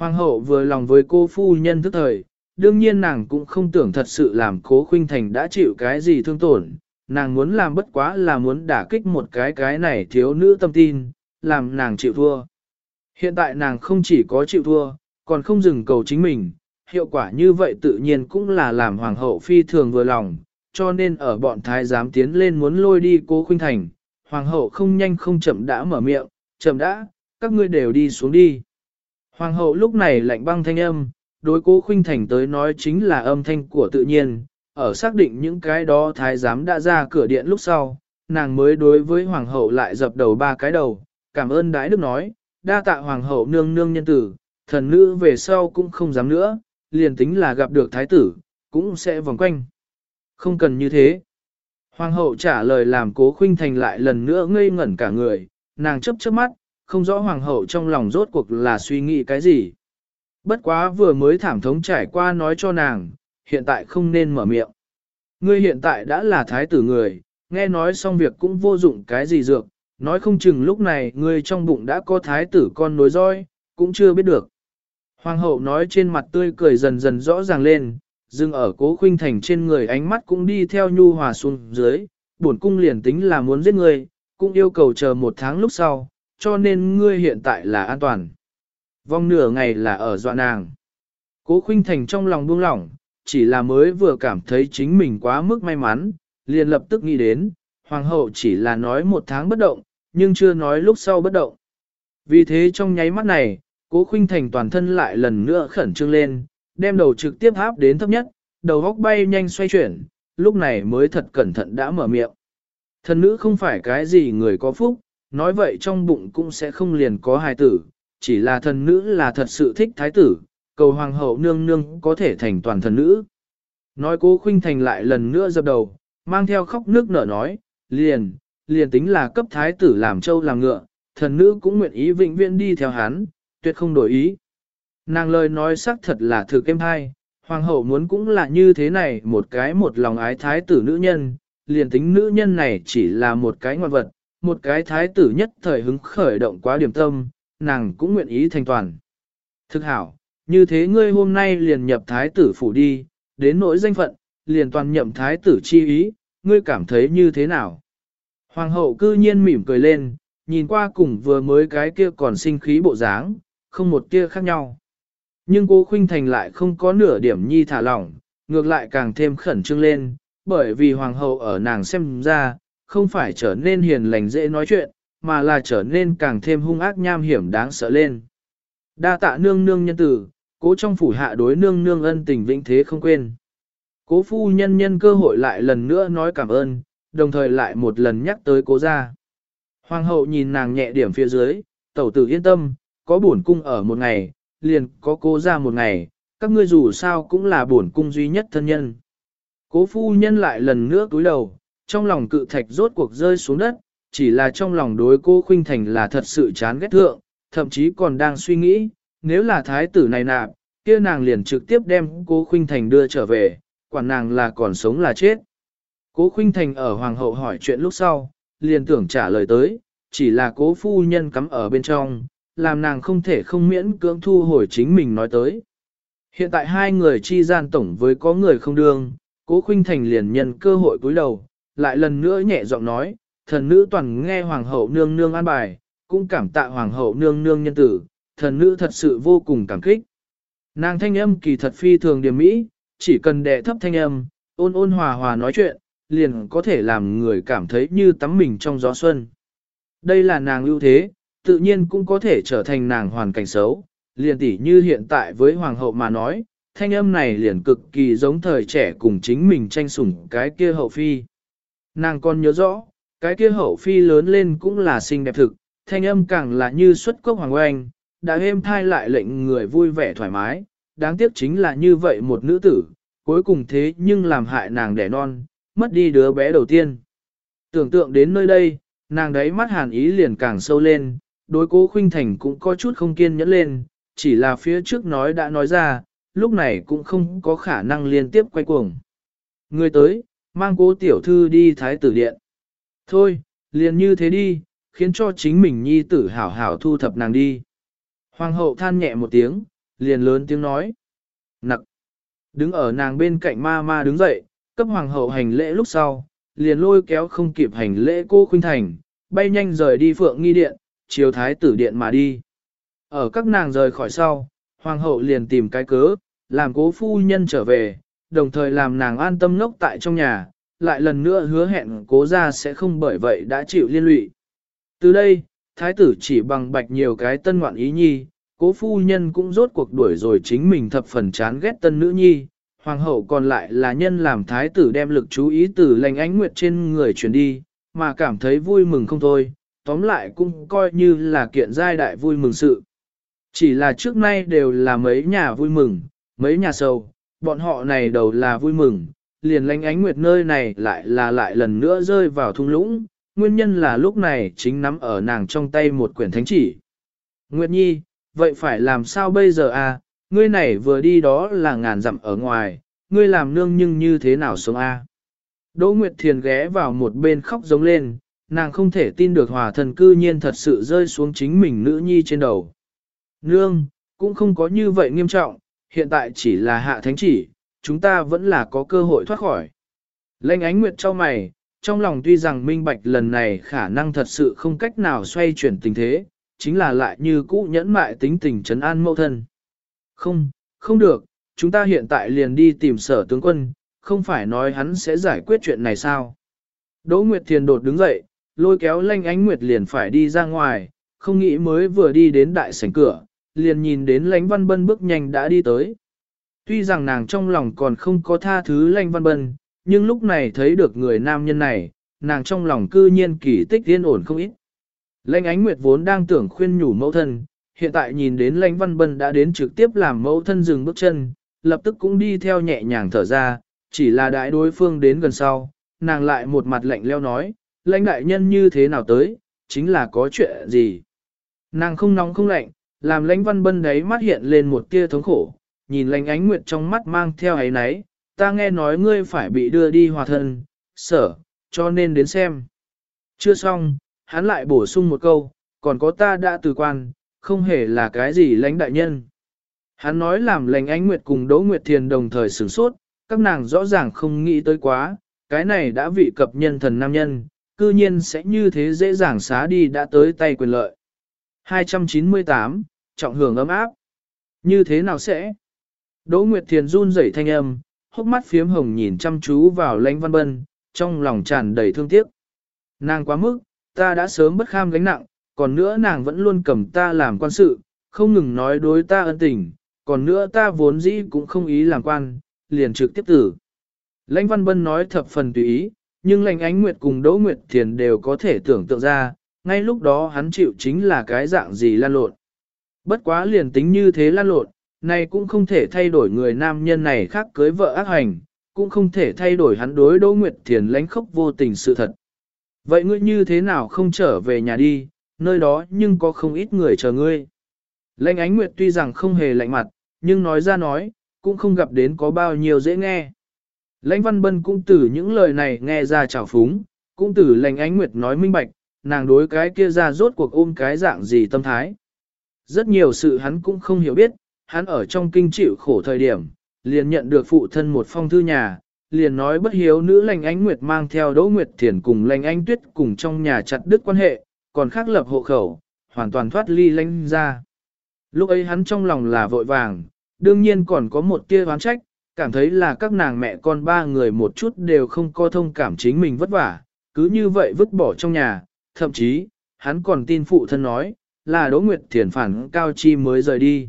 Hoàng hậu vừa lòng với cô phu nhân thức thời, đương nhiên nàng cũng không tưởng thật sự làm cố khuynh thành đã chịu cái gì thương tổn, nàng muốn làm bất quá là muốn đả kích một cái cái này thiếu nữ tâm tin, làm nàng chịu thua. Hiện tại nàng không chỉ có chịu thua, còn không dừng cầu chính mình, hiệu quả như vậy tự nhiên cũng là làm hoàng hậu phi thường vừa lòng, cho nên ở bọn thái giám tiến lên muốn lôi đi cố khuynh thành, hoàng hậu không nhanh không chậm đã mở miệng, chậm đã, các ngươi đều đi xuống đi. Hoàng hậu lúc này lạnh băng thanh âm, đối cố khuynh thành tới nói chính là âm thanh của tự nhiên, ở xác định những cái đó thái giám đã ra cửa điện lúc sau, nàng mới đối với hoàng hậu lại dập đầu ba cái đầu, cảm ơn đái đức nói, đa tạ hoàng hậu nương nương nhân tử, thần nữ về sau cũng không dám nữa, liền tính là gặp được thái tử, cũng sẽ vòng quanh. Không cần như thế. Hoàng hậu trả lời làm cố khuynh thành lại lần nữa ngây ngẩn cả người, nàng chấp chớp mắt, không rõ hoàng hậu trong lòng rốt cuộc là suy nghĩ cái gì. Bất quá vừa mới thảm thống trải qua nói cho nàng, hiện tại không nên mở miệng. Ngươi hiện tại đã là thái tử người, nghe nói xong việc cũng vô dụng cái gì dược, nói không chừng lúc này ngươi trong bụng đã có thái tử con nối roi, cũng chưa biết được. Hoàng hậu nói trên mặt tươi cười dần dần rõ ràng lên, dừng ở cố khuynh thành trên người ánh mắt cũng đi theo nhu hòa xuống dưới, bổn cung liền tính là muốn giết ngươi, cũng yêu cầu chờ một tháng lúc sau, cho nên ngươi hiện tại là an toàn. Vong nửa ngày là ở dọa nàng. Cố khuynh thành trong lòng buông lỏng, chỉ là mới vừa cảm thấy chính mình quá mức may mắn, liền lập tức nghĩ đến, hoàng hậu chỉ là nói một tháng bất động, nhưng chưa nói lúc sau bất động. Vì thế trong nháy mắt này, cố khuynh thành toàn thân lại lần nữa khẩn trương lên, đem đầu trực tiếp áp đến thấp nhất, đầu góc bay nhanh xoay chuyển, lúc này mới thật cẩn thận đã mở miệng. Thần nữ không phải cái gì người có phúc, nói vậy trong bụng cũng sẽ không liền có hài tử, chỉ là thần nữ là thật sự thích thái tử, cầu hoàng hậu nương nương có thể thành toàn thần nữ. Nói cố khuynh thành lại lần nữa dập đầu, mang theo khóc nước nở nói, liền, liền tính là cấp thái tử làm châu làm ngựa, thần nữ cũng nguyện ý vĩnh viễn đi theo hắn, tuyệt không đổi ý. Nàng lời nói xác thật là thực êm hay, hoàng hậu muốn cũng là như thế này một cái một lòng ái thái tử nữ nhân, liền tính nữ nhân này chỉ là một cái ngoan vật, một cái thái tử nhất thời hứng khởi động quá điểm tâm, nàng cũng nguyện ý thành toàn. Thực hảo, như thế ngươi hôm nay liền nhập thái tử phủ đi, đến nỗi danh phận, liền toàn nhậm thái tử chi ý, ngươi cảm thấy như thế nào? Hoàng hậu cư nhiên mỉm cười lên, nhìn qua cùng vừa mới cái kia còn sinh khí bộ dáng, không một kia khác nhau. Nhưng cô Khuynh Thành lại không có nửa điểm nhi thả lỏng, ngược lại càng thêm khẩn trương lên, bởi vì hoàng hậu ở nàng xem ra, không phải trở nên hiền lành dễ nói chuyện, mà là trở nên càng thêm hung ác nham hiểm đáng sợ lên. Đa tạ nương nương nhân tử, cố trong phủ hạ đối nương nương ân tình vĩnh thế không quên. Cố phu nhân nhân cơ hội lại lần nữa nói cảm ơn, đồng thời lại một lần nhắc tới cố gia. Hoàng hậu nhìn nàng nhẹ điểm phía dưới, tẩu tử yên tâm, có bổn cung ở một ngày, liền có cố gia một ngày, các ngươi dù sao cũng là bổn cung duy nhất thân nhân. Cố phu nhân lại lần nữa túi đầu, trong lòng cự thạch rốt cuộc rơi xuống đất, chỉ là trong lòng đối cô khuynh thành là thật sự chán ghét thượng, thậm chí còn đang suy nghĩ, nếu là thái tử này nạp, kia nàng liền trực tiếp đem cô khuynh thành đưa trở về, quản nàng là còn sống là chết. Cố khuynh thành ở hoàng hậu hỏi chuyện lúc sau, liền tưởng trả lời tới, chỉ là cố phu nhân cắm ở bên trong, làm nàng không thể không miễn cưỡng thu hồi chính mình nói tới. Hiện tại hai người chi gian tổng với có người không đương, cố khuynh thành liền nhân cơ hội cúi đầu, lại lần nữa nhẹ giọng nói, thần nữ toàn nghe hoàng hậu nương nương an bài, cũng cảm tạ hoàng hậu nương nương nhân tử, thần nữ thật sự vô cùng cảm kích. Nàng thanh âm kỳ thật phi thường điểm mỹ, chỉ cần đệ thấp thanh âm, ôn ôn hòa hòa nói chuyện, liền có thể làm người cảm thấy như tắm mình trong gió xuân. Đây là nàng ưu thế, tự nhiên cũng có thể trở thành nàng hoàn cảnh xấu, liền tỉ như hiện tại với hoàng hậu mà nói, thanh âm này liền cực kỳ giống thời trẻ cùng chính mình tranh sủng cái kia hậu phi. Nàng còn nhớ rõ, cái kia hậu phi lớn lên cũng là xinh đẹp thực, thanh âm càng là như xuất cốc hoàng oanh, đã êm thai lại lệnh người vui vẻ thoải mái, đáng tiếc chính là như vậy một nữ tử, cuối cùng thế nhưng làm hại nàng đẻ non, mất đi đứa bé đầu tiên. Tưởng tượng đến nơi đây, nàng đấy mắt hàn ý liền càng sâu lên, đối cố khuynh thành cũng có chút không kiên nhẫn lên, chỉ là phía trước nói đã nói ra, lúc này cũng không có khả năng liên tiếp quay cuồng. Người tới, mang cố tiểu thư đi thái tử điện. Thôi, liền như thế đi, khiến cho chính mình nhi tử hảo hảo thu thập nàng đi. Hoàng hậu than nhẹ một tiếng, liền lớn tiếng nói. Nặc! Đứng ở nàng bên cạnh ma ma đứng dậy, cấp hoàng hậu hành lễ lúc sau, liền lôi kéo không kịp hành lễ cô khuynh thành, bay nhanh rời đi phượng nghi điện, chiều thái tử điện mà đi. Ở các nàng rời khỏi sau, hoàng hậu liền tìm cái cớ, làm cố phu nhân trở về, đồng thời làm nàng an tâm ngốc tại trong nhà, lại lần nữa hứa hẹn cố ra sẽ không bởi vậy đã chịu liên lụy. Từ đây, thái tử chỉ bằng bạch nhiều cái tân ngoạn ý nhi, cố phu nhân cũng rốt cuộc đuổi rồi chính mình thập phần chán ghét tân nữ nhi, hoàng hậu còn lại là nhân làm thái tử đem lực chú ý từ lành ánh nguyệt trên người chuyển đi, mà cảm thấy vui mừng không thôi, tóm lại cũng coi như là kiện giai đại vui mừng sự. Chỉ là trước nay đều là mấy nhà vui mừng, mấy nhà sầu, bọn họ này đầu là vui mừng, liền lánh ánh nguyệt nơi này lại là lại lần nữa rơi vào thung lũng, nguyên nhân là lúc này chính nắm ở nàng trong tay một quyển thánh chỉ. Nguyệt Nhi, vậy phải làm sao bây giờ à, ngươi này vừa đi đó là ngàn dặm ở ngoài, ngươi làm nương nhưng như thế nào sống a? À? Đỗ Nguyệt Thiền ghé vào một bên khóc giống lên, nàng không thể tin được hòa thần cư nhiên thật sự rơi xuống chính mình nữ nhi trên đầu. Nương, cũng không có như vậy nghiêm trọng, hiện tại chỉ là hạ thánh chỉ, chúng ta vẫn là có cơ hội thoát khỏi. Lênh ánh nguyệt cho mày, trong lòng tuy rằng minh bạch lần này khả năng thật sự không cách nào xoay chuyển tình thế, chính là lại như cũ nhẫn mại tính tình trấn an mẫu thân. Không, không được, chúng ta hiện tại liền đi tìm sở tướng quân, không phải nói hắn sẽ giải quyết chuyện này sao. Đỗ Nguyệt Thiền đột đứng dậy, lôi kéo lanh ánh Nguyệt liền phải đi ra ngoài, không nghĩ mới vừa đi đến đại sảnh cửa, liền nhìn đến lãnh văn bân bước nhanh đã đi tới. Tuy rằng nàng trong lòng còn không có tha thứ lãnh văn bân, nhưng lúc này thấy được người nam nhân này, nàng trong lòng cư nhiên kỳ tích yên ổn không ít. Lãnh ánh nguyệt vốn đang tưởng khuyên nhủ mẫu thân, hiện tại nhìn đến lãnh văn bân đã đến trực tiếp làm mẫu thân dừng bước chân, lập tức cũng đi theo nhẹ nhàng thở ra, chỉ là đại đối phương đến gần sau, nàng lại một mặt lạnh leo nói, lãnh đại nhân như thế nào tới, chính là có chuyện gì. Nàng không nóng không lạnh, làm lãnh văn bân đấy mắt hiện lên một tia thống khổ, nhìn lãnh ánh nguyệt trong mắt mang theo ấy náy, ta nghe nói ngươi phải bị đưa đi hòa thân, sở, cho nên đến xem. Chưa xong, hắn lại bổ sung một câu, còn có ta đã từ quan, không hề là cái gì lãnh đại nhân. Hắn nói làm lãnh ánh nguyệt cùng Đỗ Nguyệt Thiền đồng thời sửng sốt, các nàng rõ ràng không nghĩ tới quá, cái này đã vị cập nhân thần nam nhân, cư nhiên sẽ như thế dễ dàng xá đi đã tới tay quyền lợi. 298, trọng hưởng ấm áp. Như thế nào sẽ? Đỗ Nguyệt Thiền run rẩy thanh âm, hốc mắt phiếm hồng nhìn chăm chú vào lãnh văn bân, trong lòng tràn đầy thương tiếc. Nàng quá mức, ta đã sớm bất kham gánh nặng, còn nữa nàng vẫn luôn cầm ta làm quan sự, không ngừng nói đối ta ân tình, còn nữa ta vốn dĩ cũng không ý làm quan, liền trực tiếp tử. Lãnh Văn Bân nói thập phần tùy ý, nhưng lãnh ánh nguyệt cùng Đỗ Nguyệt Thiền đều có thể tưởng tượng ra, ngay lúc đó hắn chịu chính là cái dạng gì lan lộn. Bất quá liền tính như thế lan lộn, này cũng không thể thay đổi người nam nhân này khác cưới vợ ác hành, cũng không thể thay đổi hắn đối Đỗ Nguyệt Thiền lánh khóc vô tình sự thật. Vậy ngươi như thế nào không trở về nhà đi, nơi đó nhưng có không ít người chờ ngươi. Lệnh ánh nguyệt tuy rằng không hề lạnh mặt, nhưng nói ra nói, cũng không gặp đến có bao nhiêu dễ nghe. Lãnh văn bân cũng từ những lời này nghe ra trào phúng, cũng từ Lệnh ánh nguyệt nói minh bạch, nàng đối cái kia ra rốt cuộc ôm cái dạng gì tâm thái. Rất nhiều sự hắn cũng không hiểu biết, hắn ở trong kinh chịu khổ thời điểm, liền nhận được phụ thân một phong thư nhà, liền nói bất hiếu nữ lành ánh nguyệt mang theo đỗ nguyệt thiền cùng lành ánh tuyết cùng trong nhà chặt đứt quan hệ, còn khác lập hộ khẩu, hoàn toàn thoát ly lãnh ra. Lúc ấy hắn trong lòng là vội vàng, đương nhiên còn có một tia oán trách, cảm thấy là các nàng mẹ con ba người một chút đều không có thông cảm chính mình vất vả, cứ như vậy vứt bỏ trong nhà, thậm chí, hắn còn tin phụ thân nói, là Đỗ Nguyệt Thiền phản cao chi mới rời đi.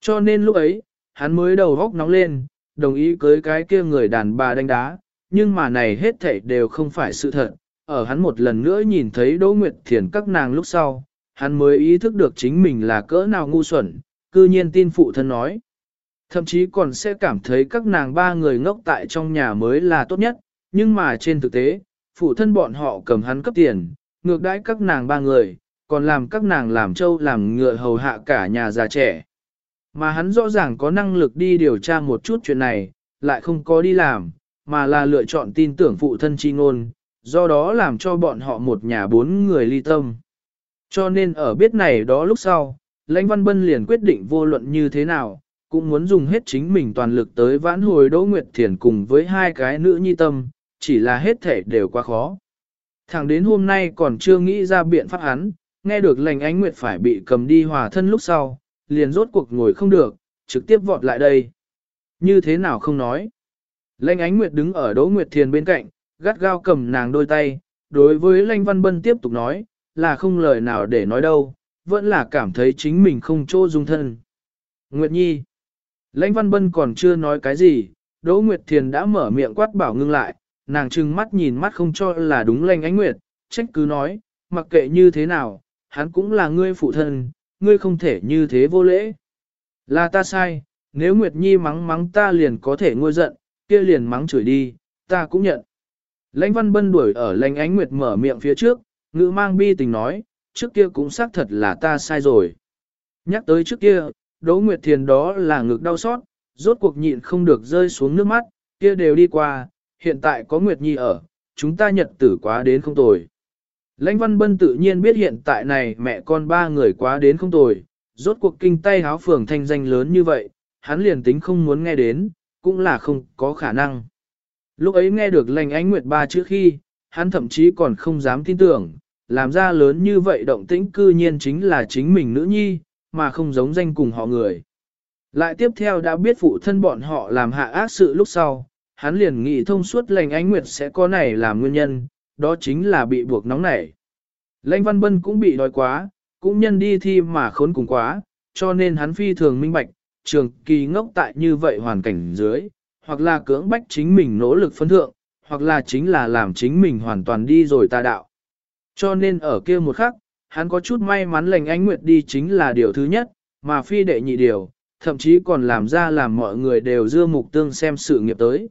Cho nên lúc ấy, hắn mới đầu góc nóng lên, đồng ý cưới cái kia người đàn bà đánh đá, nhưng mà này hết thảy đều không phải sự thật. Ở hắn một lần nữa nhìn thấy Đỗ Nguyệt Thiền các nàng lúc sau, hắn mới ý thức được chính mình là cỡ nào ngu xuẩn, cư nhiên tin phụ thân nói. Thậm chí còn sẽ cảm thấy các nàng ba người ngốc tại trong nhà mới là tốt nhất, nhưng mà trên thực tế, phụ thân bọn họ cầm hắn cấp tiền, ngược đãi các nàng ba người, còn làm các nàng làm trâu làm ngựa hầu hạ cả nhà già trẻ. Mà hắn rõ ràng có năng lực đi điều tra một chút chuyện này, lại không có đi làm, mà là lựa chọn tin tưởng phụ thân chi ngôn, do đó làm cho bọn họ một nhà bốn người ly tâm. Cho nên ở biết này đó lúc sau, Lãnh Văn Bân liền quyết định vô luận như thế nào, cũng muốn dùng hết chính mình toàn lực tới vãn hồi Đỗ Nguyệt Thiền cùng với hai cái nữ nhi tâm, chỉ là hết thể đều quá khó. Thẳng đến hôm nay còn chưa nghĩ ra biện pháp hắn, nghe được lệnh ánh nguyệt phải bị cầm đi hòa thân lúc sau, liền rốt cuộc ngồi không được, trực tiếp vọt lại đây. Như thế nào không nói. Lệnh ánh nguyệt đứng ở Đỗ Nguyệt Thiền bên cạnh, gắt gao cầm nàng đôi tay, đối với Lệnh Văn Bân tiếp tục nói, là không lời nào để nói đâu, vẫn là cảm thấy chính mình không chỗ dung thân. Nguyệt Nhi Lãnh Văn Bân còn chưa nói cái gì, Đỗ Nguyệt Thiền đã mở miệng quát bảo ngưng lại, nàng trừng mắt nhìn mắt không cho là đúng Lãnh Ánh Nguyệt, trách cứ nói, mặc kệ như thế nào, hắn cũng là ngươi phụ thân, ngươi không thể như thế vô lễ. Là ta sai, nếu Nguyệt Nhi mắng mắng ta liền có thể ngôi giận, kia liền mắng chửi đi, ta cũng nhận. Lãnh Văn Bân đuổi ở Lãnh Ánh Nguyệt mở miệng phía trước, ngữ mang bi tình nói, trước kia cũng xác thật là ta sai rồi. Nhắc tới trước kia, Đỗ Nguyệt Thiền đó là ngực đau xót, rốt cuộc nhịn không được rơi xuống nước mắt, kia đều đi qua, hiện tại có Nguyệt Nhi ở, chúng ta nhật tử quá đến không tồi. Lãnh Văn Bân tự nhiên biết hiện tại này mẹ con ba người quá đến không tồi, rốt cuộc kinh tay háo phường thanh danh lớn như vậy, hắn liền tính không muốn nghe đến, cũng là không có khả năng. Lúc ấy nghe được lành ánh nguyệt ba chữ khi, hắn thậm chí còn không dám tin tưởng, làm ra lớn như vậy động tĩnh cư nhiên chính là chính mình nữ nhi, mà không giống danh cùng họ người. Lại tiếp theo đã biết phụ thân bọn họ làm hạ ác sự lúc sau, hắn liền nghĩ thông suốt lành ánh nguyệt sẽ có này làm nguyên nhân, đó chính là bị buộc nóng nảy. Lãnh Văn Bân cũng bị đói quá, cũng nhân đi thi mà khốn cùng quá, cho nên hắn phi thường minh bạch, trường kỳ ngốc tại như vậy hoàn cảnh dưới, hoặc là cưỡng bách chính mình nỗ lực phân thượng, hoặc là chính là làm chính mình hoàn toàn đi rồi ta đạo. Cho nên ở kia một khắc, hắn có chút may mắn lành ánh nguyệt đi chính là điều thứ nhất, mà phi đệ nhị điều, thậm chí còn làm ra làm mọi người đều dưa mục tương xem sự nghiệp tới.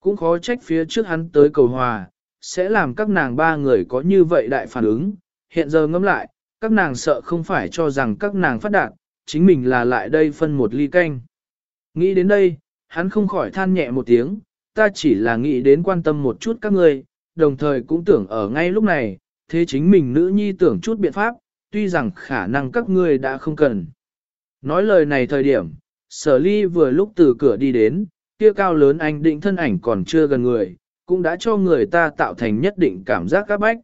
Cũng khó trách phía trước hắn tới cầu hòa, sẽ làm các nàng ba người có như vậy đại phản ứng, hiện giờ ngẫm lại, các nàng sợ không phải cho rằng các nàng phát đạt, chính mình là lại đây phân một ly canh. Nghĩ đến đây, hắn không khỏi than nhẹ một tiếng, ta chỉ là nghĩ đến quan tâm một chút các ngươi, đồng thời cũng tưởng ở ngay lúc này, thế chính mình nữ nhi tưởng chút biện pháp, tuy rằng khả năng các ngươi đã không cần. Nói lời này thời điểm, sở ly vừa lúc từ cửa đi đến, kia cao lớn anh định thân ảnh còn chưa gần người, cũng đã cho người ta tạo thành nhất định cảm giác các bách.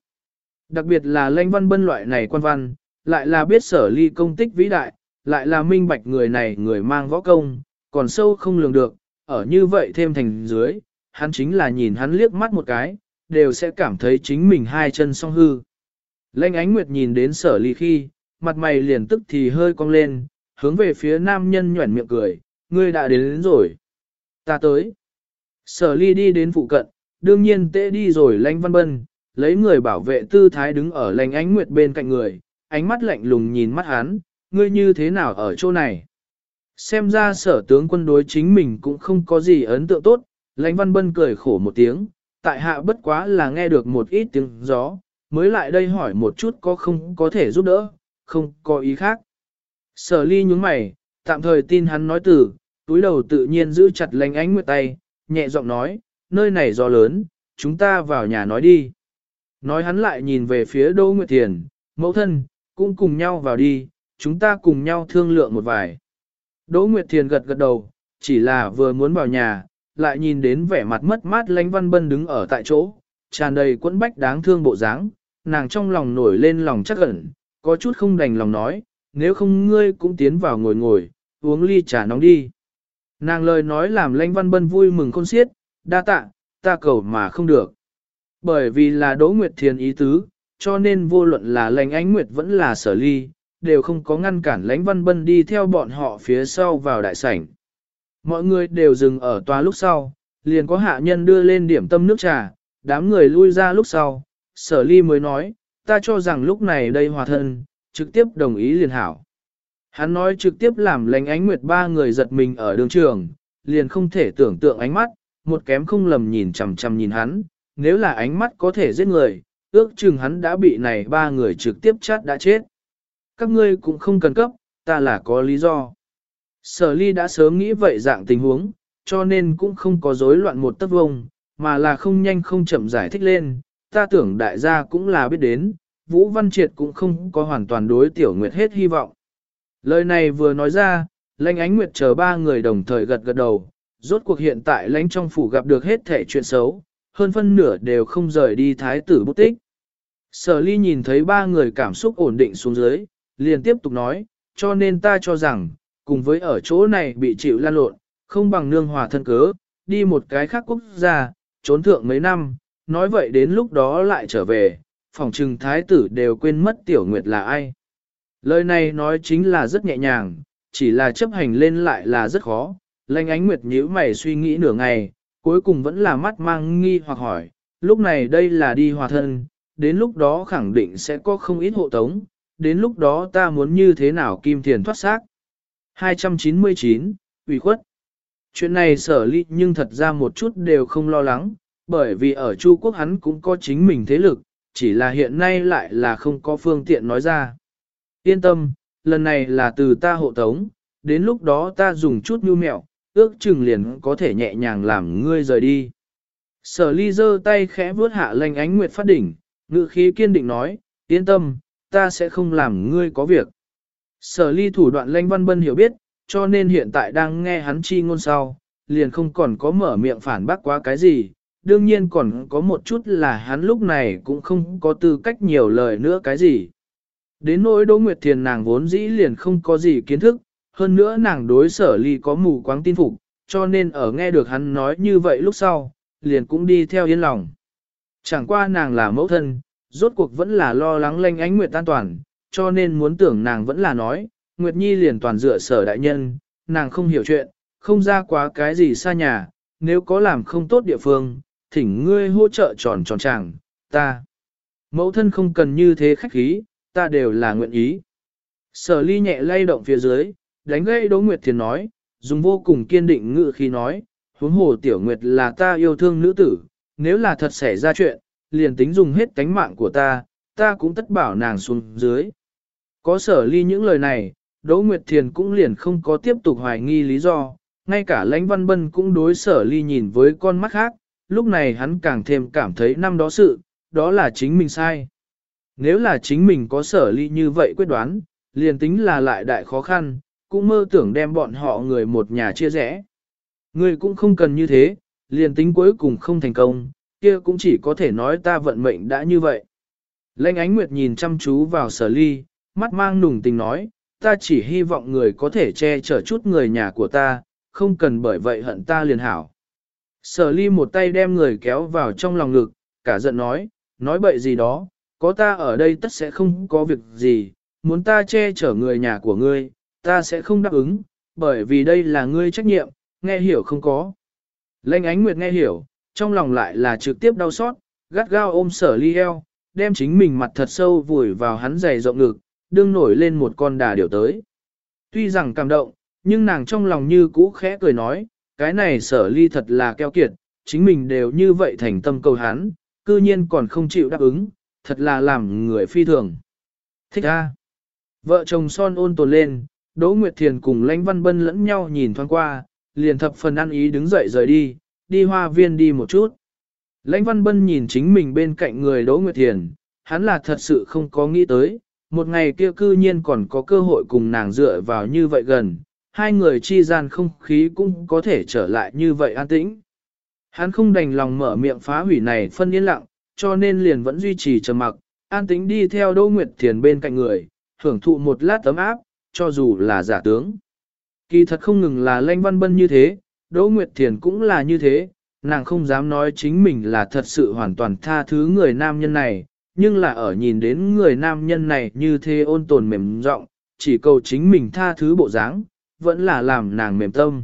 Đặc biệt là lãnh văn bân loại này quan văn, lại là biết sở ly công tích vĩ đại, lại là minh bạch người này người mang võ công, còn sâu không lường được, ở như vậy thêm thành dưới, hắn chính là nhìn hắn liếc mắt một cái, đều sẽ cảm thấy chính mình hai chân song hư. Lênh ánh nguyệt nhìn đến sở ly khi, mặt mày liền tức thì hơi cong lên, hướng về phía nam nhân nhuẩn miệng cười, ngươi đã đến, đến rồi. Ta tới. Sở ly đi đến phụ cận, đương nhiên tệ đi rồi lãnh văn bân, lấy người bảo vệ tư thái đứng ở lãnh ánh nguyệt bên cạnh người, ánh mắt lạnh lùng nhìn mắt hắn, ngươi như thế nào ở chỗ này. Xem ra sở tướng quân đối chính mình cũng không có gì ấn tượng tốt, lãnh văn bân cười khổ một tiếng, tại hạ bất quá là nghe được một ít tiếng gió, mới lại đây hỏi một chút có không có thể giúp đỡ, không có ý khác. Sở ly nhúng mày, tạm thời tin hắn nói từ, túi đầu tự nhiên giữ chặt lãnh ánh nguyệt tay, nhẹ giọng nói, nơi này gió lớn, chúng ta vào nhà nói đi. Nói hắn lại nhìn về phía Đỗ Nguyệt Thiền, mẫu thân, cũng cùng nhau vào đi, chúng ta cùng nhau thương lượng một vài. Đỗ Nguyệt Thiền gật gật đầu, chỉ là vừa muốn vào nhà, lại nhìn đến vẻ mặt mất mát lánh văn bân đứng ở tại chỗ, tràn đầy quẫn bách đáng thương bộ dáng, nàng trong lòng nổi lên lòng chắc ẩn, có chút không đành lòng nói, nếu không ngươi cũng tiến vào ngồi ngồi, uống ly trà nóng đi. Nàng lời nói làm lánh văn bân vui mừng khôn xiết, đa tạ, ta cầu mà không được. Bởi vì là Đỗ Nguyệt Thiền ý tứ, cho nên vô luận là lãnh ánh Nguyệt vẫn là sở ly, đều không có ngăn cản lãnh văn bân đi theo bọn họ phía sau vào đại sảnh. Mọi người đều dừng ở tòa lúc sau, liền có hạ nhân đưa lên điểm tâm nước trà, đám người lui ra lúc sau, sở ly mới nói, ta cho rằng lúc này đây hòa thân, trực tiếp đồng ý liền hảo. Hắn nói trực tiếp làm lãnh ánh nguyệt ba người giật mình ở đường trường, liền không thể tưởng tượng ánh mắt, một kém không lầm nhìn chằm chằm nhìn hắn, nếu là ánh mắt có thể giết người, ước chừng hắn đã bị này ba người trực tiếp chát đã chết. Các ngươi cũng không cần cấp, ta là có lý do. Sở ly đã sớm nghĩ vậy dạng tình huống, cho nên cũng không có rối loạn một tấc vông, mà là không nhanh không chậm giải thích lên, ta tưởng đại gia cũng là biết đến, Vũ Văn Triệt cũng không có hoàn toàn đối tiểu nguyệt hết hy vọng. Lời này vừa nói ra, lãnh ánh nguyệt chờ ba người đồng thời gật gật đầu, rốt cuộc hiện tại lãnh trong phủ gặp được hết thể chuyện xấu, hơn phân nửa đều không rời đi thái tử bút tích. Sở ly nhìn thấy ba người cảm xúc ổn định xuống dưới, liền tiếp tục nói, cho nên ta cho rằng, cùng với ở chỗ này bị chịu lan lộn, không bằng nương hòa thân cớ, đi một cái khác quốc gia, trốn thượng mấy năm, nói vậy đến lúc đó lại trở về, phòng trừng thái tử đều quên mất tiểu nguyệt là ai. Lời này nói chính là rất nhẹ nhàng, chỉ là chấp hành lên lại là rất khó, lanh ánh nguyệt nhíu mày suy nghĩ nửa ngày, cuối cùng vẫn là mắt mang nghi hoặc hỏi, lúc này đây là đi hòa thân, đến lúc đó khẳng định sẽ có không ít hộ tống, đến lúc đó ta muốn như thế nào kim tiền thoát xác. 299, ủy khuất. Chuyện này sở ly nhưng thật ra một chút đều không lo lắng, bởi vì ở Chu Quốc hắn cũng có chính mình thế lực, chỉ là hiện nay lại là không có phương tiện nói ra. Yên tâm, lần này là từ ta hộ tống, đến lúc đó ta dùng chút nhu mẹo, ước chừng liền có thể nhẹ nhàng làm ngươi rời đi. Sở ly giơ tay khẽ vuốt hạ lanh ánh nguyệt phát đỉnh, ngự khí kiên định nói, yên tâm, ta sẽ không làm ngươi có việc. Sở ly thủ đoạn lanh văn bân hiểu biết, cho nên hiện tại đang nghe hắn chi ngôn sau, liền không còn có mở miệng phản bác quá cái gì, đương nhiên còn có một chút là hắn lúc này cũng không có tư cách nhiều lời nữa cái gì. Đến nỗi Đỗ Nguyệt Thiền nàng vốn dĩ liền không có gì kiến thức, hơn nữa nàng đối sở ly có mù quáng tin phục, cho nên ở nghe được hắn nói như vậy lúc sau, liền cũng đi theo yên lòng. Chẳng qua nàng là mẫu thân, rốt cuộc vẫn là lo lắng lanh ánh Nguyệt an toàn, cho nên muốn tưởng nàng vẫn là nói, Nguyệt Nhi liền toàn dựa sở đại nhân, nàng không hiểu chuyện, không ra quá cái gì xa nhà, nếu có làm không tốt địa phương, thỉnh ngươi hỗ trợ tròn tròn chàng, ta. Mẫu thân không cần như thế khách khí, ta đều là nguyện ý. Sở ly nhẹ lay động phía dưới, đánh gây Đỗ Nguyệt Thiền nói, dùng vô cùng kiên định ngự khi nói, huống hồ tiểu Nguyệt là ta yêu thương nữ tử, nếu là thật xảy ra chuyện, liền tính dùng hết cánh mạng của ta, ta cũng tất bảo nàng xuống dưới. Có sở ly những lời này, Đỗ Nguyệt Thiền cũng liền không có tiếp tục hoài nghi lý do, ngay cả lãnh văn bân cũng đối sở ly nhìn với con mắt khác, lúc này hắn càng thêm cảm thấy năm đó sự, đó là chính mình sai. Nếu là chính mình có sở ly như vậy quyết đoán, liền tính là lại đại khó khăn, cũng mơ tưởng đem bọn họ người một nhà chia rẽ. Người cũng không cần như thế, liền tính cuối cùng không thành công, kia cũng chỉ có thể nói ta vận mệnh đã như vậy. Lênh ánh nguyệt nhìn chăm chú vào sở ly, mắt mang nùng tình nói, ta chỉ hy vọng người có thể che chở chút người nhà của ta, không cần bởi vậy hận ta liền hảo. Sở ly một tay đem người kéo vào trong lòng ngực, cả giận nói, nói bậy gì đó, có ta ở đây tất sẽ không có việc gì, muốn ta che chở người nhà của ngươi, ta sẽ không đáp ứng, bởi vì đây là ngươi trách nhiệm, nghe hiểu không có. Lênh ánh nguyệt nghe hiểu, trong lòng lại là trực tiếp đau xót, gắt gao ôm sở ly eo, đem chính mình mặt thật sâu vùi vào hắn giày rộng ngực, đương nổi lên một con đà điều tới. Tuy rằng cảm động, nhưng nàng trong lòng như cũ khẽ cười nói, cái này sở ly thật là keo kiệt, chính mình đều như vậy thành tâm cầu hắn, cư nhiên còn không chịu đáp ứng, thật là làm người phi thường. Thích a. Vợ chồng son ôn tồn lên, Đỗ Nguyệt Thiền cùng Lãnh Văn Bân lẫn nhau nhìn thoáng qua, liền thập phần ăn ý đứng dậy rời đi, đi hoa viên đi một chút. Lãnh Văn Bân nhìn chính mình bên cạnh người Đỗ Nguyệt Thiền, hắn là thật sự không có nghĩ tới, một ngày kia cư nhiên còn có cơ hội cùng nàng dựa vào như vậy gần, hai người chi gian không khí cũng có thể trở lại như vậy an tĩnh. Hắn không đành lòng mở miệng phá hủy này phân yên lặng, cho nên liền vẫn duy trì trầm mặc, an tĩnh đi theo Đỗ Nguyệt Thiền bên cạnh người, hưởng thụ một lát tấm áp, cho dù là giả tướng. Kỳ thật không ngừng là lanh văn bân như thế, Đỗ Nguyệt Thiền cũng là như thế, nàng không dám nói chính mình là thật sự hoàn toàn tha thứ người nam nhân này, nhưng là ở nhìn đến người nam nhân này như thế ôn tồn mềm giọng chỉ cầu chính mình tha thứ bộ dáng, vẫn là làm nàng mềm tâm.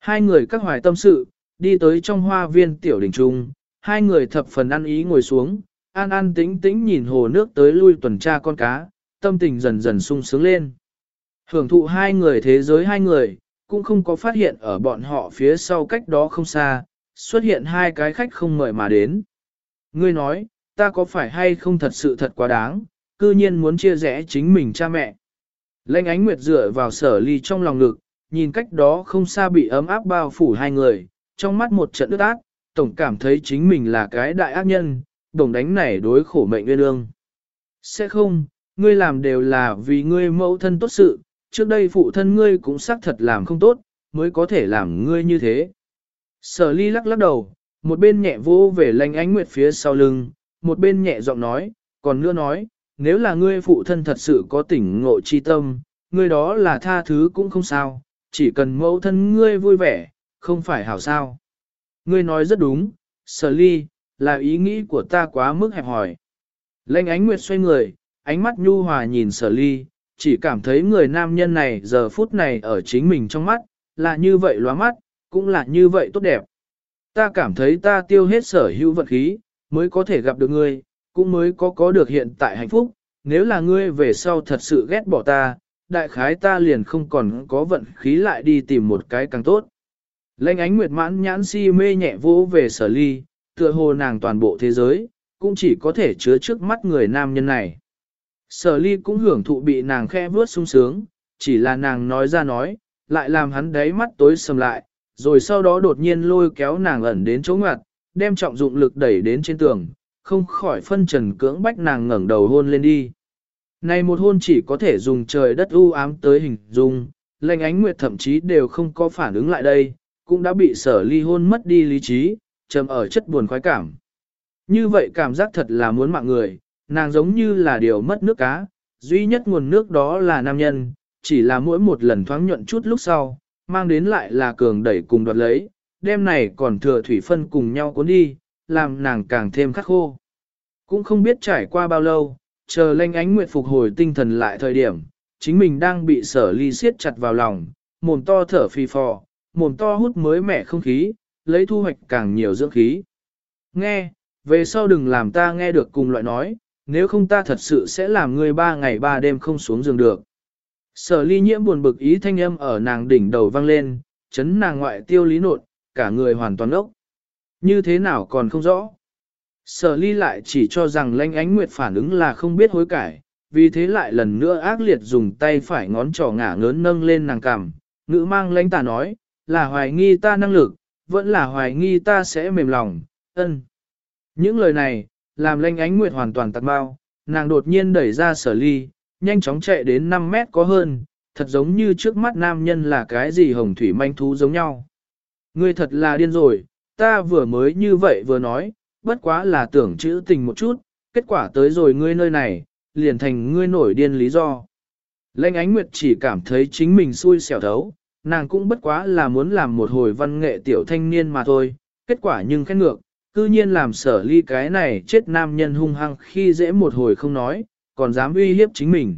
Hai người các hoài tâm sự, đi tới trong hoa viên tiểu đình trung, hai người thập phần ăn ý ngồi xuống, an an tĩnh tĩnh nhìn hồ nước tới lui tuần tra con cá, tâm tình dần dần sung sướng lên. Hưởng thụ hai người thế giới hai người, cũng không có phát hiện ở bọn họ phía sau cách đó không xa, xuất hiện hai cái khách không mời mà đến. Ngươi nói, ta có phải hay không thật sự thật quá đáng, cư nhiên muốn chia rẽ chính mình cha mẹ. Lênh ánh nguyệt dựa vào sở ly trong lòng ngực, nhìn cách đó không xa bị ấm áp bao phủ hai người, trong mắt một trận ướt át, tổng cảm thấy chính mình là cái đại ác nhân, đồng đánh này đối khổ mệnh nguyên ương. Sẽ không, ngươi làm đều là vì ngươi mẫu thân tốt sự, trước đây phụ thân ngươi cũng xác thật làm không tốt, mới có thể làm ngươi như thế. Sở ly lắc lắc đầu, một bên nhẹ vô về lanh ánh nguyệt phía sau lưng, một bên nhẹ giọng nói, còn nữa nói, nếu là ngươi phụ thân thật sự có tỉnh ngộ chi tâm, ngươi đó là tha thứ cũng không sao, chỉ cần mẫu thân ngươi vui vẻ, không phải hảo sao. Ngươi nói rất đúng, sở ly, là ý nghĩ của ta quá mức hẹp hòi. Lệnh ánh nguyệt xoay người, ánh mắt nhu hòa nhìn sở ly, chỉ cảm thấy người nam nhân này giờ phút này ở chính mình trong mắt, là như vậy loa mắt, cũng là như vậy tốt đẹp. Ta cảm thấy ta tiêu hết sở hữu vật khí, mới có thể gặp được ngươi, cũng mới có có được hiện tại hạnh phúc, nếu là ngươi về sau thật sự ghét bỏ ta, đại khái ta liền không còn có vận khí lại đi tìm một cái càng tốt. Lênh ánh nguyệt mãn nhãn si mê nhẹ vỗ về sở ly, tựa hồ nàng toàn bộ thế giới, cũng chỉ có thể chứa trước mắt người nam nhân này. Sở ly cũng hưởng thụ bị nàng khe vớt sung sướng, chỉ là nàng nói ra nói, lại làm hắn đáy mắt tối sầm lại, rồi sau đó đột nhiên lôi kéo nàng ẩn đến chỗ ngoặt, đem trọng dụng lực đẩy đến trên tường, không khỏi phân trần cưỡng bách nàng ngẩng đầu hôn lên đi. Này một hôn chỉ có thể dùng trời đất u ám tới hình dung, lệnh ánh nguyệt thậm chí đều không có phản ứng lại đây, cũng đã bị sở ly hôn mất đi lý trí, trầm ở chất buồn khoái cảm. Như vậy cảm giác thật là muốn mạng người, nàng giống như là điều mất nước cá, duy nhất nguồn nước đó là nam nhân, chỉ là mỗi một lần thoáng nhuận chút lúc sau, mang đến lại là cường đẩy cùng đoạt lấy, đêm này còn thừa thủy phân cùng nhau cuốn đi, làm nàng càng thêm khắc khô. Cũng không biết trải qua bao lâu, chờ lanh ánh nguyệt phục hồi tinh thần lại thời điểm, chính mình đang bị sở ly siết chặt vào lòng, mồm to thở phì phò, mồm to hút mới mẻ không khí, lấy thu hoạch càng nhiều dưỡng khí. Nghe, về sau đừng làm ta nghe được cùng loại nói, nếu không ta thật sự sẽ làm ngươi ba ngày ba đêm không xuống giường được. Sở ly nhiễm buồn bực ý thanh âm ở nàng đỉnh đầu vang lên, chấn nàng ngoại tiêu lý nột, cả người hoàn toàn ốc. Như thế nào còn không rõ. Sở ly lại chỉ cho rằng lanh ánh nguyệt phản ứng là không biết hối cải, vì thế lại lần nữa ác liệt dùng tay phải ngón trỏ ngả ngớn nâng lên nàng cằm, ngữ mang lãnh tà nói, là hoài nghi ta năng lực, vẫn là hoài nghi ta sẽ mềm lòng, ân. Những lời này, làm lanh ánh nguyệt hoàn toàn tạt bao, nàng đột nhiên đẩy ra sở ly, nhanh chóng chạy đến 5 mét có hơn, thật giống như trước mắt nam nhân là cái gì hồng thủy manh thú giống nhau. Ngươi thật là điên rồi, ta vừa mới như vậy vừa nói, bất quá là tưởng chữ tình một chút, kết quả tới rồi ngươi nơi này, liền thành ngươi nổi điên lý do. Lệnh ánh nguyệt chỉ cảm thấy chính mình xui xẻo thấu, nàng cũng bất quá là muốn làm một hồi văn nghệ tiểu thanh niên mà thôi, kết quả nhưng khét ngược, cư nhiên làm sở ly cái này chết nam nhân hung hăng khi dễ một hồi không nói, còn dám uy hiếp chính mình.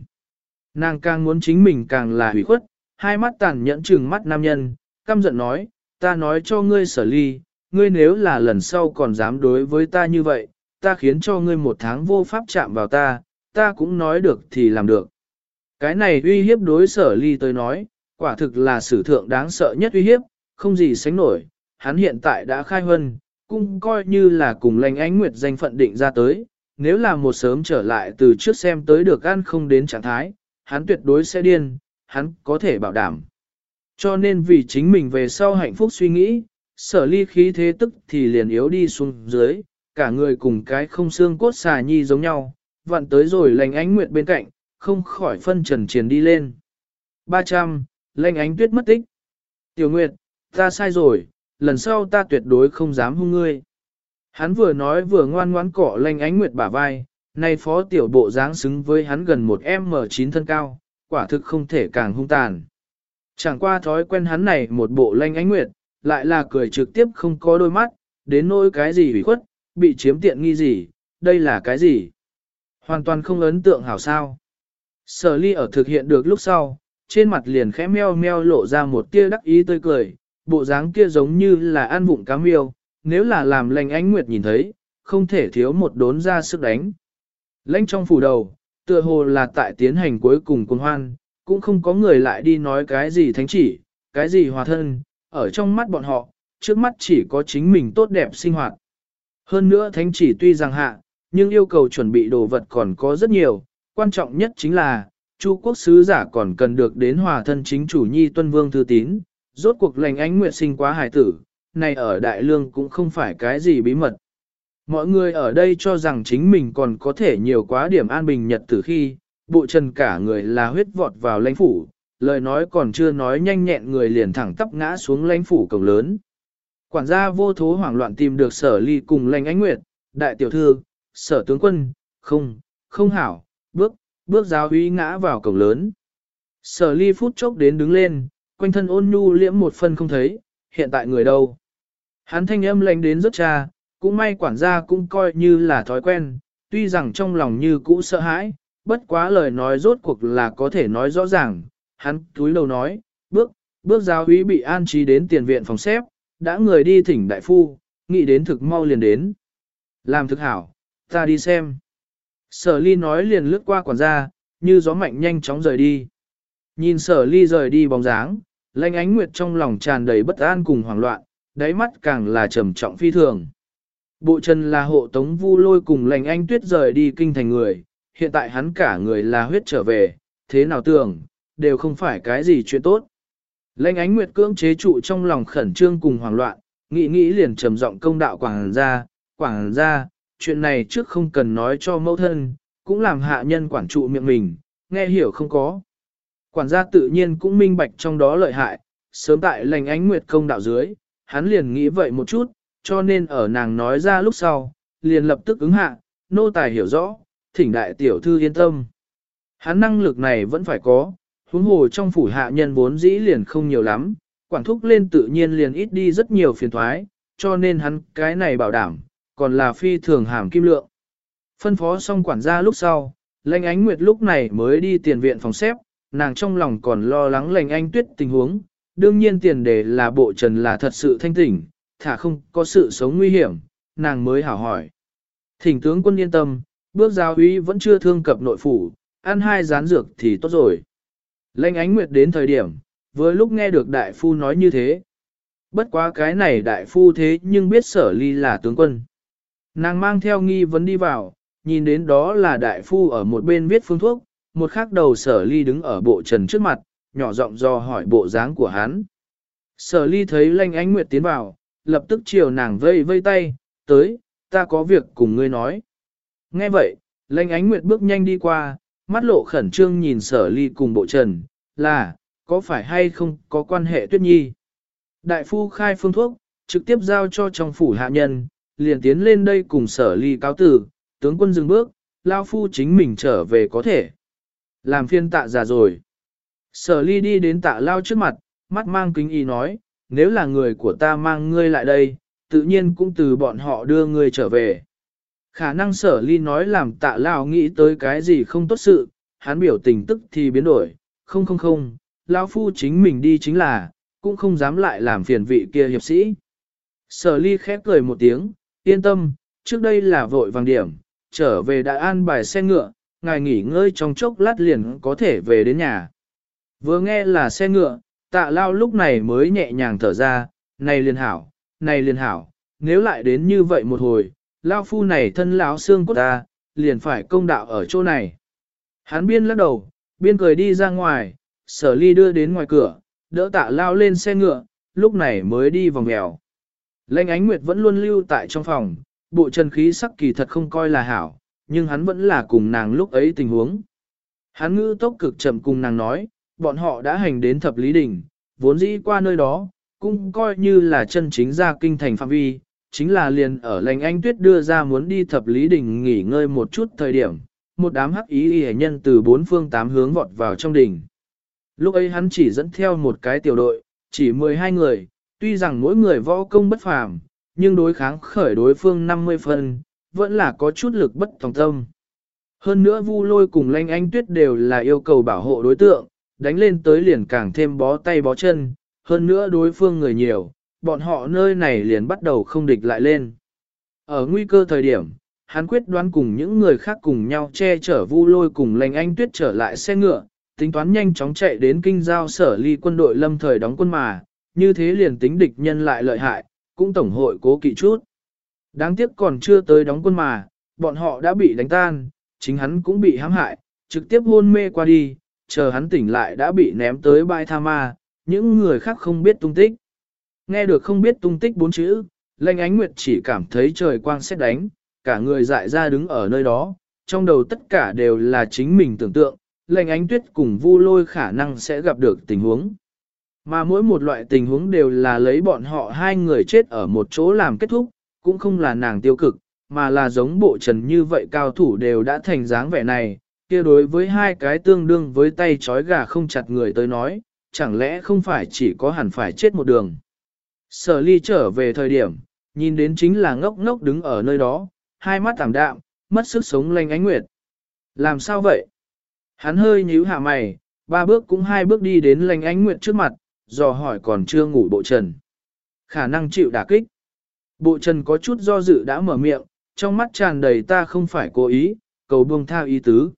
Nàng càng muốn chính mình càng là hủy khuất, hai mắt tàn nhẫn trừng mắt nam nhân, căm giận nói, ta nói cho ngươi sở ly, ngươi nếu là lần sau còn dám đối với ta như vậy, ta khiến cho ngươi một tháng vô pháp chạm vào ta, ta cũng nói được thì làm được. Cái này uy hiếp đối sở ly tới nói, quả thực là sử thượng đáng sợ nhất uy hiếp, không gì sánh nổi, hắn hiện tại đã khai huân, cũng coi như là cùng lành ánh nguyệt danh phận định ra tới, nếu là một sớm trở lại từ trước xem tới được ăn không đến trạng thái, hắn tuyệt đối sẽ điên, hắn có thể bảo đảm. Cho nên vì chính mình về sau hạnh phúc suy nghĩ, sở ly khí thế tức thì liền yếu đi xuống dưới, cả người cùng cái không xương cốt xà nhi giống nhau, vặn tới rồi lành ánh nguyệt bên cạnh, không khỏi phân trần triền đi lên. 300, lành ánh tuyết mất tích. Tiểu Nguyệt, ta sai rồi, lần sau ta tuyệt đối không dám hung ngươi. Hắn vừa nói vừa ngoan ngoãn cọ lanh ánh nguyệt bả vai, nay phó tiểu bộ dáng xứng với hắn gần một M9 thân cao, quả thực không thể càng hung tàn. Chẳng qua thói quen hắn này một bộ lanh ánh nguyệt, lại là cười trực tiếp không có đôi mắt, đến nỗi cái gì hủy khuất, bị chiếm tiện nghi gì, đây là cái gì? Hoàn toàn không ấn tượng hảo sao. Sở ly ở thực hiện được lúc sau, trên mặt liền khẽ meo meo lộ ra một tia đắc ý tươi cười, bộ dáng kia giống như là ăn vụng cá miêu, nếu là làm lành ánh nguyệt nhìn thấy, không thể thiếu một đốn ra sức đánh. Lãnh trong phủ đầu, tựa hồ là tại tiến hành cuối cùng quân hoan, cũng không có người lại đi nói cái gì thánh chỉ, cái gì hòa thân, ở trong mắt bọn họ, trước mắt chỉ có chính mình tốt đẹp sinh hoạt. Hơn nữa thánh chỉ tuy rằng hạ, nhưng yêu cầu chuẩn bị đồ vật còn có rất nhiều, quan trọng nhất chính là, Chu quốc sứ giả còn cần được đến hòa thân chính chủ nhi tuân vương thư tín, rốt cuộc lành ánh nguyệt sinh quá hài tử, này ở Đại Lương cũng không phải cái gì bí mật. Mọi người ở đây cho rằng chính mình còn có thể nhiều quá điểm an bình nhật tử khi, bộ trần cả người là huyết vọt vào lãnh phủ, lời nói còn chưa nói nhanh nhẹn người liền thẳng tắp ngã xuống lãnh phủ cổng lớn. Quản gia vô thố hoảng loạn tìm được sở ly cùng lành ánh nguyệt, đại tiểu thư, sở tướng quân, không, không hảo, bước, bước giáo uy ngã vào cổng lớn. Sở ly phút chốc đến đứng lên, quanh thân ôn nhu liễm một phân không thấy, hiện tại người đâu. Hắn thanh âm lạnh đến rất cha, cũng may quản gia cũng coi như là thói quen, tuy rằng trong lòng như cũ sợ hãi, bất quá lời nói rốt cuộc là có thể nói rõ ràng, hắn túi đầu nói, bước, bước giáo úy bị an trí đến tiền viện phòng xếp, đã người đi thỉnh đại phu, nghĩ đến thực mau liền đến. Làm thực hảo, ta đi xem. Sở ly nói liền lướt qua quản gia, như gió mạnh nhanh chóng rời đi. Nhìn sở ly rời đi bóng dáng, lanh ánh nguyệt trong lòng tràn đầy bất an cùng hoảng loạn, đáy mắt càng là trầm trọng phi thường. Bộ chân là hộ tống vu lôi cùng lành anh tuyết rời đi kinh thành người, hiện tại hắn cả người là huyết trở về, thế nào tưởng, đều không phải cái gì chuyện tốt. Lệnh ánh nguyệt cưỡng chế trụ trong lòng khẩn trương cùng hoảng loạn, nghĩ nghĩ liền trầm giọng công đạo quảng ra, quảng ra, chuyện này trước không cần nói cho mẫu thân, cũng làm hạ nhân quản trụ miệng mình, nghe hiểu không có. Quản gia tự nhiên cũng minh bạch trong đó lợi hại, sớm tại lệnh ánh nguyệt công đạo dưới, hắn liền nghĩ vậy một chút, cho nên ở nàng nói ra lúc sau, liền lập tức ứng hạ, nô tài hiểu rõ, thỉnh đại tiểu thư yên tâm. Hắn năng lực này vẫn phải có, huống hồ trong phủ hạ nhân vốn dĩ liền không nhiều lắm, quản thúc lên tự nhiên liền ít đi rất nhiều phiền thoái, cho nên hắn cái này bảo đảm, còn là phi thường hàm kim lượng. Phân phó xong quản gia lúc sau, lệnh ánh nguyệt lúc này mới đi tiền viện phòng xếp, nàng trong lòng còn lo lắng lệnh anh tuyết tình huống, đương nhiên tiền đề là bộ trần là thật sự thanh tỉnh, thả không có sự sống nguy hiểm, nàng mới hảo hỏi. Thỉnh tướng quân yên tâm, bước giáo úy vẫn chưa thương cập nội phủ, ăn hai rán dược thì tốt rồi. Lệnh ánh nguyệt đến thời điểm, với lúc nghe được đại phu nói như thế. Bất quá cái này đại phu thế nhưng biết sở ly là tướng quân. Nàng mang theo nghi vấn đi vào, nhìn đến đó là đại phu ở một bên viết phương thuốc, một khắc đầu sở ly đứng ở bộ trần trước mặt, nhỏ giọng do hỏi bộ dáng của hắn. Sở ly thấy lanh ánh nguyệt tiến vào, lập tức chiều nàng vây vây tay, tới, ta có việc cùng ngươi nói. Nghe vậy, lanh ánh nguyệt bước nhanh đi qua, mắt lộ khẩn trương nhìn sở ly cùng bộ trần, là, có phải hay không có quan hệ tuyết nhi. Đại phu khai phương thuốc, trực tiếp giao cho trong phủ hạ nhân, liền tiến lên đây cùng sở ly cáo tử, tướng quân dừng bước, lao phu chính mình trở về có thể. Làm phiên tạ già rồi. Sở ly đi đến tạ lao trước mặt, mắt mang kính y nói, nếu là người của ta mang ngươi lại đây, tự nhiên cũng từ bọn họ đưa ngươi trở về. Khả năng sở ly nói làm tạ lao nghĩ tới cái gì không tốt sự, hắn biểu tình tức thì biến đổi, không không không, lao phu chính mình đi chính là, cũng không dám lại làm phiền vị kia hiệp sĩ. Sở ly khép cười một tiếng, yên tâm, trước đây là vội vàng điểm, trở về đã an bài xe ngựa, ngài nghỉ ngơi trong chốc lát liền có thể về đến nhà. Vừa nghe là xe ngựa, tạ lao lúc này mới nhẹ nhàng thở ra, này liền hảo, này liền hảo, nếu lại đến như vậy một hồi, lao phu này thân lão xương cốt ta, liền phải công đạo ở chỗ này. Hắn biên lắc đầu, biên cười đi ra ngoài, sở ly đưa đến ngoài cửa, đỡ tạ lao lên xe ngựa, lúc này mới đi vòng mèo. Lệnh ánh nguyệt vẫn luôn lưu tại trong phòng, bộ trần khí sắc kỳ thật không coi là hảo, nhưng hắn vẫn là cùng nàng lúc ấy tình huống. Hắn ngữ tốc cực chậm cùng nàng nói, bọn họ đã hành đến thập lý đỉnh, vốn dĩ qua nơi đó, cũng coi như là chân chính ra kinh thành phạm vi, chính là liền ở lành anh tuyết đưa ra muốn đi thập lý đỉnh nghỉ ngơi một chút thời điểm, một đám hắc ý y nhân từ bốn phương tám hướng vọt vào trong đỉnh. Lúc ấy hắn chỉ dẫn theo một cái tiểu đội, chỉ 12 người, tuy rằng mỗi người võ công bất phàm, nhưng đối kháng khởi đối phương 50 phân, vẫn là có chút lực bất tòng tâm. Hơn nữa vu lôi cùng lanh anh tuyết đều là yêu cầu bảo hộ đối tượng, đánh lên tới liền càng thêm bó tay bó chân, hơn nữa đối phương người nhiều, bọn họ nơi này liền bắt đầu không địch lại lên. Ở nguy cơ thời điểm, hắn quyết đoán cùng những người khác cùng nhau che chở vu lôi cùng lành anh tuyết trở lại xe ngựa, tính toán nhanh chóng chạy đến kinh giao sở ly quân đội lâm thời đóng quân mà, như thế liền tính địch nhân lại lợi hại, cũng tổng hội cố kỵ chút. Đáng tiếc còn chưa tới đóng quân mà, bọn họ đã bị đánh tan, chính hắn cũng bị hãm hại, trực tiếp hôn mê qua đi, chờ hắn tỉnh lại đã bị ném tới bãi tha ma, những người khác không biết tung tích. Nghe được không biết tung tích bốn chữ, lệnh ánh nguyệt chỉ cảm thấy trời quang xét đánh, cả người dại ra đứng ở nơi đó, trong đầu tất cả đều là chính mình tưởng tượng, lệnh ánh tuyết cùng vu lôi khả năng sẽ gặp được tình huống. Mà mỗi một loại tình huống đều là lấy bọn họ hai người chết ở một chỗ làm kết thúc, cũng không là nàng tiêu cực, mà là giống bộ trần như vậy cao thủ đều đã thành dáng vẻ này, kia đối với hai cái tương đương với tay chói gà không chặt người tới nói, chẳng lẽ không phải chỉ có hẳn phải chết một đường. Sở ly trở về thời điểm, nhìn đến chính là ngốc ngốc đứng ở nơi đó, hai mắt tảm đạm, mất sức sống lanh ánh nguyệt. Làm sao vậy? Hắn hơi nhíu hạ mày, ba bước cũng hai bước đi đến lanh ánh nguyệt trước mặt, dò hỏi còn chưa ngủ bộ trần. Khả năng chịu đả kích. Bộ trần có chút do dự đã mở miệng, trong mắt tràn đầy ta không phải cố ý, cầu buông tha ý tứ.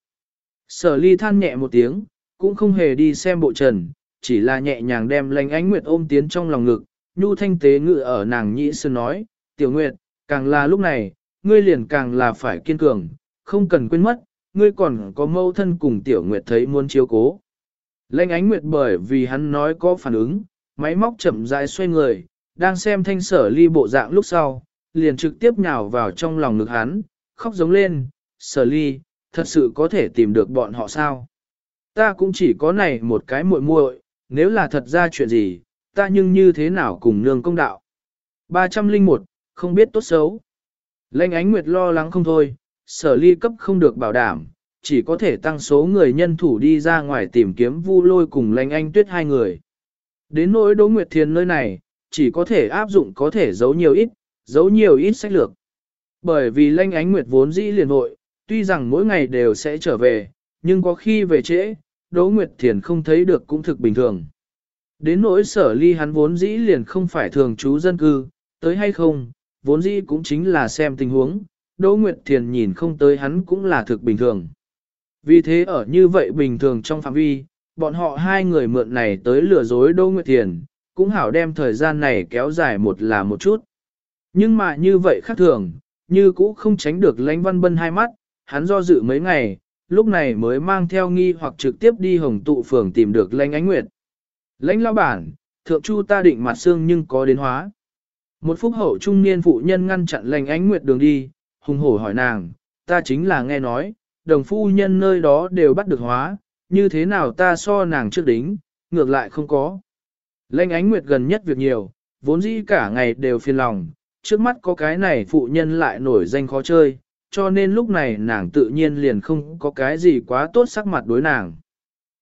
Sở ly than nhẹ một tiếng, cũng không hề đi xem bộ trần, chỉ là nhẹ nhàng đem lành ánh nguyệt ôm tiến trong lòng ngực, nhu thanh tế ngự ở nàng nhĩ sơn nói, tiểu nguyệt, càng là lúc này, ngươi liền càng là phải kiên cường, không cần quên mất, ngươi còn có mâu thân cùng tiểu nguyệt thấy muốn chiếu cố. Lệnh ánh nguyệt bởi vì hắn nói có phản ứng, máy móc chậm rãi xoay người, đang xem thanh sở ly bộ dạng lúc sau, liền trực tiếp nhào vào trong lòng ngực hắn, khóc giống lên, sở ly, thật sự có thể tìm được bọn họ sao? Ta cũng chỉ có này một cái muội muội, nếu là thật ra chuyện gì, ta nhưng như thế nào cùng nương công đạo? 301, không biết tốt xấu. Lệnh ánh nguyệt lo lắng không thôi, sở ly cấp không được bảo đảm, chỉ có thể tăng số người nhân thủ đi ra ngoài tìm kiếm vu lôi cùng lanh anh tuyết hai người. Đến nỗi Đỗ Nguyệt Thiền nơi này, chỉ có thể áp dụng có thể giấu nhiều ít, giấu nhiều ít sách lược. Bởi vì lanh ánh nguyệt vốn dĩ liền hội, tuy rằng mỗi ngày đều sẽ trở về, nhưng có khi về trễ, Đỗ Nguyệt Thiền không thấy được cũng thực bình thường. Đến nỗi sở ly hắn vốn dĩ liền không phải thường trú dân cư, tới hay không, vốn dĩ cũng chính là xem tình huống, Đỗ Nguyệt Thiền nhìn không tới hắn cũng là thực bình thường. Vì thế ở như vậy bình thường trong phạm vi, bọn họ hai người mượn này tới lừa dối Đỗ Nguyệt Thiền, cũng hảo đem thời gian này kéo dài một là một chút. Nhưng mà như vậy khác thường, như cũ không tránh được lãnh văn bân hai mắt, hắn do dự mấy ngày, lúc này mới mang theo nghi hoặc trực tiếp đi hồng tụ phường tìm được lãnh ánh nguyệt. Lãnh lao bản, thượng chu ta định mặt xương nhưng có đến hóa. Một phúc hậu trung niên phụ nhân ngăn chặn lãnh ánh nguyệt đường đi, hùng hổ hỏi nàng, ta chính là nghe nói, đồng phu nhân nơi đó đều bắt được hóa, như thế nào ta so nàng trước đính, ngược lại không có. Lệnh ánh nguyệt gần nhất việc nhiều, vốn dĩ cả ngày đều phiền lòng, trước mắt có cái này phụ nhân lại nổi danh khó chơi, cho nên lúc này nàng tự nhiên liền không có cái gì quá tốt sắc mặt đối nàng.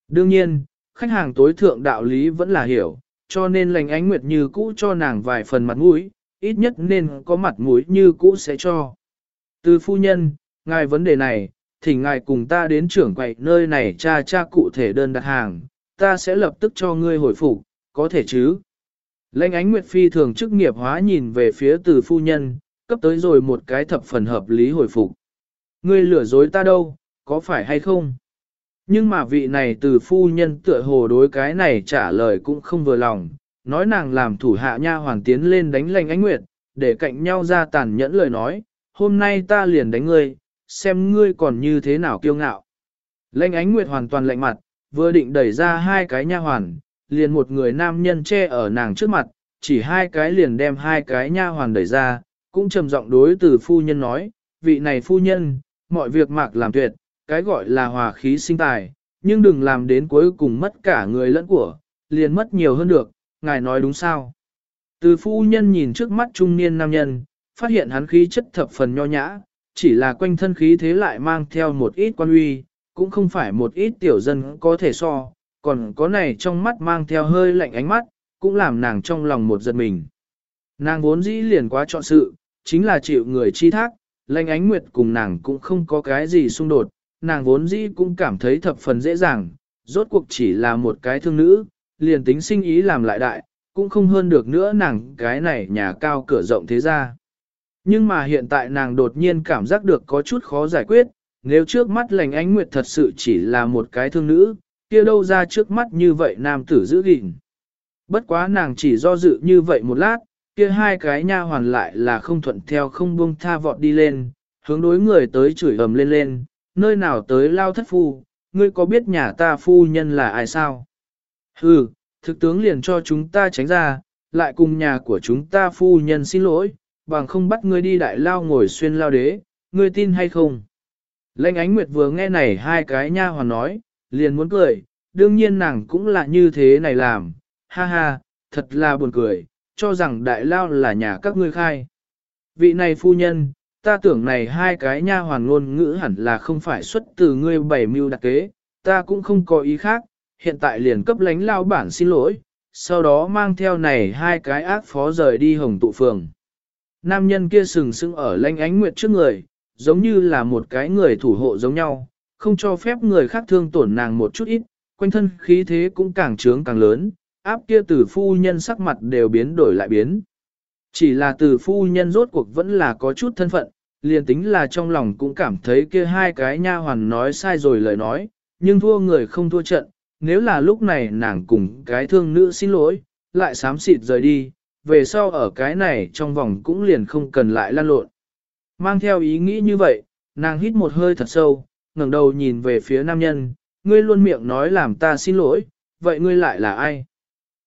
Đương nhiên, khách hàng tối thượng đạo lý vẫn là hiểu, cho nên lành ánh nguyệt như cũ cho nàng vài phần mặt mũi, ít nhất nên có mặt mũi như cũ sẽ cho. Từ phu nhân, ngài vấn đề này, thì ngài cùng ta đến trưởng quầy nơi này tra tra cụ thể đơn đặt hàng, ta sẽ lập tức cho ngươi hồi phục, có thể chứ? Lệnh ánh Nguyệt Phi thường chức nghiệp hóa nhìn về phía từ phu nhân, cấp tới rồi một cái thập phần hợp lý hồi phục. Ngươi lừa dối ta đâu, có phải hay không? Nhưng mà vị này từ phu nhân tựa hồ đối cái này trả lời cũng không vừa lòng, nói nàng làm thủ hạ nha hoàng tiến lên đánh lệnh ánh nguyệt, để cạnh nhau ra tàn nhẫn lời nói, hôm nay ta liền đánh ngươi, xem ngươi còn như thế nào kiêu ngạo. Lệnh ánh nguyệt hoàn toàn lạnh mặt, vừa định đẩy ra hai cái nha hoàn, liền một người nam nhân che ở nàng trước mặt, chỉ hai cái liền đem hai cái nha hoàn đẩy ra, cũng trầm giọng đối từ phu nhân nói, vị này phu nhân, mọi việc mạc làm tuyệt, cái gọi là hòa khí sinh tài, nhưng đừng làm đến cuối cùng mất cả người lẫn của, liền mất nhiều hơn được, ngài nói đúng sao. Từ phu nhân nhìn trước mắt trung niên nam nhân, phát hiện hắn khí chất thập phần nho nhã, chỉ là quanh thân khí thế lại mang theo một ít quan uy, cũng không phải một ít tiểu dân có thể so, còn có này trong mắt mang theo hơi lạnh ánh mắt, cũng làm nàng trong lòng một giật mình. Nàng vốn dĩ liền quá chọn sự, chính là chịu người chi thác, lạnh ánh nguyệt cùng nàng cũng không có cái gì xung đột, nàng vốn dĩ cũng cảm thấy thập phần dễ dàng, rốt cuộc chỉ là một cái thương nữ, liền tính sinh ý làm lại đại, cũng không hơn được nữa nàng cái này nhà cao cửa rộng thế ra. Nhưng mà hiện tại nàng đột nhiên cảm giác được có chút khó giải quyết, nếu trước mắt lành ánh nguyệt thật sự chỉ là một cái thương nữ, kia đâu ra trước mắt như vậy nam tử giữ gìn. Bất quá nàng chỉ do dự như vậy một lát, kia hai cái nha hoàn lại là không thuận theo không buông tha vọt đi lên, hướng đối người tới chửi ầm lên lên, nơi nào tới lao thất phu, ngươi có biết nhà ta phu nhân là ai sao? Hừ, thực tướng liền cho chúng ta tránh ra, lại cùng nhà của chúng ta phu nhân xin lỗi, bằng không bắt ngươi đi đại lao ngồi xuyên lao đế, ngươi tin hay không? Lệnh ánh nguyệt vừa nghe này hai cái nha hoàn nói, liền muốn cười, đương nhiên nàng cũng là như thế này làm, ha ha, thật là buồn cười, cho rằng đại lao là nhà các ngươi khai. Vị này phu nhân, ta tưởng này hai cái nha hoàn ngôn ngữ hẳn là không phải xuất từ ngươi bảy mưu đặc kế, ta cũng không có ý khác, hiện tại liền cấp lánh lao bản xin lỗi, sau đó mang theo này hai cái ác phó rời đi hồng tụ phường. Nam nhân kia sừng sững ở lanh ánh nguyệt trước người, giống như là một cái người thủ hộ giống nhau, không cho phép người khác thương tổn nàng một chút ít, quanh thân khí thế cũng càng trướng càng lớn, áp kia từ phu nhân sắc mặt đều biến đổi lại biến. Chỉ là từ phu nhân rốt cuộc vẫn là có chút thân phận, liền tính là trong lòng cũng cảm thấy kia hai cái nha hoàn nói sai rồi lời nói, nhưng thua người không thua trận, nếu là lúc này nàng cùng cái thương nữ xin lỗi, lại sám xịt rời đi, về sau ở cái này trong vòng cũng liền không cần lại lan lộn. Mang theo ý nghĩ như vậy, nàng hít một hơi thật sâu, ngẩng đầu nhìn về phía nam nhân, ngươi luôn miệng nói làm ta xin lỗi, vậy ngươi lại là ai?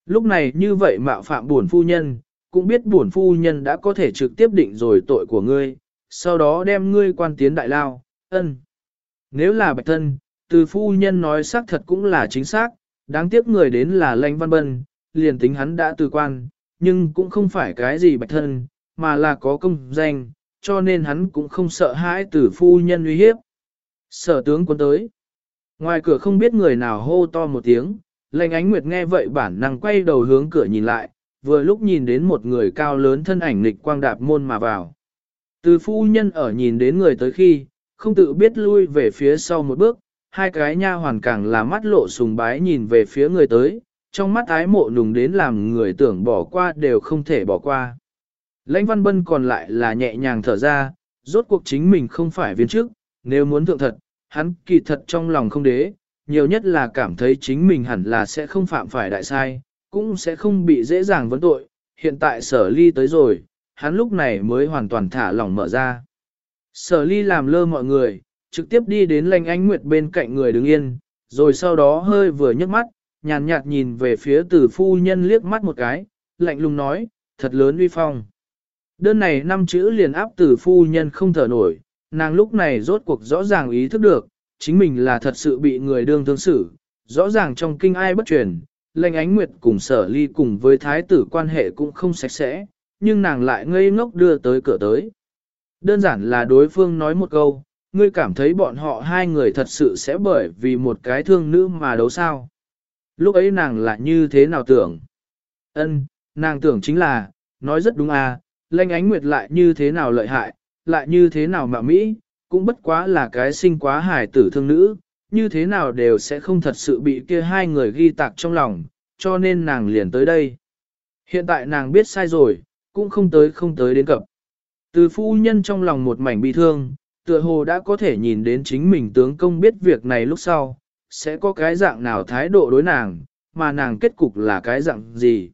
Lúc này như vậy mạo phạm buồn phu nhân, cũng biết buồn phu nhân đã có thể trực tiếp định rồi tội của ngươi, sau đó đem ngươi quan tiến đại lao, ân. Nếu là bạch thân, từ phu nhân nói xác thật cũng là chính xác, đáng tiếc người đến là lãnh văn bân, liền tính hắn đã từ quan, nhưng cũng không phải cái gì bạch thân, mà là có công danh, cho nên hắn cũng không sợ hãi từ phu nhân uy hiếp. Sở tướng quân tới. Ngoài cửa không biết người nào hô to một tiếng, lệnh ánh nguyệt nghe vậy bản năng quay đầu hướng cửa nhìn lại, vừa lúc nhìn đến một người cao lớn thân ảnh nịch quang đạp môn mà vào. Từ phu nhân ở nhìn đến người tới khi, không tự biết lui về phía sau một bước, hai cái nha hoàn càng là mắt lộ sùng bái nhìn về phía người tới, trong mắt ái mộ nùng đến làm người tưởng bỏ qua đều không thể bỏ qua. Lãnh văn bân còn lại là nhẹ nhàng thở ra, rốt cuộc chính mình không phải viên chức, nếu muốn thượng thật, hắn kỳ thật trong lòng không đế, nhiều nhất là cảm thấy chính mình hẳn là sẽ không phạm phải đại sai, cũng sẽ không bị dễ dàng vấn tội, hiện tại sở ly tới rồi, hắn lúc này mới hoàn toàn thả lỏng mở ra. Sở ly làm lơ mọi người, trực tiếp đi đến lành ánh nguyệt bên cạnh người đứng yên, rồi sau đó hơi vừa nhấc mắt, nhàn nhạt nhìn về phía tử phu nhân liếc mắt một cái, lạnh lùng nói, thật lớn uy phong. Đơn này năm chữ liền áp tử phu nhân không thở nổi, nàng lúc này rốt cuộc rõ ràng ý thức được, chính mình là thật sự bị người đương thương xử, rõ ràng trong kinh ai bất truyền, lệnh ánh nguyệt cùng sở ly cùng với thái tử quan hệ cũng không sạch sẽ, nhưng nàng lại ngây ngốc đưa tới cửa tới. Đơn giản là đối phương nói một câu, ngươi cảm thấy bọn họ hai người thật sự sẽ bởi vì một cái thương nữ mà đấu sao. Lúc ấy nàng là như thế nào tưởng? Ân, nàng tưởng chính là, nói rất đúng à, lệnh ánh nguyệt lại như thế nào lợi hại, lại như thế nào mà Mỹ, cũng bất quá là cái sinh quá hài tử thương nữ, như thế nào đều sẽ không thật sự bị kia hai người ghi tạc trong lòng, cho nên nàng liền tới đây. Hiện tại nàng biết sai rồi, cũng không tới không tới đến cập. Từ phu nhân trong lòng một mảnh bi thương, tựa hồ đã có thể nhìn đến chính mình tướng công biết việc này lúc sau, sẽ có cái dạng nào thái độ đối nàng, mà nàng kết cục là cái dạng gì.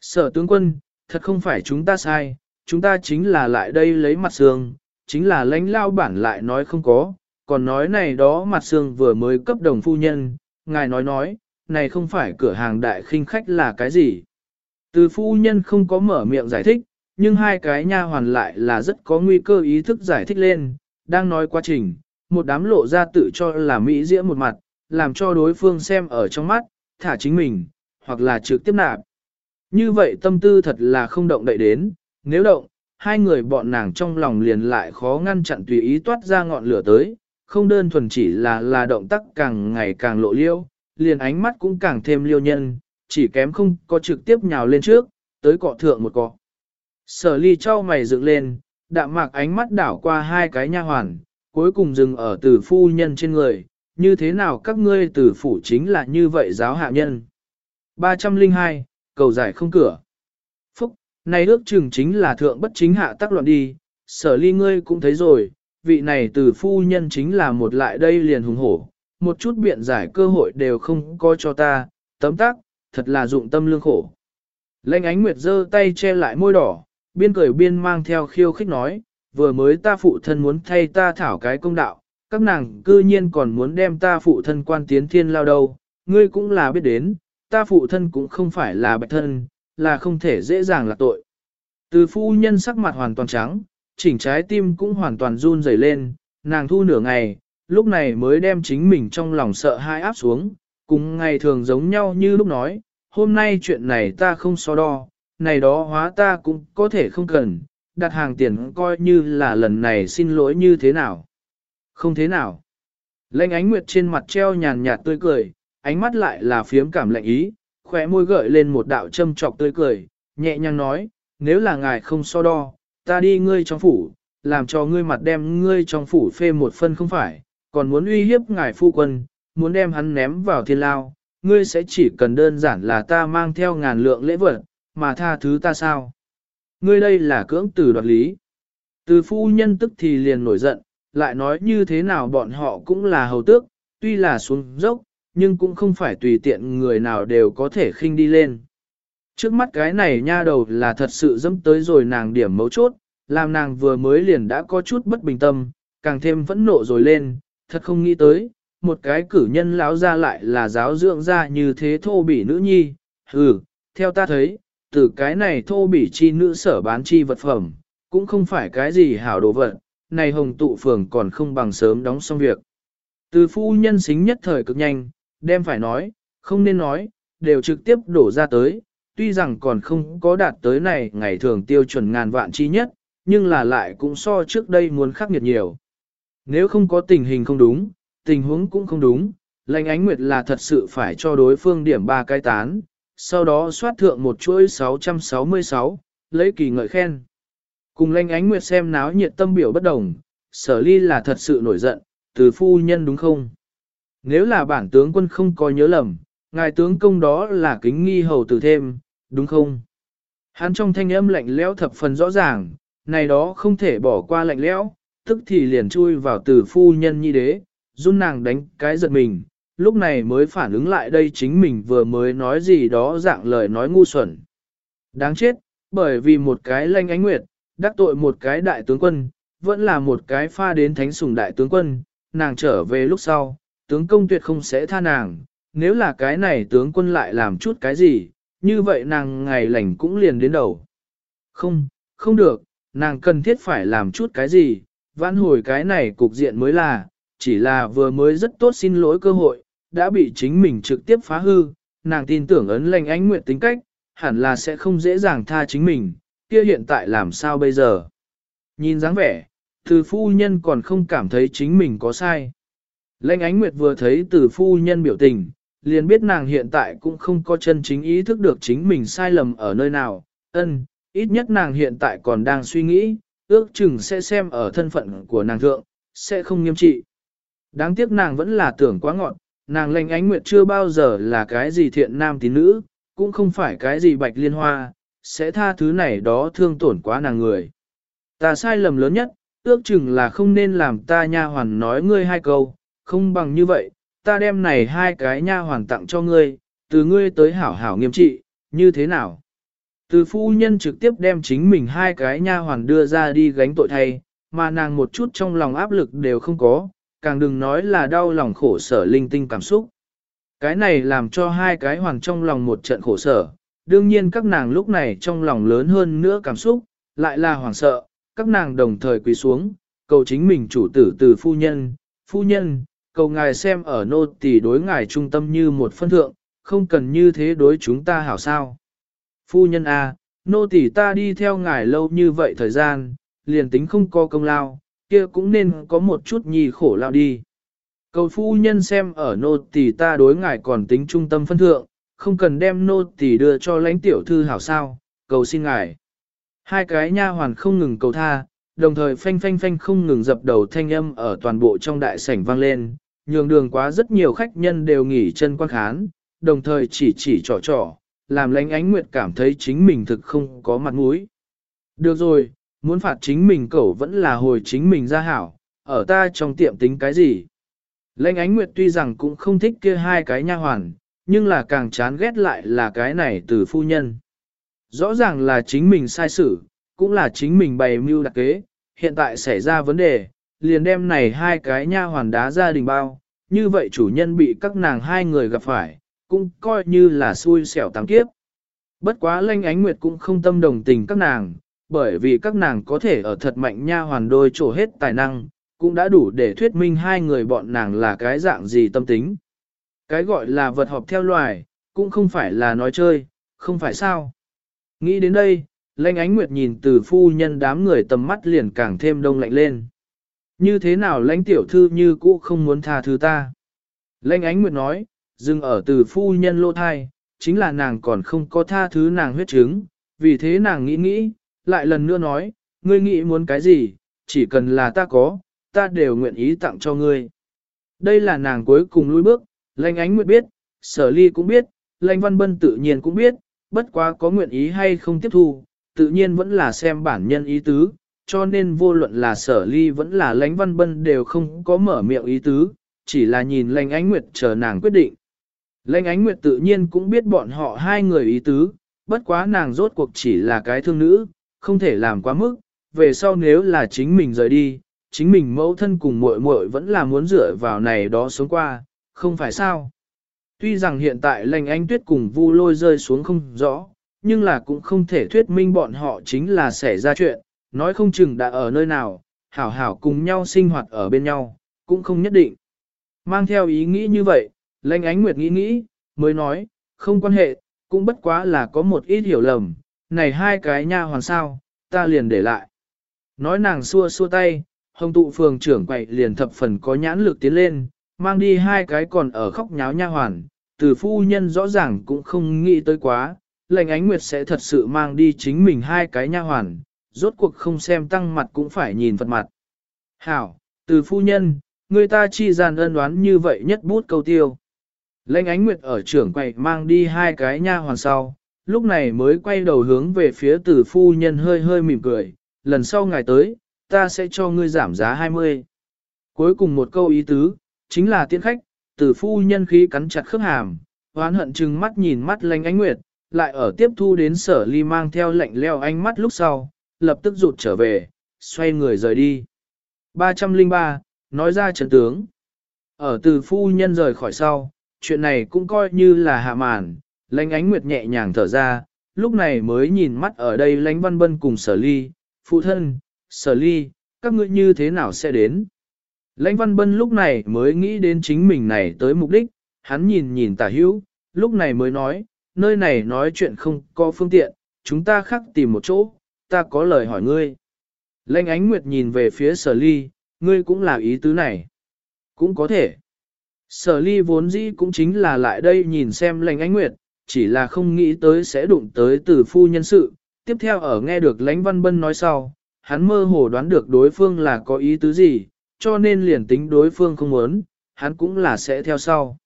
Sở tướng quân, thật không phải chúng ta sai, chúng ta chính là lại đây lấy mặt xương, chính là lãnh lao bản lại nói không có, còn nói này đó mặt xương vừa mới cấp đồng phu nhân, ngài nói nói, này không phải cửa hàng đại khinh khách là cái gì. Từ phu nhân không có mở miệng giải thích, nhưng hai cái nha hoàn lại là rất có nguy cơ ý thức giải thích lên, đang nói quá trình, một đám lộ ra tự cho là mỹ diễm một mặt, làm cho đối phương xem ở trong mắt, thả chính mình, hoặc là trực tiếp nạp. Như vậy tâm tư thật là không động đậy đến, nếu động, hai người bọn nàng trong lòng liền lại khó ngăn chặn tùy ý toát ra ngọn lửa tới, không đơn thuần chỉ là là động tác càng ngày càng lộ liêu, liền ánh mắt cũng càng thêm liêu nhân, chỉ kém không có trực tiếp nhào lên trước, tới cọ thượng một cọ. Sở ly trao mày dựng lên, đạm mạc ánh mắt đảo qua hai cái nha hoàn, cuối cùng dừng ở tử phu nhân trên người, như thế nào các ngươi tử phủ chính là như vậy giáo hạ nhân. 302, cầu giải không cửa. Này ước chừng chính là thượng bất chính hạ tác loạn đi, sở ly ngươi cũng thấy rồi, vị này tử phu nhân chính là một lại đây liền hùng hổ, một chút biện giải cơ hội đều không có cho ta, tấm tắc thật là dụng tâm lương khổ. Lệnh ánh nguyệt giơ tay che lại môi đỏ, biên cười biên mang theo khiêu khích nói, vừa mới ta phụ thân muốn thay ta thảo cái công đạo, các nàng cư nhiên còn muốn đem ta phụ thân quan tiến thiên lao đâu, ngươi cũng là biết đến, ta phụ thân cũng không phải là bạch thân, là không thể dễ dàng là tội. Từ phu nhân sắc mặt hoàn toàn trắng, chỉnh trái tim cũng hoàn toàn run rẩy lên, nàng thu nửa ngày, lúc này mới đem chính mình trong lòng sợ hai áp xuống, cùng ngày thường giống nhau như lúc nói, hôm nay chuyện này ta không so đo, này đó hóa ta cũng có thể không cần, đặt hàng tiền coi như là lần này xin lỗi như thế nào. Không thế nào. Lệnh ánh nguyệt trên mặt treo nhàn nhạt tươi cười, ánh mắt lại là phiếm cảm lệnh ý, khóe môi gợi lên một đạo châm trọc tươi cười, nhẹ nhàng nói, nếu là ngài không so đo, ta đi ngươi trong phủ, làm cho ngươi mặt đem ngươi trong phủ phê một phân không phải, còn muốn uy hiếp ngài phu quân, muốn đem hắn ném vào thiên lao, ngươi sẽ chỉ cần đơn giản là ta mang theo ngàn lượng lễ vật, mà tha thứ ta sao? Ngươi đây là cưỡng tử đoạt lý. Từ phu nhân tức thì liền nổi giận, lại nói như thế nào bọn họ cũng là hầu tước, tuy là xuống dốc, nhưng cũng không phải tùy tiện người nào đều có thể khinh đi lên. Trước mắt cái này nha đầu là thật sự dẫm tới rồi nàng điểm mấu chốt, làm nàng vừa mới liền đã có chút bất bình tâm, càng thêm phẫn nộ rồi lên, thật không nghĩ tới, một cái cử nhân lão ra lại là giáo dưỡng ra như thế thô bỉ nữ nhi, ừ, theo ta thấy, từ cái này thô bỉ chi nữ sở bán chi vật phẩm, cũng không phải cái gì hảo đồ vật, này hồng tụ phường còn không bằng sớm đóng xong việc. Từ phu nhân xính nhất thời cực nhanh, đem phải nói, không nên nói, đều trực tiếp đổ ra tới, tuy rằng còn không có đạt tới này ngày thường tiêu chuẩn ngàn vạn chi nhất, nhưng là lại cũng so trước đây muốn khắc nghiệt nhiều. Nếu không có tình hình không đúng, tình huống cũng không đúng, lãnh ánh nguyệt là thật sự phải cho đối phương điểm ba cái tán, sau đó soát thượng một chuỗi 666, lấy kỳ ngợi khen. Cùng lãnh ánh nguyệt xem náo nhiệt tâm biểu bất đồng, sở ly là thật sự nổi giận, từ phu nhân đúng không? Nếu là bản tướng quân không có nhớ lầm, ngài tướng công đó là kính nghi hầu tử thêm, đúng không? Hắn trong thanh âm lạnh lẽo thập phần rõ ràng, này đó không thể bỏ qua lạnh lẽo, tức thì liền chui vào từ phu nhân nhi đế, run nàng đánh cái giật mình, lúc này mới phản ứng lại đây chính mình vừa mới nói gì đó dạng lời nói ngu xuẩn. Đáng chết, bởi vì một cái lanh ánh nguyệt, đắc tội một cái đại tướng quân, vẫn là một cái pha đến thánh sùng đại tướng quân, nàng trở về lúc sau, tướng công tuyệt không sẽ tha nàng, nếu là cái này tướng quân lại làm chút cái gì, như vậy nàng ngày lành cũng liền đến đầu. Không, không được, nàng cần thiết phải làm chút cái gì, vãn hồi cái này cục diện mới là, chỉ là vừa mới rất tốt xin lỗi cơ hội, đã bị chính mình trực tiếp phá hư, nàng tin tưởng ấn lành ánh nguyện tính cách, hẳn là sẽ không dễ dàng tha chính mình, kia hiện tại làm sao bây giờ. Nhìn dáng vẻ, từ phu nhân còn không cảm thấy chính mình có sai. Lệnh ánh nguyệt vừa thấy từ phu nhân biểu tình, liền biết nàng hiện tại cũng không có chân chính ý thức được chính mình sai lầm ở nơi nào, ân, ít nhất nàng hiện tại còn đang suy nghĩ, ước chừng sẽ xem ở thân phận của nàng thượng, sẽ không nghiêm trị. Đáng tiếc nàng vẫn là tưởng quá ngọn, nàng lệnh ánh nguyệt chưa bao giờ là cái gì thiện nam tín nữ, cũng không phải cái gì bạch liên hoa, sẽ tha thứ này đó thương tổn quá nàng người. Ta sai lầm lớn nhất, ước chừng là không nên làm ta nha hoàn nói ngươi hai câu, không bằng như vậy, ta đem này hai cái nha hoàn tặng cho ngươi, từ ngươi tới hảo hảo nghiêm trị, như thế nào? Từ phu nhân trực tiếp đem chính mình hai cái nha hoàn đưa ra đi gánh tội thay, mà nàng một chút trong lòng áp lực đều không có, càng đừng nói là đau lòng khổ sở linh tinh cảm xúc. Cái này làm cho hai cái hoàng trong lòng một trận khổ sở, đương nhiên các nàng lúc này trong lòng lớn hơn nữa cảm xúc, lại là hoảng sợ, các nàng đồng thời quỳ xuống, cầu chính mình chủ tử từ phu nhân, phu nhân, cầu ngài xem ở nô tỳ đối ngài trung tâm như một phân thượng, không cần như thế đối chúng ta hảo sao. Phu nhân A, à, nô tỳ ta đi theo ngài lâu như vậy thời gian, liền tính không có công lao, kia cũng nên có một chút nhì khổ lao đi. Cầu phu nhân xem ở nô tỳ ta đối ngài còn tính trung tâm phân thượng, không cần đem nô tỳ đưa cho lãnh tiểu thư hảo sao, cầu xin ngài. Hai cái nha hoàn không ngừng cầu tha, đồng thời phanh phanh phanh không ngừng dập đầu thanh âm ở toàn bộ trong đại sảnh vang lên, nhường đường quá rất nhiều khách nhân đều nghỉ chân quan khán, đồng thời chỉ chỉ trò trò, làm lãnh ánh nguyệt cảm thấy chính mình thực không có mặt mũi. Được rồi, muốn phạt chính mình cẩu vẫn là hồi chính mình ra hảo, ở ta trong tiệm tính cái gì. Lãnh ánh nguyệt tuy rằng cũng không thích kia hai cái nha hoàn, nhưng là càng chán ghét lại là cái này từ phu nhân. Rõ ràng là chính mình sai xử, cũng là chính mình bày mưu đặc kế, hiện tại xảy ra vấn đề, liền đem này hai cái nha hoàn đá gia đình bao, như vậy chủ nhân bị các nàng hai người gặp phải, cũng coi như là xui xẻo tám kiếp. Bất quá lanh ánh nguyệt cũng không tâm đồng tình các nàng, bởi vì các nàng có thể ở thật mạnh nha hoàn đôi trổ hết tài năng, cũng đã đủ để thuyết minh hai người bọn nàng là cái dạng gì tâm tính. Cái gọi là vật họp theo loài, cũng không phải là nói chơi, không phải sao. Nghĩ đến đây, Lanh Ánh Nguyệt nhìn từ phu nhân đám người tầm mắt liền càng thêm đông lạnh lên. Như thế nào lãnh tiểu thư như cũ không muốn tha thứ ta? lãnh Ánh Nguyệt nói, dừng ở từ phu nhân lô thai, chính là nàng còn không có tha thứ nàng huyết chứng, vì thế nàng nghĩ nghĩ, lại lần nữa nói, ngươi nghĩ muốn cái gì, chỉ cần là ta có, ta đều nguyện ý tặng cho ngươi. Đây là nàng cuối cùng lui bước, lãnh Ánh Nguyệt biết, Sở Ly cũng biết, lãnh Văn Bân tự nhiên cũng biết, bất quá có nguyện ý hay không tiếp thu, tự nhiên vẫn là xem bản nhân ý tứ, cho nên vô luận là Sở Ly vẫn là lãnh Văn Bân đều không có mở miệng ý tứ, chỉ là nhìn lãnh Ánh Nguyệt chờ nàng quyết định. Lãnh Ánh Nguyệt tự nhiên cũng biết bọn họ hai người ý tứ, bất quá nàng rốt cuộc chỉ là cái thương nữ, không thể làm quá mức, về sau nếu là chính mình rời đi, chính mình mẫu thân cùng muội muội vẫn là muốn dựa vào này đó sống qua, không phải sao. Tuy rằng hiện tại lành ánh tuyết cùng vu lôi rơi xuống không rõ, nhưng là cũng không thể thuyết minh bọn họ chính là xảy ra chuyện, nói không chừng đã ở nơi nào, hảo hảo cùng nhau sinh hoạt ở bên nhau, cũng không nhất định. Mang theo ý nghĩ như vậy, lãnh ánh nguyệt nghĩ nghĩ, mới nói, không quan hệ, cũng bất quá là có một ít hiểu lầm, này hai cái nha hoàn sao, ta liền để lại. Nói nàng xua xua tay, hồng tụ phường trưởng quậy liền thập phần có nhãn lực tiến lên, mang đi hai cái còn ở khóc nháo nha hoàn, từ phu nhân rõ ràng cũng không nghĩ tới quá, lệnh ánh nguyệt sẽ thật sự mang đi chính mình hai cái nha hoàn, rốt cuộc không xem tăng mặt cũng phải nhìn phật mặt. Hảo, từ phu nhân, người ta chi gian ân đoán như vậy nhất bút câu tiêu. Lệnh ánh nguyệt ở trưởng quầy mang đi hai cái nha hoàn sau, lúc này mới quay đầu hướng về phía tử phu nhân hơi hơi mỉm cười, lần sau ngài tới, ta sẽ cho ngươi giảm giá 20. Cuối cùng một câu ý tứ, chính là tiễn khách, tử phu nhân khí cắn chặt khớp hàm, hoán hận chừng mắt nhìn mắt lanh ánh nguyệt, lại ở tiếp thu đến sở ly mang theo lệnh leo ánh mắt lúc sau, lập tức rụt trở về, xoay người rời đi. 303, nói ra trận tướng. Ở từ phu nhân rời khỏi sau, chuyện này cũng coi như là hạ màn, lãnh ánh nguyệt nhẹ nhàng thở ra, lúc này mới nhìn mắt ở đây lãnh văn bân cùng sở ly, phụ thân, sở ly, các ngươi như thế nào sẽ đến. Lãnh văn bân lúc này mới nghĩ đến chính mình này tới mục đích, hắn nhìn nhìn tả hữu, lúc này mới nói, nơi này nói chuyện không có phương tiện, chúng ta khắc tìm một chỗ, ta có lời hỏi ngươi. Lãnh ánh nguyệt nhìn về phía sở ly, ngươi cũng là ý tứ này. Cũng có thể. Sở ly vốn dĩ cũng chính là lại đây nhìn xem lãnh ánh nguyệt, chỉ là không nghĩ tới sẽ đụng tới từ phu nhân sự. Tiếp theo ở nghe được lãnh văn bân nói sau, hắn mơ hồ đoán được đối phương là có ý tứ gì, cho nên liền tính đối phương không muốn, hắn cũng là sẽ theo sau.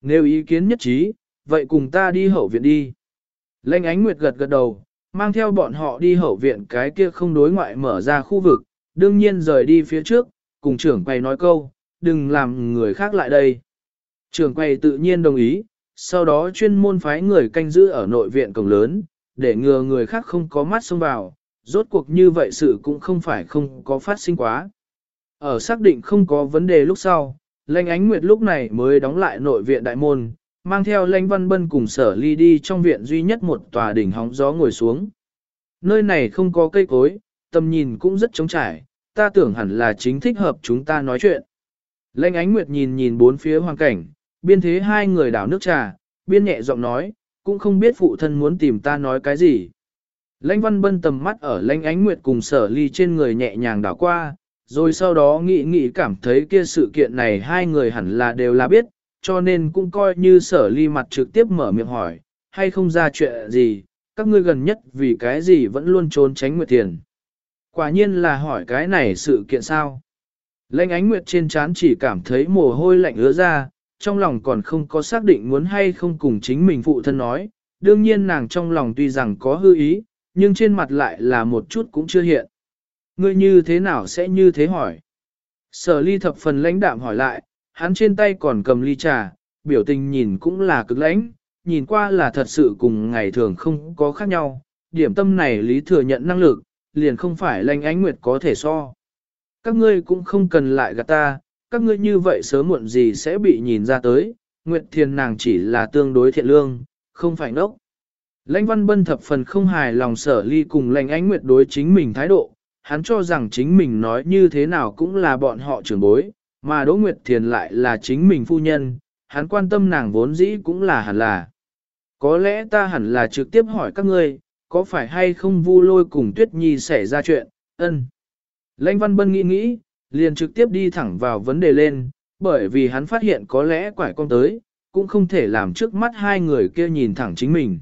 Nếu ý kiến nhất trí, vậy cùng ta đi hậu viện đi. Lệnh ánh nguyệt gật gật đầu, mang theo bọn họ đi hậu viện cái kia không đối ngoại mở ra khu vực, đương nhiên rời đi phía trước, cùng trưởng quầy nói câu, đừng làm người khác lại đây. Trưởng quầy tự nhiên đồng ý, sau đó chuyên môn phái người canh giữ ở nội viện cổng lớn, để ngừa người khác không có mắt xông vào, rốt cuộc như vậy sự cũng không phải không có phát sinh quá. Ở xác định không có vấn đề lúc sau, Lệnh Ánh Nguyệt lúc này mới đóng lại nội viện đại môn, mang theo lãnh Văn Bân cùng sở ly đi trong viện duy nhất một tòa đỉnh hóng gió ngồi xuống. Nơi này không có cây cối, tầm nhìn cũng rất trống trải, ta tưởng hẳn là chính thích hợp chúng ta nói chuyện. Lãnh Ánh Nguyệt nhìn nhìn bốn phía hoàn cảnh, biên thế hai người đảo nước trà, biên nhẹ giọng nói, cũng không biết phụ thân muốn tìm ta nói cái gì. Lãnh văn bân tầm mắt ở lãnh ánh nguyệt cùng sở ly trên người nhẹ nhàng đảo qua, rồi sau đó nghĩ nghĩ cảm thấy kia sự kiện này hai người hẳn là đều là biết, cho nên cũng coi như sở ly mặt trực tiếp mở miệng hỏi, hay không ra chuyện gì, các ngươi gần nhất vì cái gì vẫn luôn trốn tránh nguyệt tiền. Quả nhiên là hỏi cái này sự kiện sao. Lãnh ánh nguyệt trên trán chỉ cảm thấy mồ hôi lạnh ứa ra, trong lòng còn không có xác định muốn hay không cùng chính mình phụ thân nói, đương nhiên nàng trong lòng tuy rằng có hư ý, nhưng trên mặt lại là một chút cũng chưa hiện. Ngươi như thế nào sẽ như thế hỏi? Sở ly thập phần lãnh đạm hỏi lại, hắn trên tay còn cầm ly trà, biểu tình nhìn cũng là cực lãnh, nhìn qua là thật sự cùng ngày thường không có khác nhau, điểm tâm này lý thừa nhận năng lực, liền không phải Lanh ánh nguyệt có thể so. Các ngươi cũng không cần lại gạt ta, các ngươi như vậy sớm muộn gì sẽ bị nhìn ra tới, Nguyệt Thiền nàng chỉ là tương đối thiện lương, không phải ngốc. Lãnh Văn Bân thập phần không hài lòng sở ly cùng lãnh ánh Nguyệt đối chính mình thái độ, hắn cho rằng chính mình nói như thế nào cũng là bọn họ trưởng bối, mà Đỗ Nguyệt Thiền lại là chính mình phu nhân, hắn quan tâm nàng vốn dĩ cũng là hẳn là. Có lẽ ta hẳn là trực tiếp hỏi các ngươi, có phải hay không vu lôi cùng Tuyết Nhi xảy ra chuyện, ân. Lãnh Văn Bân nghĩ nghĩ, liền trực tiếp đi thẳng vào vấn đề lên, bởi vì hắn phát hiện có lẽ quải con tới, cũng không thể làm trước mắt hai người kia nhìn thẳng chính mình.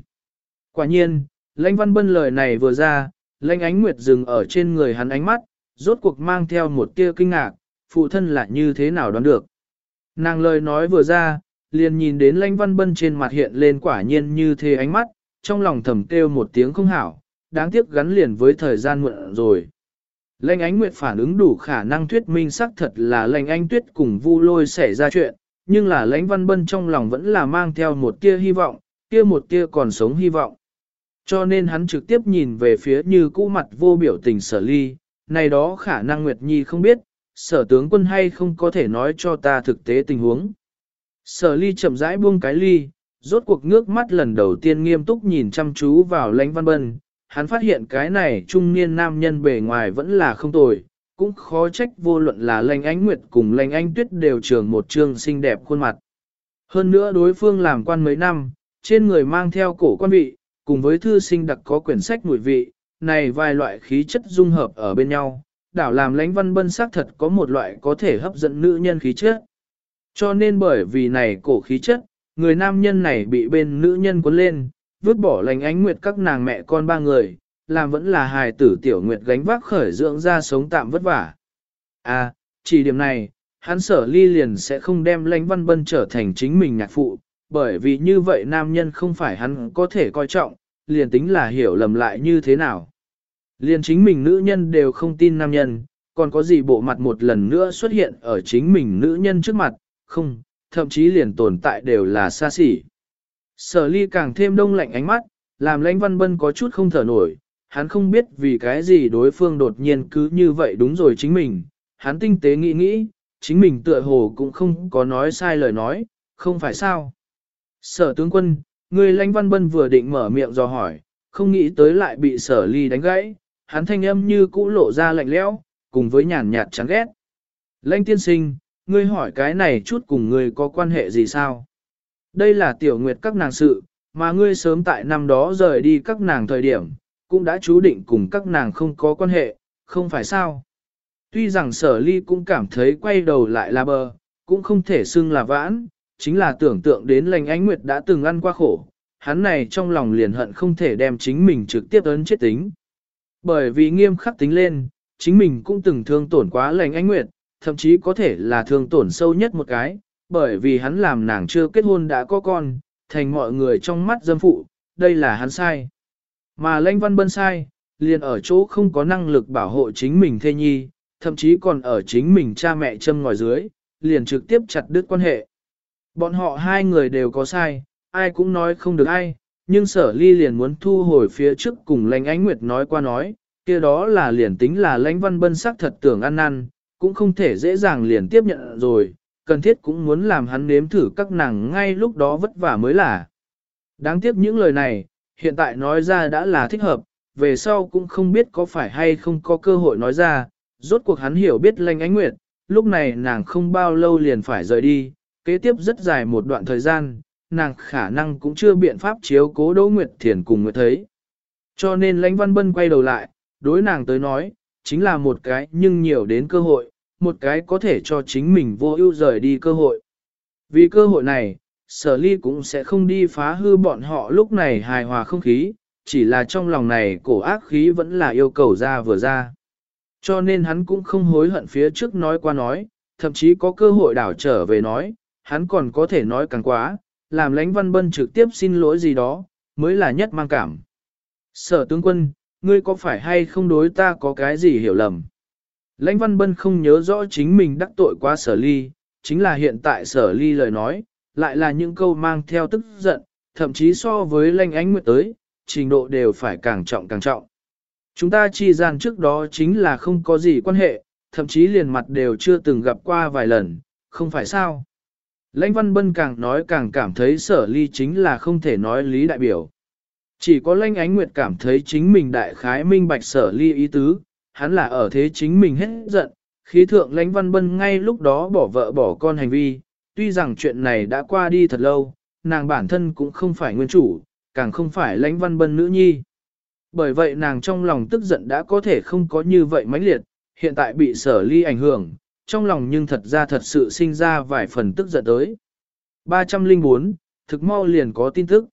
Quả nhiên, Lãnh Văn Bân lời này vừa ra, Lãnh Ánh Nguyệt dừng ở trên người hắn ánh mắt, rốt cuộc mang theo một tia kinh ngạc, phụ thân là như thế nào đoán được. Nàng lời nói vừa ra, liền nhìn đến Lãnh Văn Bân trên mặt hiện lên quả nhiên như thế ánh mắt, trong lòng thầm kêu một tiếng không hảo, đáng tiếc gắn liền với thời gian muộn rồi. Lãnh ánh nguyệt phản ứng đủ khả năng thuyết minh xác thật là lãnh anh tuyết cùng vu lôi xảy ra chuyện, nhưng là lãnh văn bân trong lòng vẫn là mang theo một tia hy vọng, kia một tia còn sống hy vọng. Cho nên hắn trực tiếp nhìn về phía như cũ mặt vô biểu tình sở ly, này đó khả năng Nguyệt Nhi không biết, sở tướng quân hay không có thể nói cho ta thực tế tình huống. Sở ly chậm rãi buông cái ly, rốt cuộc ngước mắt lần đầu tiên nghiêm túc nhìn chăm chú vào lãnh văn bân, hắn phát hiện cái này trung niên nam nhân bề ngoài vẫn là không tồi, cũng khó trách vô luận là lãnh ánh nguyệt cùng lãnh ánh tuyết đều trường một trương xinh đẹp khuôn mặt. Hơn nữa đối phương làm quan mấy năm, trên người mang theo cổ quan vị, cùng với thư sinh đặc có quyển sách mùi vị, này vài loại khí chất dung hợp ở bên nhau, đảo làm lãnh văn bân xác thật có một loại có thể hấp dẫn nữ nhân khí chất. Cho nên bởi vì này cổ khí chất, người nam nhân này bị bên nữ nhân cuốn lên, vứt bỏ lành ánh nguyệt các nàng mẹ con ba người, làm vẫn là hài tử tiểu nguyệt gánh vác khởi dưỡng ra sống tạm vất vả. À, chỉ điểm này, hắn sở ly liền sẽ không đem lãnh văn bân trở thành chính mình nhạc phụ, bởi vì như vậy nam nhân không phải hắn có thể coi trọng, liền tính là hiểu lầm lại như thế nào. Liền chính mình nữ nhân đều không tin nam nhân, còn có gì bộ mặt một lần nữa xuất hiện ở chính mình nữ nhân trước mặt, không, thậm chí liền tồn tại đều là xa xỉ. Sở ly càng thêm đông lạnh ánh mắt, làm lãnh văn bân có chút không thở nổi, hắn không biết vì cái gì đối phương đột nhiên cứ như vậy đúng rồi chính mình, hắn tinh tế nghĩ nghĩ, chính mình tựa hồ cũng không có nói sai lời nói, không phải sao. Sở tướng quân, người lãnh văn bân vừa định mở miệng do hỏi, không nghĩ tới lại bị sở ly đánh gãy, hắn thanh âm như cũ lộ ra lạnh lẽo, cùng với nhàn nhạt chán ghét. Lãnh tiên sinh, ngươi hỏi cái này chút cùng ngươi có quan hệ gì sao? Đây là tiểu nguyệt các nàng sự, mà ngươi sớm tại năm đó rời đi các nàng thời điểm, cũng đã chú định cùng các nàng không có quan hệ, không phải sao? Tuy rằng sở ly cũng cảm thấy quay đầu lại là bờ, cũng không thể xưng là vãn, chính là tưởng tượng đến lành ánh nguyệt đã từng ăn qua khổ, hắn này trong lòng liền hận không thể đem chính mình trực tiếp ấn chết tính. Bởi vì nghiêm khắc tính lên, chính mình cũng từng thương tổn quá lành ánh nguyệt, thậm chí có thể là thương tổn sâu nhất một cái, bởi vì hắn làm nàng chưa kết hôn đã có con, thành mọi người trong mắt dâm phụ, đây là hắn sai. Mà lãnh văn bân sai, liền ở chỗ không có năng lực bảo hộ chính mình thê nhi, thậm chí còn ở chính mình cha mẹ châm ngòi dưới, liền trực tiếp chặt đứt quan hệ. Bọn họ hai người đều có sai, ai cũng nói không được ai, nhưng sở ly liền muốn thu hồi phía trước cùng lãnh ánh nguyệt nói qua nói, kia đó là liền tính là lãnh văn bân sắc thật tưởng ăn năn, cũng không thể dễ dàng liền tiếp nhận rồi, cần thiết cũng muốn làm hắn nếm thử các nàng ngay lúc đó vất vả mới là. Đáng tiếc những lời này, hiện tại nói ra đã là thích hợp, về sau cũng không biết có phải hay không có cơ hội nói ra, rốt cuộc hắn hiểu biết lãnh ánh nguyệt, lúc này nàng không bao lâu liền phải rời đi, kế tiếp rất dài một đoạn thời gian, nàng khả năng cũng chưa biện pháp chiếu cố Đỗ Nguyệt Thiền cùng người thấy. Cho nên lãnh văn bân quay đầu lại, đối nàng tới nói, chính là một cái nhưng nhiều đến cơ hội, một cái có thể cho chính mình vô ưu rời đi cơ hội. Vì cơ hội này, sở ly cũng sẽ không đi phá hư bọn họ lúc này hài hòa không khí, chỉ là trong lòng này cổ ác khí vẫn là yêu cầu ra vừa ra. Cho nên hắn cũng không hối hận phía trước nói qua nói, thậm chí có cơ hội đảo trở về nói, hắn còn có thể nói càng quá, làm lãnh văn bân trực tiếp xin lỗi gì đó, mới là nhất mang cảm. Sở tướng quân, ngươi có phải hay không đối ta có cái gì hiểu lầm? Lãnh Văn Bân không nhớ rõ chính mình đắc tội qua sở ly, chính là hiện tại sở ly lời nói, lại là những câu mang theo tức giận, thậm chí so với lãnh ánh nguyệt tới, trình độ đều phải càng trọng càng trọng. Chúng ta chi gian trước đó chính là không có gì quan hệ, thậm chí liền mặt đều chưa từng gặp qua vài lần, không phải sao. Lãnh Văn Bân càng nói càng cảm thấy sở ly chính là không thể nói lý đại biểu. Chỉ có lãnh ánh nguyệt cảm thấy chính mình đại khái minh bạch sở ly ý tứ, hắn là ở thế chính mình hết giận, khí thượng lãnh văn bân ngay lúc đó bỏ vợ bỏ con hành vi, tuy rằng chuyện này đã qua đi thật lâu, nàng bản thân cũng không phải nguyên chủ, càng không phải lãnh văn bân nữ nhi. Bởi vậy nàng trong lòng tức giận đã có thể không có như vậy mãnh liệt, hiện tại bị sở ly ảnh hưởng, trong lòng nhưng thật ra thật sự sinh ra vài phần tức giận tới. 304, thực mau liền có tin tức.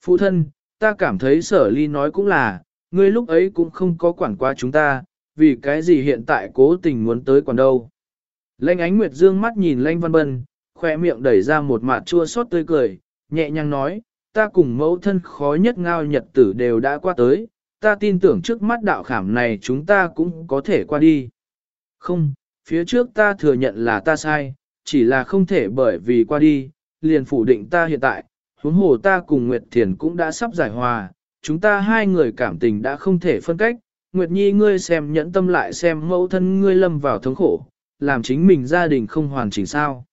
Phụ thân, ta cảm thấy sở ly nói cũng là, ngươi lúc ấy cũng không có quản qua chúng ta, vì cái gì hiện tại cố tình muốn tới còn đâu. Lênh ánh nguyệt dương mắt nhìn lênh văn bân, khoe miệng đẩy ra một mạt chua xót tươi cười, nhẹ nhàng nói, ta cùng mẫu thân khó nhất ngao nhật tử đều đã qua tới, ta tin tưởng trước mắt đạo khảm này chúng ta cũng có thể qua đi. Không, phía trước ta thừa nhận là ta sai, chỉ là không thể bởi vì qua đi, liền phủ định ta hiện tại, huống hồ ta cùng Nguyệt Thiền cũng đã sắp giải hòa, chúng ta hai người cảm tình đã không thể phân cách, Nguyệt Nhi ngươi xem nhẫn tâm lại xem mẫu thân ngươi lâm vào thống khổ, làm chính mình gia đình không hoàn chỉnh sao.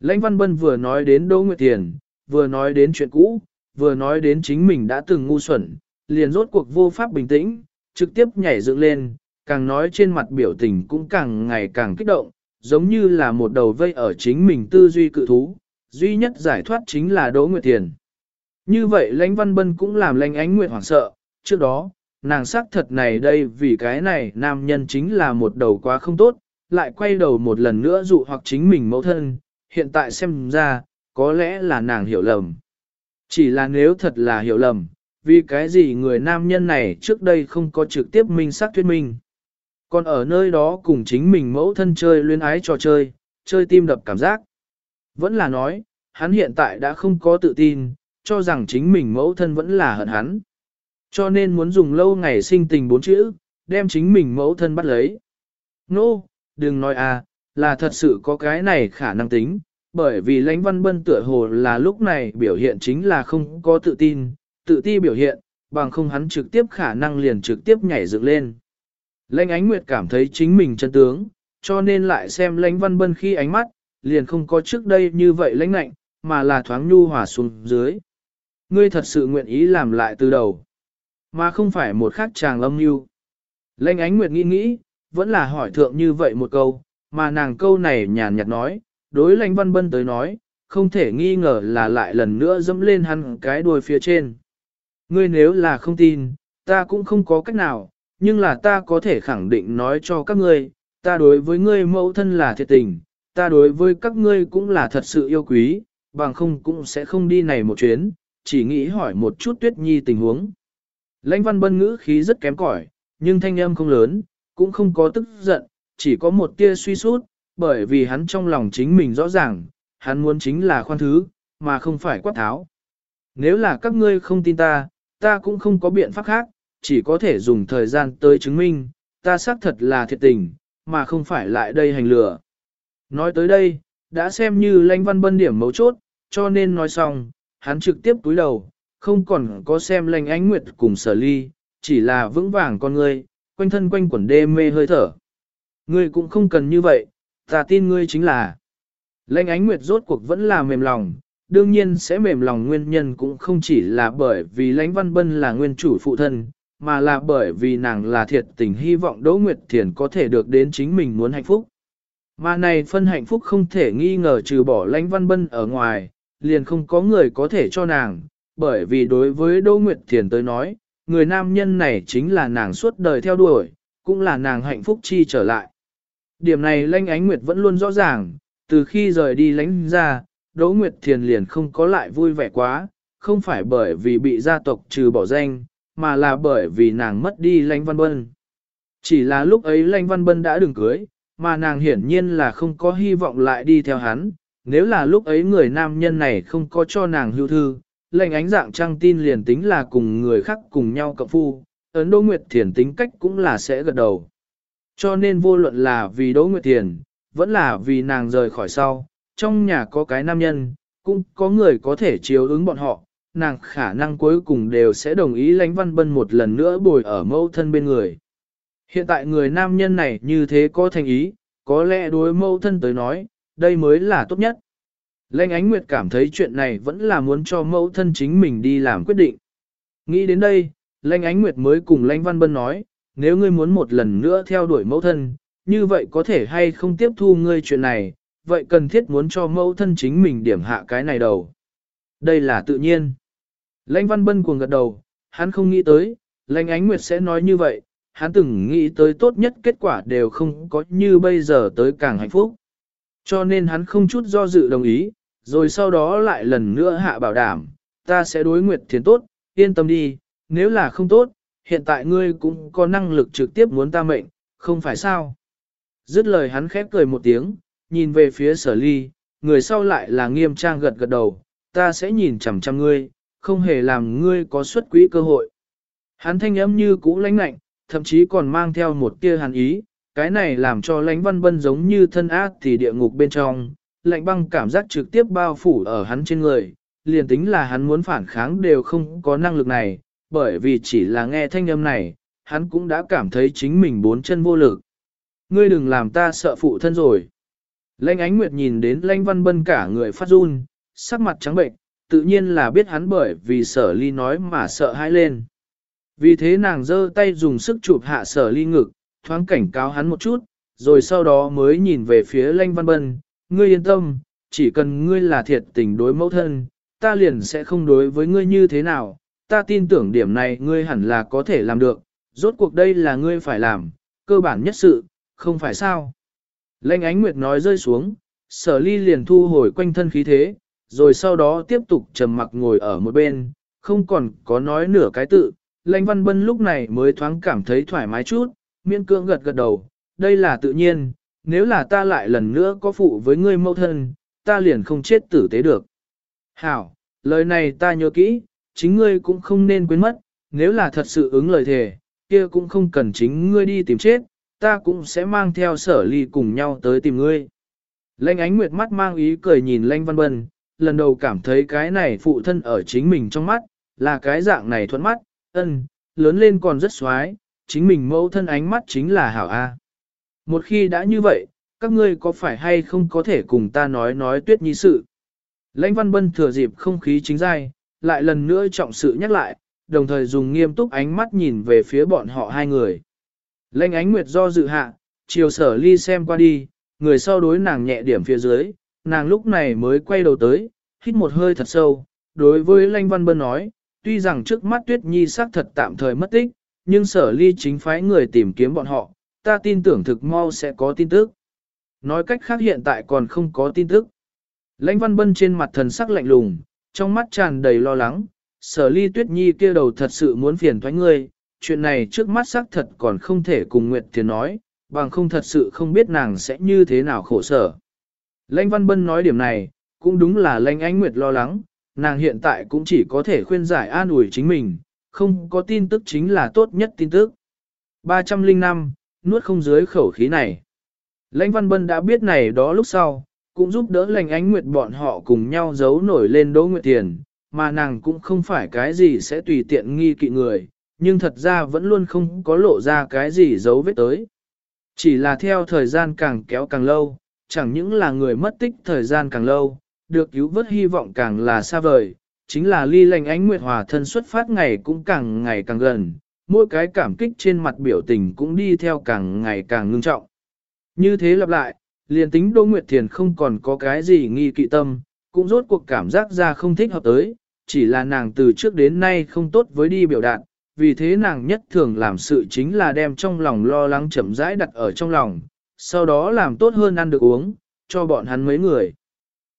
Lãnh Văn Bân vừa nói đến Đỗ Nguyệt Thiền, vừa nói đến chuyện cũ, vừa nói đến chính mình đã từng ngu xuẩn, liền rốt cuộc vô pháp bình tĩnh, trực tiếp nhảy dựng lên, càng nói trên mặt biểu tình cũng càng ngày càng kích động, giống như là một đầu vây ở chính mình tư duy cự thú, duy nhất giải thoát chính là Đỗ Nguyệt Thiền. Như vậy lãnh văn bân cũng làm lãnh ánh nguyệt hoảng sợ, trước đó, nàng xác thật này đây vì cái này nam nhân chính là một đầu quá không tốt, lại quay đầu một lần nữa dụ hoặc chính mình mẫu thân, hiện tại xem ra, có lẽ là nàng hiểu lầm. Chỉ là nếu thật là hiểu lầm, vì cái gì người nam nhân này trước đây không có trực tiếp minh xác thuyết minh. Còn ở nơi đó cùng chính mình mẫu thân chơi luyến ái trò chơi, chơi tim đập cảm giác. Vẫn là nói, hắn hiện tại đã không có tự tin, cho rằng chính mình mẫu thân vẫn là hận hắn. Cho nên muốn dùng lâu ngày sinh tình bốn chữ, đem chính mình mẫu thân bắt lấy. Nô, no, đừng nói à, là thật sự có cái này khả năng tính, bởi vì lãnh văn bân tựa hồ là lúc này biểu hiện chính là không có tự tin, tự ti biểu hiện, bằng không hắn trực tiếp khả năng liền trực tiếp nhảy dựng lên. Lãnh ánh nguyệt cảm thấy chính mình chân tướng, cho nên lại xem lãnh văn bân khi ánh mắt, liền không có trước đây như vậy lãnh lạnh, mà là thoáng nhu hòa xuống dưới. Ngươi thật sự nguyện ý làm lại từ đầu, mà không phải một khắc chàng âm mưu. Lệnh ánh nguyệt nghĩ nghĩ, vẫn là hỏi thượng như vậy một câu, mà nàng câu này nhàn nhạt nói, đối lãnh văn bân tới nói, không thể nghi ngờ là lại lần nữa dẫm lên hắn cái đuôi phía trên. Ngươi nếu là không tin, ta cũng không có cách nào, nhưng là ta có thể khẳng định nói cho các ngươi, ta đối với ngươi mẫu thân là thiệt tình, ta đối với các ngươi cũng là thật sự yêu quý, bằng không cũng sẽ không đi này một chuyến, chỉ nghĩ hỏi một chút tuyết nhi tình huống. Lãnh văn bân ngữ khí rất kém cỏi, nhưng thanh âm không lớn, cũng không có tức giận, chỉ có một tia suy sút, bởi vì hắn trong lòng chính mình rõ ràng, hắn muốn chính là khoan thứ, mà không phải quát tháo. Nếu là các ngươi không tin ta, ta cũng không có biện pháp khác, chỉ có thể dùng thời gian tới chứng minh, ta xác thật là thiệt tình, mà không phải lại đây hành lừa. Nói tới đây, đã xem như lãnh văn bân điểm mấu chốt, cho nên nói xong, hắn trực tiếp túi đầu, không còn có xem lãnh ánh nguyệt cùng sở ly, chỉ là vững vàng con ngươi, quanh thân quanh quẩn đê mê hơi thở. Ngươi cũng không cần như vậy, ta tin ngươi chính là. Lãnh ánh nguyệt rốt cuộc vẫn là mềm lòng, đương nhiên sẽ mềm lòng nguyên nhân cũng không chỉ là bởi vì lãnh văn bân là nguyên chủ phụ thân, mà là bởi vì nàng là thiệt tình hy vọng Đỗ Nguyệt Thiền có thể được đến chính mình muốn hạnh phúc. Mà này phân hạnh phúc không thể nghi ngờ trừ bỏ lãnh văn bân ở ngoài, liền không có người có thể cho nàng, bởi vì đối với Đỗ Nguyệt Thiền tới nói, người nam nhân này chính là nàng suốt đời theo đuổi, cũng là nàng hạnh phúc chi trở lại. Điểm này lãnh ánh Nguyệt vẫn luôn rõ ràng, từ khi rời đi lãnh ra, Đỗ Nguyệt Thiền liền không có lại vui vẻ quá, không phải bởi vì bị gia tộc trừ bỏ danh, mà là bởi vì nàng mất đi Lanh văn bân. Chỉ là lúc ấy Lanh văn bân đã đừng cưới, mà nàng hiển nhiên là không có hy vọng lại đi theo hắn, nếu là lúc ấy người nam nhân này không có cho nàng hưu thư, lệnh ánh dạng trăng tin liền tính là cùng người khác cùng nhau cập phu, ấn Đỗ Nguyệt Thiền tính cách cũng là sẽ gật đầu. Cho nên vô luận là vì Đỗ Nguyệt Thiền, vẫn là vì nàng rời khỏi sau, trong nhà có cái nam nhân, cũng có người có thể chiếu ứng bọn họ, nàng khả năng cuối cùng đều sẽ đồng ý lãnh văn bân một lần nữa bồi ở mẫu thân bên người. Hiện tại người nam nhân này như thế có thành ý, có lẽ đối mẫu thân tới nói, đây mới là tốt nhất. Lênh ánh nguyệt cảm thấy chuyện này vẫn là muốn cho mẫu thân chính mình đi làm quyết định. Nghĩ đến đây, Lênh ánh nguyệt mới cùng lãnh văn bân nói, nếu ngươi muốn một lần nữa theo đuổi mẫu thân, như vậy có thể hay không tiếp thu ngươi chuyện này, vậy cần thiết muốn cho mẫu thân chính mình điểm hạ cái này đầu. Đây là tự nhiên. Lãnh Văn Bân cuồng gật đầu, hắn không nghĩ tới, Lãnh Ánh Nguyệt sẽ nói như vậy, hắn từng nghĩ tới tốt nhất kết quả đều không có như bây giờ tới càng hạnh phúc. Cho nên hắn không chút do dự đồng ý, rồi sau đó lại lần nữa hạ bảo đảm, ta sẽ đối Nguyệt Thiền tốt, yên tâm đi, nếu là không tốt, hiện tại ngươi cũng có năng lực trực tiếp muốn ta mệnh, không phải sao. Dứt lời hắn khép cười một tiếng, nhìn về phía sở ly, người sau lại là nghiêm trang gật gật đầu, ta sẽ nhìn chằm chằm ngươi, không hề làm ngươi có xuất quỹ cơ hội. Hắn thanh âm như cũ lãnh lạnh, thậm chí còn mang theo một tia hàn ý, cái này làm cho lãnh văn bân giống như thân ác thì địa ngục bên trong, lạnh băng cảm giác trực tiếp bao phủ ở hắn trên người, liền tính là hắn muốn phản kháng đều không có năng lực này, bởi vì chỉ là nghe thanh âm này, hắn cũng đã cảm thấy chính mình bốn chân vô lực. Ngươi đừng làm ta sợ phụ thân rồi. Lãnh ánh nguyệt nhìn đến lãnh văn bân cả người phát run, sắc mặt trắng bệnh, tự nhiên là biết hắn bởi vì sở ly nói mà sợ hãi lên. Vì thế nàng giơ tay dùng sức chụp hạ sở ly ngực, thoáng cảnh cáo hắn một chút, rồi sau đó mới nhìn về phía Lanh văn bân, ngươi yên tâm, chỉ cần ngươi là thiệt tình đối mẫu thân, ta liền sẽ không đối với ngươi như thế nào, ta tin tưởng điểm này ngươi hẳn là có thể làm được, rốt cuộc đây là ngươi phải làm, cơ bản nhất sự, không phải sao. Lanh ánh nguyệt nói rơi xuống, sở ly liền thu hồi quanh thân khí thế, rồi sau đó tiếp tục trầm mặc ngồi ở một bên, không còn có nói nửa cái tự. Lãnh văn bân lúc này mới thoáng cảm thấy thoải mái chút, miễn cưỡng gật gật đầu, đây là tự nhiên, nếu là ta lại lần nữa có phụ với ngươi mâu thân, ta liền không chết tử tế được. Hảo, lời này ta nhớ kỹ, chính ngươi cũng không nên quên mất, nếu là thật sự ứng lời thề, kia cũng không cần chính ngươi đi tìm chết, ta cũng sẽ mang theo sở ly cùng nhau tới tìm ngươi. Lanh ánh nguyệt mắt mang ý cười nhìn Lanh Văn Bân, lần đầu cảm thấy cái này phụ thân ở chính mình trong mắt, là cái dạng này thuận mắt, ân, lớn lên còn rất xoái, chính mình mẫu thân ánh mắt chính là hảo A. Một khi đã như vậy, các ngươi có phải hay không có thể cùng ta nói nói tuyết nhi sự. Lãnh Văn Bân thừa dịp không khí chính giai, lại lần nữa trọng sự nhắc lại, đồng thời dùng nghiêm túc ánh mắt nhìn về phía bọn họ hai người. lãnh ánh nguyệt do dự hạ, chiều sở ly xem qua đi, người sau đối nàng nhẹ điểm phía dưới, nàng lúc này mới quay đầu tới, hít một hơi thật sâu, đối với Lanh Văn Bân nói, tuy rằng trước mắt Tuyết Nhi xác thật tạm thời mất tích, nhưng sở ly chính phái người tìm kiếm bọn họ, ta tin tưởng thực mau sẽ có tin tức. Nói cách khác hiện tại còn không có tin tức. Lãnh Văn Bân trên mặt thần sắc lạnh lùng, trong mắt tràn đầy lo lắng, sở ly Tuyết Nhi kia đầu thật sự muốn phiền thoái ngươi, chuyện này trước mắt xác thật còn không thể cùng Nguyệt Thiền nói, bằng không thật sự không biết nàng sẽ như thế nào khổ sở. Lãnh Văn Bân nói điểm này, cũng đúng là Lãnh Ánh Nguyệt lo lắng, nàng hiện tại cũng chỉ có thể khuyên giải an ủi chính mình, không có tin tức chính là tốt nhất tin tức. 305, nuốt không dưới khẩu khí này. Lãnh Văn Bân đã biết này đó lúc sau, cũng giúp đỡ Lãnh Ánh Nguyệt bọn họ cùng nhau giấu nổi lên Đỗ Nguyệt Tiền, mà nàng cũng không phải cái gì sẽ tùy tiện nghi kỵ người, nhưng thật ra vẫn luôn không có lộ ra cái gì giấu vết tới. Chỉ là theo thời gian càng kéo càng lâu, chẳng những là người mất tích thời gian càng lâu, được cứu vớt hy vọng càng là xa vời, chính là ly lành ánh nguyệt hòa thân xuất phát ngày cũng càng ngày càng gần, mỗi cái cảm kích trên mặt biểu tình cũng đi theo càng ngày càng ngưng trọng. Như thế lặp lại, liền tính Đỗ Nguyệt Thiền không còn có cái gì nghi kỵ tâm, cũng rốt cuộc cảm giác ra không thích hợp tới, chỉ là nàng từ trước đến nay không tốt với đi biểu đạt, vì thế nàng nhất thường làm sự chính là đem trong lòng lo lắng chậm rãi đặt ở trong lòng, sau đó làm tốt hơn ăn được uống, cho bọn hắn mấy người.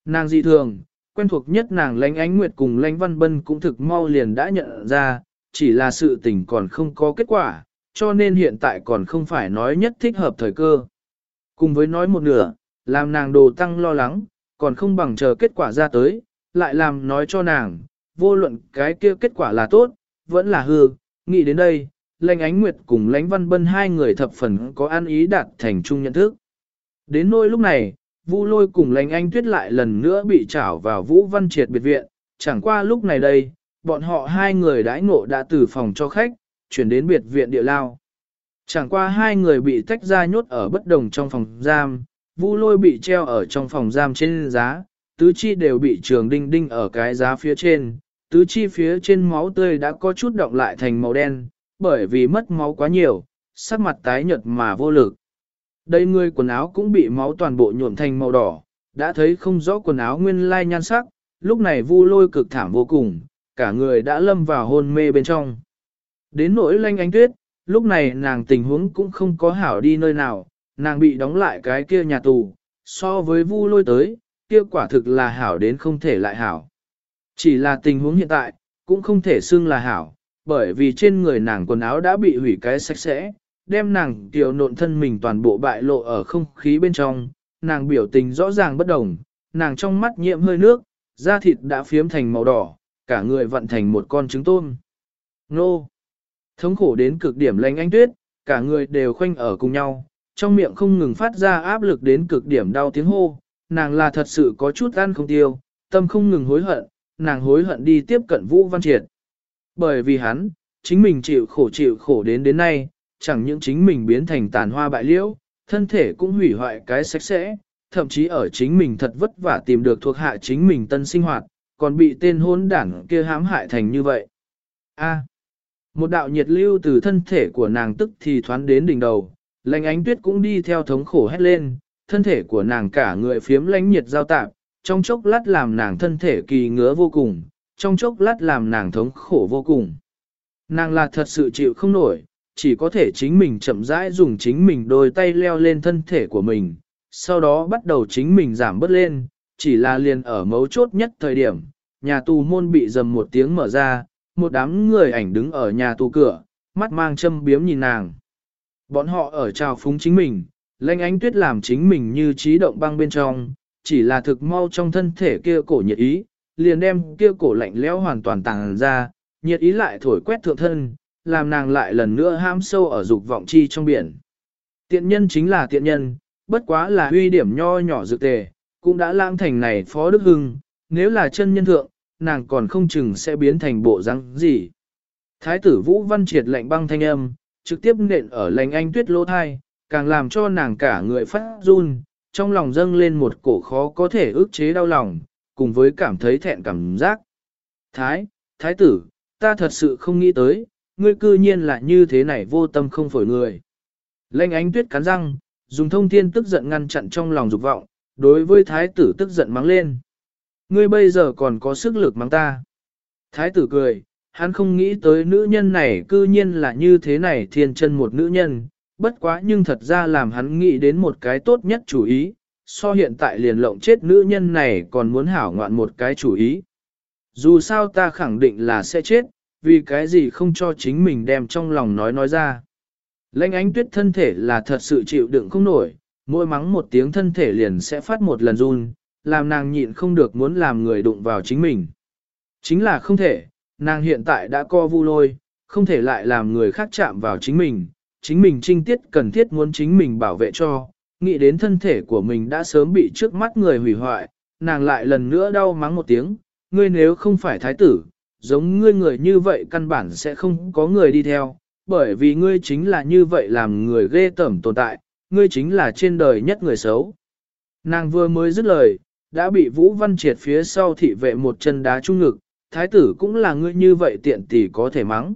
Nàng dị thường, quen thuộc nhất nàng lãnh ánh nguyệt cùng lãnh văn bân cũng thực mau liền đã nhận ra, chỉ là sự tình còn không có kết quả, cho nên hiện tại còn không phải nói nhất thích hợp thời cơ. Cùng với nói một nửa, làm nàng đồ tăng lo lắng, còn không bằng chờ kết quả ra tới, lại làm nói cho nàng, vô luận cái kia kết quả là tốt, vẫn là hư, nghĩ đến đây, lãnh ánh nguyệt cùng lãnh văn bân hai người thập phần có an ý đạt thành chung nhận thức. Đến nỗi lúc này, Vu lôi cùng lãnh anh tuyết lại lần nữa bị trảo vào vũ văn triệt biệt viện, chẳng qua lúc này đây, bọn họ hai người đãi ngộ đã từ phòng cho khách, chuyển đến biệt viện địa lao. Chẳng qua hai người bị tách ra nhốt ở bất đồng trong phòng giam, Vu lôi bị treo ở trong phòng giam trên giá, tứ chi đều bị trường đinh đinh ở cái giá phía trên, tứ chi phía trên máu tươi đã có chút động lại thành màu đen, bởi vì mất máu quá nhiều, sắc mặt tái nhợt mà vô lực. Đây người quần áo cũng bị máu toàn bộ nhuộm thành màu đỏ, đã thấy không rõ quần áo nguyên lai nhan sắc, lúc này vu lôi cực thảm vô cùng, cả người đã lâm vào hôn mê bên trong. Đến nỗi lanh ánh tuyết, lúc này nàng tình huống cũng không có hảo đi nơi nào, nàng bị đóng lại cái kia nhà tù, so với vu lôi tới, kia quả thực là hảo đến không thể lại hảo. Chỉ là tình huống hiện tại, cũng không thể xưng là hảo, bởi vì trên người nàng quần áo đã bị hủy cái sạch sẽ, đem nàng tiểu nộn thân mình toàn bộ bại lộ ở không khí bên trong, nàng biểu tình rõ ràng bất đồng, nàng trong mắt nhiễm hơi nước, da thịt đã phiếm thành màu đỏ, cả người vận thành một con trứng tôm. Nô! Thống khổ đến cực điểm lạnh anh tuyết, cả người đều khoanh ở cùng nhau, trong miệng không ngừng phát ra áp lực đến cực điểm đau tiếng hô, nàng là thật sự có chút ăn không tiêu, tâm không ngừng hối hận, nàng hối hận đi tiếp cận Vũ Văn Triệt. Bởi vì hắn, chính mình chịu khổ chịu khổ đến đến nay, chẳng những chính mình biến thành tàn hoa bại liễu, thân thể cũng hủy hoại cái sạch sẽ, thậm chí ở chính mình thật vất vả tìm được thuộc hạ chính mình tân sinh hoạt, còn bị tên hôn đảng kia hãm hại thành như vậy. A. một đạo nhiệt lưu từ thân thể của nàng tức thì thoán đến đỉnh đầu, lạnh ánh tuyết cũng đi theo thống khổ hét lên, thân thể của nàng cả người phiếm lánh nhiệt giao tạp, trong chốc lát làm nàng thân thể kỳ ngứa vô cùng, trong chốc lát làm nàng thống khổ vô cùng. Nàng là thật sự chịu không nổi, chỉ có thể chính mình chậm rãi dùng chính mình đôi tay leo lên thân thể của mình, sau đó bắt đầu chính mình giảm bớt lên, chỉ là liền ở mấu chốt nhất thời điểm, nhà tù môn bị dầm một tiếng mở ra, một đám người ảnh đứng ở nhà tù cửa, mắt mang châm biếm nhìn nàng. Bọn họ ở trào phúng chính mình, lanh ánh tuyết làm chính mình như trí động băng bên trong, chỉ là thực mau trong thân thể kia cổ nhiệt ý, liền đem kia cổ lạnh lẽo hoàn toàn tàng ra, nhiệt ý lại thổi quét thượng thân, làm nàng lại lần nữa ham sâu ở dục vọng chi trong biển. Tiện nhân chính là tiện nhân, bất quá là huy điểm nho nhỏ dược tề, cũng đã lãng thành này phó đức hưng, nếu là chân nhân thượng, nàng còn không chừng sẽ biến thành bộ răng gì. Thái tử Vũ Văn triệt lệnh băng thanh âm, trực tiếp nện ở lành anh tuyết lỗ thai, càng làm cho nàng cả người phát run, trong lòng dâng lên một cổ khó có thể ức chế đau lòng, cùng với cảm thấy thẹn cảm giác. Thái, thái tử, ta thật sự không nghĩ tới, ngươi cư nhiên là như thế này vô tâm không phổi người. Lệnh ánh tuyết cắn răng, dùng thông thiên tức giận ngăn chặn trong lòng dục vọng, đối với thái tử tức giận mắng lên. Ngươi bây giờ còn có sức lực mắng ta. Thái tử cười, hắn không nghĩ tới nữ nhân này cư nhiên là như thế này thiên chân một nữ nhân, bất quá nhưng thật ra làm hắn nghĩ đến một cái tốt nhất chủ ý, so hiện tại liền lộng chết nữ nhân này còn muốn hảo ngoạn một cái chủ ý. Dù sao ta khẳng định là sẽ chết, vì cái gì không cho chính mình đem trong lòng nói nói ra. Lênh ánh tuyết thân thể là thật sự chịu đựng không nổi, mỗi mắng một tiếng thân thể liền sẽ phát một lần run, làm nàng nhịn không được muốn làm người đụng vào chính mình. Chính là không thể, nàng hiện tại đã co vu lôi, không thể lại làm người khác chạm vào chính mình, chính mình trinh tiết cần thiết muốn chính mình bảo vệ cho, nghĩ đến thân thể của mình đã sớm bị trước mắt người hủy hoại, nàng lại lần nữa đau mắng một tiếng, ngươi nếu không phải thái tử, giống ngươi người như vậy căn bản sẽ không có người đi theo, bởi vì ngươi chính là như vậy làm người ghê tởm tồn tại, ngươi chính là trên đời nhất người xấu. Nàng vừa mới dứt lời, đã bị Vũ Văn Triệt phía sau thị vệ một chân đá trung ngực, thái tử cũng là ngươi như vậy tiện tỷ có thể mắng.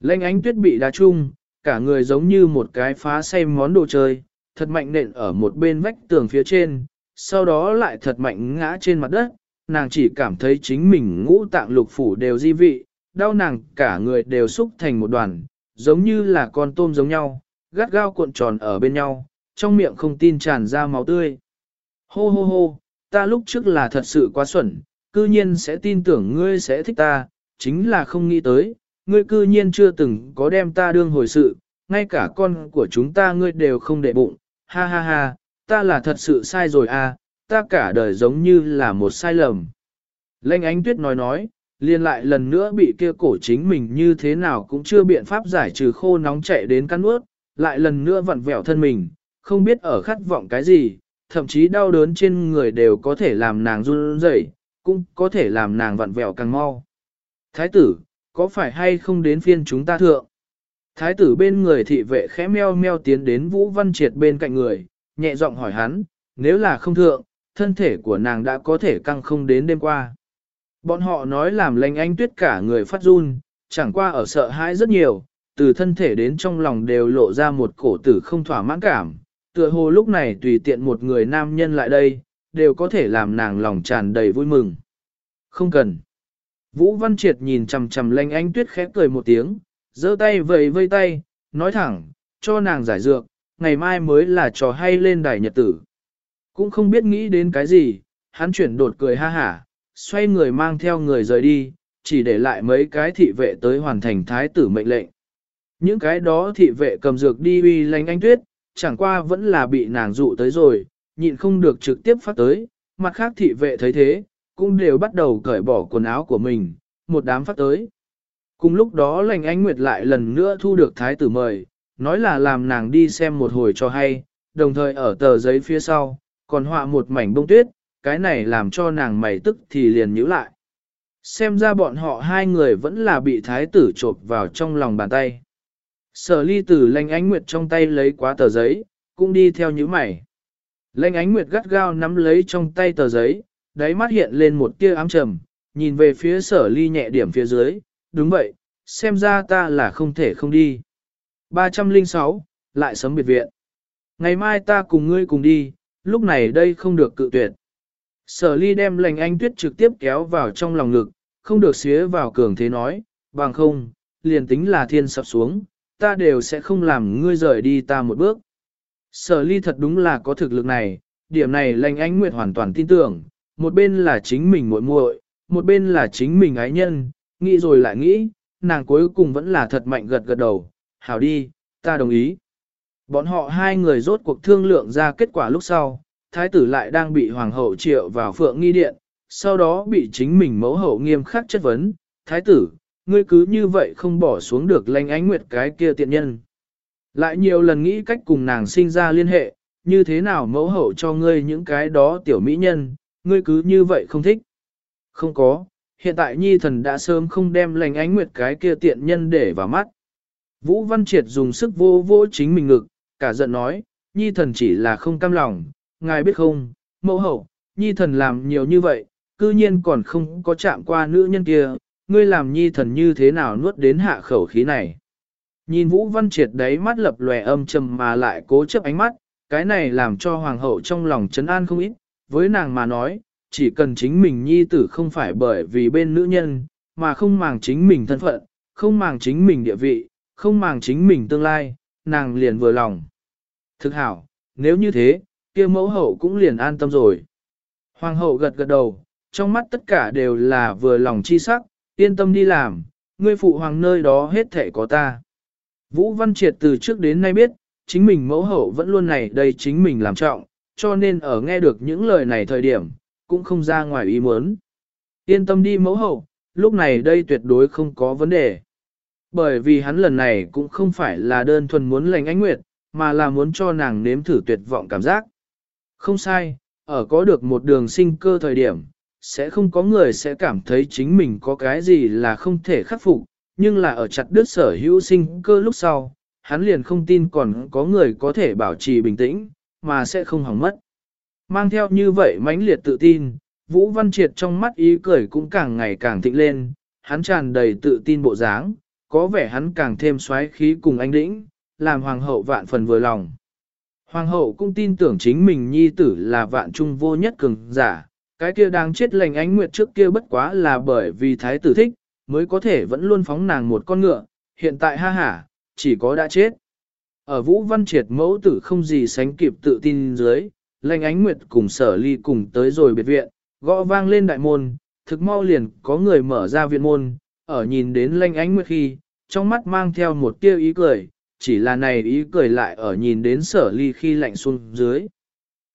Lênh ánh tuyết bị đá trung, cả người giống như một cái phá say món đồ chơi, thật mạnh nện ở một bên vách tường phía trên, sau đó lại thật mạnh ngã trên mặt đất, nàng chỉ cảm thấy chính mình ngũ tạng lục phủ đều di vị, đau nàng cả người đều xúc thành một đoàn, giống như là con tôm giống nhau, gắt gao cuộn tròn ở bên nhau, trong miệng không tin tràn ra máu tươi. Hô hô hô, ta lúc trước là thật sự quá xuẩn, cư nhiên sẽ tin tưởng ngươi sẽ thích ta, chính là không nghĩ tới, ngươi cư nhiên chưa từng có đem ta đương hồi sự, ngay cả con của chúng ta ngươi đều không để bụng, ha ha ha, ta là thật sự sai rồi à, ta cả đời giống như là một sai lầm. Lênh ánh tuyết nói nói, liền lại lần nữa bị kia cổ chính mình như thế nào cũng chưa biện pháp giải trừ khô nóng chạy đến căn ướt, lại lần nữa vặn vẹo thân mình, không biết ở khát vọng cái gì, thậm chí đau đớn trên người đều có thể làm nàng run rẩy, cũng có thể làm nàng vặn vẹo càng mau. Thái tử, có phải hay không đến phiên chúng ta thượng? Thái tử bên người thị vệ khẽ meo meo tiến đến Vũ Văn Triệt bên cạnh người, nhẹ giọng hỏi hắn, nếu là không thượng, thân thể của nàng đã có thể căng không đến đêm qua. Bọn họ nói làm lành anh tuyết cả người phát run, chẳng qua ở sợ hãi rất nhiều, từ thân thể đến trong lòng đều lộ ra một cổ tử không thỏa mãn cảm, tựa hồ lúc này tùy tiện một người nam nhân lại đây, đều có thể làm nàng lòng tràn đầy vui mừng. Không cần. Vũ Văn Triệt nhìn chằm chằm lanh ánh tuyết khẽ cười một tiếng, giơ tay vẫy vây tay, nói thẳng, cho nàng giải dược, ngày mai mới là trò hay lên đài nhật tử. Cũng không biết nghĩ đến cái gì, hắn chuyển đột cười ha hả, xoay người mang theo người rời đi, chỉ để lại mấy cái thị vệ tới hoàn thành thái tử mệnh lệnh. Những cái đó thị vệ cầm dược đi uy lanh anh tuyết, chẳng qua vẫn là bị nàng dụ tới rồi, nhịn không được trực tiếp phát tới, mặt khác thị vệ thấy thế, cũng đều bắt đầu cởi bỏ quần áo của mình, một đám phát tới. Cùng lúc đó lành ánh Nguyệt lại lần nữa thu được thái tử mời, nói là làm nàng đi xem một hồi cho hay, đồng thời ở tờ giấy phía sau, còn họa một mảnh bông tuyết, cái này làm cho nàng mày tức thì liền nhíu lại. Xem ra bọn họ hai người vẫn là bị thái tử chộp vào trong lòng bàn tay. Sở ly tử lành ánh nguyệt trong tay lấy quá tờ giấy, cũng đi theo nhíu mày. lệnh ánh nguyệt gắt gao nắm lấy trong tay tờ giấy, đáy mắt hiện lên một tia ám trầm, nhìn về phía sở ly nhẹ điểm phía dưới, đúng vậy, xem ra ta là không thể không đi. 306, lại sớm biệt viện. Ngày mai ta cùng ngươi cùng đi, lúc này đây không được cự tuyệt. Sở ly đem lành anh tuyết trực tiếp kéo vào trong lòng ngực, không được xía vào cường thế nói, bằng không, liền tính là thiên sập xuống, ta đều sẽ không làm ngươi rời đi ta một bước. Sở ly thật đúng là có thực lực này, điểm này lành anh nguyệt hoàn toàn tin tưởng, một bên là chính mình muội muội, một bên là chính mình ái nhân, nghĩ rồi lại nghĩ, nàng cuối cùng vẫn là thật mạnh gật gật đầu, hảo đi, ta đồng ý. Bọn họ hai người rốt cuộc thương lượng ra kết quả lúc sau, thái tử lại đang bị hoàng hậu triệu vào phượng nghi điện, sau đó bị chính mình mẫu hậu nghiêm khắc chất vấn, thái tử, ngươi cứ như vậy không bỏ xuống được lanh ánh nguyệt cái kia tiện nhân. Lại nhiều lần nghĩ cách cùng nàng sinh ra liên hệ, như thế nào mẫu hậu cho ngươi những cái đó tiểu mỹ nhân, ngươi cứ như vậy không thích. Không có, hiện tại nhi thần đã sớm không đem lành ánh nguyệt cái kia tiện nhân để vào mắt. Vũ Văn Triệt dùng sức vô vô chính mình ngực, cả giận nói, nhi thần chỉ là không cam lòng, ngài biết không, mẫu hậu, nhi thần làm nhiều như vậy, cư nhiên còn không có chạm qua nữ nhân kia, ngươi làm nhi thần như thế nào nuốt đến hạ khẩu khí này. Nhìn Vũ Văn Triệt đấy mắt lập lòe âm trầm mà lại cố chấp ánh mắt, cái này làm cho hoàng hậu trong lòng chấn an không ít, với nàng mà nói, chỉ cần chính mình nhi tử không phải bởi vì bên nữ nhân, mà không màng chính mình thân phận, không màng chính mình địa vị, không màng chính mình tương lai, nàng liền vừa lòng. Thực hảo, nếu như thế, kia mẫu hậu cũng liền an tâm rồi. Hoàng hậu gật gật đầu, trong mắt tất cả đều là vừa lòng chi sắc, yên tâm đi làm, ngươi phụ hoàng nơi đó hết thể có ta. Vũ Văn Triệt từ trước đến nay biết, chính mình mẫu hậu vẫn luôn này đây chính mình làm trọng, cho nên ở nghe được những lời này thời điểm, cũng không ra ngoài ý muốn. Yên tâm đi mẫu hậu, lúc này đây tuyệt đối không có vấn đề. Bởi vì hắn lần này cũng không phải là đơn thuần muốn lành ánh nguyệt, mà là muốn cho nàng nếm thử tuyệt vọng cảm giác. Không sai, ở có được một đường sinh cơ thời điểm, sẽ không có người sẽ cảm thấy chính mình có cái gì là không thể khắc phục, nhưng là ở chặt đứt sở hữu sinh cơ lúc sau, hắn liền không tin còn có người có thể bảo trì bình tĩnh, mà sẽ không hỏng mất. Mang theo như vậy mãnh liệt tự tin, Vũ Văn Triệt trong mắt ý cười cũng càng ngày càng thịnh lên, hắn tràn đầy tự tin bộ dáng, có vẻ hắn càng thêm xoáy khí cùng anh đĩnh, làm hoàng hậu vạn phần vừa lòng. Hoàng hậu cũng tin tưởng chính mình nhi tử là vạn trung vô nhất cường giả, cái kia đang chết lành ánh nguyệt trước kia bất quá là bởi vì thái tử thích, mới có thể vẫn luôn phóng nàng một con ngựa, hiện tại ha hả, chỉ có đã chết. Ở Vũ Văn Triệt mẫu tử không gì sánh kịp tự tin dưới, lành ánh nguyệt cùng sở ly cùng tới rồi biệt viện, gõ vang lên đại môn, thực mau liền có người mở ra viện môn, ở nhìn đến Lệnh ánh nguyệt khi, trong mắt mang theo một tia ý cười, chỉ là này ý cười lại ở nhìn đến sở ly khi lạnh xuống dưới.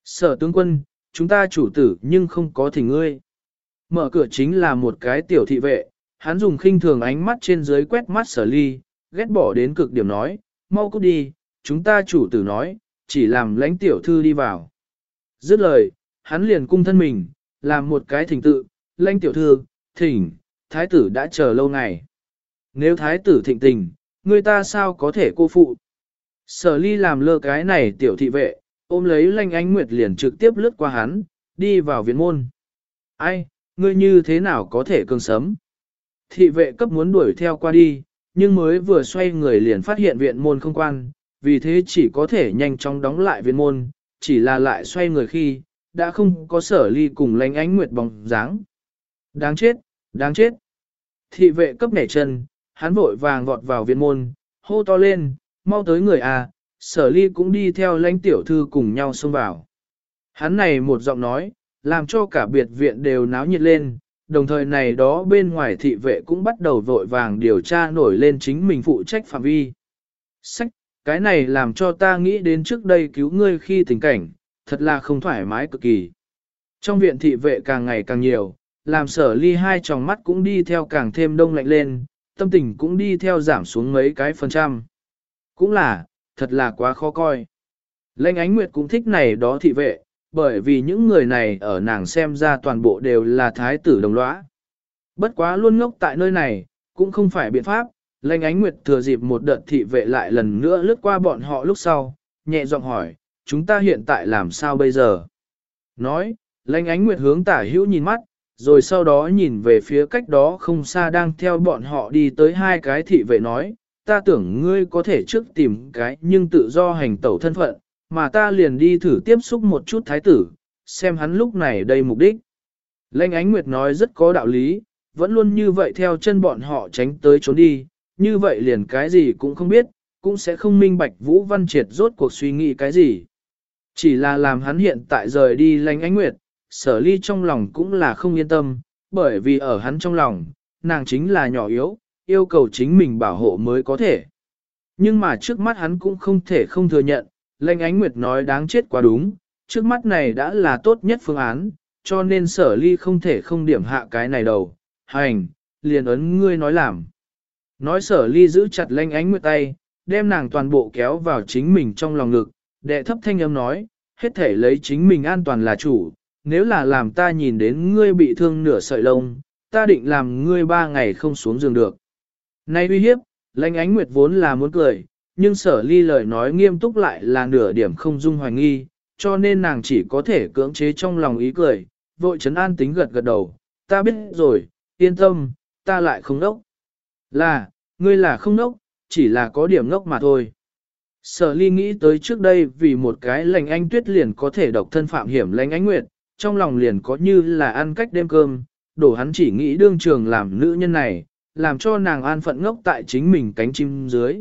Sở tướng quân, chúng ta chủ tử nhưng không có thỉnh ngươi. Mở cửa chính là một cái tiểu thị vệ, hắn dùng khinh thường ánh mắt trên dưới quét mắt sở ly, ghét bỏ đến cực điểm nói, mau cút đi, chúng ta chủ tử nói, chỉ làm lãnh tiểu thư đi vào. Dứt lời, hắn liền cung thân mình, làm một cái thỉnh tự, lãnh tiểu thư, thỉnh, thái tử đã chờ lâu ngày. Nếu thái tử thịnh tình, người ta sao có thể cô phụ? Sở ly làm lơ cái này tiểu thị vệ, ôm lấy lanh ánh nguyệt liền trực tiếp lướt qua hắn, đi vào viện môn. Ai, ngươi như thế nào có thể cương sấm? Thị vệ cấp muốn đuổi theo qua đi, nhưng mới vừa xoay người liền phát hiện viện môn không quan, vì thế chỉ có thể nhanh chóng đóng lại viện môn, chỉ là lại xoay người khi, đã không có sở ly cùng lánh ánh nguyệt bóng dáng. Đáng chết, đáng chết. Thị vệ cấp nẻ chân, hắn vội vàng vọt vào viện môn, hô to lên, mau tới người à, sở ly cũng đi theo lãnh tiểu thư cùng nhau xông vào. Hắn này một giọng nói, làm cho cả biệt viện đều náo nhiệt lên, đồng thời này đó bên ngoài thị vệ cũng bắt đầu vội vàng điều tra nổi lên chính mình phụ trách phạm vi. Sách, cái này làm cho ta nghĩ đến trước đây cứu ngươi khi tình cảnh, thật là không thoải mái cực kỳ. Trong viện thị vệ càng ngày càng nhiều, làm sở ly hai tròng mắt cũng đi theo càng thêm đông lạnh lên, tâm tình cũng đi theo giảm xuống mấy cái phần trăm. Cũng là, thật là quá khó coi. Lệnh ánh nguyệt cũng thích này đó thị vệ, bởi vì những người này ở nàng xem ra toàn bộ đều là thái tử đồng lõa. Bất quá luôn ngốc tại nơi này, cũng không phải biện pháp, Lệnh ánh nguyệt thừa dịp một đợt thị vệ lại lần nữa lướt qua bọn họ lúc sau, nhẹ giọng hỏi, chúng ta hiện tại làm sao bây giờ? Nói, Lệnh ánh nguyệt hướng tả hữu nhìn mắt, rồi sau đó nhìn về phía cách đó không xa đang theo bọn họ đi tới hai cái thị vệ nói, ta tưởng ngươi có thể trước tìm cái nhưng tự do hành tẩu thân phận, mà ta liền đi thử tiếp xúc một chút thái tử, xem hắn lúc này đây mục đích. Lệnh ánh nguyệt nói rất có đạo lý, vẫn luôn như vậy theo chân bọn họ tránh tới trốn đi, như vậy liền cái gì cũng không biết, cũng sẽ không minh bạch Vũ Văn Triệt rốt cuộc suy nghĩ cái gì. Chỉ là làm hắn hiện tại rời đi lánh ánh nguyệt, sở ly trong lòng cũng là không yên tâm, bởi vì ở hắn trong lòng, nàng chính là nhỏ yếu, yêu cầu chính mình bảo hộ mới có thể. Nhưng mà trước mắt hắn cũng không thể không thừa nhận, Lanh ánh nguyệt nói đáng chết quá đúng, trước mắt này đã là tốt nhất phương án, cho nên sở ly không thể không điểm hạ cái này đầu, hành, liền ấn ngươi nói làm. Nói sở ly giữ chặt Lanh ánh nguyệt tay, đem nàng toàn bộ kéo vào chính mình trong lòng ngực, đệ thấp thanh âm nói, hết thể lấy chính mình an toàn là chủ, nếu là làm ta nhìn đến ngươi bị thương nửa sợi lông, ta định làm ngươi ba ngày không xuống giường được. Nay uy hiếp, lãnh ánh nguyệt vốn là muốn cười, nhưng sở ly lời nói nghiêm túc lại là nửa điểm không dung hoài nghi, cho nên nàng chỉ có thể cưỡng chế trong lòng ý cười, vội chấn an tính gật gật đầu, ta biết rồi, yên tâm, ta lại không đốc. Là, ngươi là không nốc, chỉ là có điểm ngốc mà thôi. Sở ly nghĩ tới trước đây vì một cái lành anh tuyết liền có thể độc thân phạm hiểm lành ánh nguyệt, trong lòng liền có như là ăn cách đêm cơm, đổ hắn chỉ nghĩ đương trường làm nữ nhân này, làm cho nàng an phận ngốc tại chính mình cánh chim dưới.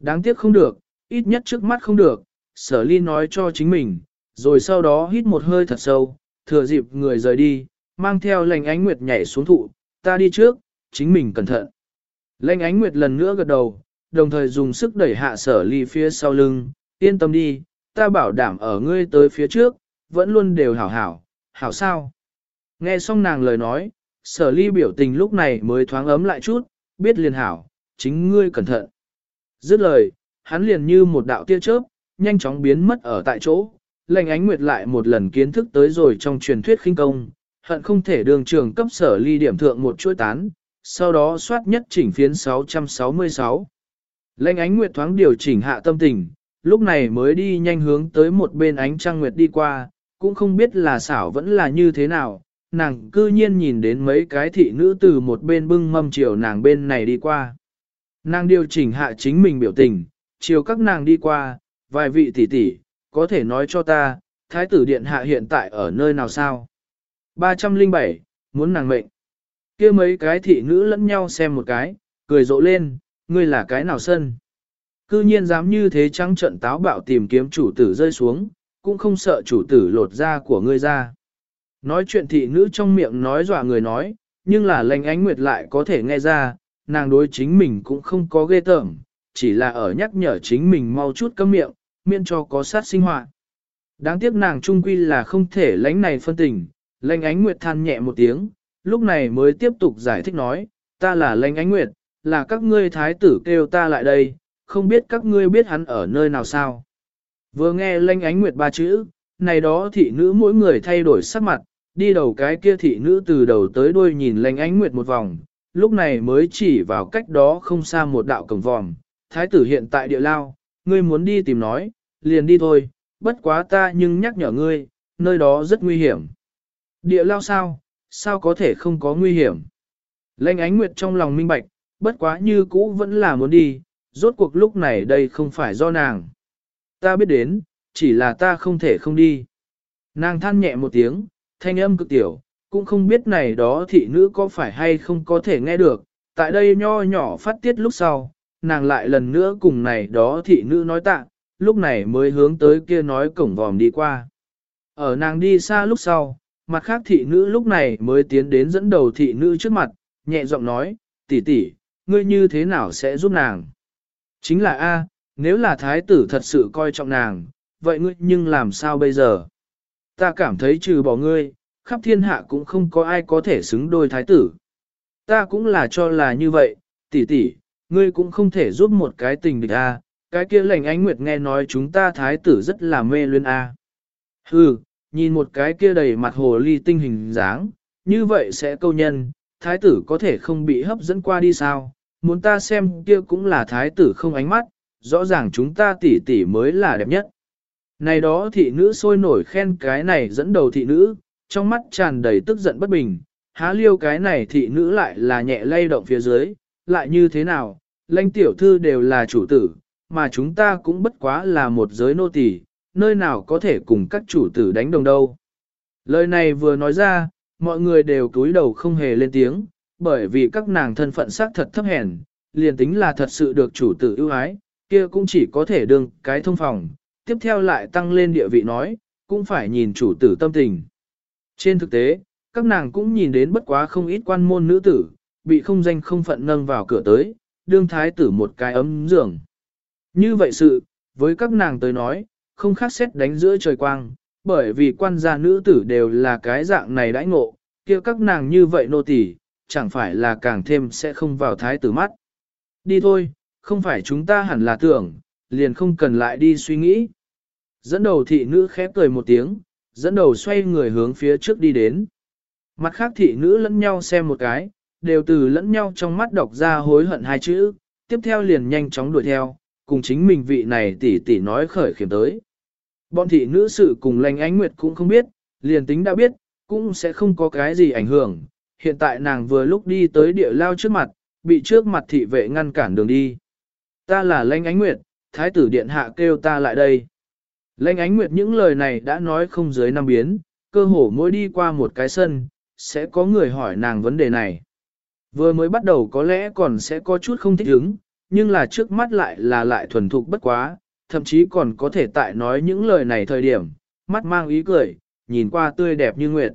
Đáng tiếc không được, ít nhất trước mắt không được, sở ly nói cho chính mình, rồi sau đó hít một hơi thật sâu, thừa dịp người rời đi, mang theo lành ánh nguyệt nhảy xuống thụ, ta đi trước, chính mình cẩn thận. Lệnh ánh nguyệt lần nữa gật đầu, đồng thời dùng sức đẩy hạ sở ly phía sau lưng, yên tâm đi, ta bảo đảm ở ngươi tới phía trước, vẫn luôn đều hảo hảo, hảo sao. Nghe xong nàng lời nói, sở ly biểu tình lúc này mới thoáng ấm lại chút, biết liền hảo, chính ngươi cẩn thận. Dứt lời, hắn liền như một đạo tia chớp, nhanh chóng biến mất ở tại chỗ, lệnh ánh nguyệt lại một lần kiến thức tới rồi trong truyền thuyết khinh công, hận không thể đường trường cấp sở ly điểm thượng một chuỗi tán, sau đó soát nhất chỉnh phiến 666. Lệnh ánh nguyệt thoáng điều chỉnh hạ tâm tình, lúc này mới đi nhanh hướng tới một bên ánh trăng nguyệt đi qua, cũng không biết là xảo vẫn là như thế nào, nàng cư nhiên nhìn đến mấy cái thị nữ từ một bên bưng mâm chiều nàng bên này đi qua. Nàng điều chỉnh hạ chính mình biểu tình, chiều các nàng đi qua, vài vị tỷ tỷ, có thể nói cho ta, thái tử điện hạ hiện tại ở nơi nào sao? 307, muốn nàng mệnh kia mấy cái thị nữ lẫn nhau xem một cái, cười rộ lên, ngươi là cái nào sân? Cư nhiên dám như thế trắng trận táo bạo tìm kiếm chủ tử rơi xuống, cũng không sợ chủ tử lột da của ngươi ra. Nói chuyện thị nữ trong miệng nói dọa người nói, nhưng là lệnh ánh nguyệt lại có thể nghe ra, nàng đối chính mình cũng không có ghê tởm, chỉ là ở nhắc nhở chính mình mau chút cấm miệng, miễn cho có sát sinh hoạt. Đáng tiếc nàng trung quy là không thể lánh này phân tình, lệnh ánh nguyệt than nhẹ một tiếng, lúc này mới tiếp tục giải thích nói, ta là lệnh ánh nguyệt, là các ngươi thái tử kêu ta lại đây, không biết các ngươi biết hắn ở nơi nào sao. Vừa nghe lệnh ánh nguyệt ba chữ, này đó thị nữ mỗi người thay đổi sắc mặt, đi đầu cái kia thị nữ từ đầu tới đuôi nhìn lệnh ánh nguyệt một vòng, lúc này mới chỉ vào cách đó không xa một đạo cổng vòm. Thái tử hiện tại địa lao, ngươi muốn đi tìm nói, liền đi thôi, bất quá ta nhưng nhắc nhở ngươi, nơi đó rất nguy hiểm. Địa lao sao, sao có thể không có nguy hiểm? Lệnh ánh nguyệt trong lòng minh bạch, bất quá như cũ vẫn là muốn đi, rốt cuộc lúc này đây không phải do nàng. Ta biết đến, chỉ là ta không thể không đi. Nàng than nhẹ một tiếng, thanh âm cực tiểu, cũng không biết này đó thị nữ có phải hay không có thể nghe được. Tại đây nho nhỏ phát tiết lúc sau, nàng lại lần nữa cùng này đó thị nữ nói tạ, lúc này mới hướng tới kia nói cổng vòm đi qua. Ở nàng đi xa lúc sau, mặt khác thị nữ lúc này mới tiến đến dẫn đầu thị nữ trước mặt, nhẹ giọng nói, tỷ tỷ, ngươi như thế nào sẽ giúp nàng? Chính là A, nếu là thái tử thật sự coi trọng nàng, vậy ngươi nhưng làm sao bây giờ? Ta cảm thấy trừ bỏ ngươi, khắp thiên hạ cũng không có ai có thể xứng đôi thái tử. Ta cũng là cho là như vậy, tỷ tỷ, ngươi cũng không thể giúp một cái tình địch A, cái kia lệnh ánh nguyệt nghe nói chúng ta thái tử rất là mê luyên A. Hừ, nhìn một cái kia đầy mặt hồ ly tinh hình dáng, như vậy sẽ câu nhân, thái tử có thể không bị hấp dẫn qua đi sao, muốn ta xem kia cũng là thái tử không ánh mắt, rõ ràng chúng ta tỷ tỷ mới là đẹp nhất. Này đó thị nữ sôi nổi khen cái này dẫn đầu thị nữ, trong mắt tràn đầy tức giận bất bình, há liêu cái này thị nữ lại là nhẹ lay động phía dưới, lại như thế nào, lãnh tiểu thư đều là chủ tử, mà chúng ta cũng bất quá là một giới nô tỳ, nơi nào có thể cùng các chủ tử đánh đồng đâu. Lời này vừa nói ra, mọi người đều cúi đầu không hề lên tiếng, bởi vì các nàng thân phận xác thật thấp hèn, liền tính là thật sự được chủ tử ưu ái, kia cũng chỉ có thể đương cái thông phòng, tiếp theo lại tăng lên địa vị nói, cũng phải nhìn chủ tử tâm tình. Trên thực tế, các nàng cũng nhìn đến bất quá không ít quan môn nữ tử, bị không danh không phận nâng vào cửa tới, đương thái tử một cái ấm giường. Như vậy sự, với các nàng tới nói, không khác xét đánh giữa trời quang, bởi vì quan gia nữ tử đều là cái dạng này đãi ngộ, kia các nàng như vậy nô tỳ, chẳng phải là càng thêm sẽ không vào thái tử mắt. Đi thôi, không phải chúng ta hẳn là tưởng, liền không cần lại đi suy nghĩ. Dẫn đầu thị nữ khép cười một tiếng, dẫn đầu xoay người hướng phía trước đi đến. Mặt khác thị nữ lẫn nhau xem một cái, đều từ lẫn nhau trong mắt đọc ra hối hận hai chữ, tiếp theo liền nhanh chóng đuổi theo, cùng chính mình vị này tỷ tỷ nói khởi khiếm tới. Bọn thị nữ sự cùng lành ánh nguyệt cũng không biết, liền tính đã biết, cũng sẽ không có cái gì ảnh hưởng. Hiện tại nàng vừa lúc đi tới địa lao trước mặt, bị trước mặt thị vệ ngăn cản đường đi. Ta là lanh ánh nguyệt, thái tử điện hạ kêu ta lại đây. Lanh ánh nguyệt những lời này đã nói không dưới năm biến, cơ hồ mỗi đi qua một cái sân, sẽ có người hỏi nàng vấn đề này. Vừa mới bắt đầu có lẽ còn sẽ có chút không thích ứng, nhưng là trước mắt lại là lại thuần thục bất quá, thậm chí còn có thể tại nói những lời này thời điểm, mắt mang ý cười, nhìn qua tươi đẹp như nguyệt.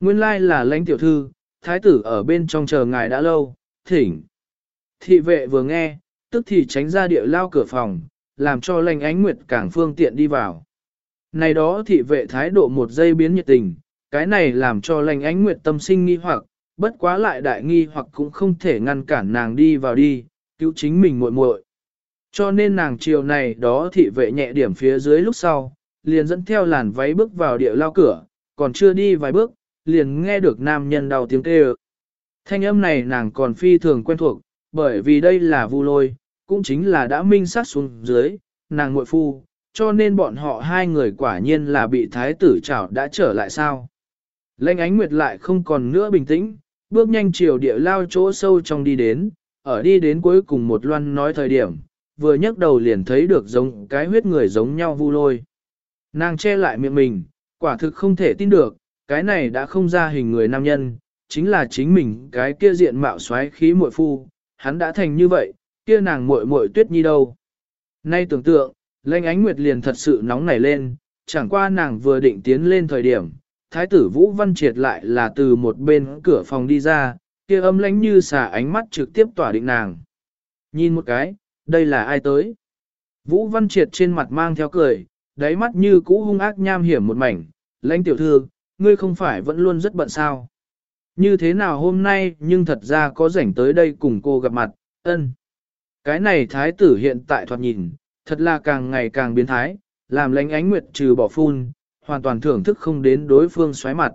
Nguyên lai là lãnh tiểu thư, thái tử ở bên trong chờ ngài đã lâu, thỉnh. Thị vệ vừa nghe, tức thì tránh ra địa lao cửa phòng, làm cho lãnh ánh nguyệt càng phương tiện đi vào. Này đó thị vệ thái độ một giây biến nhiệt tình, cái này làm cho lãnh ánh nguyệt tâm sinh nghi hoặc, bất quá lại đại nghi hoặc cũng không thể ngăn cản nàng đi vào đi, cứu chính mình muội muội. Cho nên nàng chiều này đó thị vệ nhẹ điểm phía dưới lúc sau, liền dẫn theo làn váy bước vào địa lao cửa, còn chưa đi vài bước, liền nghe được nam nhân đau tiếng kêu. Thanh âm này nàng còn phi thường quen thuộc, bởi vì đây là vu lôi, cũng chính là đã minh sát xuống dưới, nàng ngội phu, cho nên bọn họ hai người quả nhiên là bị thái tử chảo đã trở lại sao. Lệnh ánh nguyệt lại không còn nữa bình tĩnh, bước nhanh chiều địa lao chỗ sâu trong đi đến, ở đi đến cuối cùng một loan nói thời điểm, vừa nhấc đầu liền thấy được giống cái huyết người giống nhau vu lôi. Nàng che lại miệng mình, quả thực không thể tin được, cái này đã không ra hình người nam nhân, chính là chính mình cái kia diện mạo xoáy khí muội phu, hắn đã thành như vậy, kia nàng muội muội tuyết nhi đâu. Nay tưởng tượng, lanh ánh nguyệt liền thật sự nóng nảy lên, chẳng qua nàng vừa định tiến lên thời điểm, thái tử Vũ Văn Triệt lại là từ một bên cửa phòng đi ra, kia âm lánh như xà ánh mắt trực tiếp tỏa định nàng. Nhìn một cái, đây là ai tới? Vũ Văn Triệt trên mặt mang theo cười, đáy mắt như cũ hung ác nham hiểm một mảnh, lãnh tiểu thư, ngươi không phải vẫn luôn rất bận sao? Như thế nào hôm nay nhưng thật ra có rảnh tới đây cùng cô gặp mặt, ân. Cái này thái tử hiện tại thoạt nhìn, thật là càng ngày càng biến thái, làm lãnh ánh nguyệt trừ bỏ phun, hoàn toàn thưởng thức không đến đối phương xoáy mặt.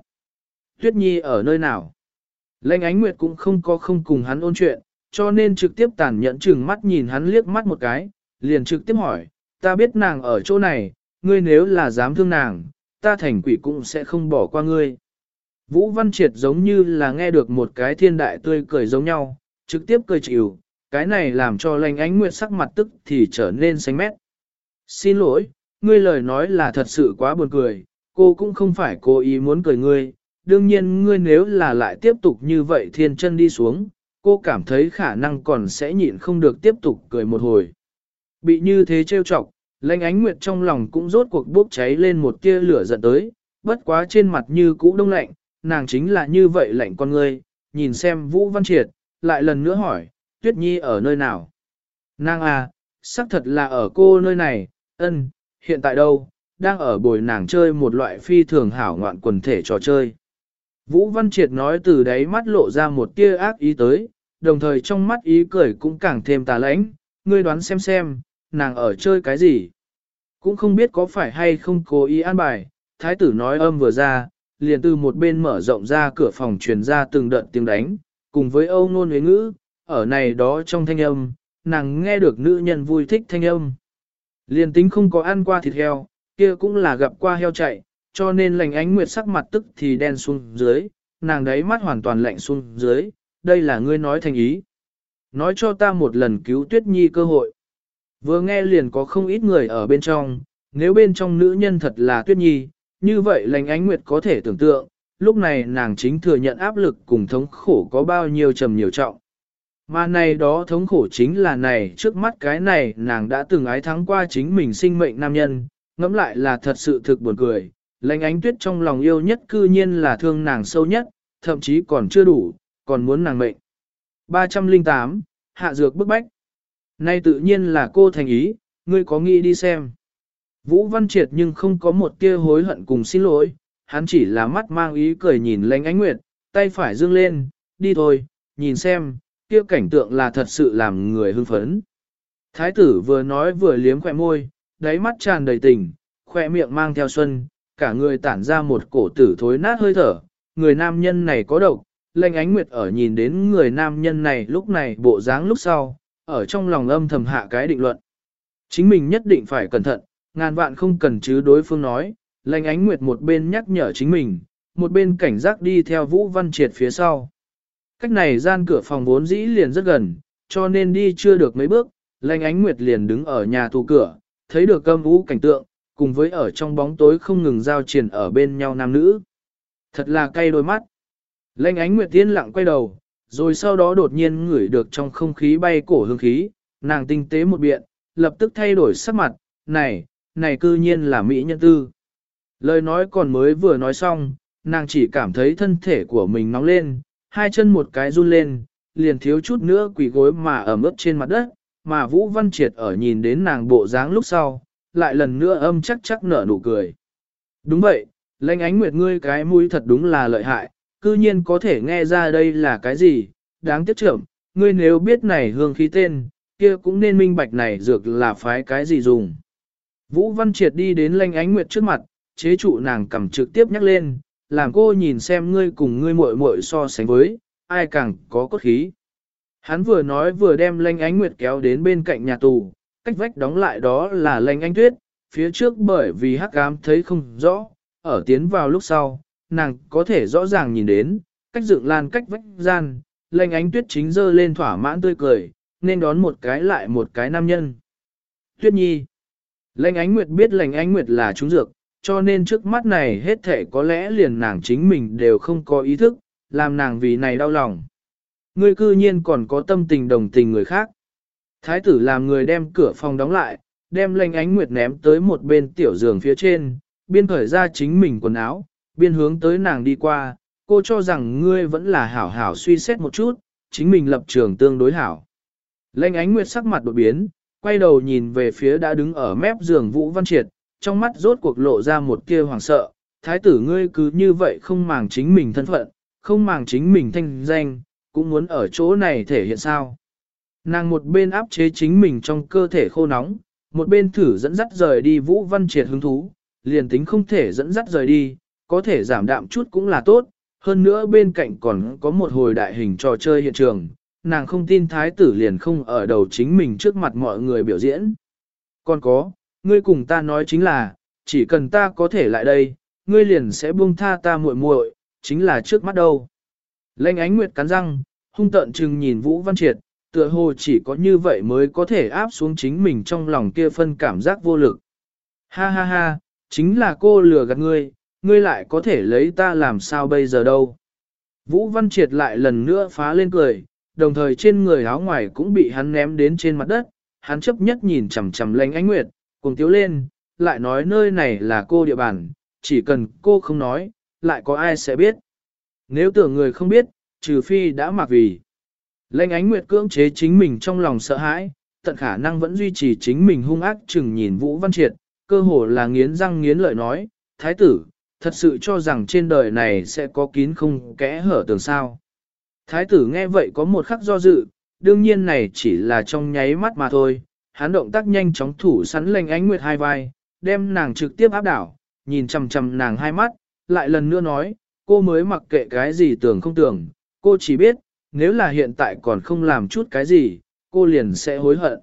Tuyết Nhi ở nơi nào? Lãnh ánh nguyệt cũng không có không cùng hắn ôn chuyện, cho nên trực tiếp tàn nhẫn chừng mắt nhìn hắn liếc mắt một cái, liền trực tiếp hỏi, ta biết nàng ở chỗ này, ngươi nếu là dám thương nàng, ta thành quỷ cũng sẽ không bỏ qua ngươi. Vũ Văn Triệt giống như là nghe được một cái thiên đại tươi cười giống nhau, trực tiếp cười chịu, cái này làm cho lành ánh nguyệt sắc mặt tức thì trở nên xanh mét. Xin lỗi, ngươi lời nói là thật sự quá buồn cười, cô cũng không phải cố ý muốn cười ngươi, đương nhiên ngươi nếu là lại tiếp tục như vậy thiên chân đi xuống, cô cảm thấy khả năng còn sẽ nhịn không được tiếp tục cười một hồi. Bị như thế trêu chọc, lãnh ánh nguyệt trong lòng cũng rốt cuộc bốc cháy lên một tia lửa giận tới, bất quá trên mặt như cũ đông lạnh, nàng chính là như vậy lạnh con ngươi, nhìn xem Vũ Văn Triệt, lại lần nữa hỏi, Tuyết Nhi ở nơi nào? Nàng à, xác thật là ở cô nơi này, ân, hiện tại đâu, đang ở bồi nàng chơi một loại phi thường hảo ngoạn quần thể trò chơi. Vũ Văn Triệt nói từ đấy mắt lộ ra một tia ác ý tới, đồng thời trong mắt ý cười cũng càng thêm tà lãnh, ngươi đoán xem xem, nàng ở chơi cái gì. Cũng không biết có phải hay không cố ý an bài, thái tử nói âm vừa ra, liền từ một bên mở rộng ra cửa phòng truyền ra từng đợt tiếng đánh, cùng với âu nôn huế ngữ, ở này đó trong thanh âm, nàng nghe được nữ nhân vui thích thanh âm. Liền tính không có ăn qua thịt heo, kia cũng là gặp qua heo chạy, cho nên lành ánh nguyệt sắc mặt tức thì đen xuống dưới, nàng đấy mắt hoàn toàn lạnh xuống dưới, đây là ngươi nói thành ý. Nói cho ta một lần cứu tuyết nhi cơ hội. Vừa nghe liền có không ít người ở bên trong, nếu bên trong nữ nhân thật là tuyết nhi, như vậy lành ánh nguyệt có thể tưởng tượng, lúc này nàng chính thừa nhận áp lực cùng thống khổ có bao nhiêu trầm nhiều trọng. Mà này đó thống khổ chính là này trước mắt cái này nàng đã từng ái thắng qua chính mình sinh mệnh nam nhân, ngẫm lại là thật sự thực buồn cười lệnh ánh tuyết trong lòng yêu nhất cư nhiên là thương nàng sâu nhất, thậm chí còn chưa đủ, còn muốn nàng mệnh. 308, Hạ Dược bức bách. Nay tự nhiên là cô thành ý, ngươi có nghĩ đi xem. Vũ Văn Triệt nhưng không có một tia hối hận cùng xin lỗi, hắn chỉ là mắt mang ý cười nhìn lánh ánh nguyệt, tay phải dương lên, đi thôi, nhìn xem, kia cảnh tượng là thật sự làm người hưng phấn. Thái tử vừa nói vừa liếm khỏe môi, đáy mắt tràn đầy tình, khỏe miệng mang theo xuân, cả người tản ra một cổ tử thối nát hơi thở, người nam nhân này có độc, lệnh ánh nguyệt ở nhìn đến người nam nhân này lúc này bộ dáng lúc sau, ở trong lòng âm thầm hạ cái định luận. Chính mình nhất định phải cẩn thận, ngàn vạn không cần chứ đối phương nói, lệnh ánh nguyệt một bên nhắc nhở chính mình, một bên cảnh giác đi theo Vũ Văn Triệt phía sau. Cách này gian cửa phòng vốn dĩ liền rất gần, cho nên đi chưa được mấy bước, lệnh ánh nguyệt liền đứng ở nhà tù cửa, thấy được cơm vũ cảnh tượng, cùng với ở trong bóng tối không ngừng giao triển ở bên nhau nam nữ. Thật là cay đôi mắt. Lênh ánh nguyệt tiên lặng quay đầu, rồi sau đó đột nhiên ngửi được trong không khí bay cổ hương khí, nàng tinh tế một biện, lập tức thay đổi sắc mặt, này, này cư nhiên là Mỹ nhân tư. Lời nói còn mới vừa nói xong, nàng chỉ cảm thấy thân thể của mình nóng lên, hai chân một cái run lên, liền thiếu chút nữa quỳ gối mà ở ướt trên mặt đất, mà Vũ Văn Triệt ở nhìn đến nàng bộ dáng lúc sau, lại lần nữa âm chắc chắc nở nụ cười. Đúng vậy, lãnh ánh nguyệt ngươi cái mũi thật đúng là lợi hại, cư nhiên có thể nghe ra đây là cái gì, đáng tiếc trưởng, ngươi nếu biết này hương khí tên, kia cũng nên minh bạch này dược là phái cái gì dùng. Vũ Văn Triệt đi đến lãnh ánh nguyệt trước mặt, chế trụ nàng cầm trực tiếp nhắc lên, làm cô nhìn xem ngươi cùng ngươi muội muội so sánh với, ai càng có cốt khí. Hắn vừa nói vừa đem lãnh ánh nguyệt kéo đến bên cạnh nhà tù, cách vách đóng lại đó là lành anh tuyết, phía trước bởi vì hắc ám thấy không rõ, ở tiến vào lúc sau, nàng có thể rõ ràng nhìn đến, cách dựng lan cách vách gian, lành ánh tuyết chính dơ lên thỏa mãn tươi cười, nên đón một cái lại một cái nam nhân. Tuyết nhi. lệnh ánh nguyệt biết lệnh ánh nguyệt là trúng dược, cho nên trước mắt này hết thể có lẽ liền nàng chính mình đều không có ý thức, làm nàng vì này đau lòng. Ngươi cư nhiên còn có tâm tình đồng tình người khác. Thái tử làm người đem cửa phòng đóng lại, đem lệnh ánh nguyệt ném tới một bên tiểu giường phía trên, biên khởi ra chính mình quần áo, biên hướng tới nàng đi qua, cô cho rằng ngươi vẫn là hảo hảo suy xét một chút, chính mình lập trường tương đối hảo. Lệnh ánh nguyệt sắc mặt đột biến, quay đầu nhìn về phía đã đứng ở mép giường Vũ Văn Triệt, trong mắt rốt cuộc lộ ra một kia hoàng sợ, thái tử ngươi cứ như vậy không màng chính mình thân phận, không màng chính mình thanh danh, cũng muốn ở chỗ này thể hiện sao. Nàng một bên áp chế chính mình trong cơ thể khô nóng, một bên thử dẫn dắt rời đi Vũ Văn Triệt hứng thú, liền tính không thể dẫn dắt rời đi, có thể giảm đạm chút cũng là tốt, hơn nữa bên cạnh còn có một hồi đại hình trò chơi hiện trường, nàng không tin thái tử liền không ở đầu chính mình trước mặt mọi người biểu diễn. Còn có, ngươi cùng ta nói chính là, chỉ cần ta có thể lại đây, ngươi liền sẽ buông tha ta muội muội, chính là trước mắt đâu. Lệnh ánh nguyệt cắn răng, hung tợn chừng nhìn Vũ Văn Triệt, tựa hồ chỉ có như vậy mới có thể áp xuống chính mình trong lòng kia phân cảm giác vô lực. Ha ha ha, chính là cô lừa gạt ngươi, ngươi lại có thể lấy ta làm sao bây giờ đâu. Vũ Văn Triệt lại lần nữa phá lên cười, đồng thời trên người áo ngoài cũng bị hắn ném đến trên mặt đất, hắn chấp nhất nhìn chằm chằm lanh ánh nguyệt, cùng tiếu lên, lại nói nơi này là cô địa bàn, chỉ cần cô không nói, lại có ai sẽ biết. Nếu tưởng người không biết, trừ phi đã mặc vì. Lệnh ánh nguyệt cưỡng chế chính mình trong lòng sợ hãi, tận khả năng vẫn duy trì chính mình hung ác chừng nhìn Vũ Văn Triệt, cơ hồ là nghiến răng nghiến lợi nói, Thái tử, thật sự cho rằng trên đời này sẽ có kín không kẽ hở tường sao. Thái tử nghe vậy có một khắc do dự, đương nhiên này chỉ là trong nháy mắt mà thôi, hắn động tác nhanh chóng thủ sắn lệnh ánh nguyệt hai vai, đem nàng trực tiếp áp đảo, nhìn chằm chằm nàng hai mắt, lại lần nữa nói, cô mới mặc kệ cái gì tưởng không tưởng, cô chỉ biết, nếu là hiện tại còn không làm chút cái gì, cô liền sẽ hối hận.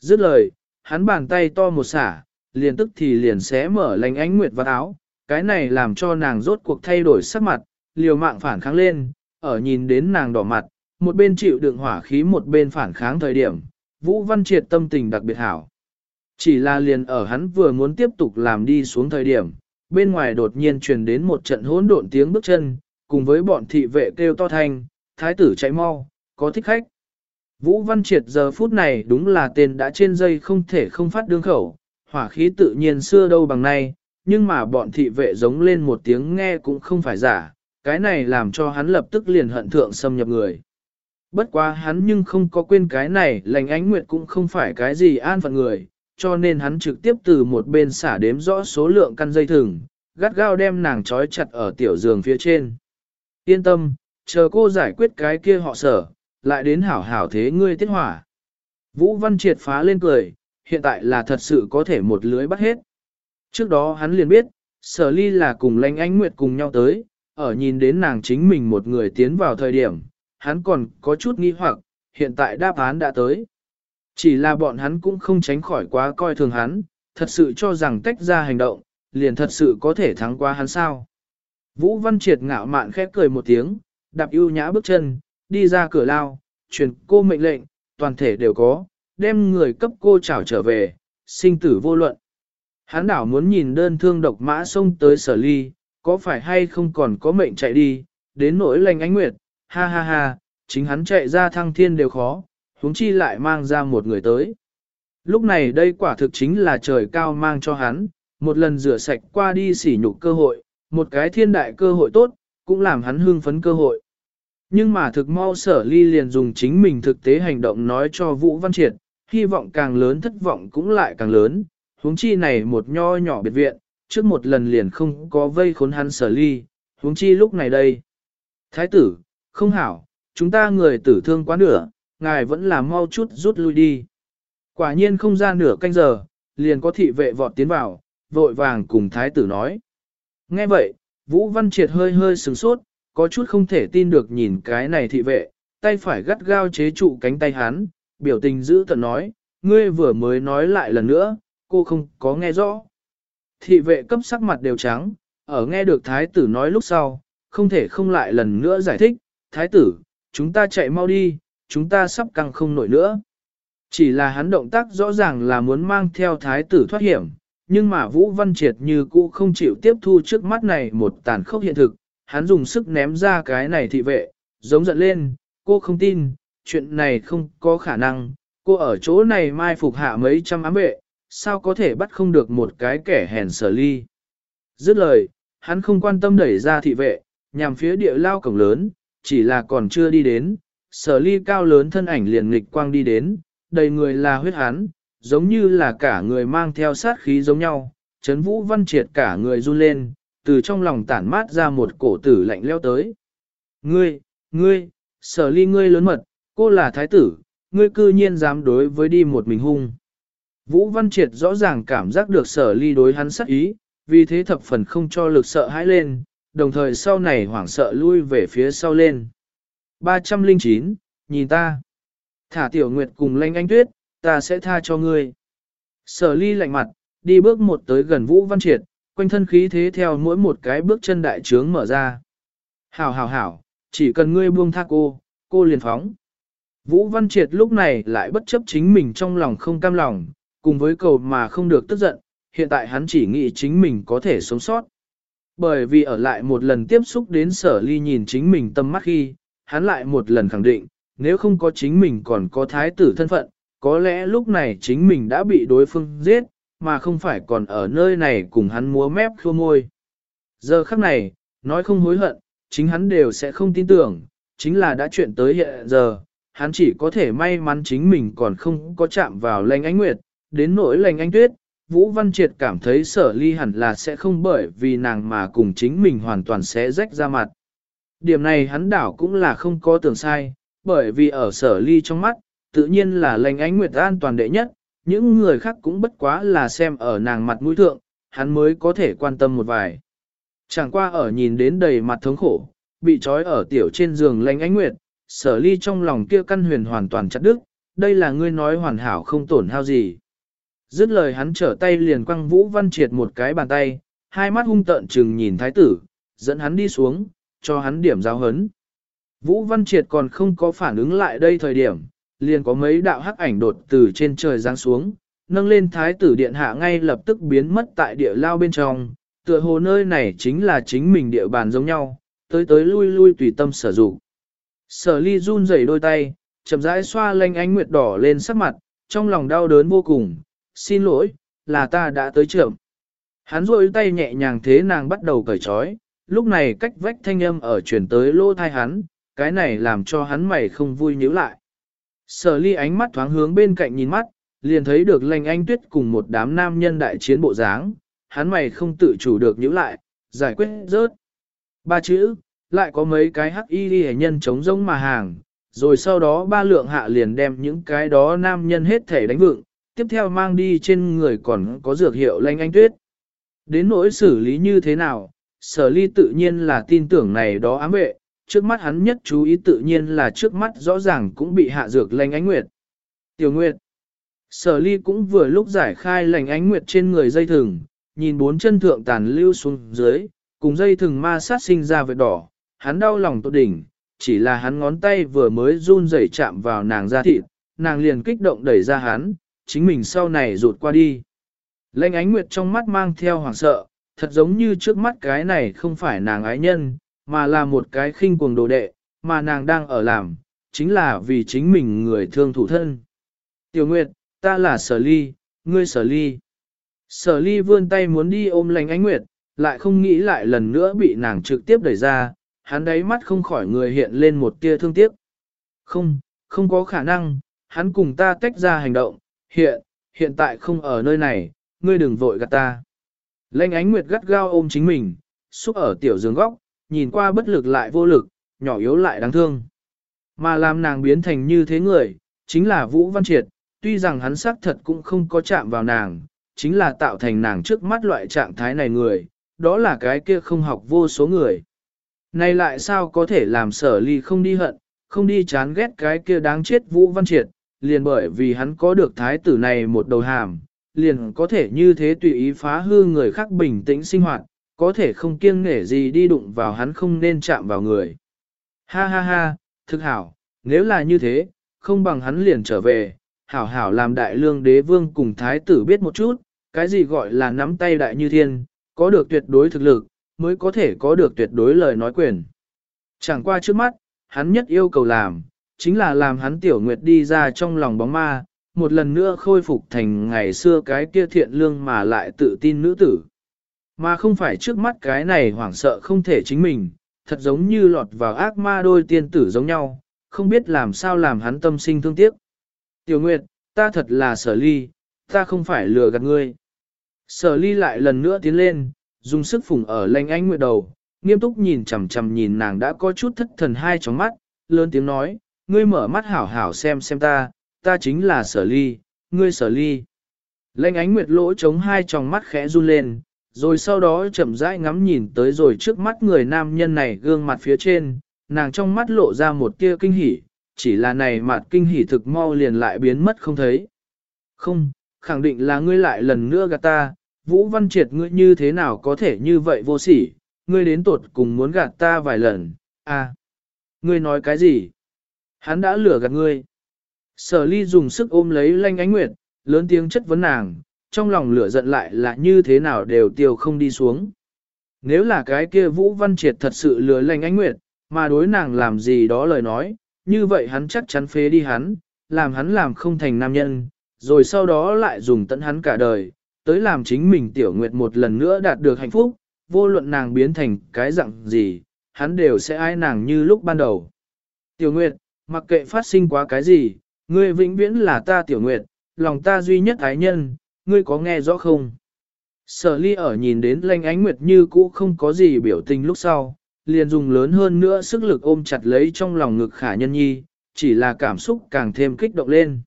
Dứt lời, hắn bàn tay to một xả, liền tức thì liền xé mở lành ánh nguyệt vào áo, cái này làm cho nàng rốt cuộc thay đổi sắc mặt, liều mạng phản kháng lên, ở nhìn đến nàng đỏ mặt, một bên chịu đựng hỏa khí một bên phản kháng thời điểm, Vũ Văn Triệt tâm tình đặc biệt hảo. Chỉ là liền ở hắn vừa muốn tiếp tục làm đi xuống thời điểm, bên ngoài đột nhiên truyền đến một trận hỗn độn tiếng bước chân, cùng với bọn thị vệ kêu to thanh, thái tử chạy mau, có thích khách. Vũ Văn Triệt giờ phút này đúng là tên đã trên dây không thể không phát đương khẩu, hỏa khí tự nhiên xưa đâu bằng nay, nhưng mà bọn thị vệ giống lên một tiếng nghe cũng không phải giả, cái này làm cho hắn lập tức liền hận thượng xâm nhập người. Bất quá hắn nhưng không có quên cái này, lành ánh nguyệt cũng không phải cái gì an phận người, cho nên hắn trực tiếp từ một bên xả đếm rõ số lượng căn dây thừng, gắt gao đem nàng trói chặt ở tiểu giường phía trên. Yên tâm, chờ cô giải quyết cái kia họ sở, lại đến hảo hảo thế ngươi tiết hỏa. Vũ Văn triệt phá lên cười, hiện tại là thật sự có thể một lưới bắt hết. Trước đó hắn liền biết, sở ly là cùng lãnh ánh nguyệt cùng nhau tới, ở nhìn đến nàng chính mình một người tiến vào thời điểm, hắn còn có chút nghi hoặc, hiện tại đáp án đã tới. Chỉ là bọn hắn cũng không tránh khỏi quá coi thường hắn, thật sự cho rằng tách ra hành động, liền thật sự có thể thắng qua hắn sao. Vũ Văn Triệt ngạo mạn khép cười một tiếng, đạp ưu nhã bước chân, đi ra cửa lao, truyền cô mệnh lệnh, toàn thể đều có, đem người cấp cô trảo trở về, sinh tử vô luận. Hắn đảo muốn nhìn đơn thương độc mã xông tới sở ly, có phải hay không còn có mệnh chạy đi, đến nỗi lành ánh nguyệt, ha ha ha, chính hắn chạy ra thăng thiên đều khó, huống chi lại mang ra một người tới. Lúc này đây quả thực chính là trời cao mang cho hắn, một lần rửa sạch qua đi sỉ nhục cơ hội, một cái thiên đại cơ hội tốt, cũng làm hắn hưng phấn cơ hội. Nhưng mà thực mau sở ly liền dùng chính mình thực tế hành động nói cho Vũ Văn Triệt, hy vọng càng lớn thất vọng cũng lại càng lớn, huống chi này một nho nhỏ biệt viện, trước một lần liền không có vây khốn hắn sở ly, huống chi lúc này đây. Thái tử, không hảo, chúng ta người tử thương quá nửa, ngài vẫn là mau chút rút lui đi. Quả nhiên không ra nửa canh giờ, liền có thị vệ vọt tiến vào, vội vàng cùng thái tử nói. Nghe vậy, Vũ Văn Triệt hơi hơi sửng sốt, có chút không thể tin được nhìn cái này thị vệ, tay phải gắt gao chế trụ cánh tay hắn, biểu tình giữ tận nói, ngươi vừa mới nói lại lần nữa, cô không có nghe rõ. Thị vệ cấp sắc mặt đều trắng, ở nghe được thái tử nói lúc sau, không thể không lại lần nữa giải thích, thái tử, chúng ta chạy mau đi, chúng ta sắp căng không nổi nữa. Chỉ là hắn động tác rõ ràng là muốn mang theo thái tử thoát hiểm, nhưng mà Vũ Văn Triệt như cũ không chịu tiếp thu trước mắt này một tàn khốc hiện thực, hắn dùng sức ném ra cái này thị vệ, giống giận lên, cô không tin, chuyện này không có khả năng, cô ở chỗ này mai phục hạ mấy trăm ám vệ, sao có thể bắt không được một cái kẻ hèn sở ly. Dứt lời, hắn không quan tâm đẩy ra thị vệ, nhằm phía địa lao cổng lớn, chỉ là còn chưa đi đến, sở ly cao lớn thân ảnh liền nghịch quang đi đến, đầy người là huyết hắn, giống như là cả người mang theo sát khí giống nhau, chấn vũ văn triệt cả người run lên, từ trong lòng tản mát ra một cổ tử lạnh leo tới. Ngươi, ngươi, sở ly ngươi lớn mật, cô là thái tử, ngươi cư nhiên dám đối với đi một mình hung. Vũ Văn Triệt rõ ràng cảm giác được sở ly đối hắn sắc ý, vì thế thập phần không cho lực sợ hãi lên, đồng thời sau này hoảng sợ lui về phía sau lên. 309, nhìn ta. Thả tiểu nguyệt cùng lanh anh tuyết, ta sẽ tha cho ngươi. Sở ly lạnh mặt, đi bước một tới gần Vũ Văn Triệt, quanh thân khí thế theo mỗi một cái bước chân đại trướng mở ra. Hảo hảo hảo, chỉ cần ngươi buông tha cô, cô liền phóng. Vũ Văn Triệt lúc này lại bất chấp chính mình trong lòng không cam lòng, cùng với cầu mà không được tức giận, hiện tại hắn chỉ nghĩ chính mình có thể sống sót. Bởi vì ở lại một lần tiếp xúc đến sở ly nhìn chính mình tâm mắt khi, hắn lại một lần khẳng định, nếu không có chính mình còn có thái tử thân phận, có lẽ lúc này chính mình đã bị đối phương giết, mà không phải còn ở nơi này cùng hắn múa mép khô môi. Giờ khắc này, nói không hối hận, chính hắn đều sẽ không tin tưởng, chính là đã chuyện tới hiện giờ, hắn chỉ có thể may mắn chính mình còn không có chạm vào lành ánh nguyệt, đến nỗi lành ánh tuyết, Vũ Văn Triệt cảm thấy sở ly hẳn là sẽ không bởi vì nàng mà cùng chính mình hoàn toàn sẽ rách ra mặt. Điểm này hắn đảo cũng là không có tưởng sai, bởi vì ở sở ly trong mắt, tự nhiên là lành ánh nguyệt an toàn đệ nhất, những người khác cũng bất quá là xem ở nàng mặt mũi thượng, hắn mới có thể quan tâm một vài. Chẳng qua ở nhìn đến đầy mặt thống khổ, bị trói ở tiểu trên giường lành ánh nguyệt, sở ly trong lòng kia căn huyền hoàn toàn chặt đứt, đây là ngươi nói hoàn hảo không tổn hao gì. Dứt lời hắn trở tay liền quăng Vũ Văn Triệt một cái bàn tay, hai mắt hung tợn chừng nhìn thái tử, dẫn hắn đi xuống, cho hắn điểm giáo hấn. Vũ Văn Triệt còn không có phản ứng lại đây thời điểm, liền có mấy đạo hắc ảnh đột từ trên trời giáng xuống, nâng lên thái tử điện hạ ngay lập tức biến mất tại địa lao bên trong, tựa hồ nơi này chính là chính mình địa bàn giống nhau, tới tới lui lui tùy tâm sở dụng. Sở ly run rẩy đôi tay, chậm rãi xoa lanh ánh nguyệt đỏ lên sắc mặt, trong lòng đau đớn vô cùng, xin lỗi, là ta đã tới trưởng. Hắn rôi tay nhẹ nhàng thế nàng bắt đầu cởi trói, lúc này cách vách thanh âm ở chuyển tới lô thai hắn, cái này làm cho hắn mày không vui nhíu lại. Sở ly ánh mắt thoáng hướng bên cạnh nhìn mắt, liền thấy được lành anh tuyết cùng một đám nam nhân đại chiến bộ dáng, hắn mày không tự chủ được nhíu lại, giải quyết rớt. Ba chữ, lại có mấy cái hắc y ghi nhân chống rông mà hàng, rồi sau đó ba lượng hạ liền đem những cái đó nam nhân hết thể đánh vựng, tiếp theo mang đi trên người còn có dược hiệu lanh anh tuyết. Đến nỗi xử lý như thế nào, sở ly tự nhiên là tin tưởng này đó ám vệ, trước mắt hắn nhất chú ý tự nhiên là trước mắt rõ ràng cũng bị hạ dược lành ánh nguyệt. Tiểu Nguyệt Sở ly cũng vừa lúc giải khai lành ánh nguyệt trên người dây thừng, nhìn bốn chân thượng tàn lưu xuống dưới, cùng dây thừng ma sát sinh ra vệt đỏ, hắn đau lòng tột đỉnh, chỉ là hắn ngón tay vừa mới run rẩy chạm vào nàng da thịt, nàng liền kích động đẩy ra hắn, chính mình sau này rụt qua đi. Lệnh ánh nguyệt trong mắt mang theo hoảng sợ, thật giống như trước mắt cái này không phải nàng ái nhân, mà là một cái khinh cuồng đồ đệ, mà nàng đang ở làm, chính là vì chính mình người thương thủ thân. Tiểu Nguyệt, ta là Sở Ly, ngươi Sở Ly. Sở Ly vươn tay muốn đi ôm lành ánh Nguyệt, lại không nghĩ lại lần nữa bị nàng trực tiếp đẩy ra, hắn đáy mắt không khỏi người hiện lên một tia thương tiếc. Không, không có khả năng, hắn cùng ta tách ra hành động, hiện, hiện tại không ở nơi này, ngươi đừng vội gạt ta. Lênh ánh nguyệt gắt gao ôm chính mình, xúc ở tiểu giường góc, nhìn qua bất lực lại vô lực, nhỏ yếu lại đáng thương. Mà làm nàng biến thành như thế người, chính là Vũ Văn Triệt, tuy rằng hắn xác thật cũng không có chạm vào nàng, chính là tạo thành nàng trước mắt loại trạng thái này người, đó là cái kia không học vô số người. Này lại sao có thể làm sở ly không đi hận, không đi chán ghét cái kia đáng chết Vũ Văn Triệt, liền bởi vì hắn có được thái tử này một đầu hàm, liền có thể như thế tùy ý phá hư người khác bình tĩnh sinh hoạt, có thể không kiêng nể gì đi đụng vào hắn không nên chạm vào người. Ha ha ha, thực hảo, nếu là như thế, không bằng hắn liền trở về, hảo hảo làm đại lương đế vương cùng thái tử biết một chút, cái gì gọi là nắm tay đại như thiên, có được tuyệt đối thực lực, mới có thể có được tuyệt đối lời nói quyền. Chẳng qua trước mắt, hắn nhất yêu cầu làm, chính là làm hắn tiểu nguyệt đi ra trong lòng bóng ma, một lần nữa khôi phục thành ngày xưa cái kia thiện lương mà lại tự tin nữ tử. Mà không phải trước mắt cái này hoảng sợ không thể chính mình, thật giống như lọt vào ác ma đôi tiên tử giống nhau, không biết làm sao làm hắn tâm sinh thương tiếc. Tiểu Nguyệt, ta thật là sở ly, ta không phải lừa gạt ngươi. Sở ly lại lần nữa tiến lên, dùng sức phủng ở lanh ánh nguyệt đầu, nghiêm túc nhìn chằm chằm nhìn nàng đã có chút thất thần hai trong mắt, lớn tiếng nói, ngươi mở mắt hảo hảo xem xem ta, ta chính là sở ly, ngươi sở ly. Lanh ánh nguyệt lỗ chống hai tròng mắt khẽ run lên, rồi sau đó chậm rãi ngắm nhìn tới rồi trước mắt người nam nhân này gương mặt phía trên, nàng trong mắt lộ ra một tia kinh hỉ, chỉ là này mặt kinh hỉ thực mau liền lại biến mất không thấy. Không, khẳng định là ngươi lại lần nữa gạt ta, Vũ Văn Triệt ngươi như thế nào có thể như vậy vô sỉ, ngươi đến tột cùng muốn gạt ta vài lần, à. Ngươi nói cái gì? Hắn đã lừa gạt ngươi. Sở ly dùng sức ôm lấy lanh ánh nguyệt, lớn tiếng chất vấn nàng, trong lòng lửa giận lại là như thế nào đều tiêu không đi xuống. Nếu là cái kia Vũ Văn Triệt thật sự lừa lanh ánh nguyệt, mà đối nàng làm gì đó lời nói, như vậy hắn chắc chắn phế đi hắn, làm hắn làm không thành nam nhân, rồi sau đó lại dùng tận hắn cả đời, tới làm chính mình tiểu nguyệt một lần nữa đạt được hạnh phúc, vô luận nàng biến thành cái dạng gì, hắn đều sẽ ai nàng như lúc ban đầu. Tiểu nguyệt, mặc kệ phát sinh quá cái gì, ngươi vĩnh viễn là ta tiểu nguyệt, lòng ta duy nhất ái nhân, ngươi có nghe rõ không? Sở ly ở nhìn đến lanh ánh nguyệt như cũ không có gì biểu tình lúc sau, liền dùng lớn hơn nữa sức lực ôm chặt lấy trong lòng ngực khả nhân nhi, chỉ là cảm xúc càng thêm kích động lên.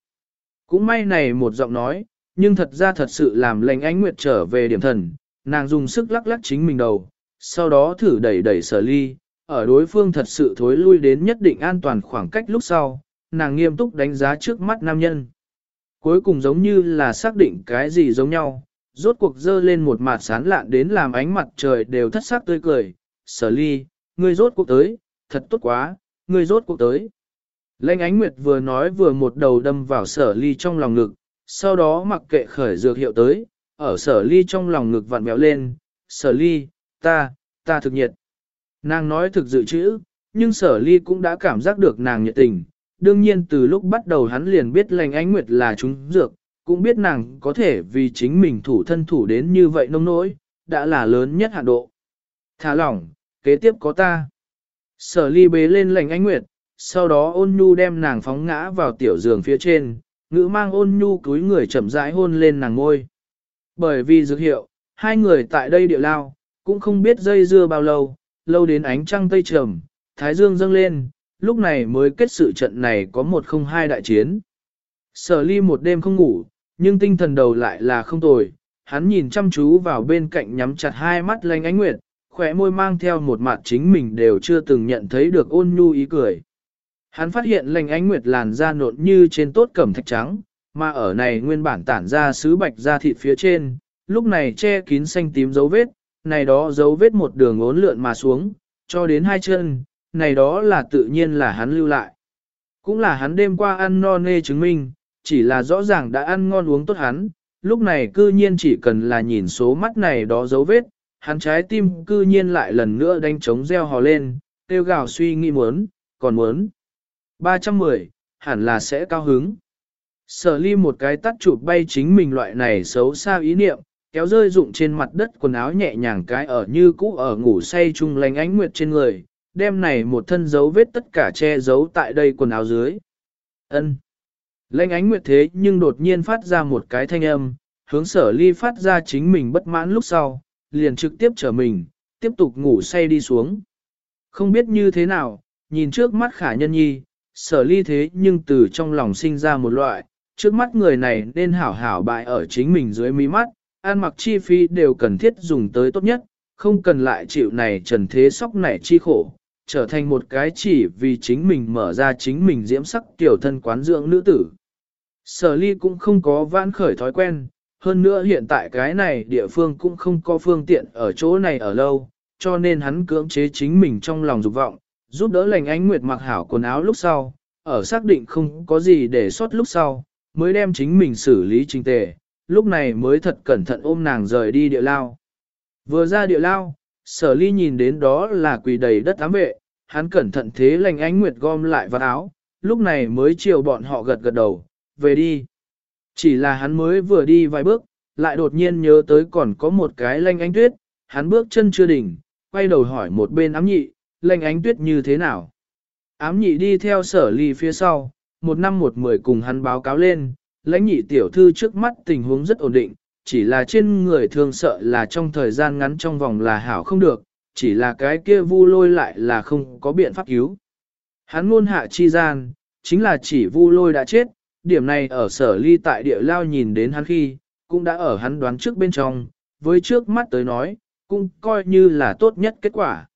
Cũng may này một giọng nói, nhưng thật ra thật sự làm lành ánh nguyệt trở về điểm thần, nàng dùng sức lắc lắc chính mình đầu, sau đó thử đẩy đẩy sở ly, ở đối phương thật sự thối lui đến nhất định an toàn khoảng cách lúc sau, nàng nghiêm túc đánh giá trước mắt nam nhân. Cuối cùng giống như là xác định cái gì giống nhau, rốt cuộc dơ lên một mặt sán lạn đến làm ánh mặt trời đều thất sắc tươi cười, sở ly, ngươi rốt cuộc tới, thật tốt quá, ngươi rốt cuộc tới. Lênh ánh nguyệt vừa nói vừa một đầu đâm vào sở ly trong lòng ngực, sau đó mặc kệ khởi dược hiệu tới, ở sở ly trong lòng ngực vặn béo lên, sở ly, ta, ta thực nhiệt. Nàng nói thực dự chữ, nhưng sở ly cũng đã cảm giác được nàng nhiệt tình. Đương nhiên từ lúc bắt đầu hắn liền biết lành ánh nguyệt là chúng dược, cũng biết nàng có thể vì chính mình thủ thân thủ đến như vậy nông nỗi, đã là lớn nhất hạn độ. Thả lỏng, kế tiếp có ta. Sở ly bế lên lành ánh nguyệt, sau đó ôn nhu đem nàng phóng ngã vào tiểu giường phía trên, ngữ mang ôn nhu cúi người chậm rãi hôn lên nàng ngôi. Bởi vì dược hiệu, hai người tại đây địa lao, cũng không biết dây dưa bao lâu, lâu đến ánh trăng tây trầm, thái dương dâng lên, lúc này mới kết sự trận này có một không hai đại chiến. Sở ly một đêm không ngủ, nhưng tinh thần đầu lại là không tồi, hắn nhìn chăm chú vào bên cạnh nhắm chặt hai mắt lanh ánh nguyệt, khỏe môi mang theo một mặt chính mình đều chưa từng nhận thấy được ôn nhu ý cười. Hắn phát hiện lành ánh nguyệt làn da nộn như trên tốt cẩm thạch trắng, mà ở này nguyên bản tản ra sứ bạch da thịt phía trên, lúc này che kín xanh tím dấu vết, này đó dấu vết một đường ốn lượn mà xuống, cho đến hai chân, này đó là tự nhiên là hắn lưu lại. Cũng là hắn đêm qua ăn no nê chứng minh, chỉ là rõ ràng đã ăn ngon uống tốt hắn, lúc này cư nhiên chỉ cần là nhìn số mắt này đó dấu vết, hắn trái tim cư nhiên lại lần nữa đánh trống reo hò lên, tiêu gào suy nghĩ muốn, còn muốn. 310, hẳn là sẽ cao hứng. Sở ly một cái tắt chụp bay chính mình loại này xấu xa ý niệm, kéo rơi rụng trên mặt đất quần áo nhẹ nhàng cái ở như cũ ở ngủ say chung lành ánh nguyệt trên người, đem này một thân dấu vết tất cả che giấu tại đây quần áo dưới. ân lệnh ánh nguyệt thế nhưng đột nhiên phát ra một cái thanh âm, hướng sở ly phát ra chính mình bất mãn lúc sau, liền trực tiếp trở mình, tiếp tục ngủ say đi xuống. Không biết như thế nào, nhìn trước mắt khả nhân nhi, sở ly thế nhưng từ trong lòng sinh ra một loại, trước mắt người này nên hảo hảo bại ở chính mình dưới mí mắt, ăn mặc chi phí đều cần thiết dùng tới tốt nhất, không cần lại chịu này trần thế sóc nảy chi khổ, trở thành một cái chỉ vì chính mình mở ra chính mình diễm sắc tiểu thân quán dưỡng nữ tử. Sở ly cũng không có vãn khởi thói quen, hơn nữa hiện tại cái này địa phương cũng không có phương tiện ở chỗ này ở lâu, cho nên hắn cưỡng chế chính mình trong lòng dục vọng, giúp đỡ lành ánh nguyệt mặc hảo quần áo lúc sau, ở xác định không có gì để sót lúc sau, mới đem chính mình xử lý trình tề, lúc này mới thật cẩn thận ôm nàng rời đi địa lao. Vừa ra địa lao, sở ly nhìn đến đó là quỳ đầy đất ám vệ, hắn cẩn thận thế lành ánh nguyệt gom lại vào áo, lúc này mới chiều bọn họ gật gật đầu, về đi. Chỉ là hắn mới vừa đi vài bước, lại đột nhiên nhớ tới còn có một cái lanh ánh tuyết, hắn bước chân chưa đỉnh, quay đầu hỏi một bên ám nhị, lanh ánh tuyết như thế nào. Ám nhị đi theo sở ly phía sau, một năm một mười cùng hắn báo cáo lên, lãnh nhị tiểu thư trước mắt tình huống rất ổn định, chỉ là trên người thường sợ là trong thời gian ngắn trong vòng là hảo không được, chỉ là cái kia vu lôi lại là không có biện pháp cứu. Hắn ngôn hạ chi gian, chính là chỉ vu lôi đã chết, điểm này ở sở ly tại địa lao nhìn đến hắn khi, cũng đã ở hắn đoán trước bên trong, với trước mắt tới nói, cũng coi như là tốt nhất kết quả.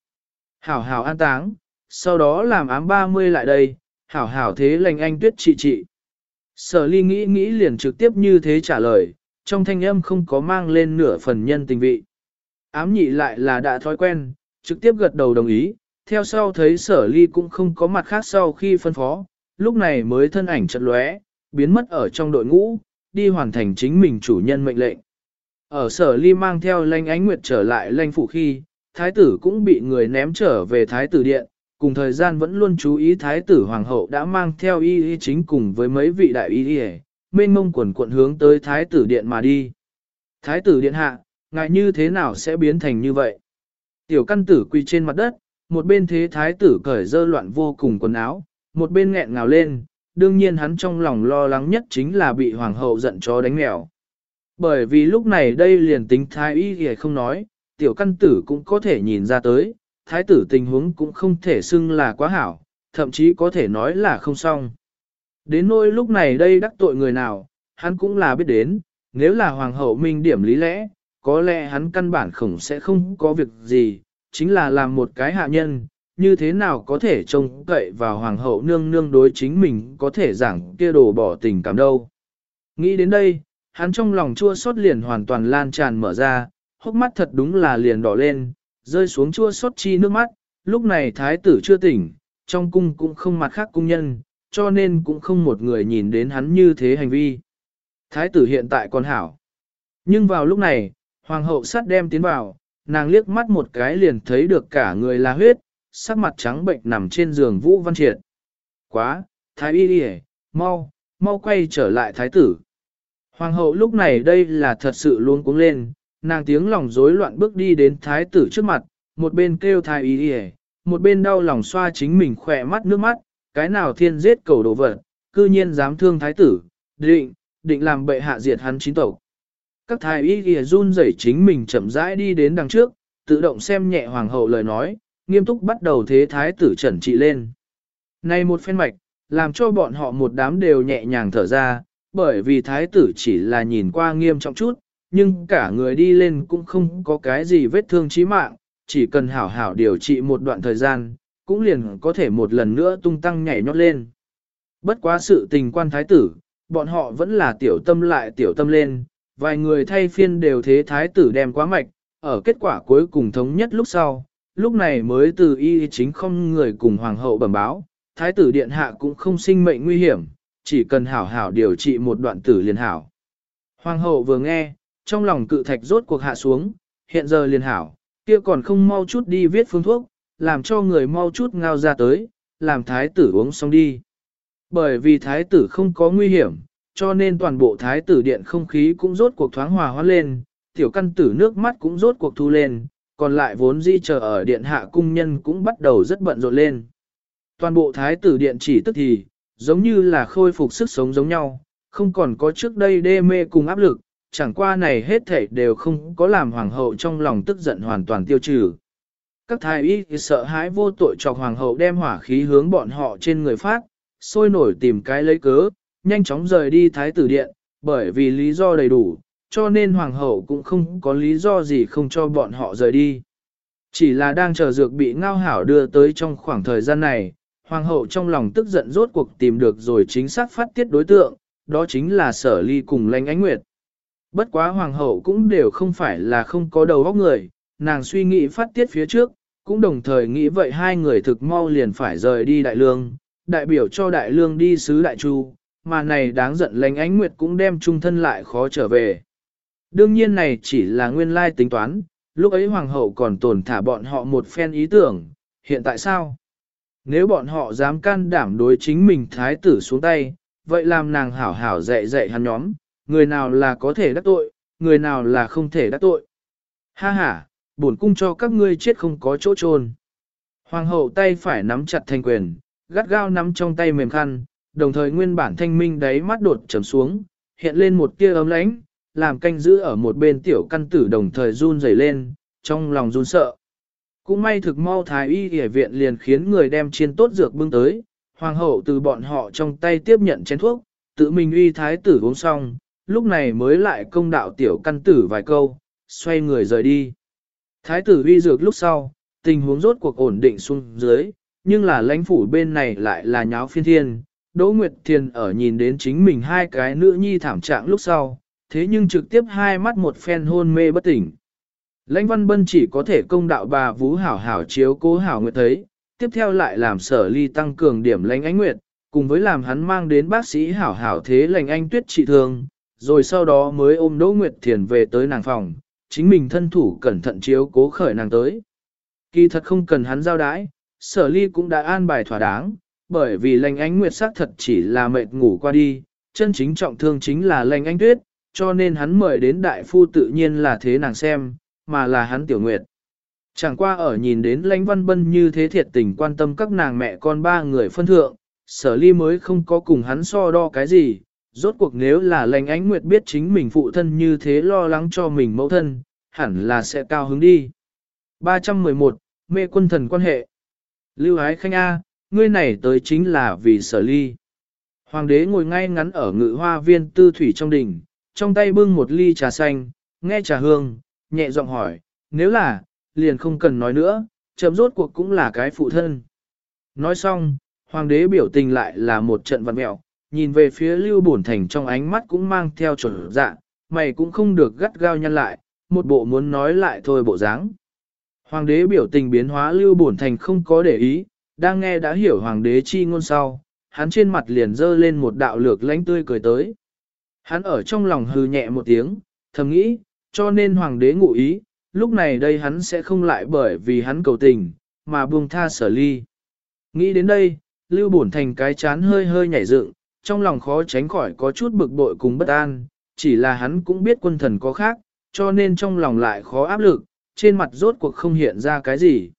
Hảo hảo an táng, sau đó làm ám 30 lại đây, hảo hảo thế lành anh tuyết trị trị. Sở ly nghĩ nghĩ liền trực tiếp như thế trả lời, trong thanh âm không có mang lên nửa phần nhân tình vị. Ám nhị lại là đã thói quen, trực tiếp gật đầu đồng ý, theo sau thấy sở ly cũng không có mặt khác sau khi phân phó, lúc này mới thân ảnh chật lóe, biến mất ở trong đội ngũ, đi hoàn thành chính mình chủ nhân mệnh lệnh. Ở sở ly mang theo lanh ánh nguyệt trở lại lanh phủ khi, thái tử cũng bị người ném trở về thái tử điện, cùng thời gian vẫn luôn chú ý thái tử hoàng hậu đã mang theo y y chính cùng với mấy vị đại y y mênh mông quần cuộn hướng tới thái tử điện mà đi. Thái tử điện hạ, ngại như thế nào sẽ biến thành như vậy? Tiểu căn tử quỳ trên mặt đất, một bên thế thái tử cởi dơ loạn vô cùng quần áo, một bên nghẹn ngào lên, đương nhiên hắn trong lòng lo lắng nhất chính là bị hoàng hậu giận chó đánh mèo. Bởi vì lúc này đây liền tính thái y thì không nói, tiểu căn tử cũng có thể nhìn ra tới, thái tử tình huống cũng không thể xưng là quá hảo, thậm chí có thể nói là không xong. Đến nỗi lúc này đây đắc tội người nào, hắn cũng là biết đến, nếu là hoàng hậu minh điểm lý lẽ, có lẽ hắn căn bản khổng sẽ không có việc gì, chính là làm một cái hạ nhân, như thế nào có thể trông cậy vào hoàng hậu nương nương đối chính mình có thể giảng kia đồ bỏ tình cảm đâu. Nghĩ đến đây, hắn trong lòng chua xót liền hoàn toàn lan tràn mở ra, hốc mắt thật đúng là liền đỏ lên, rơi xuống chua xót chi nước mắt, lúc này thái tử chưa tỉnh, trong cung cũng không mặt khác cung nhân, cho nên cũng không một người nhìn đến hắn như thế hành vi. Thái tử hiện tại còn hảo. Nhưng vào lúc này, hoàng hậu sát đem tiến vào, nàng liếc mắt một cái liền thấy được cả người là huyết, sắc mặt trắng bệnh nằm trên giường Vũ Văn Triệt. Quá, thái y đi mau, mau quay trở lại thái tử. Hoàng hậu lúc này đây là thật sự luôn cuống lên, nàng tiếng lòng rối loạn bước đi đến thái tử trước mặt, một bên kêu thái y đi một bên đau lòng xoa chính mình khỏe mắt nước mắt, cái nào thiên giết cầu đồ vật, cư nhiên dám thương thái tử, định, định làm bệ hạ diệt hắn chín tộc. Các thái y ghi run rẩy chính mình chậm rãi đi đến đằng trước, tự động xem nhẹ hoàng hậu lời nói, nghiêm túc bắt đầu thế thái tử trần trị lên. Này một phen mạch, làm cho bọn họ một đám đều nhẹ nhàng thở ra, bởi vì thái tử chỉ là nhìn qua nghiêm trọng chút, nhưng cả người đi lên cũng không có cái gì vết thương chí mạng, chỉ cần hảo hảo điều trị một đoạn thời gian, cũng liền có thể một lần nữa tung tăng nhảy nhót lên. Bất quá sự tình quan thái tử, bọn họ vẫn là tiểu tâm lại tiểu tâm lên, vài người thay phiên đều thế thái tử đem quá mạch, ở kết quả cuối cùng thống nhất lúc sau, lúc này mới từ y chính không người cùng hoàng hậu bẩm báo, thái tử điện hạ cũng không sinh mệnh nguy hiểm, chỉ cần hảo hảo điều trị một đoạn tử liền hảo. Hoàng hậu vừa nghe, trong lòng cự thạch rốt cuộc hạ xuống, hiện giờ liền hảo, kia còn không mau chút đi viết phương thuốc, làm cho người mau chút ngao ra tới, làm thái tử uống xong đi. Bởi vì thái tử không có nguy hiểm, cho nên toàn bộ thái tử điện không khí cũng rốt cuộc thoáng hòa hóa lên, tiểu căn tử nước mắt cũng rốt cuộc thu lên, còn lại vốn di chờ ở điện hạ cung nhân cũng bắt đầu rất bận rộn lên. Toàn bộ thái tử điện chỉ tức thì, giống như là khôi phục sức sống giống nhau, không còn có trước đây đê mê cùng áp lực, chẳng qua này hết thảy đều không có làm hoàng hậu trong lòng tức giận hoàn toàn tiêu trừ. Các thái y sợ hãi vô tội cho hoàng hậu đem hỏa khí hướng bọn họ trên người phát, sôi nổi tìm cái lấy cớ, nhanh chóng rời đi thái tử điện, bởi vì lý do đầy đủ, cho nên hoàng hậu cũng không có lý do gì không cho bọn họ rời đi. Chỉ là đang chờ dược bị ngao hảo đưa tới trong khoảng thời gian này, hoàng hậu trong lòng tức giận rốt cuộc tìm được rồi chính xác phát tiết đối tượng, đó chính là sở ly cùng lãnh ánh nguyệt. Bất quá hoàng hậu cũng đều không phải là không có đầu óc người, nàng suy nghĩ phát tiết phía trước, cũng đồng thời nghĩ vậy hai người thực mau liền phải rời đi đại lương, đại biểu cho đại lương đi sứ đại chu, mà này đáng giận lãnh ánh nguyệt cũng đem trung thân lại khó trở về. Đương nhiên này chỉ là nguyên lai tính toán, lúc ấy hoàng hậu còn tổn thả bọn họ một phen ý tưởng, hiện tại sao? Nếu bọn họ dám can đảm đối chính mình thái tử xuống tay, vậy làm nàng hảo hảo dạy dạy hắn nhóm, người nào là có thể đắc tội, người nào là không thể đắc tội. Ha ha, bổn cung cho các ngươi chết không có chỗ trôn. Hoàng hậu tay phải nắm chặt thanh quyền, gắt gao nắm trong tay mềm khăn, đồng thời nguyên bản thanh minh đáy mắt đột trầm xuống, hiện lên một tia ấm lãnh, làm canh giữ ở một bên tiểu căn tử đồng thời run rẩy lên, trong lòng run sợ. Cũng may thực mau thái y y viện liền khiến người đem chiên tốt dược bưng tới, hoàng hậu từ bọn họ trong tay tiếp nhận chén thuốc, tự mình uy thái tử uống xong, lúc này mới lại công đạo tiểu căn tử vài câu, xoay người rời đi. Thái tử uy dược lúc sau, tình huống rốt cuộc ổn định xuống dưới, nhưng là lãnh phủ bên này lại là nháo phiên thiên. Đỗ Nguyệt Thiền ở nhìn đến chính mình hai cái nữ nhi thảm trạng lúc sau, thế nhưng trực tiếp hai mắt một phen hôn mê bất tỉnh. Lãnh Văn Bân chỉ có thể công đạo bà Vũ Hảo Hảo chiếu cố Hảo Nguyệt thấy, tiếp theo lại làm sở ly tăng cường điểm lãnh ánh nguyệt, cùng với làm hắn mang đến bác sĩ hảo hảo thế lãnh anh tuyết trị thương, rồi sau đó mới ôm Đỗ Nguyệt Thiền về tới nàng phòng, chính mình thân thủ cẩn thận chiếu cố khởi nàng tới. Kỳ thật không cần hắn giao đái, sở ly cũng đã an bài thỏa đáng, bởi vì lành ánh nguyệt sắc thật chỉ là mệt ngủ qua đi, chân chính trọng thương chính là lành ánh tuyết, cho nên hắn mời đến đại phu tự nhiên là thế nàng xem, mà là hắn tiểu nguyệt. Chẳng qua ở nhìn đến lãnh văn bân như thế thiệt tình quan tâm các nàng mẹ con ba người phân thượng, sở ly mới không có cùng hắn so đo cái gì, rốt cuộc nếu là lành ánh nguyệt biết chính mình phụ thân như thế lo lắng cho mình mẫu thân, hẳn là sẽ cao hứng đi. 311. Mê quân thần quan hệ Lưu Ái Khanh A, ngươi này tới chính là vì sở ly. Hoàng đế ngồi ngay ngắn ở ngự hoa viên tư thủy trong đỉnh, trong tay bưng một ly trà xanh, nghe trà hương, nhẹ giọng hỏi, nếu là, liền không cần nói nữa, chấm rốt cuộc cũng là cái phụ thân. Nói xong, hoàng đế biểu tình lại là một trận văn mẹo, nhìn về phía lưu bổn thành trong ánh mắt cũng mang theo chuẩn dạ, mày cũng không được gắt gao nhăn lại, một bộ muốn nói lại thôi bộ dáng. Hoàng đế biểu tình biến hóa lưu bổn thành không có để ý, đang nghe đã hiểu hoàng đế chi ngôn sau, hắn trên mặt liền dơ lên một đạo lược lánh tươi cười tới. Hắn ở trong lòng hừ nhẹ một tiếng, thầm nghĩ, cho nên hoàng đế ngụ ý, lúc này đây hắn sẽ không lại bởi vì hắn cầu tình, mà buông tha sở ly. Nghĩ đến đây, lưu bổn thành cái chán hơi hơi nhảy dựng, trong lòng khó tránh khỏi có chút bực bội cùng bất an, chỉ là hắn cũng biết quân thần có khác, cho nên trong lòng lại khó áp lực, trên mặt rốt cuộc không hiện ra cái gì.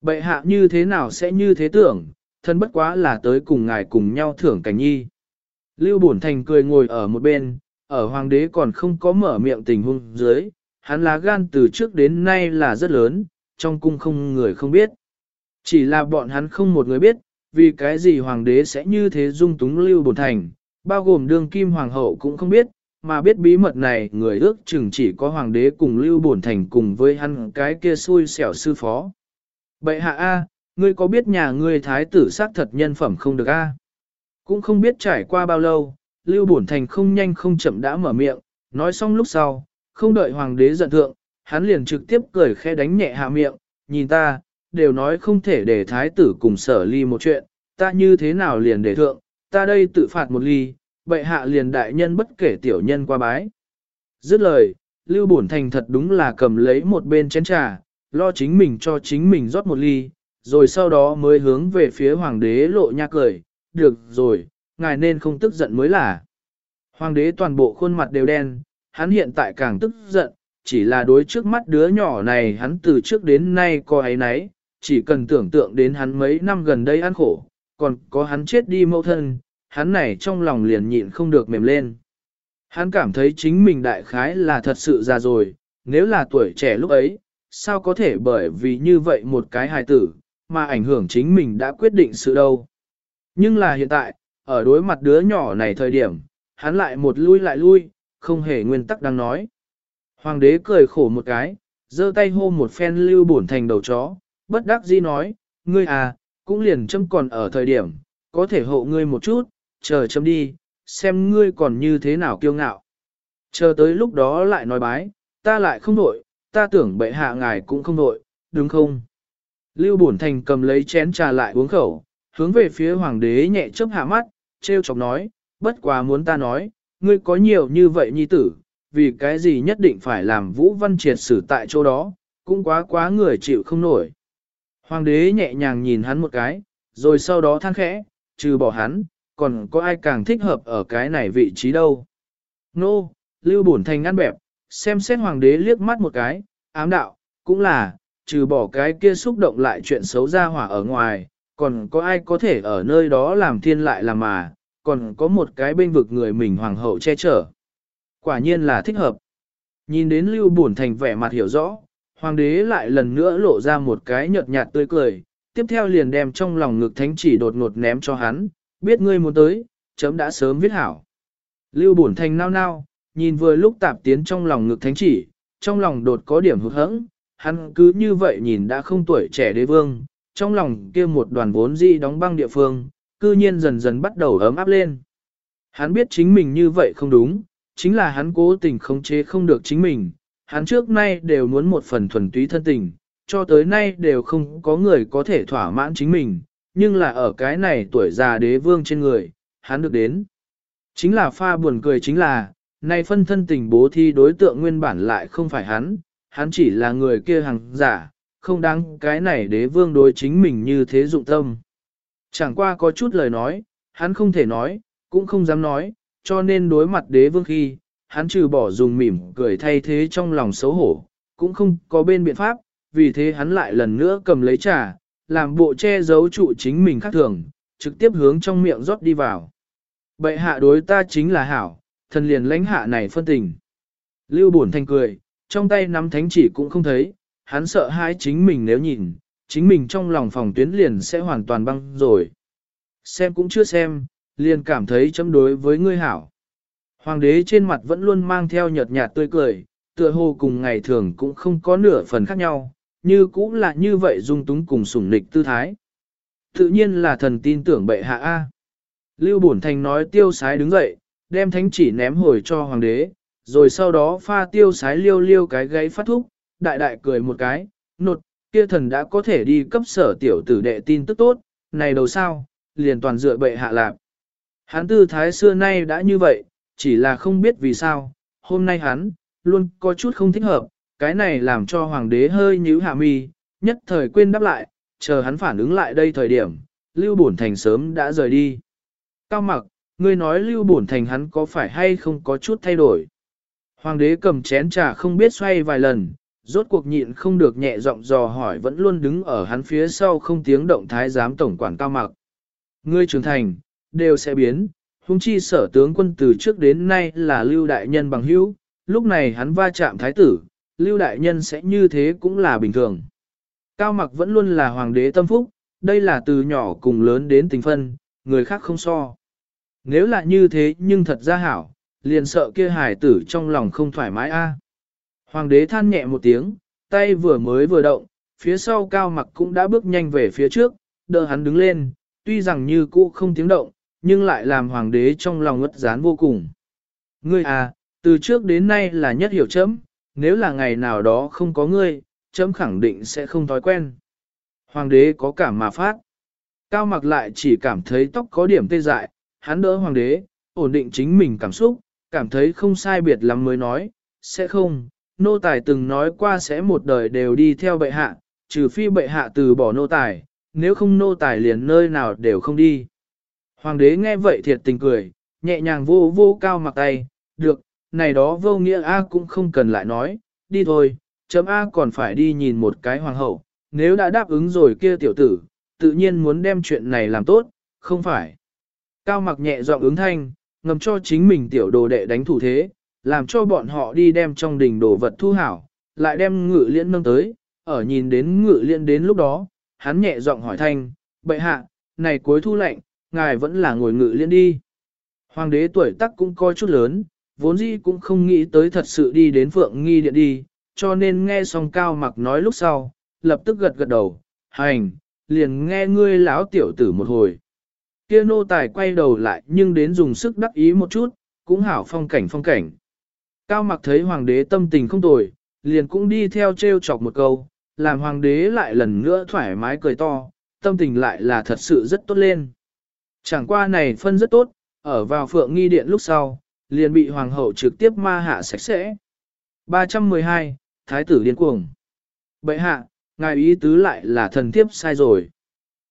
Bệ hạ như thế nào sẽ như thế tưởng, thân bất quá là tới cùng ngài cùng nhau thưởng cảnh nhi. Lưu Bổn Thành cười ngồi ở một bên, ở hoàng đế còn không có mở miệng tình huống dưới, hắn lá gan từ trước đến nay là rất lớn, trong cung không người không biết. Chỉ là bọn hắn không một người biết, vì cái gì hoàng đế sẽ như thế dung túng Lưu Bổn Thành, bao gồm đương kim hoàng hậu cũng không biết, mà biết bí mật này người ước chừng chỉ có hoàng đế cùng Lưu Bổn Thành cùng với hắn cái kia xui xẻo sư phó. Bệ hạ A, ngươi có biết nhà ngươi thái tử xác thật nhân phẩm không được A? Cũng không biết trải qua bao lâu, Lưu Bổn Thành không nhanh không chậm đã mở miệng, nói xong lúc sau, không đợi hoàng đế giận thượng, hắn liền trực tiếp cười khẽ đánh nhẹ hạ miệng, nhìn ta, đều nói không thể để thái tử cùng sở ly một chuyện, ta như thế nào liền để thượng, ta đây tự phạt một ly, bệ hạ liền đại nhân bất kể tiểu nhân qua bái. Dứt lời, Lưu Bổn Thành thật đúng là cầm lấy một bên chén trà, lo chính mình cho chính mình rót một ly, rồi sau đó mới hướng về phía hoàng đế lộ nha cười, được rồi, ngài nên không tức giận mới là. Hoàng đế toàn bộ khuôn mặt đều đen, hắn hiện tại càng tức giận, chỉ là đối trước mắt đứa nhỏ này hắn từ trước đến nay coi ấy nấy, chỉ cần tưởng tượng đến hắn mấy năm gần đây ăn khổ, còn có hắn chết đi mẫu thân, hắn này trong lòng liền nhịn không được mềm lên. Hắn cảm thấy chính mình đại khái là thật sự già rồi, nếu là tuổi trẻ lúc ấy, sao có thể bởi vì như vậy một cái hài tử, mà ảnh hưởng chính mình đã quyết định sự đâu. Nhưng là hiện tại, ở đối mặt đứa nhỏ này thời điểm, hắn lại một lui lại lui, không hề nguyên tắc đang nói. Hoàng đế cười khổ một cái, giơ tay hô một phen lưu bổn thành đầu chó, bất đắc dĩ nói, ngươi à, cũng liền châm còn ở thời điểm, có thể hộ ngươi một chút, chờ châm đi, xem ngươi còn như thế nào kiêu ngạo. Chờ tới lúc đó lại nói bái, ta lại không nội, ta tưởng bệ hạ ngài cũng không nội, đúng không? Lưu Bổn Thành cầm lấy chén trà lại uống khẩu, hướng về phía hoàng đế nhẹ chớp hạ mắt, treo chọc nói, bất quá muốn ta nói, ngươi có nhiều như vậy nhi tử, vì cái gì nhất định phải làm Vũ Văn triệt xử tại chỗ đó, cũng quá quá người chịu không nổi. Hoàng đế nhẹ nhàng nhìn hắn một cái, rồi sau đó than khẽ, trừ bỏ hắn, còn có ai càng thích hợp ở cái này vị trí đâu. Nô, no, Lưu Bổn Thành ngăn bẹp, xem xét hoàng đế liếc mắt một cái, ám đạo, cũng là, trừ bỏ cái kia xúc động lại chuyện xấu ra hỏa ở ngoài, còn có ai có thể ở nơi đó làm thiên lại làm mà, còn có một cái bên vực người mình hoàng hậu che chở. Quả nhiên là thích hợp. Nhìn đến Lưu Bổn Thành vẻ mặt hiểu rõ, hoàng đế lại lần nữa lộ ra một cái nhợt nhạt tươi cười, tiếp theo liền đem trong lòng ngực thánh chỉ đột ngột ném cho hắn, biết ngươi muốn tới, chấm đã sớm viết hảo. Lưu Bổn Thành nao nao, nhìn vừa lúc tạp tiến trong lòng ngực thánh chỉ, trong lòng đột có điểm hụt hẫng, hắn cứ như vậy nhìn đã không tuổi trẻ đế vương, trong lòng kia một đoàn vốn di đóng băng địa phương, cư nhiên dần dần bắt đầu ấm áp lên. Hắn biết chính mình như vậy không đúng, chính là hắn cố tình khống chế không được chính mình, hắn trước nay đều muốn một phần thuần túy thân tình, cho tới nay đều không có người có thể thỏa mãn chính mình, nhưng là ở cái này tuổi già đế vương trên người, hắn được đến. Chính là pha buồn cười chính là, nay phân thân tình bố thi đối tượng nguyên bản lại không phải hắn, hắn chỉ là người kia hàng giả, không đáng cái này đế vương đối chính mình như thế dụng tâm. Chẳng qua có chút lời nói, hắn không thể nói, cũng không dám nói, cho nên đối mặt đế vương khi, hắn trừ bỏ dùng mỉm cười thay thế trong lòng xấu hổ, cũng không có bên biện pháp, vì thế hắn lại lần nữa cầm lấy trà, làm bộ che giấu trụ chính mình khác thường, trực tiếp hướng trong miệng rót đi vào. Bệ hạ đối ta chính là hảo, thần liền lãnh hạ này phân tình. Lưu buồn thanh cười, trong tay nắm thánh chỉ cũng không thấy, hắn sợ hãi chính mình nếu nhìn, chính mình trong lòng phòng tuyến liền sẽ hoàn toàn băng rồi. Xem cũng chưa xem, liền cảm thấy chấm đối với ngươi hảo. Hoàng đế trên mặt vẫn luôn mang theo nhợt nhạt tươi cười, tựa hồ cùng ngày thường cũng không có nửa phần khác nhau, như cũng là như vậy dung túng cùng sủng nịch tư thái. Tự nhiên là thần tin tưởng bệ hạ A. Lưu Bổn Thành nói tiêu sái đứng dậy, đem thánh chỉ ném hồi cho hoàng đế, rồi sau đó pha tiêu sái liêu liêu cái gáy phát thúc, đại đại cười một cái, nột, kia thần đã có thể đi cấp sở tiểu tử đệ tin tức tốt, này đầu sao, liền toàn dựa bệ hạ lạp. Hán tư thái xưa nay đã như vậy, chỉ là không biết vì sao, hôm nay hắn, luôn có chút không thích hợp, cái này làm cho hoàng đế hơi nhíu hạ mi, nhất thời quên đáp lại, chờ hắn phản ứng lại đây thời điểm, Lưu Bổn Thành sớm đã rời đi. Cao mặc, ngươi nói Lưu Bổn Thành hắn có phải hay không có chút thay đổi. Hoàng đế cầm chén trà không biết xoay vài lần, rốt cuộc nhịn không được nhẹ giọng dò hỏi vẫn luôn đứng ở hắn phía sau không tiếng động thái giám tổng quản cao mặc. Ngươi trưởng thành, đều sẽ biến, Hùng chi sở tướng quân từ trước đến nay là lưu đại nhân bằng hữu, lúc này hắn va chạm thái tử, lưu đại nhân sẽ như thế cũng là bình thường. Cao mặc vẫn luôn là hoàng đế tâm phúc, đây là từ nhỏ cùng lớn đến tình phân, người khác không so. Nếu là như thế nhưng thật ra hảo, liền sợ kia hải tử trong lòng không thoải mái a. Hoàng đế than nhẹ một tiếng, tay vừa mới vừa động, phía sau cao mặc cũng đã bước nhanh về phía trước, đỡ hắn đứng lên, tuy rằng như cũ không tiếng động, nhưng lại làm hoàng đế trong lòng ngất rán vô cùng. Ngươi à, từ trước đến nay là nhất hiểu chấm, nếu là ngày nào đó không có ngươi, chấm khẳng định sẽ không thói quen. Hoàng đế có cảm mà phát. Cao mặc lại chỉ cảm thấy tóc có điểm tê dại, hắn đỡ hoàng đế, ổn định chính mình cảm xúc, cảm thấy không sai biệt lắm mới nói, sẽ không, nô tài từng nói qua sẽ một đời đều đi theo bệ hạ, trừ phi bệ hạ từ bỏ nô tài, nếu không nô tài liền nơi nào đều không đi. Hoàng đế nghe vậy thiệt tình cười, nhẹ nhàng vô vô cao mặc tay, được, này đó vô nghĩa A cũng không cần lại nói, đi thôi, chấm A còn phải đi nhìn một cái hoàng hậu, nếu đã đáp ứng rồi kia tiểu tử, tự nhiên muốn đem chuyện này làm tốt, không phải. Cao mặc nhẹ giọng ứng thanh, ngầm cho chính mình tiểu đồ đệ đánh thủ thế, làm cho bọn họ đi đem trong đình đồ vật thu hảo, lại đem ngự liễn nâng tới, ở nhìn đến ngự liễn đến lúc đó, hắn nhẹ giọng hỏi thanh, bệ hạ, này cuối thu lệnh, ngài vẫn là ngồi ngự liên đi. Hoàng đế tuổi tác cũng coi chút lớn, vốn dĩ cũng không nghĩ tới thật sự đi đến phượng nghi điện đi, cho nên nghe xong cao mặc nói lúc sau, lập tức gật gật đầu, hành, liền nghe ngươi lão tiểu tử một hồi. Kia nô tài quay đầu lại nhưng đến dùng sức đắc ý một chút, cũng hảo phong cảnh phong cảnh. Cao mặc thấy hoàng đế tâm tình không tồi, liền cũng đi theo treo chọc một câu, làm hoàng đế lại lần nữa thoải mái cười to, tâm tình lại là thật sự rất tốt lên. Chẳng qua này phân rất tốt, ở vào phượng nghi điện lúc sau, liền bị hoàng hậu trực tiếp ma hạ sạch sẽ. 312, Thái tử điên cuồng. Bệ hạ, ngài ý tứ lại là thần tiếp sai rồi.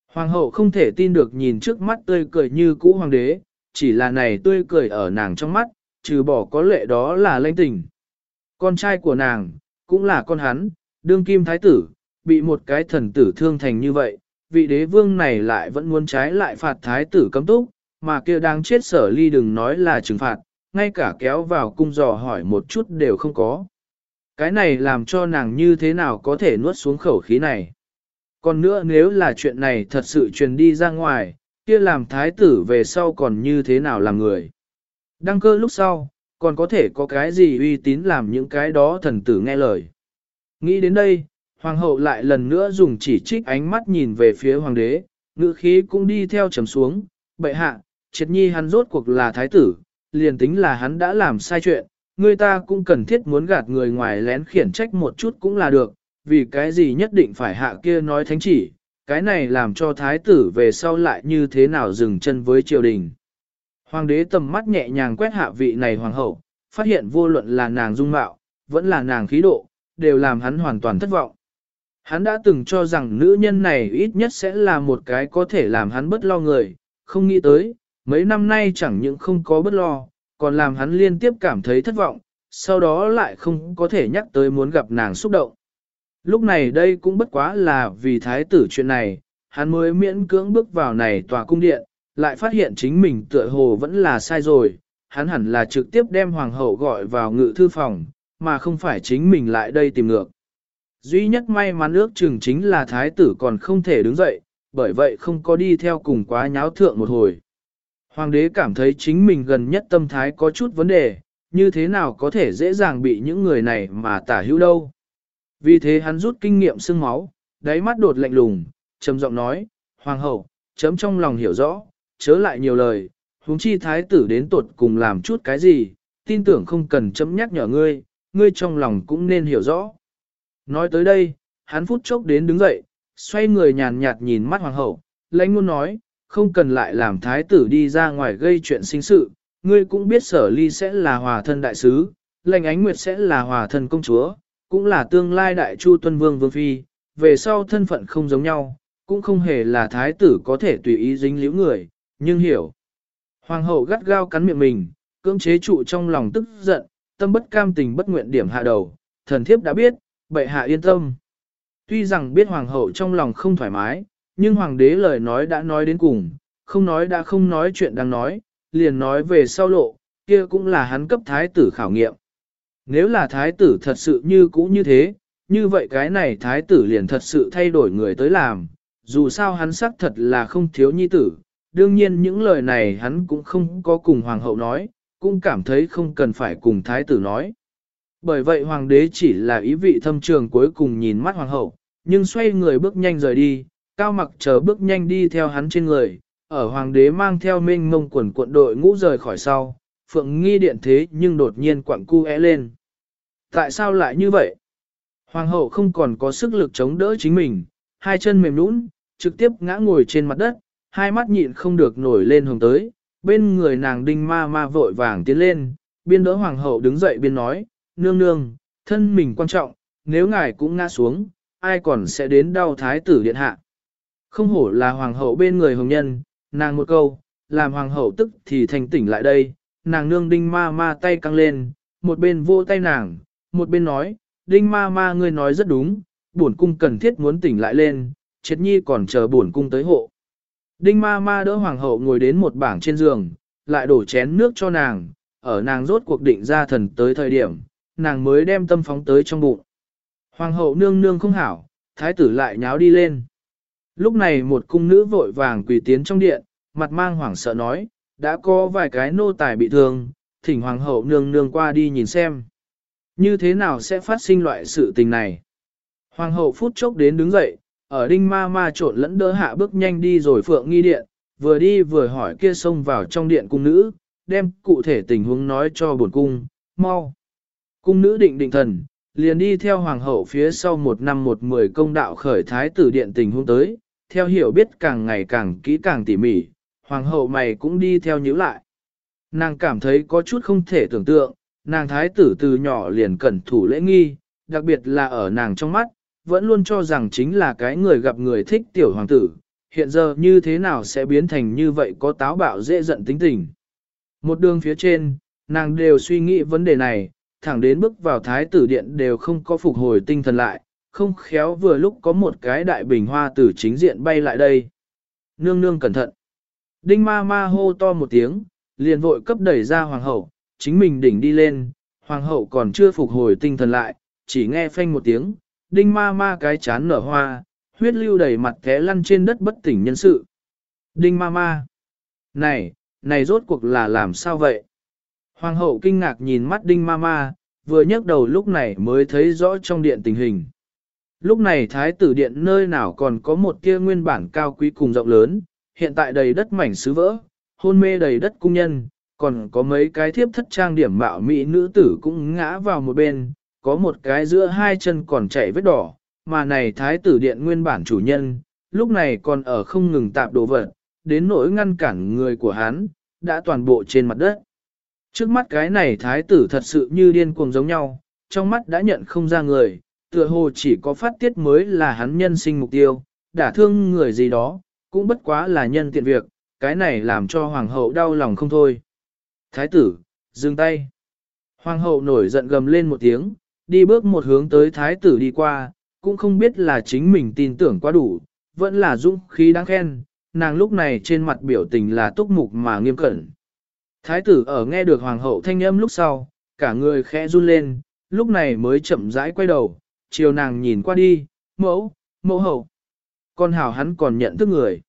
Hoàng hậu không thể tin được nhìn trước mắt tươi cười như cũ hoàng đế, chỉ là này tươi cười ở nàng trong mắt, trừ bỏ có lệ đó là lãnh tình. Con trai của nàng, cũng là con hắn, đương kim thái tử, bị một cái thần tử thương thành như vậy, vị đế vương này lại vẫn muốn trái lại phạt thái tử cấm túc, mà kia đang chết sở ly đừng nói là trừng phạt, ngay cả kéo vào cung dò hỏi một chút đều không có. Cái này làm cho nàng như thế nào có thể nuốt xuống khẩu khí này. Còn nữa nếu là chuyện này thật sự truyền đi ra ngoài, kia làm thái tử về sau còn như thế nào làm người. Đăng cơ lúc sau, còn có thể có cái gì uy tín làm những cái đó thần tử nghe lời. Nghĩ đến đây, hoàng hậu lại lần nữa dùng chỉ trích ánh mắt nhìn về phía hoàng đế, ngữ khí cũng đi theo trầm xuống, bệ hạ, triệt nhi hắn rốt cuộc là thái tử, liền tính là hắn đã làm sai chuyện, người ta cũng cần thiết muốn gạt người ngoài lén khiển trách một chút cũng là được, vì cái gì nhất định phải hạ kia nói thánh chỉ, cái này làm cho thái tử về sau lại như thế nào dừng chân với triều đình. Hoàng đế tầm mắt nhẹ nhàng quét hạ vị này hoàng hậu, phát hiện vô luận là nàng dung mạo, vẫn là nàng khí độ, đều làm hắn hoàn toàn thất vọng. Hắn đã từng cho rằng nữ nhân này ít nhất sẽ là một cái có thể làm hắn bất lo người, không nghĩ tới, mấy năm nay chẳng những không có bất lo, còn làm hắn liên tiếp cảm thấy thất vọng, sau đó lại không có thể nhắc tới muốn gặp nàng xúc động. Lúc này đây cũng bất quá là vì thái tử chuyện này, hắn mới miễn cưỡng bước vào này tòa cung điện, lại phát hiện chính mình tựa hồ vẫn là sai rồi, hắn hẳn là trực tiếp đem hoàng hậu gọi vào ngự thư phòng, mà không phải chính mình lại đây tìm ngược. Duy nhất may mắn ước chừng chính là thái tử còn không thể đứng dậy, bởi vậy không có đi theo cùng quá nháo thượng một hồi. Hoàng đế cảm thấy chính mình gần nhất tâm thái có chút vấn đề, như thế nào có thể dễ dàng bị những người này mà tả hữu đâu. Vì thế hắn rút kinh nghiệm sưng máu, đáy mắt đột lạnh lùng, trầm giọng nói, Hoàng hậu, chấm trong lòng hiểu rõ, chớ lại nhiều lời, huống chi thái tử đến tột cùng làm chút cái gì, tin tưởng không cần chấm nhắc nhở ngươi, ngươi trong lòng cũng nên hiểu rõ. Nói tới đây, hắn phút chốc đến đứng dậy, xoay người nhàn nhạt nhìn mắt hoàng hậu, lãnh ngôn nói, không cần lại làm thái tử đi ra ngoài gây chuyện sinh sự, ngươi cũng biết sở ly sẽ là hòa thân đại sứ, lãnh ánh nguyệt sẽ là hòa thân công chúa, cũng là tương lai đại chu tuân vương vương phi, về sau thân phận không giống nhau, cũng không hề là thái tử có thể tùy ý dính liễu người, nhưng hiểu. Hoàng hậu gắt gao cắn miệng mình, cưỡng chế trụ trong lòng tức giận, tâm bất cam tình bất nguyện điểm hạ đầu, thần thiếp đã biết, bệ hạ yên tâm. Tuy rằng biết hoàng hậu trong lòng không thoải mái, nhưng hoàng đế lời nói đã nói đến cùng, không nói đã không nói chuyện đang nói, liền nói về sau lộ, kia cũng là hắn cấp thái tử khảo nghiệm. Nếu là thái tử thật sự như cũ như thế, như vậy cái này thái tử liền thật sự thay đổi người tới làm, dù sao hắn xác thật là không thiếu nhi tử, đương nhiên những lời này hắn cũng không có cùng hoàng hậu nói, cũng cảm thấy không cần phải cùng thái tử nói. Bởi vậy hoàng đế chỉ là ý vị thâm trường cuối cùng nhìn mắt hoàng hậu, nhưng xoay người bước nhanh rời đi, cao mặc chờ bước nhanh đi theo hắn trên người, ở hoàng đế mang theo minh mông quần cuộn đội ngũ rời khỏi sau, phượng nghi điện thế nhưng đột nhiên quặng cu é lên. Tại sao lại như vậy? Hoàng hậu không còn có sức lực chống đỡ chính mình, hai chân mềm nũng, trực tiếp ngã ngồi trên mặt đất, hai mắt nhịn không được nổi lên hồng tới, bên người nàng đinh ma ma vội vàng tiến lên, biên đỡ hoàng hậu đứng dậy biên nói, nương nương, thân mình quan trọng, nếu ngài cũng ngã xuống, ai còn sẽ đến đau thái tử điện hạ. Không hổ là hoàng hậu bên người hồng nhân, nàng một câu, làm hoàng hậu tức thì thành tỉnh lại đây, nàng nương đinh ma ma tay căng lên, một bên vô tay nàng, một bên nói, đinh ma ma ngươi nói rất đúng, bổn cung cần thiết muốn tỉnh lại lên, triệt nhi còn chờ bổn cung tới hộ. Đinh ma ma đỡ hoàng hậu ngồi đến một bảng trên giường, lại đổ chén nước cho nàng, ở nàng rốt cuộc định ra thần tới thời điểm, nàng mới đem tâm phóng tới trong bụng. Hoàng hậu nương nương không hảo, thái tử lại nháo đi lên. Lúc này một cung nữ vội vàng quỳ tiến trong điện, mặt mang hoảng sợ nói, đã có vài cái nô tài bị thương, thỉnh hoàng hậu nương nương qua đi nhìn xem. Như thế nào sẽ phát sinh loại sự tình này? Hoàng hậu phút chốc đến đứng dậy, ở đinh ma ma trộn lẫn đỡ hạ bước nhanh đi rồi phượng nghi điện, vừa đi vừa hỏi kia xông vào trong điện cung nữ, đem cụ thể tình huống nói cho bổn cung, mau. Cung nữ định định thần, liền đi theo hoàng hậu phía sau một năm một mười công đạo khởi thái tử điện tình huống tới, theo hiểu biết càng ngày càng kỹ càng tỉ mỉ, hoàng hậu mày cũng đi theo nhíu lại. Nàng cảm thấy có chút không thể tưởng tượng, nàng thái tử từ nhỏ liền cẩn thủ lễ nghi, đặc biệt là ở nàng trong mắt, vẫn luôn cho rằng chính là cái người gặp người thích tiểu hoàng tử, hiện giờ như thế nào sẽ biến thành như vậy có táo bạo dễ giận tính tình. Một đường phía trên, nàng đều suy nghĩ vấn đề này, thẳng đến bước vào thái tử điện đều không có phục hồi tinh thần lại, không khéo vừa lúc có một cái đại bình hoa từ chính diện bay lại đây. Nương nương cẩn thận. Đinh ma ma hô to một tiếng, liền vội cấp đẩy ra hoàng hậu, chính mình đỉnh đi lên, hoàng hậu còn chưa phục hồi tinh thần lại, chỉ nghe phanh một tiếng, đinh ma ma cái chán nở hoa, huyết lưu đầy mặt té lăn trên đất bất tỉnh nhân sự. Đinh ma ma. Này, này rốt cuộc là làm sao vậy? Hoàng hậu kinh ngạc nhìn mắt đinh ma ma, vừa nhấc đầu lúc này mới thấy rõ trong điện tình hình. Lúc này thái tử điện nơi nào còn có một kia nguyên bản cao quý cùng rộng lớn, hiện tại đầy đất mảnh sứ vỡ, hôn mê đầy đất cung nhân, còn có mấy cái thiếp thất trang điểm mạo mỹ nữ tử cũng ngã vào một bên, có một cái giữa hai chân còn chảy vết đỏ, mà này thái tử điện nguyên bản chủ nhân, lúc này còn ở không ngừng tạp đồ vật, đến nỗi ngăn cản người của hắn, đã toàn bộ trên mặt đất. Trước mắt cái này thái tử thật sự như điên cuồng giống nhau, trong mắt đã nhận không ra người, tựa hồ chỉ có phát tiết mới là hắn nhân sinh mục tiêu, đả thương người gì đó, cũng bất quá là nhân tiện việc, cái này làm cho hoàng hậu đau lòng không thôi. Thái tử, dừng tay. Hoàng hậu nổi giận gầm lên một tiếng, đi bước một hướng tới thái tử đi qua, cũng không biết là chính mình tin tưởng quá đủ, vẫn là dũng khí đáng khen, nàng lúc này trên mặt biểu tình là túc mục mà nghiêm cẩn. Thái tử ở nghe được hoàng hậu thanh âm lúc sau, cả người khẽ run lên, lúc này mới chậm rãi quay đầu, chiều nàng nhìn qua đi, mẫu, mẫu hậu. Con hảo hắn còn nhận thức người.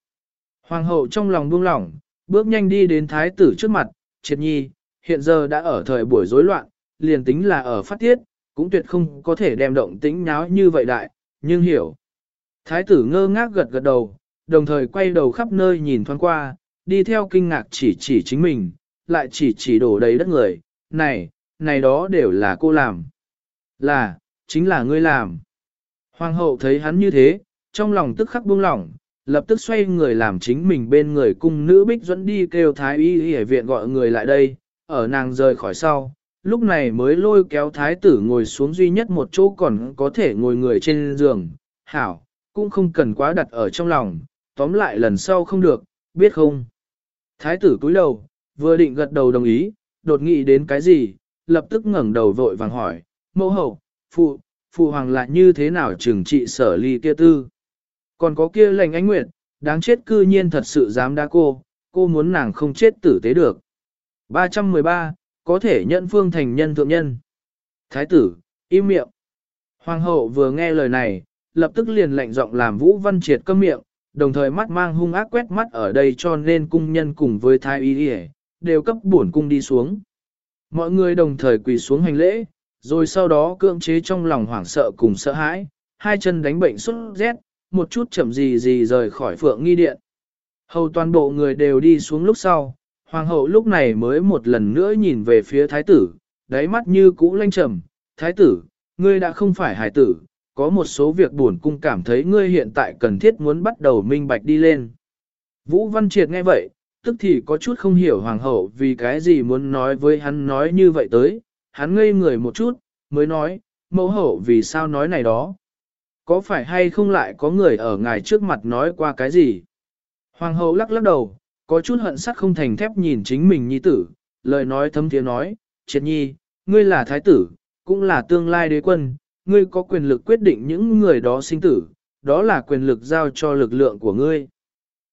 Hoàng hậu trong lòng buông lỏng, bước nhanh đi đến thái tử trước mặt, triệt nhi, hiện giờ đã ở thời buổi rối loạn, liền tính là ở phát tiết, cũng tuyệt không có thể đem động tĩnh nháo như vậy đại, nhưng hiểu. Thái tử ngơ ngác gật gật đầu, đồng thời quay đầu khắp nơi nhìn thoáng qua, đi theo kinh ngạc chỉ chỉ chính mình, lại chỉ chỉ đổ đầy đất người, này, này đó đều là cô làm. Là, chính là ngươi làm. Hoàng hậu thấy hắn như thế, trong lòng tức khắc buông lỏng, lập tức xoay người làm chính mình bên người cung nữ bích dẫn đi kêu thái y y viện gọi người lại đây, ở nàng rời khỏi sau, lúc này mới lôi kéo thái tử ngồi xuống duy nhất một chỗ còn có thể ngồi người trên giường, hảo, cũng không cần quá đặt ở trong lòng, tóm lại lần sau không được, biết không? Thái tử cúi đầu, vừa định gật đầu đồng ý, đột nghĩ đến cái gì, lập tức ngẩng đầu vội vàng hỏi, mẫu hậu, phụ, phụ hoàng lại như thế nào trừng trị sở ly kia tư? Còn có kia lệnh ánh nguyệt, đáng chết cư nhiên thật sự dám đa cô, cô muốn nàng không chết tử tế được. 313, có thể nhận phương thành nhân thượng nhân. Thái tử, im miệng. Hoàng hậu vừa nghe lời này, lập tức liền lệnh giọng làm Vũ Văn Triệt câm miệng, đồng thời mắt mang hung ác quét mắt ở đây cho nên cung nhân cùng với thái y đều cấp bổn cung đi xuống. Mọi người đồng thời quỳ xuống hành lễ, rồi sau đó cưỡng chế trong lòng hoảng sợ cùng sợ hãi, hai chân đánh bệnh xuất rét, một chút chậm gì gì rời khỏi phượng nghi điện. Hầu toàn bộ người đều đi xuống lúc sau, hoàng hậu lúc này mới một lần nữa nhìn về phía thái tử, đáy mắt như cũ lanh trầm, thái tử, ngươi đã không phải hải tử, có một số việc buồn cung cảm thấy ngươi hiện tại cần thiết muốn bắt đầu minh bạch đi lên. Vũ Văn Triệt nghe vậy, tức thì có chút không hiểu hoàng hậu vì cái gì muốn nói với hắn nói như vậy tới, hắn ngây người một chút, mới nói, mẫu hậu vì sao nói này đó. Có phải hay không lại có người ở ngài trước mặt nói qua cái gì? Hoàng hậu lắc lắc đầu, có chút hận sắt không thành thép nhìn chính mình nhi tử, lời nói thấm tiếng nói, triệt nhi, ngươi là thái tử, cũng là tương lai đế quân, ngươi có quyền lực quyết định những người đó sinh tử, đó là quyền lực giao cho lực lượng của ngươi.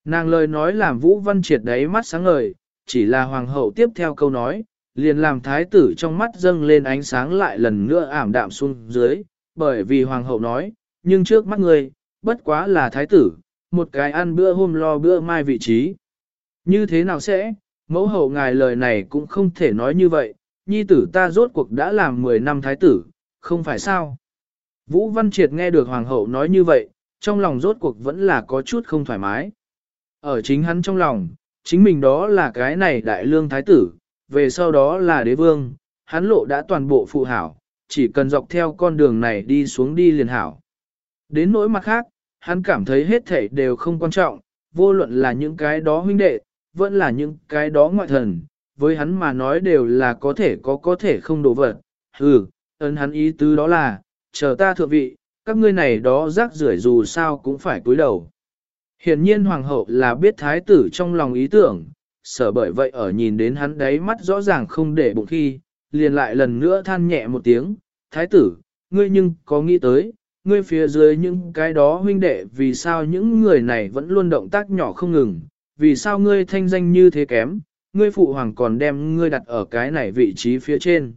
Nàng lời nói làm Vũ Văn Triệt đấy mắt sáng ngời, chỉ là hoàng hậu tiếp theo câu nói, liền làm thái tử trong mắt dâng lên ánh sáng lại lần nữa ảm đạm xuống dưới, bởi vì hoàng hậu nói, nhưng trước mắt ngươi, bất quá là thái tử, một cái ăn bữa hôm lo bữa mai vị trí. Như thế nào sẽ, mẫu hậu ngài lời này cũng không thể nói như vậy, nhi tử ta rốt cuộc đã làm 10 năm thái tử, không phải sao? Vũ Văn Triệt nghe được hoàng hậu nói như vậy, trong lòng rốt cuộc vẫn là có chút không thoải mái. Ở chính hắn trong lòng, chính mình đó là cái này đại lương thái tử, về sau đó là đế vương, hắn lộ đã toàn bộ phụ hảo, chỉ cần dọc theo con đường này đi xuống đi liền hảo. Đến nỗi mặt khác, hắn cảm thấy hết thảy đều không quan trọng, vô luận là những cái đó huynh đệ, vẫn là những cái đó ngoại thần, với hắn mà nói đều là có thể có có thể không đổ vật. Ừ, ấn hắn ý tứ đó là, chờ ta thượng vị, các ngươi này đó rác rưởi dù sao cũng phải cúi đầu. Hiển nhiên hoàng hậu là biết thái tử trong lòng ý tưởng, sở bởi vậy ở nhìn đến hắn đấy mắt rõ ràng không để bụng khi, liền lại lần nữa than nhẹ một tiếng, thái tử, ngươi nhưng có nghĩ tới, ngươi phía dưới những cái đó huynh đệ vì sao những người này vẫn luôn động tác nhỏ không ngừng, vì sao ngươi thanh danh như thế kém, ngươi phụ hoàng còn đem ngươi đặt ở cái này vị trí phía trên.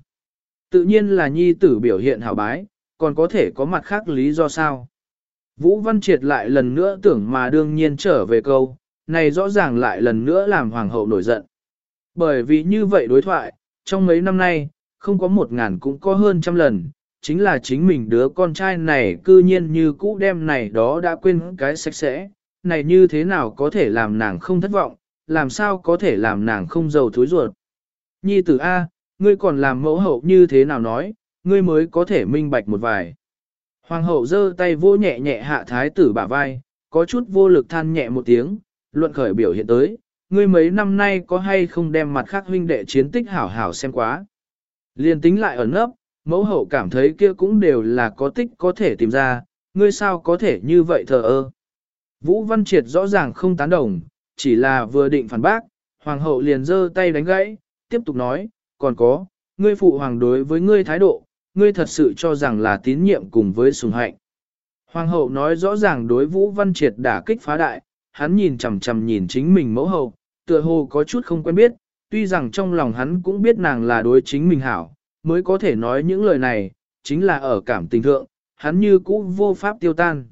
Tự nhiên là nhi tử biểu hiện hảo bái, còn có thể có mặt khác lý do sao. Vũ Văn Triệt lại lần nữa tưởng mà đương nhiên trở về câu, này rõ ràng lại lần nữa làm hoàng hậu nổi giận. Bởi vì như vậy đối thoại, trong mấy năm nay, không có một ngàn cũng có hơn trăm lần, chính là chính mình đứa con trai này cư nhiên như cũ đem này đó đã quên cái sạch sẽ, này như thế nào có thể làm nàng không thất vọng, làm sao có thể làm nàng không giàu thối ruột. Nhi tử A, ngươi còn làm mẫu hậu như thế nào nói, ngươi mới có thể minh bạch một vài. Hoàng hậu giơ tay vô nhẹ nhẹ hạ thái tử bả vai, có chút vô lực than nhẹ một tiếng, luận khởi biểu hiện tới, ngươi mấy năm nay có hay không đem mặt khác huynh đệ chiến tích hảo hảo xem quá. Liên tính lại ẩn nấp, mẫu hậu cảm thấy kia cũng đều là có tích có thể tìm ra, ngươi sao có thể như vậy thờ ơ. Vũ Văn Triệt rõ ràng không tán đồng, chỉ là vừa định phản bác, hoàng hậu liền giơ tay đánh gãy, tiếp tục nói, còn có, ngươi phụ hoàng đối với ngươi thái độ, ngươi thật sự cho rằng là tín nhiệm cùng với sùng hạnh. Hoàng hậu nói rõ ràng đối Vũ Văn Triệt đả kích phá đại, hắn nhìn chằm chằm nhìn chính mình mẫu hậu, tựa hồ có chút không quen biết, tuy rằng trong lòng hắn cũng biết nàng là đối chính mình hảo, mới có thể nói những lời này, chính là ở cảm tình thượng, hắn như cũ vô pháp tiêu tan.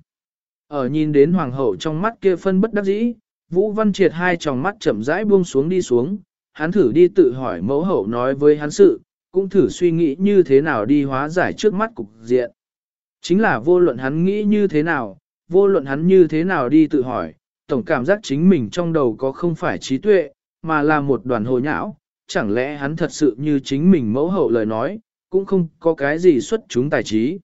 Ở nhìn đến hoàng hậu trong mắt kia phân bất đắc dĩ, Vũ Văn Triệt hai tròng mắt chậm rãi buông xuống đi xuống, hắn thử đi tự hỏi mẫu hậu nói với hắn sự, cũng thử suy nghĩ như thế nào đi hóa giải trước mắt cục diện. Chính là vô luận hắn nghĩ như thế nào, vô luận hắn như thế nào đi tự hỏi, tổng cảm giác chính mình trong đầu có không phải trí tuệ, mà là một đoàn hồ nhão, chẳng lẽ hắn thật sự như chính mình mẫu hậu lời nói, cũng không có cái gì xuất chúng tài trí.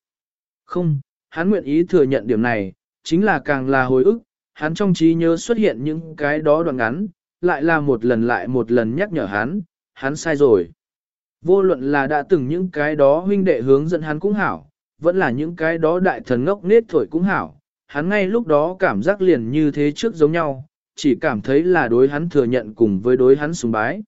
Không, hắn nguyện ý thừa nhận điểm này, chính là càng là hồi ức, hắn trong trí nhớ xuất hiện những cái đó đoạn ngắn, lại là một lần lại một lần nhắc nhở hắn, hắn sai rồi. Vô luận là đã từng những cái đó huynh đệ hướng dẫn hắn cũng hảo, vẫn là những cái đó đại thần ngốc nết thổi cũng hảo, hắn ngay lúc đó cảm giác liền như thế trước giống nhau, chỉ cảm thấy là đối hắn thừa nhận cùng với đối hắn sùng bái.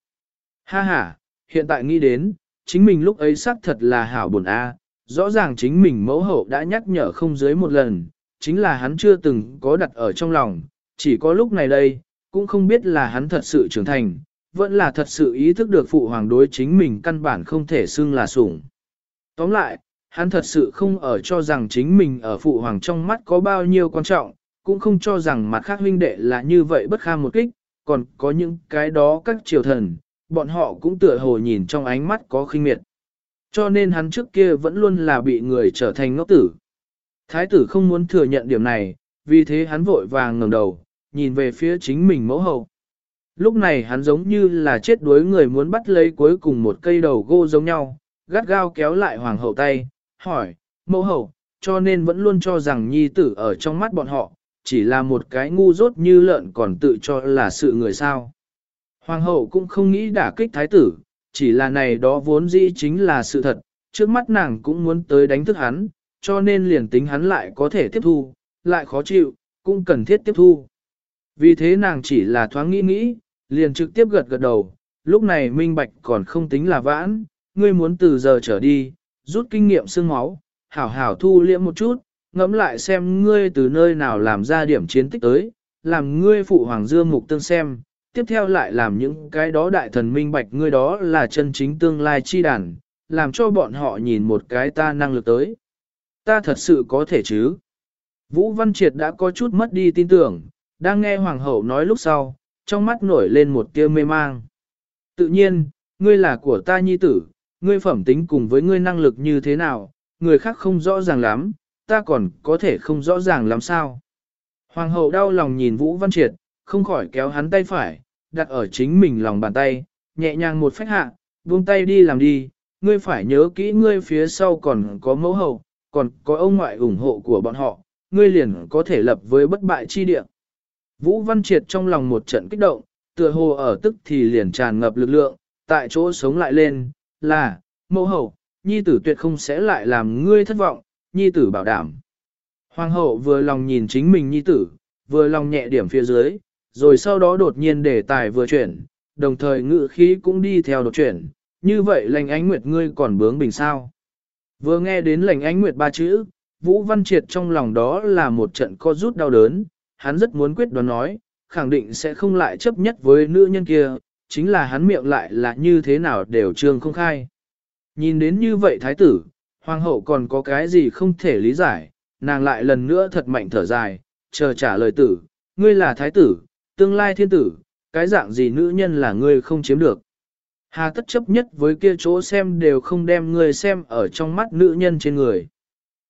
Ha ha, hiện tại nghĩ đến, chính mình lúc ấy xác thật là hảo buồn a, rõ ràng chính mình mẫu hậu đã nhắc nhở không dưới một lần, chính là hắn chưa từng có đặt ở trong lòng, chỉ có lúc này đây, cũng không biết là hắn thật sự trưởng thành, vẫn là thật sự ý thức được phụ hoàng đối chính mình căn bản không thể xưng là sủng. Tóm lại, hắn thật sự không ở cho rằng chính mình ở phụ hoàng trong mắt có bao nhiêu quan trọng, cũng không cho rằng mặt khác huynh đệ là như vậy bất kham một kích, còn có những cái đó các triều thần, bọn họ cũng tựa hồ nhìn trong ánh mắt có khinh miệt. Cho nên hắn trước kia vẫn luôn là bị người trở thành ngốc tử. Thái tử không muốn thừa nhận điểm này, vì thế hắn vội vàng ngẩng đầu, nhìn về phía chính mình mẫu hậu. Lúc này hắn giống như là chết đuối người muốn bắt lấy cuối cùng một cây đầu gô giống nhau, gắt gao kéo lại hoàng hậu tay, hỏi, mẫu hậu, cho nên vẫn luôn cho rằng nhi tử ở trong mắt bọn họ, chỉ là một cái ngu dốt như lợn còn tự cho là sự người sao. Hoàng hậu cũng không nghĩ đả kích thái tử, chỉ là này đó vốn dĩ chính là sự thật, trước mắt nàng cũng muốn tới đánh thức hắn, cho nên liền tính hắn lại có thể tiếp thu, lại khó chịu, cũng cần thiết tiếp thu. Vì thế nàng chỉ là thoáng nghĩ nghĩ, liền trực tiếp gật gật đầu, lúc này minh bạch còn không tính là vãn, ngươi muốn từ giờ trở đi, rút kinh nghiệm xương máu, hảo hảo thu liễm một chút, ngẫm lại xem ngươi từ nơi nào làm ra điểm chiến tích tới, làm ngươi phụ hoàng dương mục tương xem, tiếp theo lại làm những cái đó đại thần minh bạch ngươi đó là chân chính tương lai chi đàn, làm cho bọn họ nhìn một cái ta năng lực tới. Ta thật sự có thể chứ? Vũ Văn Triệt đã có chút mất đi tin tưởng, đang nghe Hoàng hậu nói lúc sau, trong mắt nổi lên một tia mê mang. Tự nhiên, ngươi là của ta nhi tử, ngươi phẩm tính cùng với ngươi năng lực như thế nào, người khác không rõ ràng lắm, ta còn có thể không rõ ràng lắm sao. Hoàng hậu đau lòng nhìn Vũ Văn Triệt, không khỏi kéo hắn tay phải, đặt ở chính mình lòng bàn tay, nhẹ nhàng một phách hạ, buông tay đi làm đi, ngươi phải nhớ kỹ ngươi phía sau còn có mẫu hậu, còn có ông ngoại ủng hộ của bọn họ, ngươi liền có thể lập với bất bại chi địa. Vũ Văn Triệt trong lòng một trận kích động, tựa hồ ở tức thì liền tràn ngập lực lượng, tại chỗ sống lại lên, là, mẫu hậu, nhi tử tuyệt không sẽ lại làm ngươi thất vọng, nhi tử bảo đảm. Hoàng hậu vừa lòng nhìn chính mình nhi tử, vừa lòng nhẹ điểm phía dưới, rồi sau đó đột nhiên đề tài vừa chuyển, đồng thời ngự khí cũng đi theo đột chuyển, như vậy lành ánh nguyệt ngươi còn bướng bình sao. Vừa nghe đến lành ánh nguyệt ba chữ, Vũ Văn Triệt trong lòng đó là một trận co rút đau đớn, hắn rất muốn quyết đoán nói, khẳng định sẽ không lại chấp nhất với nữ nhân kia, chính là hắn miệng lại là như thế nào đều trương không khai. Nhìn đến như vậy thái tử, hoàng hậu còn có cái gì không thể lý giải, nàng lại lần nữa thật mạnh thở dài, chờ trả lời tử, ngươi là thái tử, tương lai thiên tử, cái dạng gì nữ nhân là ngươi không chiếm được. Hà tất chấp nhất với kia chỗ xem đều không đem ngươi xem ở trong mắt nữ nhân trên người.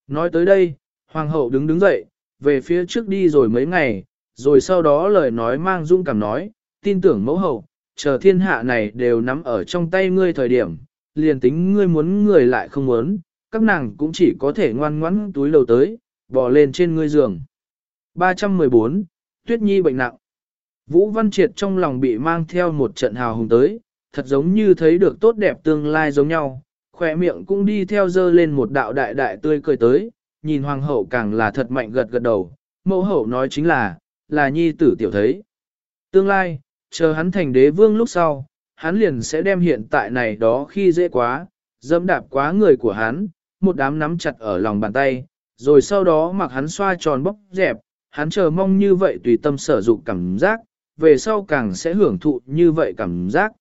Nói tới đây, hoàng hậu đứng đứng dậy, về phía trước đi rồi mấy ngày, rồi sau đó lời nói mang dung cảm nói, tin tưởng mẫu hậu, chờ thiên hạ này đều nắm ở trong tay ngươi thời điểm, liền tính ngươi muốn người lại không muốn, các nàng cũng chỉ có thể ngoan ngoãn túi lầu tới, bỏ lên trên ngươi giường. 314, Tuyết Nhi bệnh nặng. Vũ Văn Triệt trong lòng bị mang theo một trận hào hùng tới, thật giống như thấy được tốt đẹp tương lai giống nhau, khỏe miệng cũng đi theo dơ lên một đạo đại đại tươi cười tới, nhìn hoàng hậu càng là thật mạnh gật gật đầu, mẫu hậu nói chính là, là nhi tử tiểu thấy. Tương lai, chờ hắn thành đế vương lúc sau, hắn liền sẽ đem hiện tại này đó khi dễ quá, dẫm đạp quá người của hắn, một đám nắm chặt ở lòng bàn tay, rồi sau đó mặc hắn xoa tròn bóc dẹp, hắn chờ mong như vậy tùy tâm sở dụng cảm giác, về sau càng sẽ hưởng thụ như vậy cảm giác.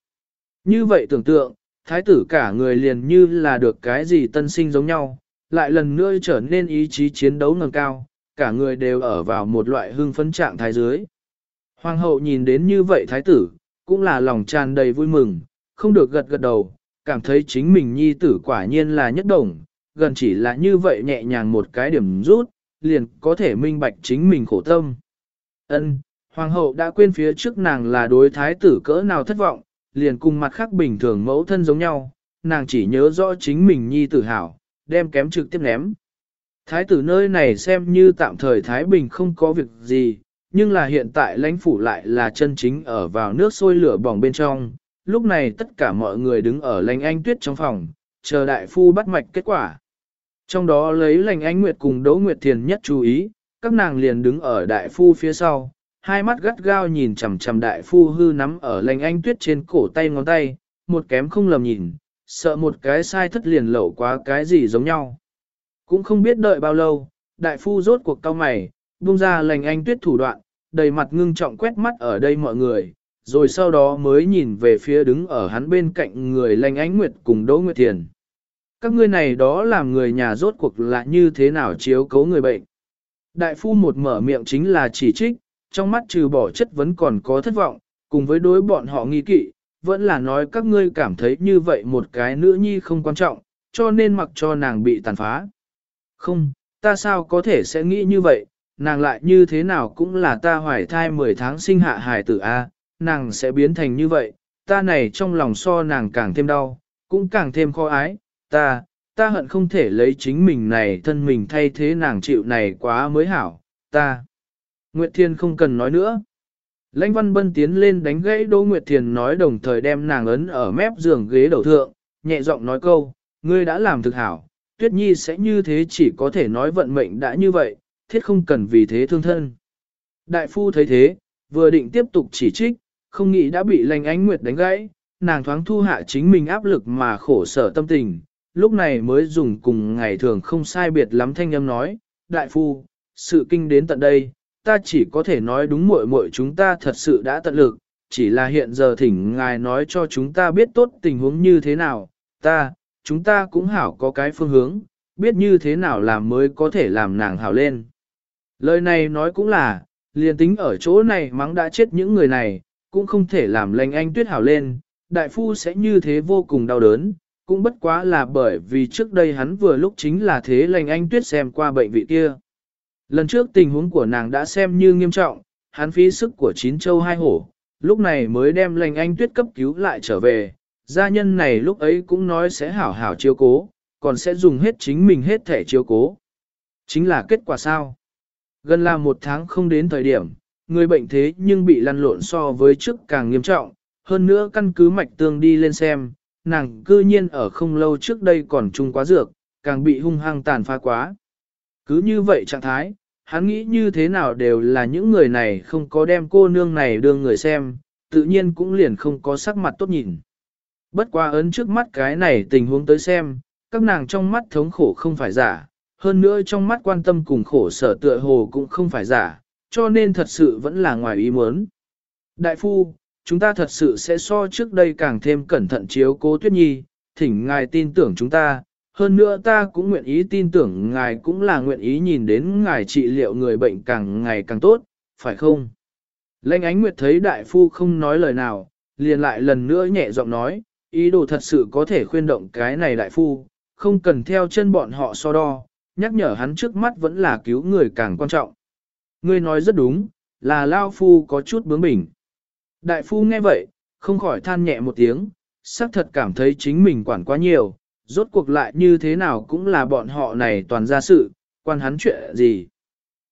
Như vậy tưởng tượng, thái tử cả người liền như là được cái gì tân sinh giống nhau, lại lần nữa trở nên ý chí chiến đấu ngầm cao, cả người đều ở vào một loại hưng phấn trạng thái dưới. Hoàng hậu nhìn đến như vậy thái tử, cũng là lòng tràn đầy vui mừng, không được gật gật đầu, cảm thấy chính mình nhi tử quả nhiên là nhất đồng, gần chỉ là như vậy nhẹ nhàng một cái điểm rút, liền có thể minh bạch chính mình khổ tâm. Ân, Hoàng hậu đã quên phía trước nàng là đối thái tử cỡ nào thất vọng, liền cùng mặt khác bình thường mẫu thân giống nhau, nàng chỉ nhớ rõ chính mình nhi tử hảo, đem kém trực tiếp ném. Thái tử nơi này xem như tạm thời Thái Bình không có việc gì, nhưng là hiện tại lãnh phủ lại là chân chính ở vào nước sôi lửa bỏng bên trong. Lúc này tất cả mọi người đứng ở lãnh anh tuyết trong phòng, chờ đại phu bắt mạch kết quả. Trong đó lấy lãnh anh nguyệt cùng đỗ nguyệt thiền nhất chú ý, các nàng liền đứng ở đại phu phía sau, hai mắt gắt gao nhìn chằm chằm đại phu hư nắm ở lãnh anh tuyết trên cổ tay ngón tay, một kém không lầm nhìn, sợ một cái sai thất liền lẩu quá cái gì giống nhau. Cũng không biết đợi bao lâu, đại phu rốt cuộc cao mày, buông ra lành anh tuyết thủ đoạn, đầy mặt ngưng trọng quét mắt ở đây mọi người, rồi sau đó mới nhìn về phía đứng ở hắn bên cạnh người lành ánh nguyệt cùng Đỗ Nguyệt Thiền. Các ngươi này đó làm người nhà rốt cuộc là như thế nào chiếu cấu người bệnh. Đại phu một mở miệng chính là chỉ trích, trong mắt trừ bỏ chất vấn còn có thất vọng, cùng với đối bọn họ nghi kỵ, vẫn là nói các ngươi cảm thấy như vậy một cái nữ nhi không quan trọng, cho nên mặc cho nàng bị tàn phá. Không, ta sao có thể sẽ nghĩ như vậy, nàng lại như thế nào cũng là ta hoài thai 10 tháng sinh hạ hài tử A, nàng sẽ biến thành như vậy, ta này trong lòng so nàng càng thêm đau, cũng càng thêm khó ái, ta, ta hận không thể lấy chính mình này thân mình thay thế nàng chịu này quá mới hảo, ta. Nguyệt Thiên không cần nói nữa. Lãnh Văn Bân tiến lên đánh gãy Đỗ Nguyệt Thiền nói đồng thời đem nàng ấn ở mép giường ghế đầu thượng, nhẹ giọng nói câu, ngươi đã làm thực hảo, Tuyết Nhi sẽ như thế chỉ có thể nói vận mệnh đã như vậy, thiết không cần vì thế thương thân. Đại phu thấy thế, vừa định tiếp tục chỉ trích, không nghĩ đã bị Lãnh ánh nguyệt đánh gãy, nàng thoáng thu hạ chính mình áp lực mà khổ sở tâm tình, lúc này mới dùng cùng ngày thường không sai biệt lắm thanh âm nói, đại phu, sự kinh đến tận đây, ta chỉ có thể nói đúng muội muội chúng ta thật sự đã tận lực, chỉ là hiện giờ thỉnh ngài nói cho chúng ta biết tốt tình huống như thế nào, ta, chúng ta cũng hảo có cái phương hướng, biết như thế nào làm mới có thể làm nàng hảo lên. Lời này nói cũng là, liền tính ở chỗ này mắng đã chết những người này, cũng không thể làm lành anh tuyết hảo lên, đại phu sẽ như thế vô cùng đau đớn, cũng bất quá là bởi vì trước đây hắn vừa lúc chính là thế lành anh tuyết xem qua bệnh vị kia. Lần trước tình huống của nàng đã xem như nghiêm trọng, hắn phí sức của chín châu hai hổ, lúc này mới đem lành anh tuyết cấp cứu lại trở về, gia nhân này lúc ấy cũng nói sẽ hảo hảo chiếu cố, còn sẽ dùng hết chính mình hết thể chiếu cố. Chính là kết quả sao? Gần là một tháng không đến thời điểm, người bệnh thế nhưng bị lăn lộn so với trước càng nghiêm trọng, hơn nữa căn cứ mạch tương đi lên xem, nàng cư nhiên ở không lâu trước đây còn chung quá dược, càng bị hung hăng tàn phá quá. Cứ như vậy trạng thái, hắn nghĩ như thế nào đều là những người này không có đem cô nương này đưa người xem, tự nhiên cũng liền không có sắc mặt tốt nhìn. Bất qua ấn trước mắt cái này tình huống tới xem, các nàng trong mắt thống khổ không phải giả, hơn nữa trong mắt quan tâm cùng khổ sở tựa hồ cũng không phải giả, cho nên thật sự vẫn là ngoài ý muốn. Đại phu, chúng ta thật sự sẽ so trước đây càng thêm cẩn thận chiếu cố tuyết nhi, thỉnh ngài tin tưởng chúng ta, hơn nữa ta cũng nguyện ý tin tưởng ngài cũng là nguyện ý nhìn đến ngài trị liệu người bệnh càng ngày càng tốt, phải không? Lệnh ánh nguyệt thấy đại phu không nói lời nào, liền lại lần nữa nhẹ giọng nói, ý đồ thật sự có thể khuyên động cái này đại phu, không cần theo chân bọn họ so đo, nhắc nhở hắn trước mắt vẫn là cứu người càng quan trọng. Ngươi nói rất đúng, là Lao Phu có chút bướng bỉnh. Đại Phu nghe vậy, không khỏi than nhẹ một tiếng, xác thật cảm thấy chính mình quản quá nhiều, rốt cuộc lại như thế nào cũng là bọn họ này toàn ra sự, quan hắn chuyện gì.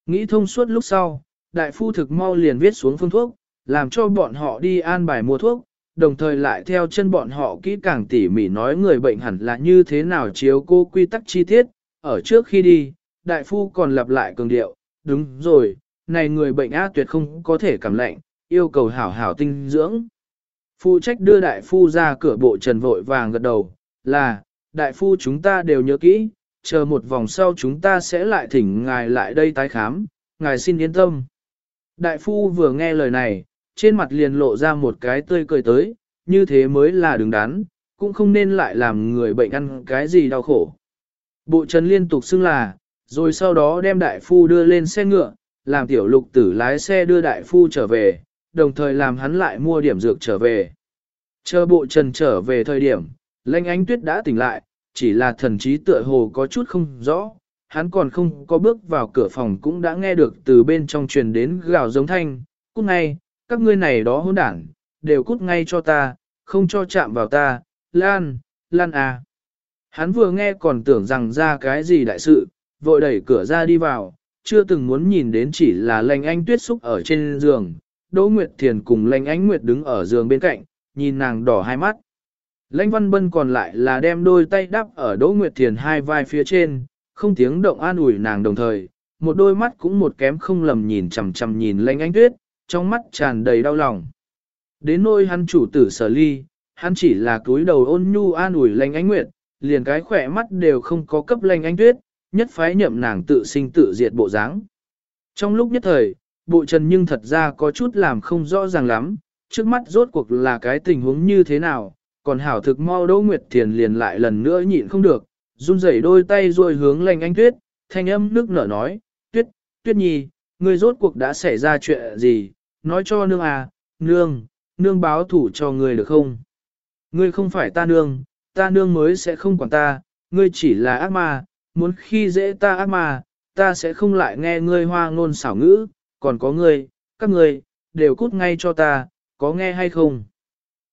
Nghĩ thông suốt lúc sau, đại phu thực mau liền viết xuống phương thuốc, làm cho bọn họ đi an bài mua thuốc, đồng thời lại theo chân bọn họ kỹ càng tỉ mỉ nói người bệnh hẳn là như thế nào chiếu cô quy tắc chi tiết, ở trước khi đi, đại phu còn lặp lại cường điệu, đúng rồi, này người bệnh á tuyệt không có thể cảm lạnh, yêu cầu hảo hảo tinh dưỡng. Phụ trách đưa đại phu ra cửa bộ trần vội vàng gật đầu, là, đại phu chúng ta đều nhớ kỹ, chờ một vòng sau chúng ta sẽ lại thỉnh ngài lại đây tái khám, ngài xin yên tâm. Đại phu vừa nghe lời này, trên mặt liền lộ ra một cái tươi cười tới, như thế mới là đứng đắn, cũng không nên lại làm người bệnh ăn cái gì đau khổ. Bộ trần liên tục xưng là, rồi sau đó đem đại phu đưa lên xe ngựa, làm tiểu lục tử lái xe đưa đại phu trở về, đồng thời làm hắn lại mua điểm dược trở về. Chờ bộ trần trở về thời điểm, lanh ánh tuyết đã tỉnh lại, chỉ là thần trí tựa hồ có chút không rõ, hắn còn không có bước vào cửa phòng cũng đã nghe được từ bên trong truyền đến gào giống thanh, cút ngay, các ngươi này đó hỗn đảng, đều cút ngay cho ta, không cho chạm vào ta, lan, lan à. Hắn vừa nghe còn tưởng rằng ra cái gì đại sự, vội đẩy cửa ra đi vào, chưa từng muốn nhìn đến chỉ là lành anh tuyết xúc ở trên giường, Đỗ Nguyệt Thiền cùng lành Ánh Nguyệt đứng ở giường bên cạnh, nhìn nàng đỏ hai mắt. Lãnh Văn Bân còn lại là đem đôi tay đắp ở Đỗ Nguyệt Thiền hai vai phía trên, không tiếng động an ủi nàng đồng thời, một đôi mắt cũng một kém không lầm nhìn chằm chằm nhìn Lãnh Anh Tuyết, trong mắt tràn đầy đau lòng. Đến nôi hắn chủ tử sở ly, hắn chỉ là cúi đầu ôn nhu an ủi Lãnh Anh Nguyệt, liền cái khỏe mắt đều không có cấp Lãnh Anh Tuyết, nhất phái nhậm nàng tự sinh tự diệt bộ dáng. Trong lúc nhất thời, bộ trần nhưng thật ra có chút làm không rõ ràng lắm, trước mắt rốt cuộc là cái tình huống như thế nào, còn hảo thực mau Đỗ Nguyệt Thiền liền lại lần nữa nhịn không được, run rẩy đôi tay rồi hướng lành anh tuyết, thanh âm nước nở nói, tuyết, tuyết nhi, ngươi rốt cuộc đã xảy ra chuyện gì, nói cho nương à, nương, nương báo thủ cho ngươi được không? Ngươi không phải ta nương, ta nương mới sẽ không quản ta, ngươi chỉ là ác ma, muốn khi dễ ta ác ma, ta sẽ không lại nghe ngươi hoa ngôn xảo ngữ, còn có ngươi, các ngươi, đều cút ngay cho ta, có nghe hay không?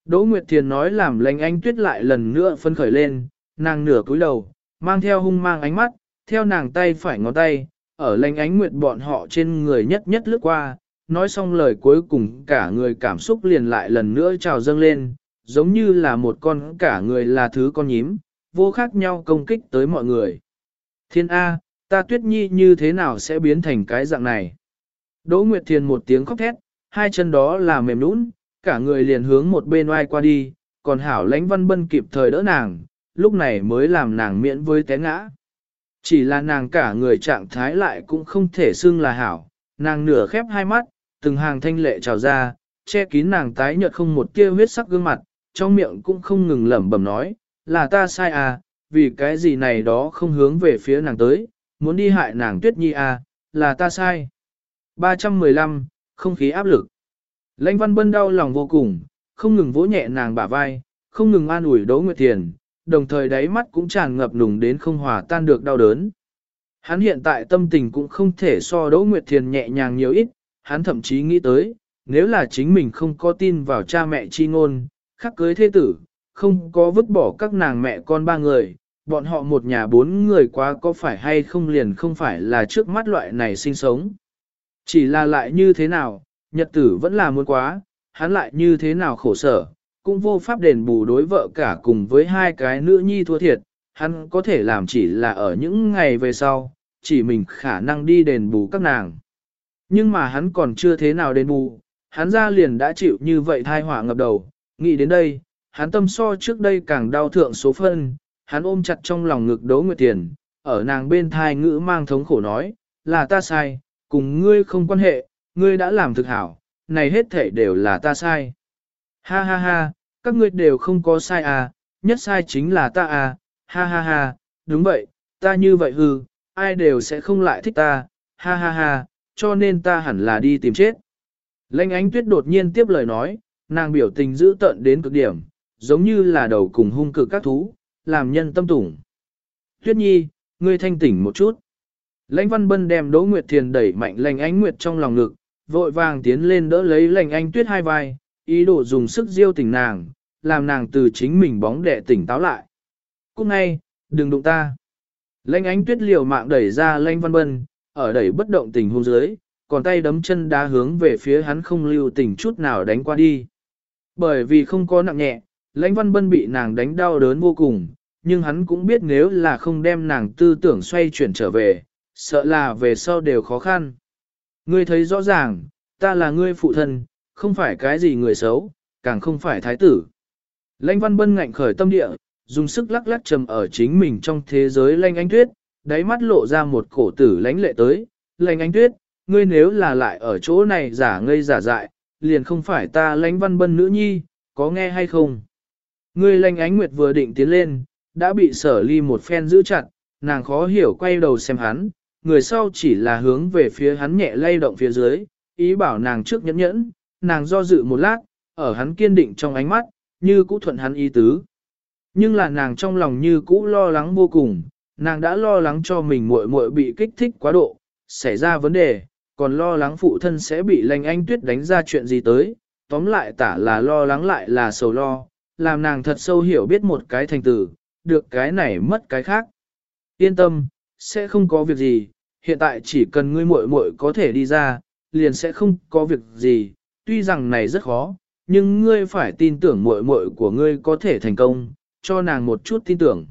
Đỗ Nguyệt Thiền nói làm lành anh tuyết lại lần nữa phân khởi lên, nàng nửa cúi đầu, mang theo hung mang ánh mắt, theo nàng tay phải ngón tay, ở lành ánh nguyệt bọn họ trên người nhất nhất lướt qua, nói xong lời cuối cùng cả người cảm xúc liền lại lần nữa trào dâng lên, giống như là một con cả người là thứ con nhím, vô khác nhau công kích tới mọi người. Thiên A, ta tuyết nhi như thế nào sẽ biến thành cái dạng này? Đỗ Nguyệt Thiền một tiếng khóc thét, hai chân đó là mềm nũng, cả người liền hướng một bên oai qua đi, còn hảo lãnh văn bân kịp thời đỡ nàng, lúc này mới làm nàng miễn với té ngã. Chỉ là nàng cả người trạng thái lại cũng không thể xưng là hảo, nàng nửa khép hai mắt, từng hàng thanh lệ trào ra, che kín nàng tái nhợt không một tia huyết sắc gương mặt, trong miệng cũng không ngừng lẩm bẩm nói, là ta sai à, vì cái gì này đó không hướng về phía nàng tới, muốn đi hại nàng tuyết nhi à, là ta sai. 315, không khí áp lực. Lãnh Văn Bân đau lòng vô cùng, không ngừng vỗ nhẹ nàng bả vai, không ngừng an ủi Đỗ Nguyệt Thiền, đồng thời đáy mắt cũng tràn ngập lùng đến không hòa tan được đau đớn. Hắn hiện tại tâm tình cũng không thể so Đỗ Nguyệt Thiền nhẹ nhàng nhiều ít, hắn thậm chí nghĩ tới, nếu là chính mình không có tin vào cha mẹ chi ngôn, khắc cưới thế tử, không có vứt bỏ các nàng mẹ con ba người, bọn họ một nhà bốn người quá có phải hay không liền không phải là trước mắt loại này sinh sống. Chỉ là lại như thế nào, nhật tử vẫn là muốn quá, hắn lại như thế nào khổ sở, cũng vô pháp đền bù đối vợ cả cùng với hai cái nữ nhi thua thiệt, hắn có thể làm chỉ là ở những ngày về sau, chỉ mình khả năng đi đền bù các nàng. Nhưng mà hắn còn chưa thế nào đền bù, hắn ra liền đã chịu như vậy thai hỏa ngập đầu, nghĩ đến đây, hắn tâm so trước đây càng đau thượng số phân, hắn ôm chặt trong lòng ngực đấu nguyệt tiền, ở nàng bên thai ngữ mang thống khổ nói, là ta sai, cùng ngươi không quan hệ, ngươi đã làm thực hảo, này hết thể đều là ta sai. Ha ha ha, các ngươi đều không có sai à, nhất sai chính là ta à, ha ha ha, đúng vậy, ta như vậy hư, ai đều sẽ không lại thích ta, ha ha ha, cho nên ta hẳn là đi tìm chết. Lênh ánh tuyết đột nhiên tiếp lời nói, nàng biểu tình dữ tận đến cực điểm, giống như là đầu cùng hung cực các thú, làm nhân tâm tủng. Tuyết nhi, ngươi thanh tỉnh một chút. Lãnh văn bân đem Đỗ Nguyệt Thiền đẩy mạnh Lãnh ánh Nguyệt trong lòng ngực, vội vàng tiến lên đỡ lấy lành anh tuyết hai vai, ý đồ dùng sức diêu tỉnh nàng, làm nàng từ chính mình bóng đẻ tỉnh táo lại. Cúc ngay, đừng đụng ta. Lanh ánh tuyết liều mạng đẩy ra lanh văn bân, ở đẩy bất động tình hôn dưới, còn tay đấm chân đá hướng về phía hắn không lưu tình chút nào đánh qua đi. Bởi vì không có nặng nhẹ, lãnh văn bân bị nàng đánh đau đớn vô cùng, nhưng hắn cũng biết nếu là không đem nàng tư tưởng xoay chuyển trở về, sợ là về sau đều khó khăn. Ngươi thấy rõ ràng, ta là ngươi phụ thân, không phải cái gì người xấu, càng không phải thái tử. Lãnh văn bân ngạnh khởi tâm địa, dùng sức lắc lắc trầm ở chính mình trong thế giới lanh ánh tuyết, đáy mắt lộ ra một cổ tử lãnh lệ tới, lanh ánh tuyết, ngươi nếu là lại ở chỗ này giả ngây giả dại, liền không phải ta lãnh văn bân nữ nhi, có nghe hay không? Ngươi lãnh ánh nguyệt vừa định tiến lên, đã bị sở ly một phen giữ chặt, nàng khó hiểu quay đầu xem hắn, người sau chỉ là hướng về phía hắn nhẹ lay động phía dưới, ý bảo nàng trước nhẫn nhẫn, nàng do dự một lát, ở hắn kiên định trong ánh mắt, như cũ thuận hắn ý tứ. Nhưng là nàng trong lòng như cũ lo lắng vô cùng, nàng đã lo lắng cho mình muội muội bị kích thích quá độ, xảy ra vấn đề, còn lo lắng phụ thân sẽ bị lành anh tuyết đánh ra chuyện gì tới, tóm lại tả là lo lắng lại là sầu lo, làm nàng thật sâu hiểu biết một cái thành tử, được cái này mất cái khác. Yên tâm, sẽ không có việc gì, hiện tại chỉ cần ngươi muội muội có thể đi ra, liền sẽ không có việc gì, tuy rằng này rất khó, nhưng ngươi phải tin tưởng muội muội của ngươi có thể thành công, cho nàng một chút tin tưởng.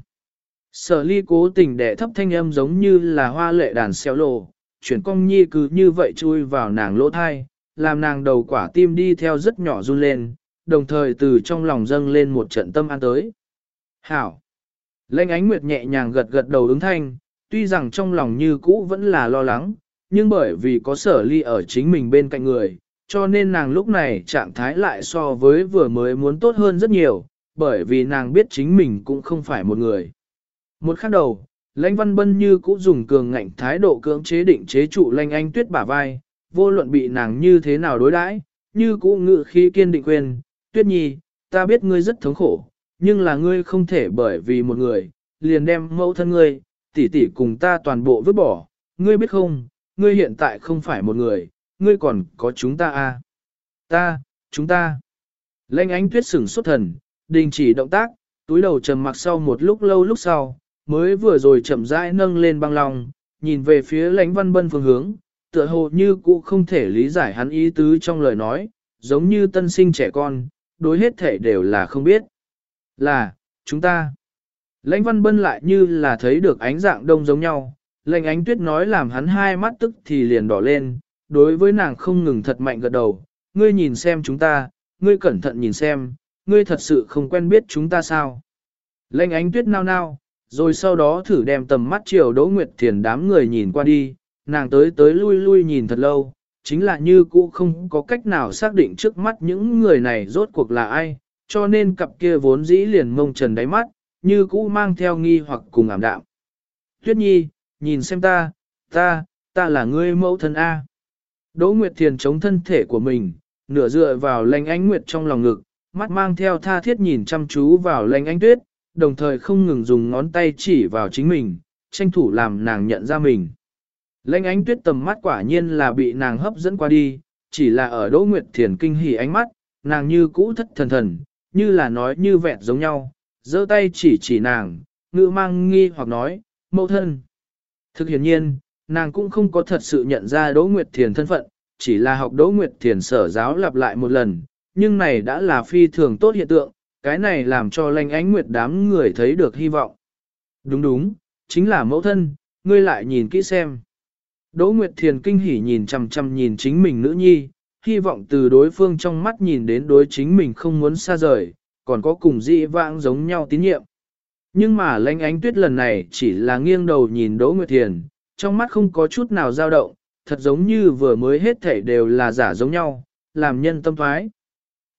Sở ly cố tình đẻ thấp thanh âm giống như là hoa lệ đàn xeo lộ, chuyển cong nhi cứ như vậy chui vào nàng lỗ thai, làm nàng đầu quả tim đi theo rất nhỏ run lên, đồng thời từ trong lòng dâng lên một trận tâm an tới. Hảo! Lênh ánh nguyệt nhẹ nhàng gật gật đầu ứng thanh, tuy rằng trong lòng như cũ vẫn là lo lắng, nhưng bởi vì có sở ly ở chính mình bên cạnh người, cho nên nàng lúc này trạng thái lại so với vừa mới muốn tốt hơn rất nhiều, bởi vì nàng biết chính mình cũng không phải một người. Một khắc đầu, lãnh văn bân như cũ dùng cường ngạnh thái độ cưỡng chế định chế trụ lãnh anh tuyết bả vai, vô luận bị nàng như thế nào đối đãi, như cũ ngự khí kiên định quyền, tuyết nhi, ta biết ngươi rất thống khổ, nhưng là ngươi không thể bởi vì một người, liền đem mẫu thân ngươi, tỷ tỷ cùng ta toàn bộ vứt bỏ, ngươi biết không, ngươi hiện tại không phải một người, ngươi còn có chúng ta à. Ta, chúng ta. Lênh ánh tuyết sửng xuất thần, đình chỉ động tác, túi đầu trầm mặc sau một lúc lâu lúc sau, mới vừa rồi chậm rãi nâng lên băng lòng, nhìn về phía lãnh văn bân phương hướng, tựa hồ như cũ không thể lý giải hắn ý tứ trong lời nói, giống như tân sinh trẻ con, đối hết thể đều là không biết. Là, chúng ta. Lãnh văn bân lại như là thấy được ánh dạng đông giống nhau, lãnh ánh tuyết nói làm hắn hai mắt tức thì liền đỏ lên, đối với nàng không ngừng thật mạnh gật đầu, ngươi nhìn xem chúng ta, ngươi cẩn thận nhìn xem, ngươi thật sự không quen biết chúng ta sao. Lệnh ánh tuyết nao nao, rồi sau đó thử đem tầm mắt chiều Đỗ Nguyệt Thiền đám người nhìn qua đi, nàng tới tới lui lui nhìn thật lâu, chính là như cũ không có cách nào xác định trước mắt những người này rốt cuộc là ai, cho nên cặp kia vốn dĩ liền mông trần đáy mắt, như cũ mang theo nghi hoặc cùng ảm đạm. Tuyết Nhi, nhìn xem ta, ta, ta là ngươi mẫu thân A. Đỗ Nguyệt Thiền chống thân thể của mình, nửa dựa vào lanh ánh nguyệt trong lòng ngực, mắt mang theo tha thiết nhìn chăm chú vào lanh ánh tuyết, đồng thời không ngừng dùng ngón tay chỉ vào chính mình, tranh thủ làm nàng nhận ra mình. Lanh ánh tuyết tầm mắt quả nhiên là bị nàng hấp dẫn qua đi, chỉ là ở Đỗ Nguyệt Thiền kinh hỉ ánh mắt, nàng như cũ thất thần thần, như là nói như vẹn giống nhau, giơ tay chỉ chỉ nàng, ngữ mang nghi hoặc nói, mẫu thân. Thực hiện nhiên, nàng cũng không có thật sự nhận ra Đỗ Nguyệt Thiền thân phận, chỉ là học Đỗ Nguyệt Thiền sở giáo lặp lại một lần, nhưng này đã là phi thường tốt hiện tượng, cái này làm cho lanh ánh nguyệt đám người thấy được hy vọng. Đúng đúng, chính là mẫu thân, ngươi lại nhìn kỹ xem. Đỗ Nguyệt Thiền kinh hỉ nhìn chằm chằm nhìn chính mình nữ nhi, hy vọng từ đối phương trong mắt nhìn đến đối chính mình không muốn xa rời, còn có cùng dị vãng giống nhau tín nhiệm. Nhưng mà lãnh ánh tuyết lần này chỉ là nghiêng đầu nhìn Đỗ Nguyệt Thiền, trong mắt không có chút nào dao động, thật giống như vừa mới hết thảy đều là giả giống nhau, làm nhân tâm thoái.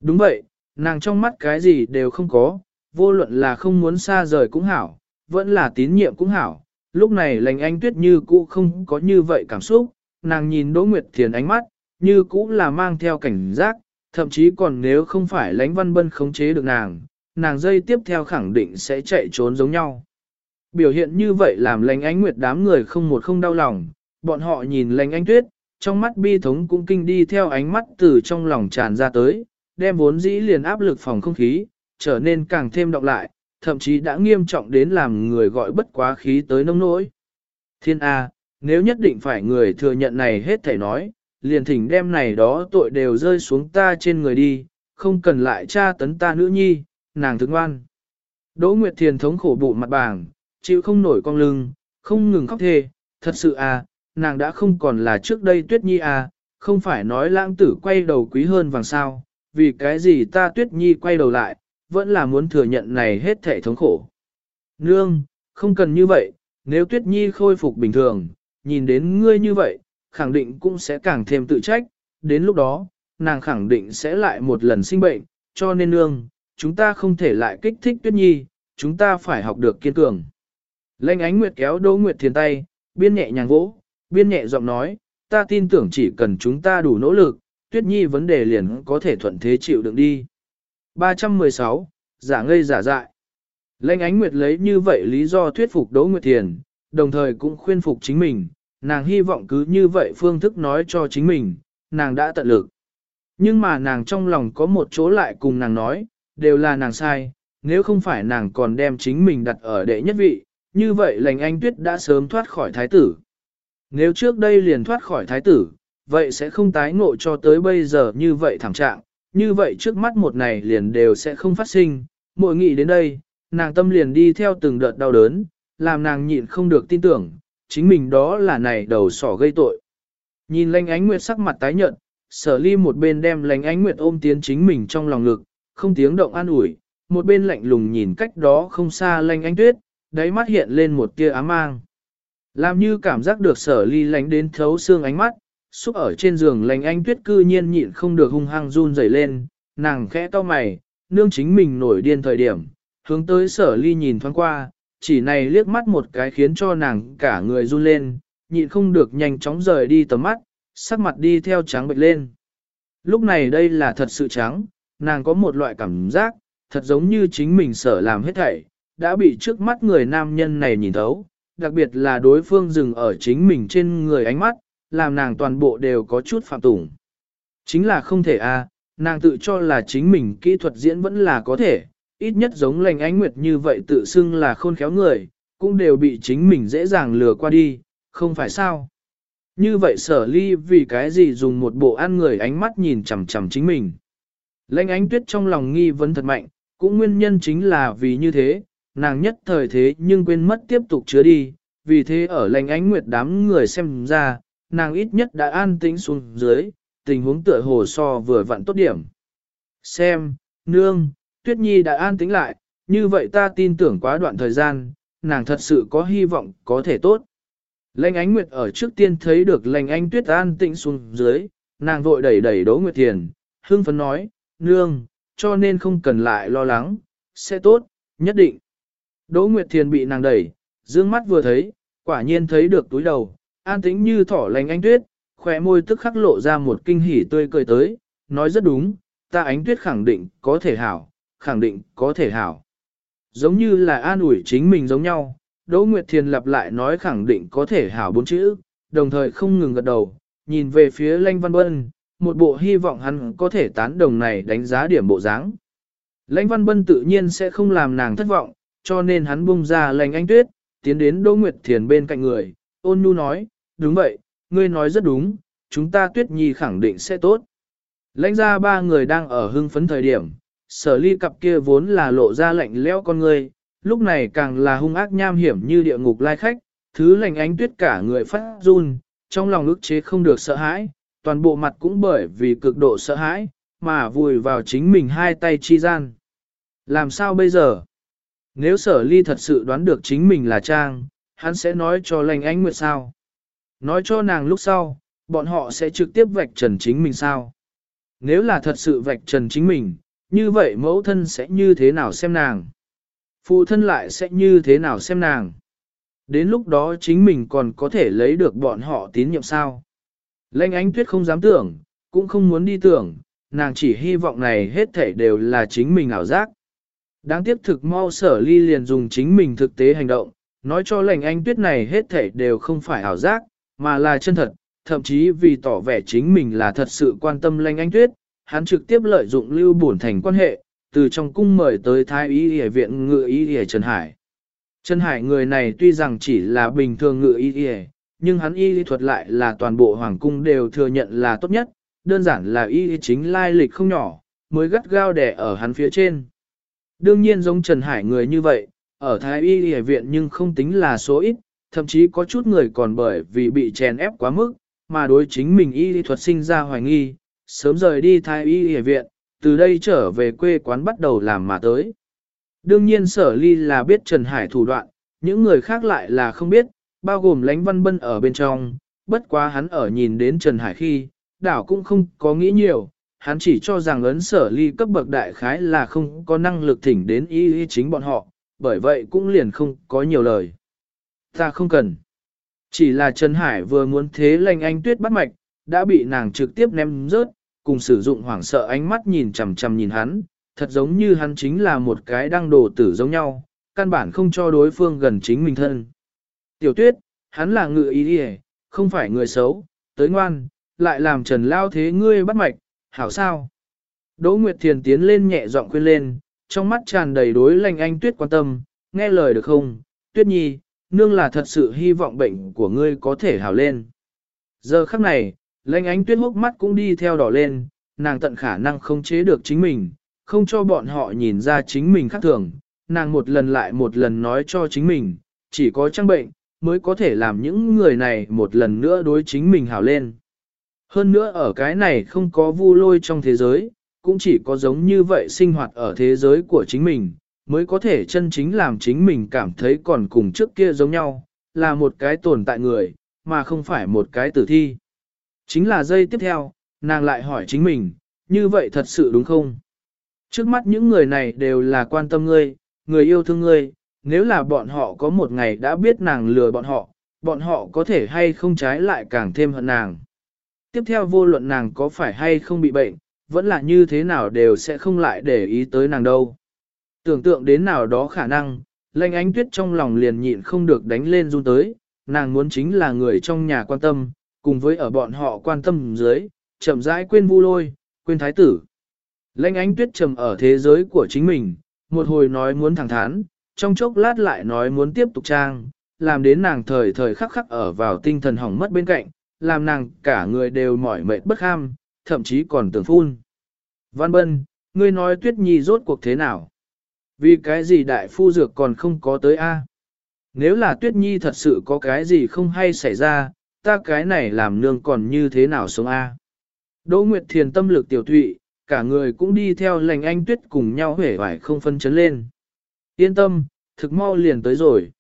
Đúng vậy, nàng trong mắt cái gì đều không có, vô luận là không muốn xa rời cũng hảo, vẫn là tín nhiệm cũng hảo. Lúc này lành anh tuyết như cũ không có như vậy cảm xúc, nàng nhìn Đỗ Nguyệt Thiền ánh mắt, như cũ là mang theo cảnh giác, thậm chí còn nếu không phải lánh văn bân khống chế được nàng, nàng dây tiếp theo khẳng định sẽ chạy trốn giống nhau. Biểu hiện như vậy làm lánh ánh nguyệt đám người không một không đau lòng, bọn họ nhìn lánh ánh tuyết, trong mắt bi thống cũng kinh đi theo ánh mắt từ trong lòng tràn ra tới, đem vốn dĩ liền áp lực phòng không khí, trở nên càng thêm động lại, thậm chí đã nghiêm trọng đến làm người gọi bất quá khí tới nông nỗi. Thiên A, nếu nhất định phải người thừa nhận này hết thể nói, liền thỉnh đem này đó tội đều rơi xuống ta trên người đi, không cần lại tra tấn ta nữ nhi, nàng thức ngoan. Đỗ Nguyệt Thiền thống khổ bụng mặt bảng, chịu không nổi con lưng, không ngừng khóc thề. thật sự à, nàng đã không còn là trước đây tuyết nhi à, không phải nói lãng tử quay đầu quý hơn vàng sao, vì cái gì ta tuyết nhi quay đầu lại, vẫn là muốn thừa nhận này hết thể thống khổ. Nương, không cần như vậy, nếu tuyết nhi khôi phục bình thường, nhìn đến ngươi như vậy, khẳng định cũng sẽ càng thêm tự trách, đến lúc đó, nàng khẳng định sẽ lại một lần sinh bệnh, cho nên nương, chúng ta không thể lại kích thích tuyết nhi, chúng ta phải học được kiên cường. Lênh ánh nguyệt kéo Đỗ Nguyệt Thiền tay, biên nhẹ nhàng vỗ, biên nhẹ giọng nói, ta tin tưởng chỉ cần chúng ta đủ nỗ lực, tuyết nhi vấn đề liền có thể thuận thế chịu đựng đi. 316, giả ngây giả dại. Lênh ánh nguyệt lấy như vậy lý do thuyết phục Đỗ Nguyệt Thiền, đồng thời cũng khuyên phục chính mình, nàng hy vọng cứ như vậy phương thức nói cho chính mình, nàng đã tận lực. Nhưng mà nàng trong lòng có một chỗ lại cùng nàng nói, đều là nàng sai, nếu không phải nàng còn đem chính mình đặt ở đệ nhất vị, như vậy lành anh tuyết đã sớm thoát khỏi thái tử. Nếu trước đây liền thoát khỏi thái tử, vậy sẽ không tái ngộ cho tới bây giờ như vậy thảm trạng, như vậy trước mắt một này liền đều sẽ không phát sinh, mỗi nghị đến đây, nàng tâm liền đi theo từng đợt đau đớn, làm nàng nhịn không được tin tưởng, chính mình đó là này đầu sỏ gây tội. Nhìn lanh ánh nguyệt sắc mặt tái nhợt, sở ly một bên đem lanh ánh nguyệt ôm tiến chính mình trong lòng ngực, không tiếng động an ủi, một bên lạnh lùng nhìn cách đó không xa lanh ánh tuyết, đáy mắt hiện lên một tia ám mang. Làm như cảm giác được sở ly lánh đến thấu xương ánh mắt, xúc ở trên giường lành anh tuyết cư nhiên nhịn không được hung hăng run rẩy lên, nàng khẽ to mày, nương chính mình nổi điên thời điểm, hướng tới sở ly nhìn thoáng qua, chỉ này liếc mắt một cái khiến cho nàng cả người run lên, nhịn không được nhanh chóng rời đi tầm mắt, sắc mặt đi theo trắng bệnh lên. Lúc này đây là thật sự trắng, nàng có một loại cảm giác, thật giống như chính mình sở làm hết thảy, đã bị trước mắt người nam nhân này nhìn thấu, đặc biệt là đối phương dừng ở chính mình trên người ánh mắt, làm nàng toàn bộ đều có chút phạm tủng. Chính là không thể a, à, nàng tự cho là chính mình kỹ thuật diễn vẫn là có thể, ít nhất giống lành ánh nguyệt như vậy tự xưng là khôn khéo người, cũng đều bị chính mình dễ dàng lừa qua đi, không phải sao. Như vậy sở ly vì cái gì dùng một bộ ăn người ánh mắt nhìn chằm chằm chính mình. Lệnh ánh tuyết trong lòng nghi vấn thật mạnh, cũng nguyên nhân chính là vì như thế, nàng nhất thời thế nhưng quên mất tiếp tục chứa đi, vì thế ở lệnh ánh nguyệt đám người xem ra, nàng ít nhất đã an tĩnh xuống dưới, tình huống tựa hồ so vừa vặn tốt điểm. Xem, nương, Tuyết Nhi đã an tĩnh lại, như vậy ta tin tưởng quá đoạn thời gian, nàng thật sự có hy vọng có thể tốt. Lệnh ánh nguyệt ở trước tiên thấy được lệnh anh tuyết an tĩnh xuống dưới, nàng vội đẩy đẩy đỗ nguyệt thiền, hương phấn nói, nương, cho nên không cần lại lo lắng, sẽ tốt, nhất định. Đỗ nguyệt thiền bị nàng đẩy, dương mắt vừa thấy, quả nhiên thấy được túi đầu, an tĩnh như thỏ lành anh tuyết, khỏe môi tức khắc lộ ra một kinh hỉ tươi cười tới, nói rất đúng, ta ánh tuyết khẳng định có thể hảo, khẳng định có thể hảo. Giống như là an ủi chính mình giống nhau, Đỗ Nguyệt Thiền lặp lại nói khẳng định có thể hảo bốn chữ, đồng thời không ngừng gật đầu, nhìn về phía Lanh Văn Bân, một bộ hy vọng hắn có thể tán đồng này đánh giá điểm bộ dáng. Lãnh Văn Bân tự nhiên sẽ không làm nàng thất vọng, cho nên hắn bung ra lành anh tuyết, tiến đến Đỗ Nguyệt Thiền bên cạnh người, ôn nhu nói, đúng vậy, ngươi nói rất đúng, chúng ta tuyết nhi khẳng định sẽ tốt. Lãnh ra ba người đang ở hưng phấn thời điểm, sở ly cặp kia vốn là lộ ra lạnh lẽo con người, lúc này càng là hung ác nham hiểm như địa ngục lai khách, thứ lạnh ánh tuyết cả người phát run, trong lòng ức chế không được sợ hãi, toàn bộ mặt cũng bởi vì cực độ sợ hãi, mà vùi vào chính mình hai tay chi gian. Làm sao bây giờ? Nếu sở ly thật sự đoán được chính mình là Trang, hắn sẽ nói cho lành ánh nguyệt sao? Nói cho nàng lúc sau, bọn họ sẽ trực tiếp vạch trần chính mình sao? Nếu là thật sự vạch trần chính mình, như vậy mẫu thân sẽ như thế nào xem nàng? Phụ thân lại sẽ như thế nào xem nàng? Đến lúc đó chính mình còn có thể lấy được bọn họ tín nhiệm sao? Lệnh ánh tuyết không dám tưởng, cũng không muốn đi tưởng, nàng chỉ hy vọng này hết thể đều là chính mình ảo giác. Đáng tiếc thực mau sở ly liền dùng chính mình thực tế hành động, nói cho lệnh anh tuyết này hết thể đều không phải ảo giác, mà là chân thật, thậm chí vì tỏ vẻ chính mình là thật sự quan tâm lệnh anh tuyết, hắn trực tiếp lợi dụng lưu bổn thành quan hệ, từ trong cung mời tới thái y y viện ngự y y Trần Hải. Trần Hải người này tuy rằng chỉ là bình thường ngự y y, nhưng hắn y y thuật lại là toàn bộ hoàng cung đều thừa nhận là tốt nhất, đơn giản là y chính lai lịch không nhỏ, mới gắt gao đẻ ở hắn phía trên. Đương nhiên giống Trần Hải người như vậy, ở Thái Y Y viện nhưng không tính là số ít, thậm chí có chút người còn bởi vì bị chèn ép quá mức, mà đối chính mình y y thuật sinh ra hoài nghi, sớm rời đi Thái Y Y viện, từ đây trở về quê quán bắt đầu làm mà tới. Đương nhiên sở ly là biết Trần Hải thủ đoạn, những người khác lại là không biết, bao gồm lánh văn bân ở bên trong, bất quá hắn ở nhìn đến Trần Hải khi, đảo cũng không có nghĩ nhiều, hắn chỉ cho rằng ấn sở ly cấp bậc đại khái là không có năng lực thỉnh đến y y chính bọn họ, bởi vậy cũng liền không có nhiều lời. Ta không cần. Chỉ là Trần Hải vừa muốn thế lành anh tuyết bắt mạch, đã bị nàng trực tiếp ném rớt, cùng sử dụng hoảng sợ ánh mắt nhìn chằm chằm nhìn hắn, thật giống như hắn chính là một cái đang đồ tử giống nhau, căn bản không cho đối phương gần chính mình thân. Tiểu tuyết, hắn là ngự ý đi không phải người xấu, tới ngoan, lại làm trần lao thế ngươi bắt mạch, hảo sao? Đỗ Nguyệt Thiền tiến lên nhẹ giọng khuyên lên, trong mắt tràn đầy đối lành anh tuyết quan tâm, nghe lời được không? Tuyết nhi, nương là thật sự hy vọng bệnh của ngươi có thể hảo lên. Giờ khắc này, Lênh ánh tuyết hốc mắt cũng đi theo đỏ lên, nàng tận khả năng không chế được chính mình, không cho bọn họ nhìn ra chính mình khác thường. Nàng một lần lại một lần nói cho chính mình, chỉ có trang bệnh, mới có thể làm những người này một lần nữa đối chính mình hảo lên. Hơn nữa ở cái này không có vu lôi trong thế giới, cũng chỉ có giống như vậy sinh hoạt ở thế giới của chính mình, mới có thể chân chính làm chính mình cảm thấy còn cùng trước kia giống nhau, là một cái tồn tại người, mà không phải một cái tử thi. Chính là giây tiếp theo, nàng lại hỏi chính mình, như vậy thật sự đúng không? Trước mắt những người này đều là quan tâm ngươi, người yêu thương ngươi, nếu là bọn họ có một ngày đã biết nàng lừa bọn họ, bọn họ có thể hay không trái lại càng thêm hận nàng. Tiếp theo vô luận nàng có phải hay không bị bệnh, vẫn là như thế nào đều sẽ không lại để ý tới nàng đâu. Tưởng tượng đến nào đó khả năng, lệnh ánh tuyết trong lòng liền nhịn không được đánh lên run tới, nàng muốn chính là người trong nhà quan tâm, cùng với ở bọn họ quan tâm dưới, chậm rãi quên vu lôi, quên thái tử. Lệnh ánh tuyết trầm ở thế giới của chính mình, một hồi nói muốn thẳng thắn, trong chốc lát lại nói muốn tiếp tục trang, làm đến nàng thời thời khắc khắc ở vào tinh thần hỏng mất bên cạnh, làm nàng cả người đều mỏi mệt bất ham, thậm chí còn tưởng phun. Văn Bân, ngươi nói Tuyết Nhi rốt cuộc thế nào? Vì cái gì đại phu dược còn không có tới a? Nếu là Tuyết Nhi thật sự có cái gì không hay xảy ra, ta cái này làm nương còn như thế nào sống a? Đỗ Nguyệt Thiền tâm lực tiểu thụy, cả người cũng đi theo lành anh Tuyết cùng nhau hể vải không phân chấn lên. Yên tâm, thực mau liền tới rồi.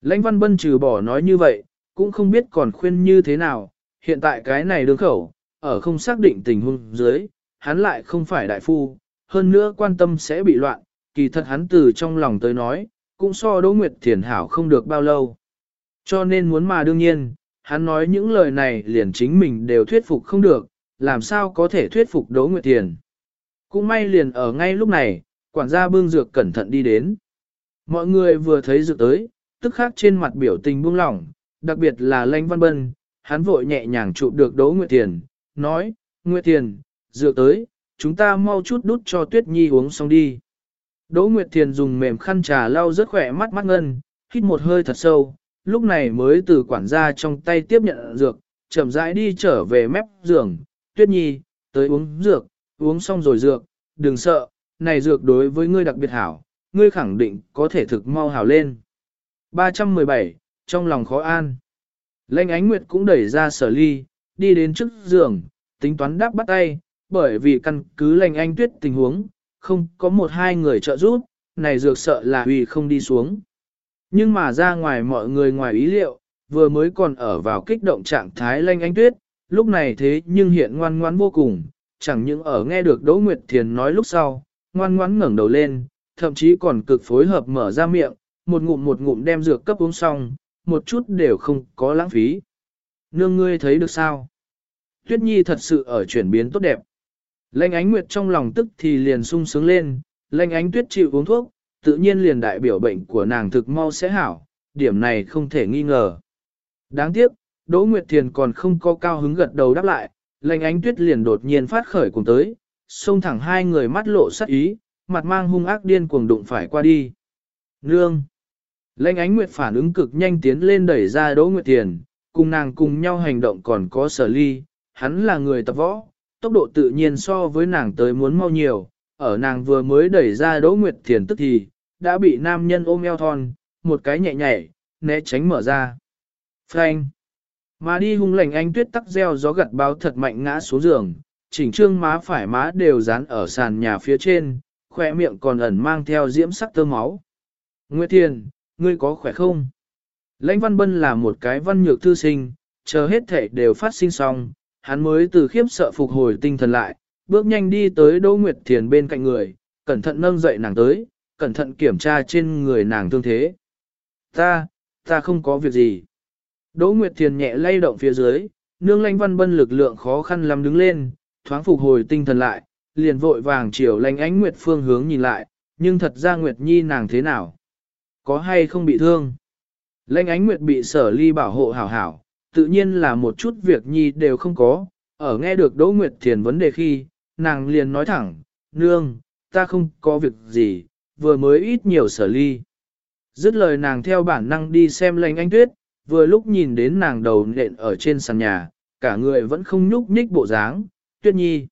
Lãnh Văn Bân trừ bỏ nói như vậy, cũng không biết còn khuyên như thế nào, hiện tại cái này đường khẩu, ở không xác định tình huống dưới, hắn lại không phải đại phu, hơn nữa quan tâm sẽ bị loạn, kỳ thật hắn từ trong lòng tới nói, cũng so Đỗ Nguyệt Thiền hảo không được bao lâu. Cho nên muốn mà đương nhiên, hắn nói những lời này liền chính mình đều thuyết phục không được, làm sao có thể thuyết phục Đỗ Nguyệt Thiền. Cũng may liền ở ngay lúc này, quản gia bưng dược cẩn thận đi đến. Mọi người vừa thấy dược tới, tức khắc trên mặt biểu tình buông lỏng, đặc biệt là Lanh Văn Bân, hắn vội nhẹ nhàng chụp được Đỗ Nguyệt Thiền, nói, Nguyệt Thiền, dược tới, chúng ta mau chút đút cho Tuyết Nhi uống xong đi. Đỗ Nguyệt Thiền dùng mềm khăn trà lau rất khỏe mắt mắt ngân, hít một hơi thật sâu, lúc này mới từ quản gia trong tay tiếp nhận dược, chậm rãi đi trở về mép giường, Tuyết Nhi, tới uống dược, uống xong rồi dược, đừng sợ, này dược đối với ngươi đặc biệt hảo, ngươi khẳng định có thể thực mau hảo lên. 317, trong lòng khó an. lênh ánh nguyệt cũng đẩy ra sở ly, đi đến trước giường, tính toán đáp bắt tay, bởi vì căn cứ lệnh anh tuyết tình huống, không có một hai người trợ giúp, này dược sợ là vì không đi xuống. Nhưng mà ra ngoài mọi người ngoài ý liệu, vừa mới còn ở vào kích động trạng thái lanh ánh tuyết, lúc này thế nhưng hiện ngoan ngoãn vô cùng, chẳng những ở nghe được Đỗ Nguyệt Thiền nói lúc sau, ngoan ngoãn ngẩng đầu lên, thậm chí còn cực phối hợp mở ra miệng, một ngụm một ngụm đem dược cấp uống xong, một chút đều không có lãng phí. Nương ngươi thấy được sao? Tuyết Nhi thật sự ở chuyển biến tốt đẹp. Lanh ánh nguyệt trong lòng tức thì liền sung sướng lên, Lanh ánh tuyết chịu uống thuốc, tự nhiên liền đại biểu bệnh của nàng thực mau sẽ hảo, điểm này không thể nghi ngờ. Đáng tiếc, Đỗ Nguyệt Thiền còn không có cao hứng gật đầu đáp lại, lệnh ánh tuyết liền đột nhiên phát khởi cùng tới, xông thẳng hai người mắt lộ sắc ý, mặt mang hung ác điên cuồng đụng phải qua đi. Nương! Lệnh ánh nguyệt phản ứng cực nhanh tiến lên đẩy ra Đỗ Nguyệt Thiền, cùng nàng cùng nhau hành động còn có sở ly, hắn là người tập võ, tốc độ tự nhiên so với nàng tới muốn mau nhiều, ở nàng vừa mới đẩy ra Đỗ Nguyệt Thiền tức thì, đã bị nam nhân ôm eo thon, một cái nhẹ nhảy, né tránh mở ra. Frank! Mà đi hung lành anh tuyết tắc gieo gió gặt báo thật mạnh ngã xuống giường, chỉnh trương má phải má đều dán ở sàn nhà phía trên, khỏe miệng còn ẩn mang theo diễm sắc tơ máu. Nguyệt Thiền, ngươi có khỏe không? Lãnh Văn Bân là một cái văn nhược thư sinh, chờ hết thể đều phát sinh xong, hắn mới từ khiếp sợ phục hồi tinh thần lại, bước nhanh đi tới Đỗ Nguyệt Thiền bên cạnh người, cẩn thận nâng dậy nàng tới, cẩn thận kiểm tra trên người nàng thương thế. Ta, ta không có việc gì. Đỗ Nguyệt Thiền nhẹ lay động phía dưới, nương lanh Văn Bân lực lượng khó khăn lắm đứng lên, thoáng phục hồi tinh thần lại, liền vội vàng chiều lanh Ánh Nguyệt phương hướng nhìn lại, nhưng thật ra Nguyệt Nhi nàng thế nào? Có hay không bị thương? Lanh Ánh Nguyệt bị sở ly bảo hộ hảo hảo, tự nhiên là một chút việc nhi đều không có, ở nghe được Đỗ Nguyệt Thiền vấn đề khi, nàng liền nói thẳng, nương, ta không có việc gì, vừa mới ít nhiều sở ly. Dứt lời nàng theo bản năng đi xem lành anh tuyết, vừa lúc nhìn đến nàng đầu nện ở trên sàn nhà, cả người vẫn không nhúc nhích bộ dáng, tuyết nhi.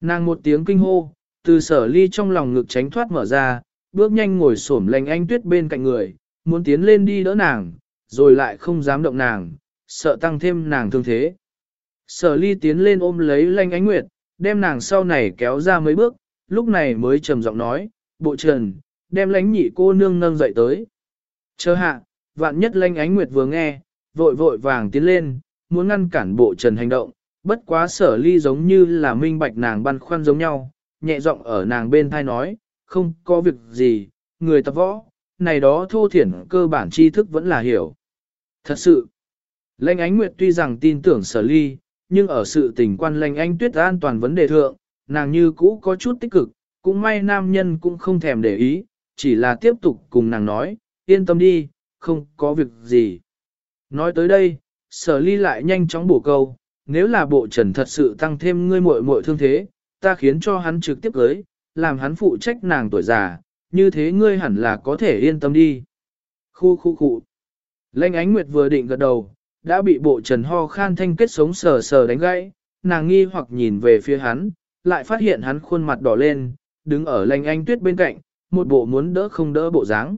Nàng một tiếng kinh hô, từ sở ly trong lòng ngực tránh thoát mở ra, bước nhanh ngồi xổm lành anh tuyết bên cạnh người, muốn tiến lên đi đỡ nàng, rồi lại không dám động nàng, sợ tăng thêm nàng thương thế. Sở ly tiến lên ôm lấy lanh ánh nguyệt, đem nàng sau này kéo ra mấy bước, lúc này mới trầm giọng nói, bộ trần, đem lánh nhị cô nương nâng dậy tới. Chờ hạ, vạn nhất lánh ánh nguyệt vừa nghe, vội vội vàng tiến lên, muốn ngăn cản bộ trần hành động, bất quá sở ly giống như là minh bạch nàng băn khoăn giống nhau, nhẹ giọng ở nàng bên thai nói, không có việc gì, người tập võ, này đó thô thiển cơ bản tri thức vẫn là hiểu. Thật sự, lãnh ánh nguyệt tuy rằng tin tưởng sở ly, nhưng ở sự tình quan lành anh tuyết an toàn vấn đề thượng, nàng như cũ có chút tích cực, cũng may nam nhân cũng không thèm để ý, chỉ là tiếp tục cùng nàng nói, yên tâm đi, không có việc gì. Nói tới đây, sở ly lại nhanh chóng bổ câu, nếu là bộ trần thật sự tăng thêm ngươi muội muội thương thế, ta khiến cho hắn trực tiếp cưới, làm hắn phụ trách nàng tuổi già, như thế ngươi hẳn là có thể yên tâm đi. Khu khu khu. Lệnh ánh nguyệt vừa định gật đầu, đã bị bộ trần ho khan thanh kết sống sờ sờ đánh gãy, nàng nghi hoặc nhìn về phía hắn, lại phát hiện hắn khuôn mặt đỏ lên, đứng ở lanh anh tuyết bên cạnh, một bộ muốn đỡ không đỡ bộ dáng.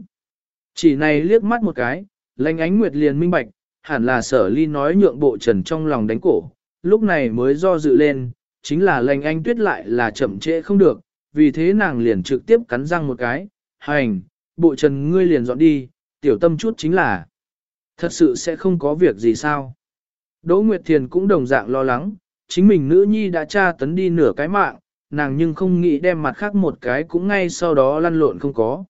Chỉ này liếc mắt một cái, lanh ánh nguyệt liền minh bạch, hẳn là sở ly nói nhượng bộ trần trong lòng đánh cổ, lúc này mới do dự lên, chính là lanh anh tuyết lại là chậm trễ không được, vì thế nàng liền trực tiếp cắn răng một cái, hành, bộ trần ngươi liền dọn đi, tiểu tâm chút chính là Thật sự sẽ không có việc gì sao? Đỗ Nguyệt Thiền cũng đồng dạng lo lắng, chính mình nữ nhi đã tra tấn đi nửa cái mạng, nàng nhưng không nghĩ đem mặt khác một cái cũng ngay sau đó lăn lộn không có.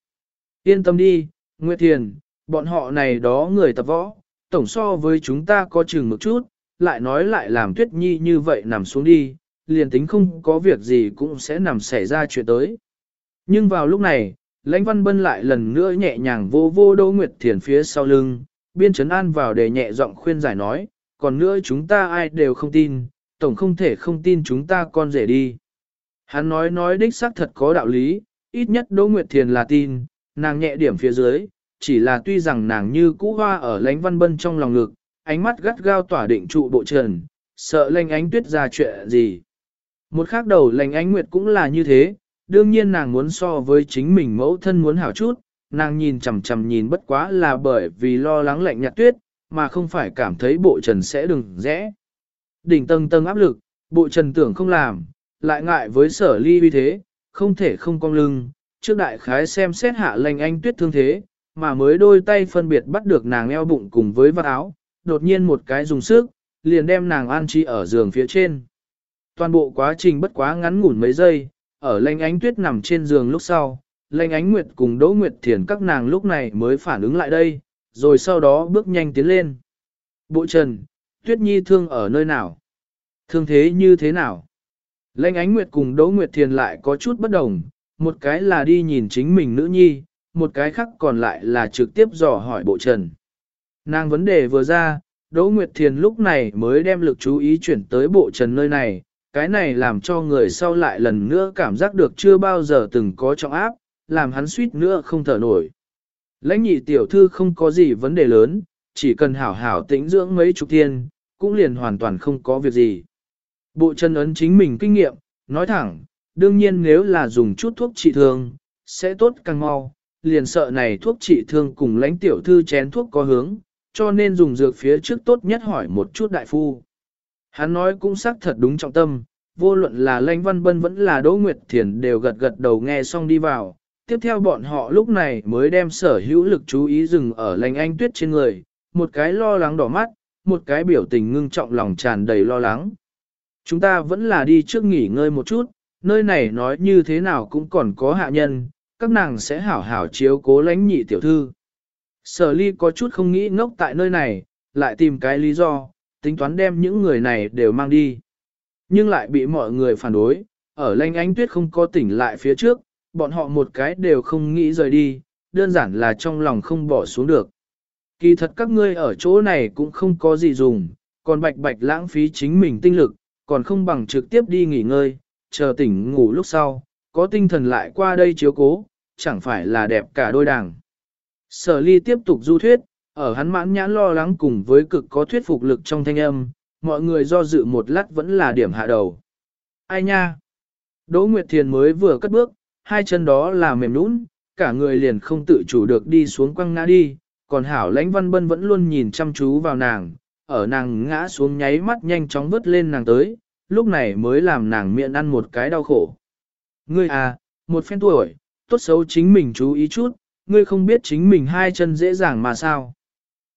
Yên tâm đi, Nguyệt Thiền, bọn họ này đó người tập võ, tổng so với chúng ta có chừng một chút, lại nói lại làm tuyết nhi như vậy nằm xuống đi, liền tính không có việc gì cũng sẽ nằm xảy ra chuyện tới. Nhưng vào lúc này, lãnh văn bân lại lần nữa nhẹ nhàng vô vô Đỗ Nguyệt Thiền phía sau lưng, biên trấn an vào để nhẹ giọng khuyên giải nói, còn nữa chúng ta ai đều không tin, tổng không thể không tin chúng ta con rể đi. Hắn nói nói đích xác thật có đạo lý, ít nhất Đỗ Nguyệt Thiền là tin, nàng nhẹ điểm phía dưới, chỉ là tuy rằng nàng như cũ hoa ở lánh văn bân trong lòng ngực, ánh mắt gắt gao tỏa định trụ bộ trần, sợ lanh ánh tuyết ra chuyện gì. Một khác đầu lành ánh nguyệt cũng là như thế, đương nhiên nàng muốn so với chính mình mẫu thân muốn hảo chút, nàng nhìn chằm chằm nhìn bất quá là bởi vì lo lắng lạnh nhạt tuyết, mà không phải cảm thấy bộ trần sẽ đừng rẽ. Đỉnh tầng tầng áp lực, bộ trần tưởng không làm, lại ngại với sở ly uy thế, không thể không cong lưng, trước đại khái xem xét hạ lành anh tuyết thương thế, mà mới đôi tay phân biệt bắt được nàng eo bụng cùng với vạt áo, đột nhiên một cái dùng sức, liền đem nàng an trí ở giường phía trên. Toàn bộ quá trình bất quá ngắn ngủn mấy giây, ở lành ánh tuyết nằm trên giường lúc sau, Lệnh ánh nguyệt cùng Đỗ Nguyệt Thiền các nàng lúc này mới phản ứng lại đây, rồi sau đó bước nhanh tiến lên. Bộ trần, Tuyết Nhi thương ở nơi nào? Thương thế như thế nào? Lệnh ánh nguyệt cùng Đỗ Nguyệt Thiền lại có chút bất đồng, một cái là đi nhìn chính mình nữ nhi, một cái khác còn lại là trực tiếp dò hỏi bộ trần. Nàng vấn đề vừa ra, Đỗ Nguyệt Thiền lúc này mới đem lực chú ý chuyển tới bộ trần nơi này, cái này làm cho người sau lại lần nữa cảm giác được chưa bao giờ từng có trọng áp, làm hắn suýt nữa không thở nổi. Lãnh nhị tiểu thư không có gì vấn đề lớn, chỉ cần hảo hảo tĩnh dưỡng mấy chục thiên, cũng liền hoàn toàn không có việc gì. Bộ chân ấn chính mình kinh nghiệm, nói thẳng, đương nhiên nếu là dùng chút thuốc trị thương, sẽ tốt càng mau, liền sợ này thuốc trị thương cùng lãnh tiểu thư chén thuốc có hướng, cho nên dùng dược phía trước tốt nhất hỏi một chút đại phu. Hắn nói cũng xác thật đúng trọng tâm, vô luận là lãnh văn bân vẫn là Đỗ Nguyệt Thiền đều gật gật đầu nghe xong đi vào. Tiếp theo bọn họ lúc này mới đem sở hữu lực chú ý dừng ở lành anh tuyết trên người, một cái lo lắng đỏ mắt, một cái biểu tình ngưng trọng lòng tràn đầy lo lắng. Chúng ta vẫn là đi trước nghỉ ngơi một chút, nơi này nói như thế nào cũng còn có hạ nhân, các nàng sẽ hảo hảo chiếu cố lãnh nhị tiểu thư. Sở ly có chút không nghĩ ngốc tại nơi này, lại tìm cái lý do, tính toán đem những người này đều mang đi. Nhưng lại bị mọi người phản đối, ở lãnh ánh tuyết không có tỉnh lại phía trước, bọn họ một cái đều không nghĩ rời đi, đơn giản là trong lòng không bỏ xuống được. Kỳ thật các ngươi ở chỗ này cũng không có gì dùng, còn bạch bạch lãng phí chính mình tinh lực, còn không bằng trực tiếp đi nghỉ ngơi, chờ tỉnh ngủ lúc sau, có tinh thần lại qua đây chiếu cố, chẳng phải là đẹp cả đôi đảng. Sở ly tiếp tục du thuyết, ở hắn mãn nhãn lo lắng cùng với cực có thuyết phục lực trong thanh âm, mọi người do dự một lát vẫn là điểm hạ đầu. Ai nha? Đỗ Nguyệt Thiền mới vừa cất bước, hai chân đó là mềm nũng, cả người liền không tự chủ được đi xuống quăng ngã đi, còn hảo lãnh văn bân vẫn luôn nhìn chăm chú vào nàng, ở nàng ngã xuống nháy mắt nhanh chóng vứt lên nàng tới, lúc này mới làm nàng miệng ăn một cái đau khổ. Ngươi à, một phen tuổi, tốt xấu chính mình chú ý chút, ngươi không biết chính mình hai chân dễ dàng mà sao.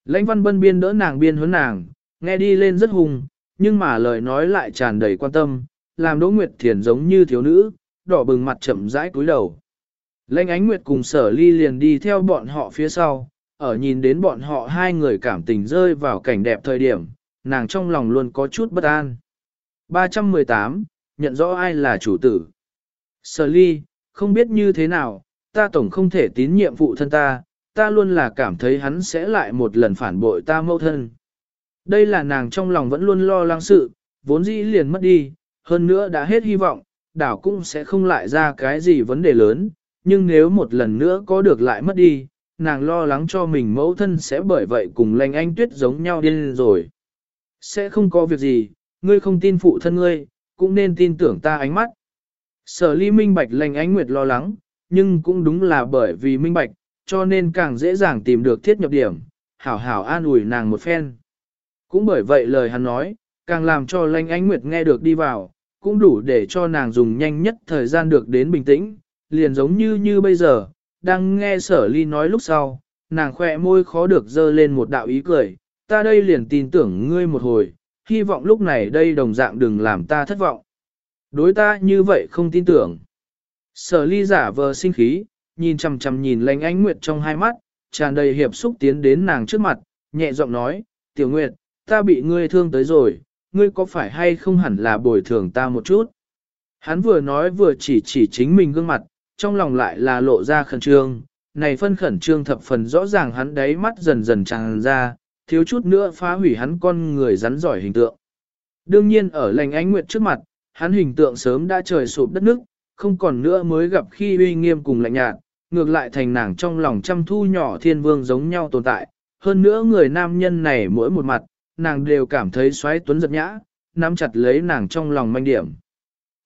Lãnh văn bân biên đỡ nàng biên hướng nàng, nghe đi lên rất hùng, nhưng mà lời nói lại tràn đầy quan tâm, làm Đỗ Nguyệt Thiền giống như thiếu nữ, đỏ bừng mặt chậm rãi cúi đầu. Lênh ánh Nguyệt cùng sở ly liền đi theo bọn họ phía sau, ở nhìn đến bọn họ hai người cảm tình rơi vào cảnh đẹp thời điểm, nàng trong lòng luôn có chút bất an. 318, nhận rõ ai là chủ tử. Sở ly, không biết như thế nào, ta tổng không thể tín nhiệm phụ thân ta, ta luôn là cảm thấy hắn sẽ lại một lần phản bội ta mâu thân. Đây là nàng trong lòng vẫn luôn lo lắng sự, vốn dĩ liền mất đi, hơn nữa đã hết hy vọng, đảo cũng sẽ không lại ra cái gì vấn đề lớn, nhưng nếu một lần nữa có được lại mất đi, nàng lo lắng cho mình mẫu thân sẽ bởi vậy cùng lành anh tuyết giống nhau điên rồi. Sẽ không có việc gì, ngươi không tin phụ thân ngươi, cũng nên tin tưởng ta ánh mắt. Sở ly minh bạch lành ánh nguyệt lo lắng, nhưng cũng đúng là bởi vì minh bạch, cho nên càng dễ dàng tìm được thiết nhập điểm, hảo hảo an ủi nàng một phen. Cũng bởi vậy lời hắn nói, càng làm cho lành ánh nguyệt nghe được đi vào, cũng đủ để cho nàng dùng nhanh nhất thời gian được đến bình tĩnh, liền giống như như bây giờ, đang nghe sở ly nói lúc sau, nàng khỏe môi khó được dơ lên một đạo ý cười, ta đây liền tin tưởng ngươi một hồi, hy vọng lúc này đây đồng dạng đừng làm ta thất vọng. Đối ta như vậy không tin tưởng. Sở ly giả vờ sinh khí, nhìn chằm chằm nhìn lánh ánh nguyệt trong hai mắt, tràn đầy hiệp xúc tiến đến nàng trước mặt, nhẹ giọng nói, tiểu nguyệt, ta bị ngươi thương tới rồi, ngươi có phải hay không hẳn là bồi thường ta một chút. Hắn vừa nói vừa chỉ chỉ chính mình gương mặt, trong lòng lại là lộ ra khẩn trương, này phân khẩn trương thập phần rõ ràng hắn đáy mắt dần dần tràn ra, thiếu chút nữa phá hủy hắn con người rắn giỏi hình tượng. Đương nhiên ở lành ánh nguyệt trước mặt, hắn hình tượng sớm đã trời sụp đất nước, không còn nữa mới gặp khi uy nghiêm cùng lạnh nhạt, ngược lại thành nàng trong lòng chăm thu nhỏ thiên vương giống nhau tồn tại. Hơn nữa người nam nhân này mỗi một mặt, nàng đều cảm thấy xoáy tuấn giật nhã, nắm chặt lấy nàng trong lòng manh điểm.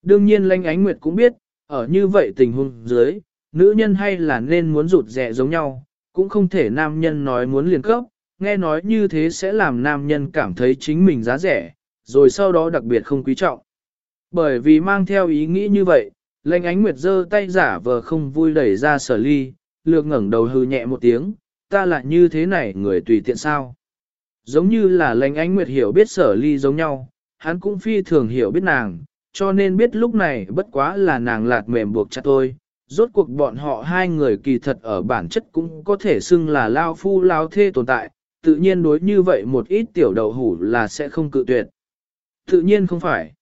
Đương nhiên lanh ánh nguyệt cũng biết, ở như vậy tình huống dưới, nữ nhân hay là nên muốn rụt rẻ giống nhau, cũng không thể nam nhân nói muốn liền cấp, nghe nói như thế sẽ làm nam nhân cảm thấy chính mình giá rẻ, rồi sau đó đặc biệt không quý trọng. Bởi vì mang theo ý nghĩ như vậy, lệnh ánh nguyệt giơ tay giả vờ không vui đẩy ra sở ly, lược ngẩng đầu hư nhẹ một tiếng, ta lại như thế này người tùy tiện sao. Giống như là lệnh ánh nguyệt hiểu biết sở ly giống nhau, hắn cũng phi thường hiểu biết nàng, cho nên biết lúc này bất quá là nàng lạt mềm buộc chặt tôi, Rốt cuộc bọn họ hai người kỳ thật ở bản chất cũng có thể xưng là lao phu lao thê tồn tại, tự nhiên đối như vậy một ít tiểu đầu hủ là sẽ không cự tuyệt. Tự nhiên không phải.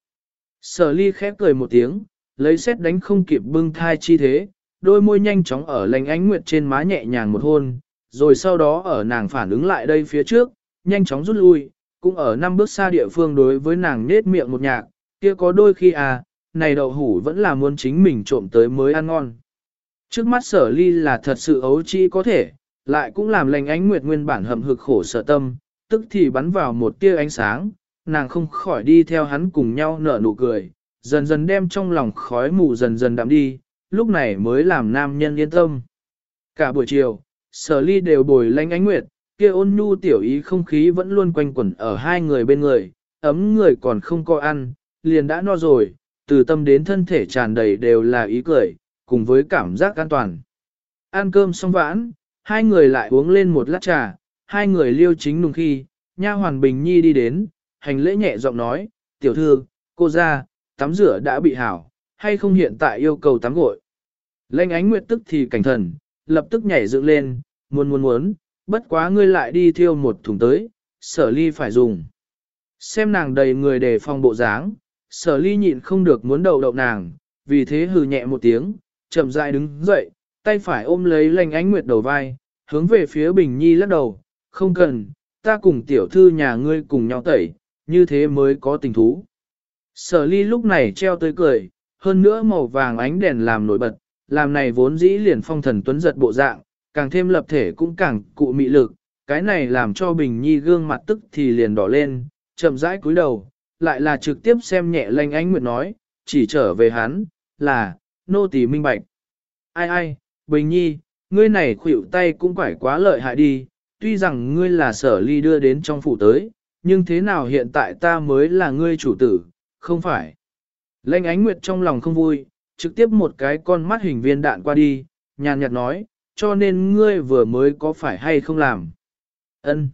Sở ly khép cười một tiếng, lấy xét đánh không kịp bưng thai chi thế, đôi môi nhanh chóng ở lành ánh nguyệt trên má nhẹ nhàng một hôn, rồi sau đó ở nàng phản ứng lại đây phía trước, nhanh chóng rút lui, cũng ở năm bước xa địa phương đối với nàng nết miệng một nhạc, kia có đôi khi à, này đậu hủ vẫn là muốn chính mình trộm tới mới ăn ngon. Trước mắt sở ly là thật sự ấu chi có thể, lại cũng làm lành ánh nguyệt nguyên bản hầm hực khổ sợ tâm, tức thì bắn vào một tia ánh sáng, nàng không khỏi đi theo hắn cùng nhau nở nụ cười, dần dần đem trong lòng khói mù dần dần đạm đi, lúc này mới làm nam nhân yên tâm. Cả buổi chiều, sở ly đều bồi lanh ánh nguyệt, kia ôn nhu tiểu ý không khí vẫn luôn quanh quẩn ở hai người bên người, ấm người còn không có ăn, liền đã no rồi, từ tâm đến thân thể tràn đầy đều là ý cười, cùng với cảm giác an toàn. Ăn cơm xong vãn, hai người lại uống lên một lát trà, hai người liêu chính nùng khi, nha hoàn bình nhi đi đến, hành lễ nhẹ giọng nói, tiểu thư, cô ra, tắm rửa đã bị hảo, hay không hiện tại yêu cầu tắm gội. lênh ánh nguyệt tức thì cảnh thần, lập tức nhảy dựng lên, muốn muốn muốn, bất quá ngươi lại đi thiêu một thùng tới, sở ly phải dùng. Xem nàng đầy người đề phòng bộ dáng, sở ly nhịn không được muốn đầu đậu nàng, vì thế hừ nhẹ một tiếng, chậm rãi đứng dậy, tay phải ôm lấy lành ánh nguyệt đầu vai, hướng về phía Bình Nhi lắc đầu, không cần, ta cùng tiểu thư nhà ngươi cùng nhau tẩy, như thế mới có tình thú. Sở ly lúc này treo tới cười, hơn nữa màu vàng ánh đèn làm nổi bật, làm này vốn dĩ liền phong thần tuấn giật bộ dạng, càng thêm lập thể cũng càng cụ mị lực, cái này làm cho Bình Nhi gương mặt tức thì liền đỏ lên, chậm rãi cúi đầu, lại là trực tiếp xem nhẹ lanh ánh nguyệt nói, chỉ trở về hắn, là, nô tỳ minh bạch. Ai ai, Bình Nhi, ngươi này khuỷu tay cũng phải quá lợi hại đi, tuy rằng ngươi là sở ly đưa đến trong phủ tới, nhưng thế nào hiện tại ta mới là ngươi chủ tử, không phải. Lanh ánh nguyệt trong lòng không vui, trực tiếp một cái con mắt hình viên đạn qua đi, nhàn nhạt nói, cho nên ngươi vừa mới có phải hay không làm. Ân.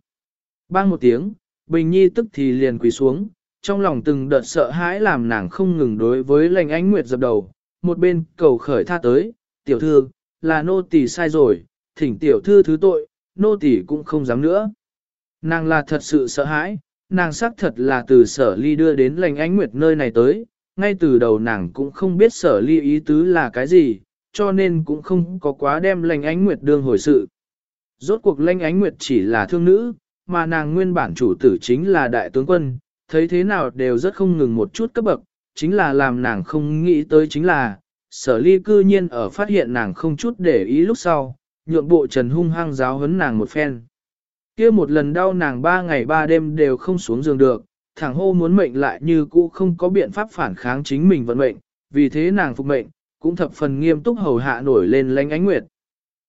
Bang một tiếng, Bình Nhi tức thì liền quỳ xuống, trong lòng từng đợt sợ hãi làm nàng không ngừng đối với lệnh ánh nguyệt dập đầu, một bên cầu khởi tha tới, tiểu thư, là nô tỳ sai rồi, thỉnh tiểu thư thứ tội, nô tỳ cũng không dám nữa. Nàng là thật sự sợ hãi, nàng xác thật là từ sở ly đưa đến lành ánh nguyệt nơi này tới, ngay từ đầu nàng cũng không biết sở ly ý tứ là cái gì, cho nên cũng không có quá đem lành ánh nguyệt đương hồi sự. Rốt cuộc lành ánh nguyệt chỉ là thương nữ, mà nàng nguyên bản chủ tử chính là đại tướng quân, thấy thế nào đều rất không ngừng một chút cấp bậc, chính là làm nàng không nghĩ tới chính là, sở ly cư nhiên ở phát hiện nàng không chút để ý lúc sau, nhượng bộ trần hung hăng giáo huấn nàng một phen. kia một lần đau nàng ba ngày ba đêm đều không xuống giường được, thẳng hô muốn mệnh lại như cũ không có biện pháp phản kháng chính mình vận mệnh, vì thế nàng phục mệnh, cũng thập phần nghiêm túc hầu hạ nổi lên lãnh ánh nguyệt.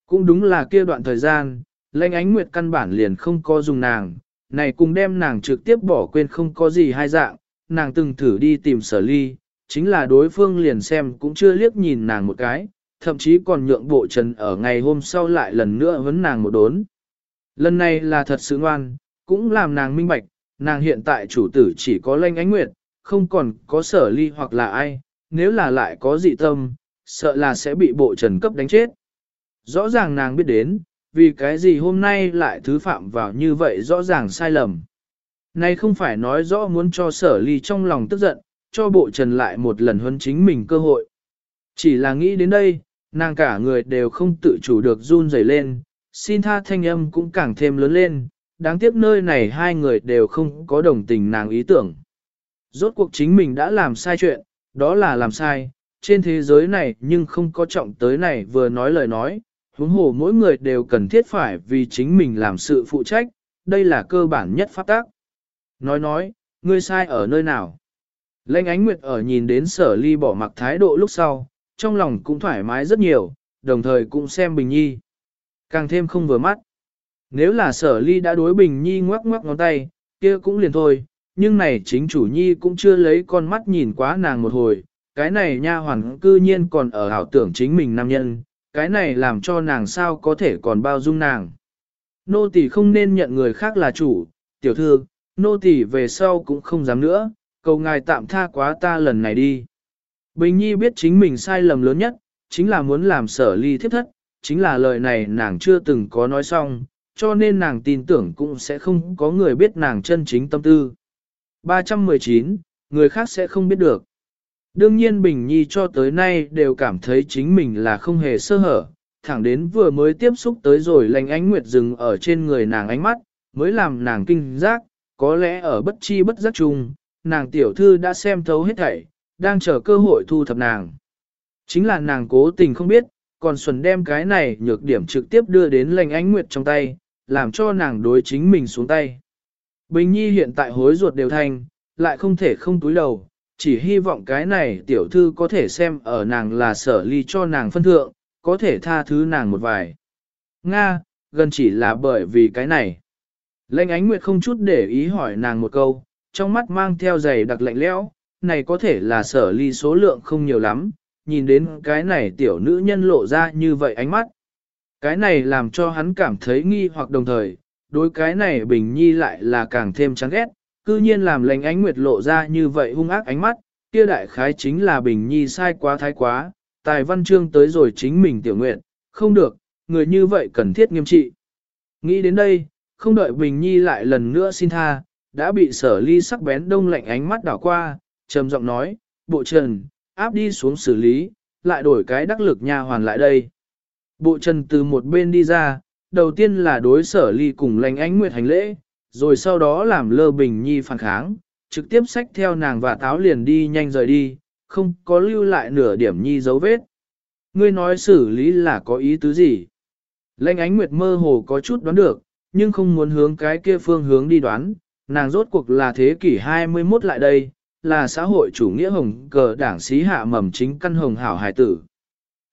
Cũng đúng là kia đoạn thời gian, lãnh ánh nguyệt căn bản liền không có dùng nàng, này cùng đem nàng trực tiếp bỏ quên không có gì hai dạng, nàng từng thử đi tìm sở ly, chính là đối phương liền xem cũng chưa liếc nhìn nàng một cái, thậm chí còn nhượng bộ trần ở ngày hôm sau lại lần nữa vấn nàng một đốn. Lần này là thật sự ngoan, cũng làm nàng minh bạch, nàng hiện tại chủ tử chỉ có lanh ánh nguyệt, không còn có sở ly hoặc là ai, nếu là lại có dị tâm, sợ là sẽ bị bộ trần cấp đánh chết. Rõ ràng nàng biết đến, vì cái gì hôm nay lại thứ phạm vào như vậy rõ ràng sai lầm. Này không phải nói rõ muốn cho sở ly trong lòng tức giận, cho bộ trần lại một lần huấn chính mình cơ hội. Chỉ là nghĩ đến đây, nàng cả người đều không tự chủ được run rẩy lên, xin tha thanh âm cũng càng thêm lớn lên, đáng tiếc nơi này hai người đều không có đồng tình nàng ý tưởng. Rốt cuộc chính mình đã làm sai chuyện, đó là làm sai, trên thế giới này nhưng không có trọng tới này vừa nói lời nói, huống hồ mỗi người đều cần thiết phải vì chính mình làm sự phụ trách, đây là cơ bản nhất pháp tác. Nói nói, ngươi sai ở nơi nào? Lệnh ánh nguyệt ở nhìn đến sở ly bỏ mặc thái độ lúc sau, trong lòng cũng thoải mái rất nhiều, đồng thời cũng xem Bình Nhi. Càng thêm không vừa mắt. Nếu là sở ly đã đối Bình Nhi ngoắc ngoắc ngón tay, kia cũng liền thôi, nhưng này chính chủ Nhi cũng chưa lấy con mắt nhìn quá nàng một hồi, cái này nha hoàn cư nhiên còn ở ảo tưởng chính mình nam nhân, cái này làm cho nàng sao có thể còn bao dung nàng. Nô tỳ không nên nhận người khác là chủ, tiểu thư, nô tỳ về sau cũng không dám nữa, cầu ngài tạm tha quá ta lần này đi. Bình Nhi biết chính mình sai lầm lớn nhất, chính là muốn làm sở ly thiếp thất, chính là lời này nàng chưa từng có nói xong, cho nên nàng tin tưởng cũng sẽ không có người biết nàng chân chính tâm tư. 319, người khác sẽ không biết được. Đương nhiên Bình Nhi cho tới nay đều cảm thấy chính mình là không hề sơ hở, thẳng đến vừa mới tiếp xúc tới rồi lành ánh nguyệt dừng ở trên người nàng ánh mắt, mới làm nàng kinh giác, có lẽ ở bất chi bất giác chung, nàng tiểu thư đã xem thấu hết thảy, đang chờ cơ hội thu thập nàng. Chính là nàng cố tình không biết, còn xuân đem cái này nhược điểm trực tiếp đưa đến lành ánh nguyệt trong tay, làm cho nàng đối chính mình xuống tay. Bình Nhi hiện tại hối ruột đều thành, lại không thể không túi đầu, chỉ hy vọng cái này tiểu thư có thể xem ở nàng là sở ly cho nàng phân thượng, có thể tha thứ nàng một vài. Nga, gần chỉ là bởi vì cái này. Lệnh ánh nguyệt không chút để ý hỏi nàng một câu, trong mắt mang theo giày đặc lạnh lẽo, này có thể là sở ly số lượng không nhiều lắm, nhìn đến cái này tiểu nữ nhân lộ ra như vậy ánh mắt. Cái này làm cho hắn cảm thấy nghi hoặc đồng thời, đối cái này Bình Nhi lại là càng thêm chán ghét, cư nhiên làm lệnh ánh nguyệt lộ ra như vậy hung ác ánh mắt, kia đại khái chính là Bình Nhi sai quá thái quá, tài văn chương tới rồi chính mình tiểu nguyện, không được, người như vậy cần thiết nghiêm trị. Nghĩ đến đây, không đợi Bình Nhi lại lần nữa xin tha, đã bị sở ly sắc bén đông lạnh ánh mắt đảo qua, trầm giọng nói, bộ trần, áp đi xuống xử lý, lại đổi cái đắc lực nha hoàn lại đây. Bộ trần từ một bên đi ra, đầu tiên là đối sở ly cùng lành ánh nguyệt hành lễ, rồi sau đó làm lơ bình nhi phản kháng, trực tiếp xách theo nàng và táo liền đi nhanh rời đi, không có lưu lại nửa điểm nhi dấu vết. Ngươi nói xử lý là có ý tứ gì? Lệnh ánh nguyệt mơ hồ có chút đoán được, nhưng không muốn hướng cái kia phương hướng đi đoán, nàng rốt cuộc là thế kỷ 21 lại đây, là xã hội chủ nghĩa hồng cờ đảng xí hạ mầm chính căn hồng hảo hải tử.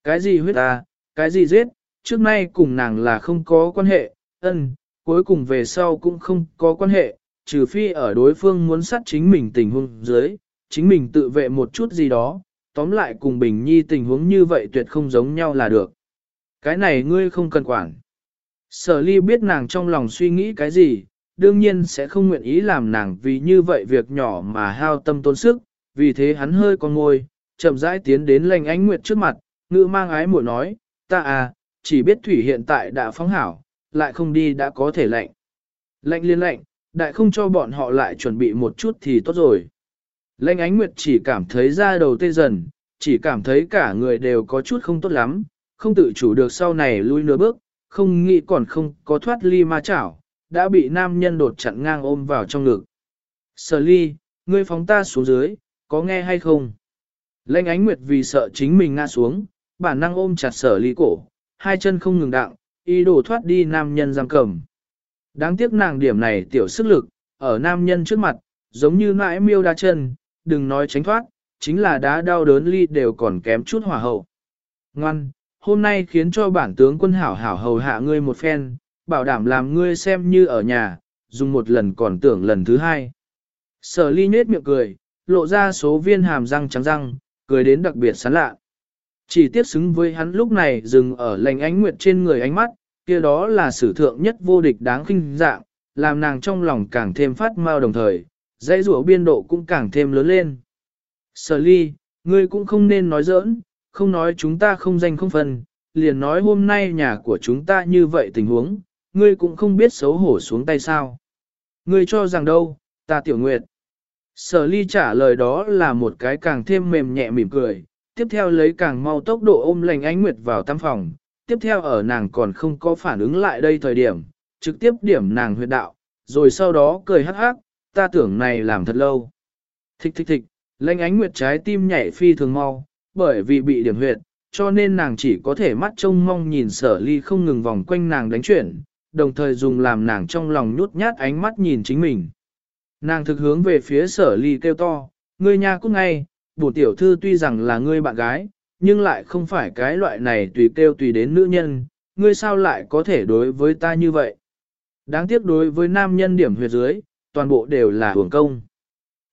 Cái gì huyết ta, cái gì giết, trước nay cùng nàng là không có quan hệ, ân, cuối cùng về sau cũng không có quan hệ, trừ phi ở đối phương muốn sát chính mình tình huống dưới, chính mình tự vệ một chút gì đó, tóm lại cùng Bình Nhi tình huống như vậy tuyệt không giống nhau là được. Cái này ngươi không cần quản. Sở ly biết nàng trong lòng suy nghĩ cái gì, đương nhiên sẽ không nguyện ý làm nàng vì như vậy việc nhỏ mà hao tâm tốn sức, vì thế hắn hơi con ngôi, chậm rãi tiến đến lành ánh nguyệt trước mặt, ngữ mang ái muội nói, ta à, chỉ biết thủy hiện tại đã phóng hảo, lại không đi đã có thể lạnh. Lạnh liên lạnh, đại không cho bọn họ lại chuẩn bị một chút thì tốt rồi. Lệnh ánh nguyệt chỉ cảm thấy da đầu tê dần, chỉ cảm thấy cả người đều có chút không tốt lắm, không tự chủ được sau này lui nửa bước, không nghĩ còn không có thoát ly ma chảo, đã bị nam nhân đột chặn ngang ôm vào trong ngực. Sở ly, ngươi phóng ta xuống dưới, có nghe hay không? Lệnh ánh nguyệt vì sợ chính mình ngã xuống, bản năng ôm chặt sở ly cổ, hai chân không ngừng đặng, ý đồ thoát đi nam nhân giam cầm. Đáng tiếc nàng điểm này tiểu sức lực, ở nam nhân trước mặt, giống như nãi miêu đa chân, đừng nói tránh thoát, chính là đá đau đớn ly đều còn kém chút hỏa hậu. Ngoan, hôm nay khiến cho bản tướng quân hảo hảo hầu hạ ngươi một phen, bảo đảm làm ngươi xem như ở nhà, dùng một lần còn tưởng lần thứ hai. Sở ly nết miệng cười, lộ ra số viên hàm răng trắng răng, cười đến đặc biệt sán lạ. Chỉ tiếp xứng với hắn lúc này dừng ở lành ánh nguyệt trên người ánh mắt, kia đó là sử thượng nhất vô địch đáng khinh dạng, làm nàng trong lòng càng thêm phát mau đồng thời, dãy rủa biên độ cũng càng thêm lớn lên. Sở ly, ngươi cũng không nên nói giỡn, không nói chúng ta không danh không phần, liền nói hôm nay nhà của chúng ta như vậy tình huống, ngươi cũng không biết xấu hổ xuống tay sao. Ngươi cho rằng đâu, ta tiểu nguyệt. Sở ly trả lời đó là một cái càng thêm mềm nhẹ mỉm cười, tiếp theo lấy càng mau tốc độ ôm lành ánh nguyệt vào tam phòng, tiếp theo ở nàng còn không có phản ứng lại đây thời điểm, trực tiếp điểm nàng huyệt đạo, rồi sau đó cười hắc hắc, ta tưởng này làm thật lâu. Thích thích thích, lành ánh nguyệt trái tim nhảy phi thường mau, bởi vì bị điểm huyệt, cho nên nàng chỉ có thể mắt trông mong nhìn sở ly không ngừng vòng quanh nàng đánh chuyển, đồng thời dùng làm nàng trong lòng nhút nhát ánh mắt nhìn chính mình. Nàng thực hướng về phía sở ly kêu to, ngươi nhà cút ngay, bổ tiểu thư tuy rằng là ngươi bạn gái, nhưng lại không phải cái loại này tùy kêu tùy đến nữ nhân, ngươi sao lại có thể đối với ta như vậy. Đáng tiếc đối với nam nhân điểm huyệt dưới, toàn bộ đều là hưởng công.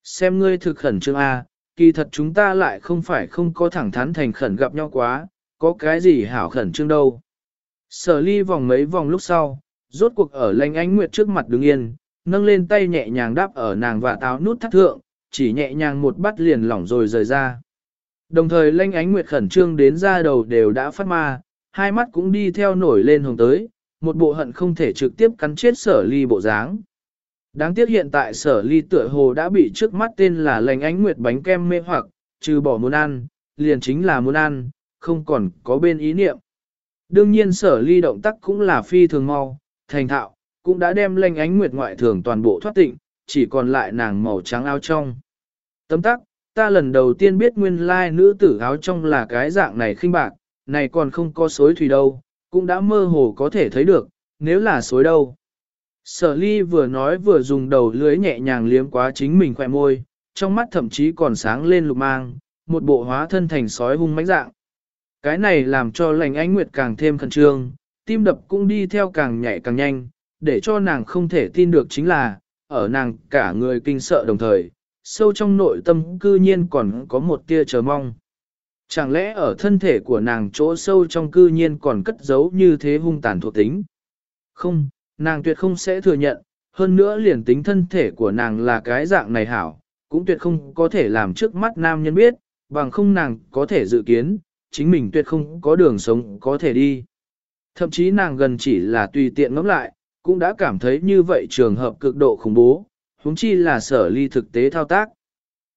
Xem ngươi thực khẩn trương A, kỳ thật chúng ta lại không phải không có thẳng thắn thành khẩn gặp nhau quá, có cái gì hảo khẩn trương đâu. Sở ly vòng mấy vòng lúc sau, rốt cuộc ở lanh ánh nguyệt trước mặt đứng yên, nâng lên tay nhẹ nhàng đáp ở nàng và táo nút thắt thượng, chỉ nhẹ nhàng một bắt liền lỏng rồi rời ra. Đồng thời lanh ánh nguyệt khẩn trương đến ra đầu đều đã phát ma, hai mắt cũng đi theo nổi lên hồng tới, một bộ hận không thể trực tiếp cắn chết sở ly bộ dáng. Đáng tiếc hiện tại sở ly tựa hồ đã bị trước mắt tên là lành ánh nguyệt bánh kem mê hoặc, trừ bỏ muốn ăn, liền chính là muốn ăn, không còn có bên ý niệm. Đương nhiên sở ly động tác cũng là phi thường mau, thành thạo, cũng đã đem lành ánh nguyệt ngoại thường toàn bộ thoát tịnh, chỉ còn lại nàng màu trắng áo trong. Tấm tắc, ta lần đầu tiên biết nguyên lai nữ tử áo trong là cái dạng này khinh bạc, này còn không có xối thủy đâu, cũng đã mơ hồ có thể thấy được, nếu là xối đâu. Sở ly vừa nói vừa dùng đầu lưới nhẹ nhàng liếm quá chính mình khỏe môi, trong mắt thậm chí còn sáng lên lục mang, một bộ hóa thân thành sói hung mãnh dạng. Cái này làm cho lành ánh nguyệt càng thêm khẩn trương, tim đập cũng đi theo càng nhảy càng nhanh, để cho nàng không thể tin được chính là, ở nàng cả người kinh sợ đồng thời, sâu trong nội tâm cư nhiên còn có một tia chờ mong. Chẳng lẽ ở thân thể của nàng chỗ sâu trong cư nhiên còn cất giấu như thế hung tàn thuộc tính? Không, nàng tuyệt không sẽ thừa nhận, hơn nữa liền tính thân thể của nàng là cái dạng này hảo, cũng tuyệt không có thể làm trước mắt nam nhân biết, bằng không nàng có thể dự kiến, chính mình tuyệt không có đường sống có thể đi. Thậm chí nàng gần chỉ là tùy tiện ngẫm lại, cũng đã cảm thấy như vậy trường hợp cực độ khủng bố, huống chi là sở ly thực tế thao tác.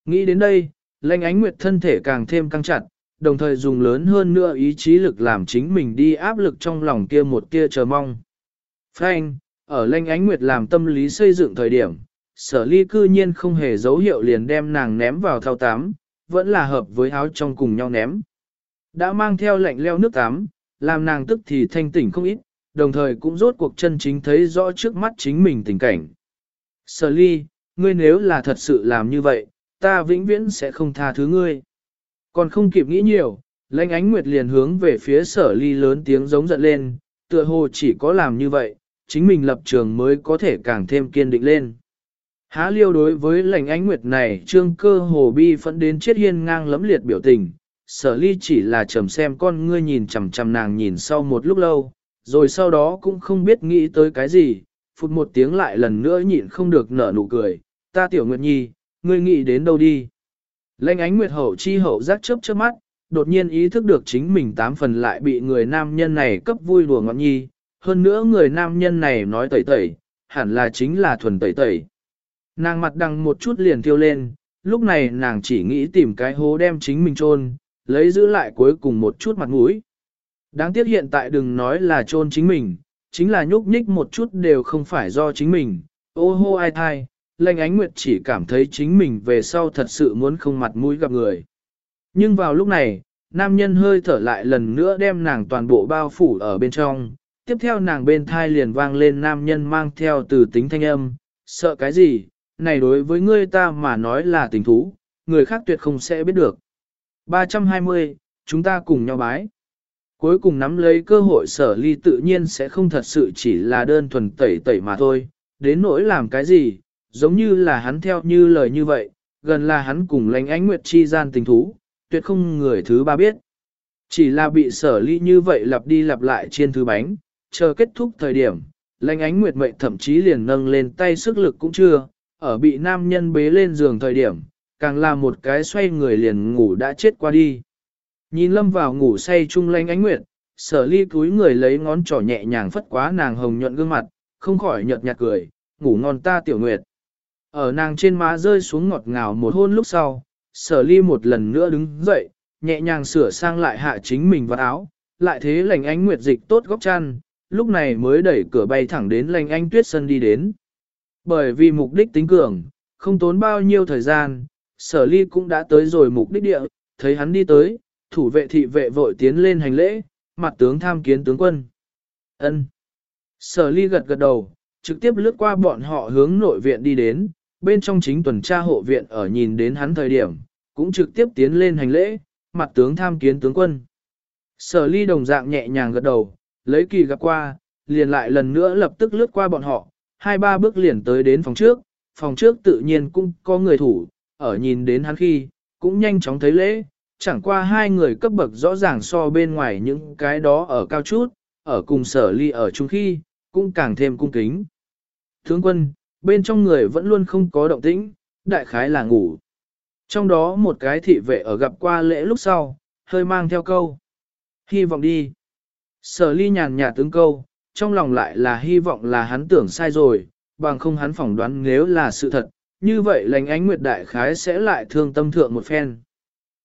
Nghĩ đến đây, lanh ánh nguyệt thân thể càng thêm căng chặt, đồng thời dùng lớn hơn nữa ý chí lực làm chính mình đi áp lực trong lòng kia một kia chờ mong. Frank, ở lanh ánh nguyệt làm tâm lý xây dựng thời điểm, sở ly cư nhiên không hề dấu hiệu liền đem nàng ném vào thao tám, vẫn là hợp với áo trong cùng nhau ném. Đã mang theo lạnh leo nước tắm, làm nàng tức thì thanh tỉnh không ít, đồng thời cũng rốt cuộc chân chính thấy rõ trước mắt chính mình tình cảnh. Sở ly, ngươi nếu là thật sự làm như vậy, ta vĩnh viễn sẽ không tha thứ ngươi. Còn không kịp nghĩ nhiều, lãnh ánh nguyệt liền hướng về phía sở ly lớn tiếng giống giận lên, tựa hồ chỉ có làm như vậy, chính mình lập trường mới có thể càng thêm kiên định lên. Há liêu đối với lãnh ánh nguyệt này trương cơ hồ bi phẫn đến chết hiên ngang lấm liệt biểu tình, sở ly chỉ là trầm xem con ngươi nhìn chằm chằm nàng nhìn sau một lúc lâu, rồi sau đó cũng không biết nghĩ tới cái gì, phút một tiếng lại lần nữa nhịn không được nở nụ cười, ta tiểu nguyệt nhi, ngươi nghĩ đến đâu đi. Lênh ánh nguyệt hậu chi hậu giác chớp chớp mắt, đột nhiên ý thức được chính mình tám phần lại bị người nam nhân này cấp vui đùa ngọn nhi, hơn nữa người nam nhân này nói tẩy tẩy, hẳn là chính là thuần tẩy tẩy. Nàng mặt đằng một chút liền thiêu lên, lúc này nàng chỉ nghĩ tìm cái hố đem chính mình chôn lấy giữ lại cuối cùng một chút mặt mũi. Đáng tiếc hiện tại đừng nói là trôn chính mình, chính là nhúc nhích một chút đều không phải do chính mình, ô hô ai thai, lệnh ánh nguyệt chỉ cảm thấy chính mình về sau thật sự muốn không mặt mũi gặp người. Nhưng vào lúc này, nam nhân hơi thở lại lần nữa đem nàng toàn bộ bao phủ ở bên trong, tiếp theo nàng bên thai liền vang lên nam nhân mang theo từ tính thanh âm, sợ cái gì, này đối với ngươi ta mà nói là tình thú, người khác tuyệt không sẽ biết được. 320, chúng ta cùng nhau bái. Cuối cùng nắm lấy cơ hội sở ly tự nhiên sẽ không thật sự chỉ là đơn thuần tẩy tẩy mà thôi, đến nỗi làm cái gì, giống như là hắn theo như lời như vậy, gần là hắn cùng lãnh ánh nguyệt chi gian tình thú, tuyệt không người thứ ba biết. Chỉ là bị sở ly như vậy lặp đi lặp lại trên thứ bánh, chờ kết thúc thời điểm, lãnh ánh nguyệt mệnh thậm chí liền nâng lên tay sức lực cũng chưa, ở bị nam nhân bế lên giường thời điểm, càng là một cái xoay người liền ngủ đã chết qua đi. Nhìn lâm vào ngủ say chung lanh ánh nguyệt, sở ly cúi người lấy ngón trỏ nhẹ nhàng phất quá nàng hồng nhuận gương mặt, không khỏi nhợt nhạt cười, ngủ ngon ta tiểu nguyệt. Ở nàng trên má rơi xuống ngọt ngào một hôn lúc sau, sở ly một lần nữa đứng dậy, nhẹ nhàng sửa sang lại hạ chính mình vào áo, lại thế lành ánh nguyệt dịch tốt góc chăn, lúc này mới đẩy cửa bay thẳng đến lành anh tuyết sân đi đến. Bởi vì mục đích tính cường, không tốn bao nhiêu thời gian, sở ly cũng đã tới rồi mục đích địa, thấy hắn đi tới, thủ vệ thị vệ vội tiến lên hành lễ, mặt tướng tham kiến tướng quân. ân Sở ly gật gật đầu, trực tiếp lướt qua bọn họ hướng nội viện đi đến, bên trong chính tuần tra hộ viện ở nhìn đến hắn thời điểm, cũng trực tiếp tiến lên hành lễ, mặt tướng tham kiến tướng quân. Sở ly đồng dạng nhẹ nhàng gật đầu, lấy kỳ gặp qua, liền lại lần nữa lập tức lướt qua bọn họ, hai ba bước liền tới đến phòng trước, phòng trước tự nhiên cũng có người thủ, ở nhìn đến hắn khi, cũng nhanh chóng thấy lễ, chẳng qua hai người cấp bậc rõ ràng so bên ngoài những cái đó ở cao chút, ở cùng sở ly ở chung khi, cũng càng thêm cung kính. Tướng quân, bên trong người vẫn luôn không có động tĩnh, đại khái là ngủ. Trong đó một cái thị vệ ở gặp qua lễ lúc sau, hơi mang theo câu. Hy vọng đi. Sở ly nhàn nhạt tướng câu, trong lòng lại là hy vọng là hắn tưởng sai rồi, bằng không hắn phỏng đoán nếu là sự thật, như vậy lành ánh nguyệt đại khái sẽ lại thương tâm thượng một phen.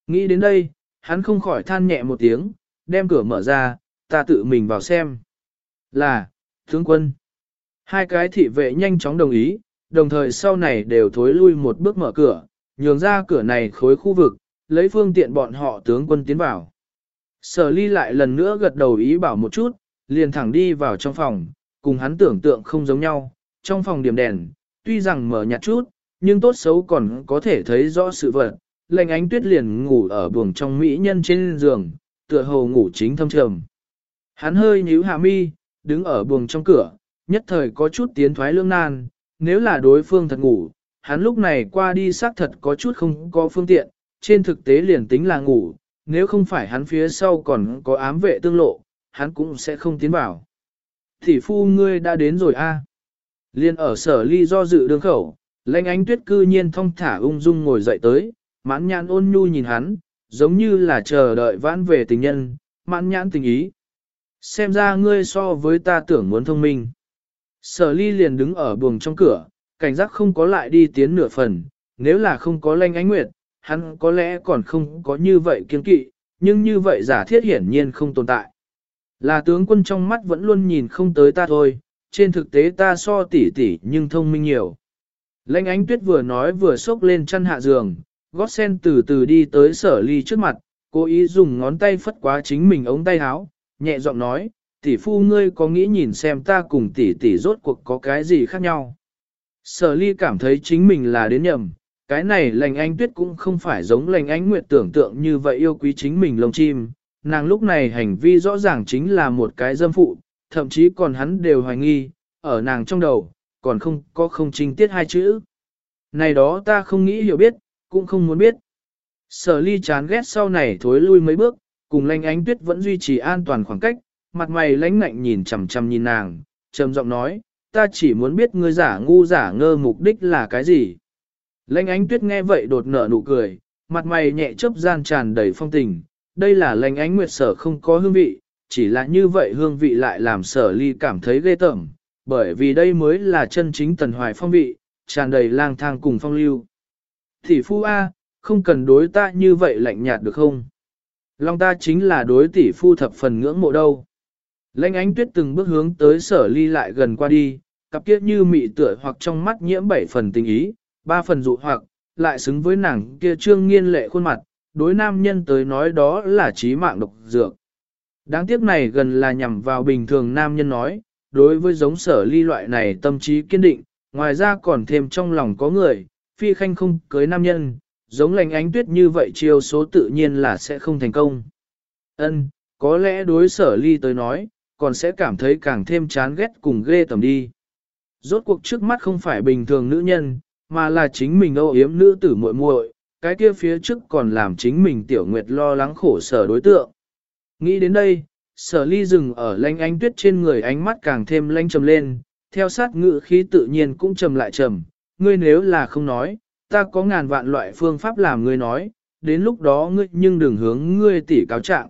Nghĩ đến đây, hắn không khỏi than nhẹ một tiếng, đem cửa mở ra, ta tự mình vào xem. Là, tướng quân. Hai cái thị vệ nhanh chóng đồng ý, đồng thời sau này đều thối lui một bước mở cửa, nhường ra cửa này khối khu vực, lấy phương tiện bọn họ tướng quân tiến vào. Sở ly lại lần nữa gật đầu ý bảo một chút, liền thẳng đi vào trong phòng, cùng hắn tưởng tượng không giống nhau, trong phòng điểm đèn, tuy rằng mở nhạt chút, nhưng tốt xấu còn có thể thấy rõ sự vật. Lệnh ánh tuyết liền ngủ ở buồng trong mỹ nhân trên giường, tựa hồ ngủ chính thâm trầm. Hắn hơi nhíu hạ mi, đứng ở buồng trong cửa, nhất thời có chút tiến thoái lương nan, nếu là đối phương thật ngủ, hắn lúc này qua đi xác thật có chút không có phương tiện, trên thực tế liền tính là ngủ, nếu không phải hắn phía sau còn có ám vệ tương lộ, hắn cũng sẽ không tiến vào. Thì phu ngươi đã đến rồi a. Liên ở sở ly do dự đường khẩu, lãnh ánh tuyết cư nhiên thong thả ung dung ngồi dậy tới, mãn nhãn ôn nhu nhìn hắn, giống như là chờ đợi vãn về tình nhân, mãn nhãn tình ý. Xem ra ngươi so với ta tưởng muốn thông minh. Sở ly liền đứng ở buồng trong cửa, cảnh giác không có lại đi tiến nửa phần, nếu là không có lanh ánh nguyệt, hắn có lẽ còn không có như vậy kiên kỵ, nhưng như vậy giả thiết hiển nhiên không tồn tại. Là tướng quân trong mắt vẫn luôn nhìn không tới ta thôi, trên thực tế ta so tỉ tỉ nhưng thông minh nhiều. Lanh ánh tuyết vừa nói vừa xốc lên chân hạ giường, gót sen từ từ đi tới sở ly trước mặt, cố ý dùng ngón tay phất quá chính mình ống tay áo, nhẹ giọng nói, tỷ phu ngươi có nghĩ nhìn xem ta cùng tỷ tỷ rốt cuộc có cái gì khác nhau. Sở ly cảm thấy chính mình là đến nhầm, cái này lành anh tuyết cũng không phải giống lành anh nguyệt tưởng tượng như vậy yêu quý chính mình lông chim, nàng lúc này hành vi rõ ràng chính là một cái dâm phụ, thậm chí còn hắn đều hoài nghi, ở nàng trong đầu, còn không có không trinh tiết hai chữ. Này đó ta không nghĩ hiểu biết, cũng không muốn biết. Sở ly chán ghét sau này thối lui mấy bước, cùng lanh ánh tuyết vẫn duy trì an toàn khoảng cách, mặt mày lãnh ngạnh nhìn chằm chằm nhìn nàng, trầm giọng nói, ta chỉ muốn biết ngươi giả ngu giả ngơ mục đích là cái gì. Lãnh ánh tuyết nghe vậy đột nở nụ cười, mặt mày nhẹ chớp gian tràn đầy phong tình, đây là lãnh ánh nguyệt sở không có hương vị, chỉ là như vậy hương vị lại làm sở ly cảm thấy ghê tởm, bởi vì đây mới là chân chính tần hoài phong vị, tràn đầy lang thang cùng phong lưu. Tỷ phu A, không cần đối ta như vậy lạnh nhạt được không? Long ta chính là đối tỷ phu thập phần ngưỡng mộ đâu. Lênh ánh tuyết từng bước hướng tới sở ly lại gần qua đi, cặp kiếp như mị tựa hoặc trong mắt nhiễm bảy phần tình ý, ba phần dụ hoặc, lại xứng với nàng kia trương nghiên lệ khuôn mặt, đối nam nhân tới nói đó là trí mạng độc dược. Đáng tiếc này gần là nhằm vào bình thường nam nhân nói, đối với giống sở ly loại này tâm trí kiên định, ngoài ra còn thêm trong lòng có người, phi khanh không cưới nam nhân, giống lành ánh tuyết như vậy chiêu số tự nhiên là sẽ không thành công. Ân, có lẽ đối sở ly tới nói, còn sẽ cảm thấy càng thêm chán ghét cùng ghê tầm đi. Rốt cuộc trước mắt không phải bình thường nữ nhân, mà là chính mình âu yếm nữ tử muội muội, cái kia phía trước còn làm chính mình tiểu nguyệt lo lắng khổ sở đối tượng. Nghĩ đến đây, sở ly dừng ở lanh ánh tuyết trên người ánh mắt càng thêm lanh trầm lên, theo sát ngự khí tự nhiên cũng trầm lại trầm, ngươi nếu là không nói, ta có ngàn vạn loại phương pháp làm ngươi nói, đến lúc đó ngươi nhưng đừng hướng ngươi tỷ cáo trạng.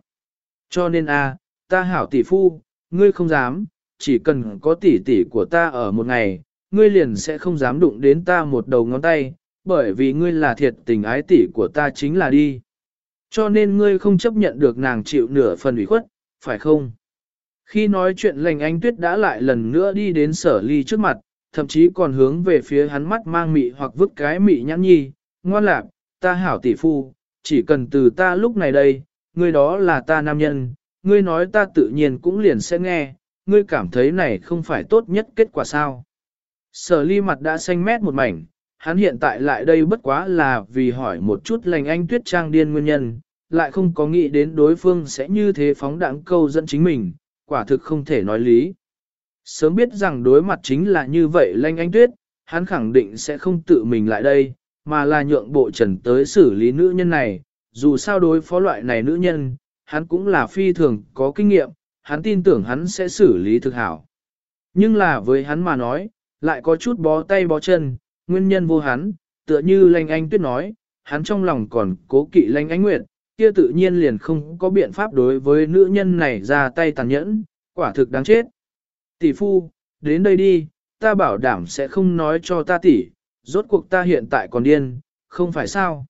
Cho nên a, ta hảo tỷ phu, ngươi không dám, chỉ cần có tỷ tỷ của ta ở một ngày, ngươi liền sẽ không dám đụng đến ta một đầu ngón tay, bởi vì ngươi là thiệt tình ái tỷ của ta chính là đi. Cho nên ngươi không chấp nhận được nàng chịu nửa phần ủy khuất, phải không? Khi nói chuyện lành anh tuyết đã lại lần nữa đi đến sở ly trước mặt, thậm chí còn hướng về phía hắn mắt mang mị hoặc vứt cái mị nhãn nhi, ngoan lạc, ta hảo tỷ phu, chỉ cần từ ta lúc này đây, ngươi đó là ta nam nhân, ngươi nói ta tự nhiên cũng liền sẽ nghe, ngươi cảm thấy này không phải tốt nhất kết quả sao. Sở ly mặt đã xanh mét một mảnh, hắn hiện tại lại đây bất quá là vì hỏi một chút lành anh tuyết trang điên nguyên nhân, lại không có nghĩ đến đối phương sẽ như thế phóng đẳng câu dẫn chính mình, quả thực không thể nói lý. Sớm biết rằng đối mặt chính là như vậy lanh anh tuyết, hắn khẳng định sẽ không tự mình lại đây, mà là nhượng bộ trần tới xử lý nữ nhân này, dù sao đối phó loại này nữ nhân, hắn cũng là phi thường có kinh nghiệm, hắn tin tưởng hắn sẽ xử lý thực hảo. Nhưng là với hắn mà nói, lại có chút bó tay bó chân, nguyên nhân vô hắn, tựa như lanh anh tuyết nói, hắn trong lòng còn cố kỵ lanh ánh nguyệt, kia tự nhiên liền không có biện pháp đối với nữ nhân này ra tay tàn nhẫn, quả thực đáng chết. Tỷ phu, đến đây đi, ta bảo đảm sẽ không nói cho ta tỷ, rốt cuộc ta hiện tại còn điên, không phải sao.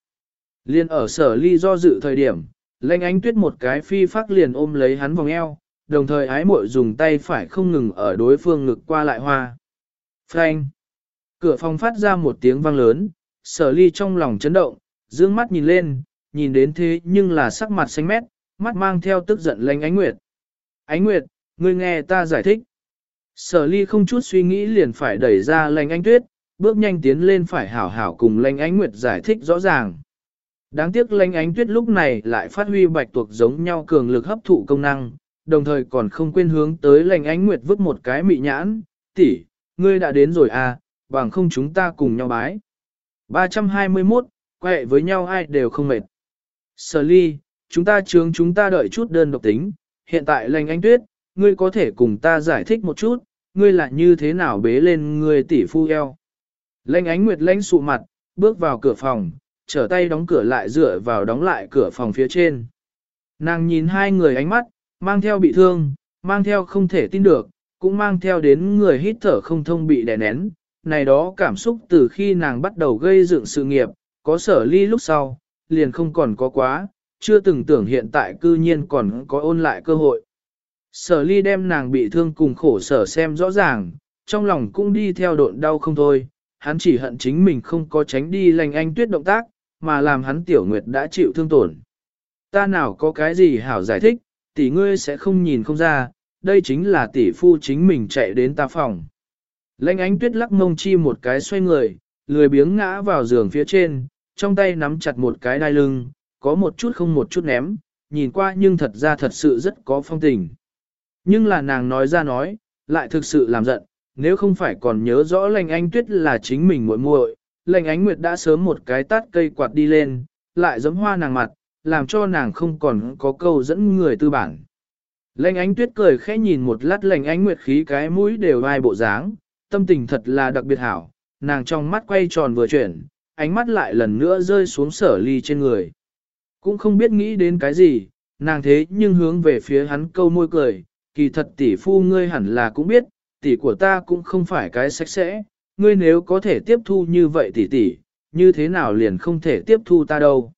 Liên ở sở ly do dự thời điểm, lệnh ánh tuyết một cái phi phát liền ôm lấy hắn vòng eo, đồng thời ái muội dùng tay phải không ngừng ở đối phương ngực qua lại hoa. Frank! Cửa phòng phát ra một tiếng vang lớn, sở ly trong lòng chấn động, dương mắt nhìn lên, nhìn đến thế nhưng là sắc mặt xanh mét, mắt mang theo tức giận lệnh ánh nguyệt. Ánh nguyệt, ngươi nghe ta giải thích. Sở ly không chút suy nghĩ liền phải đẩy ra lanh ánh tuyết, bước nhanh tiến lên phải hảo hảo cùng lanh ánh nguyệt giải thích rõ ràng. Đáng tiếc lanh ánh tuyết lúc này lại phát huy bạch tuộc giống nhau cường lực hấp thụ công năng, đồng thời còn không quên hướng tới lanh ánh nguyệt vứt một cái mị nhãn, tỷ, ngươi đã đến rồi à, bằng không chúng ta cùng nhau bái. 321, quẹ với nhau ai đều không mệt. Sở ly, chúng ta trường chúng ta đợi chút đơn độc tính, hiện tại lành anh tuyết, ngươi có thể cùng ta giải thích một chút, ngươi là như thế nào bế lên ngươi tỷ phu eo. Lanh ánh nguyệt lãnh sụ mặt, bước vào cửa phòng, trở tay đóng cửa lại dựa vào đóng lại cửa phòng phía trên. Nàng nhìn hai người ánh mắt, mang theo bị thương, mang theo không thể tin được, cũng mang theo đến người hít thở không thông bị đè nén. Này đó cảm xúc từ khi nàng bắt đầu gây dựng sự nghiệp, có sở ly lúc sau, liền không còn có quá, chưa từng tưởng hiện tại cư nhiên còn có ôn lại cơ hội. Sở ly đem nàng bị thương cùng khổ sở xem rõ ràng, trong lòng cũng đi theo độn đau không thôi, hắn chỉ hận chính mình không có tránh đi lành anh tuyết động tác, mà làm hắn tiểu nguyệt đã chịu thương tổn. Ta nào có cái gì hảo giải thích, tỷ ngươi sẽ không nhìn không ra, đây chính là tỷ phu chính mình chạy đến ta phòng. Lanh ánh tuyết lắc mông chi một cái xoay người, lười biếng ngã vào giường phía trên, trong tay nắm chặt một cái đai lưng, có một chút không một chút ném, nhìn qua nhưng thật ra thật sự rất có phong tình. Nhưng là nàng nói ra nói, lại thực sự làm giận, nếu không phải còn nhớ rõ lành anh tuyết là chính mình muội muội, lành ánh nguyệt đã sớm một cái tát cây quạt đi lên, lại giấm hoa nàng mặt, làm cho nàng không còn có câu dẫn người tư bản. Lệnh ánh tuyết cười khẽ nhìn một lát lệnh ánh nguyệt khí cái mũi đều vai bộ dáng, tâm tình thật là đặc biệt hảo, nàng trong mắt quay tròn vừa chuyển, ánh mắt lại lần nữa rơi xuống sở ly trên người. Cũng không biết nghĩ đến cái gì, nàng thế nhưng hướng về phía hắn câu môi cười, kỳ thật tỷ phu ngươi hẳn là cũng biết, tỷ của ta cũng không phải cái sạch sẽ, ngươi nếu có thể tiếp thu như vậy tỷ tỷ, như thế nào liền không thể tiếp thu ta đâu.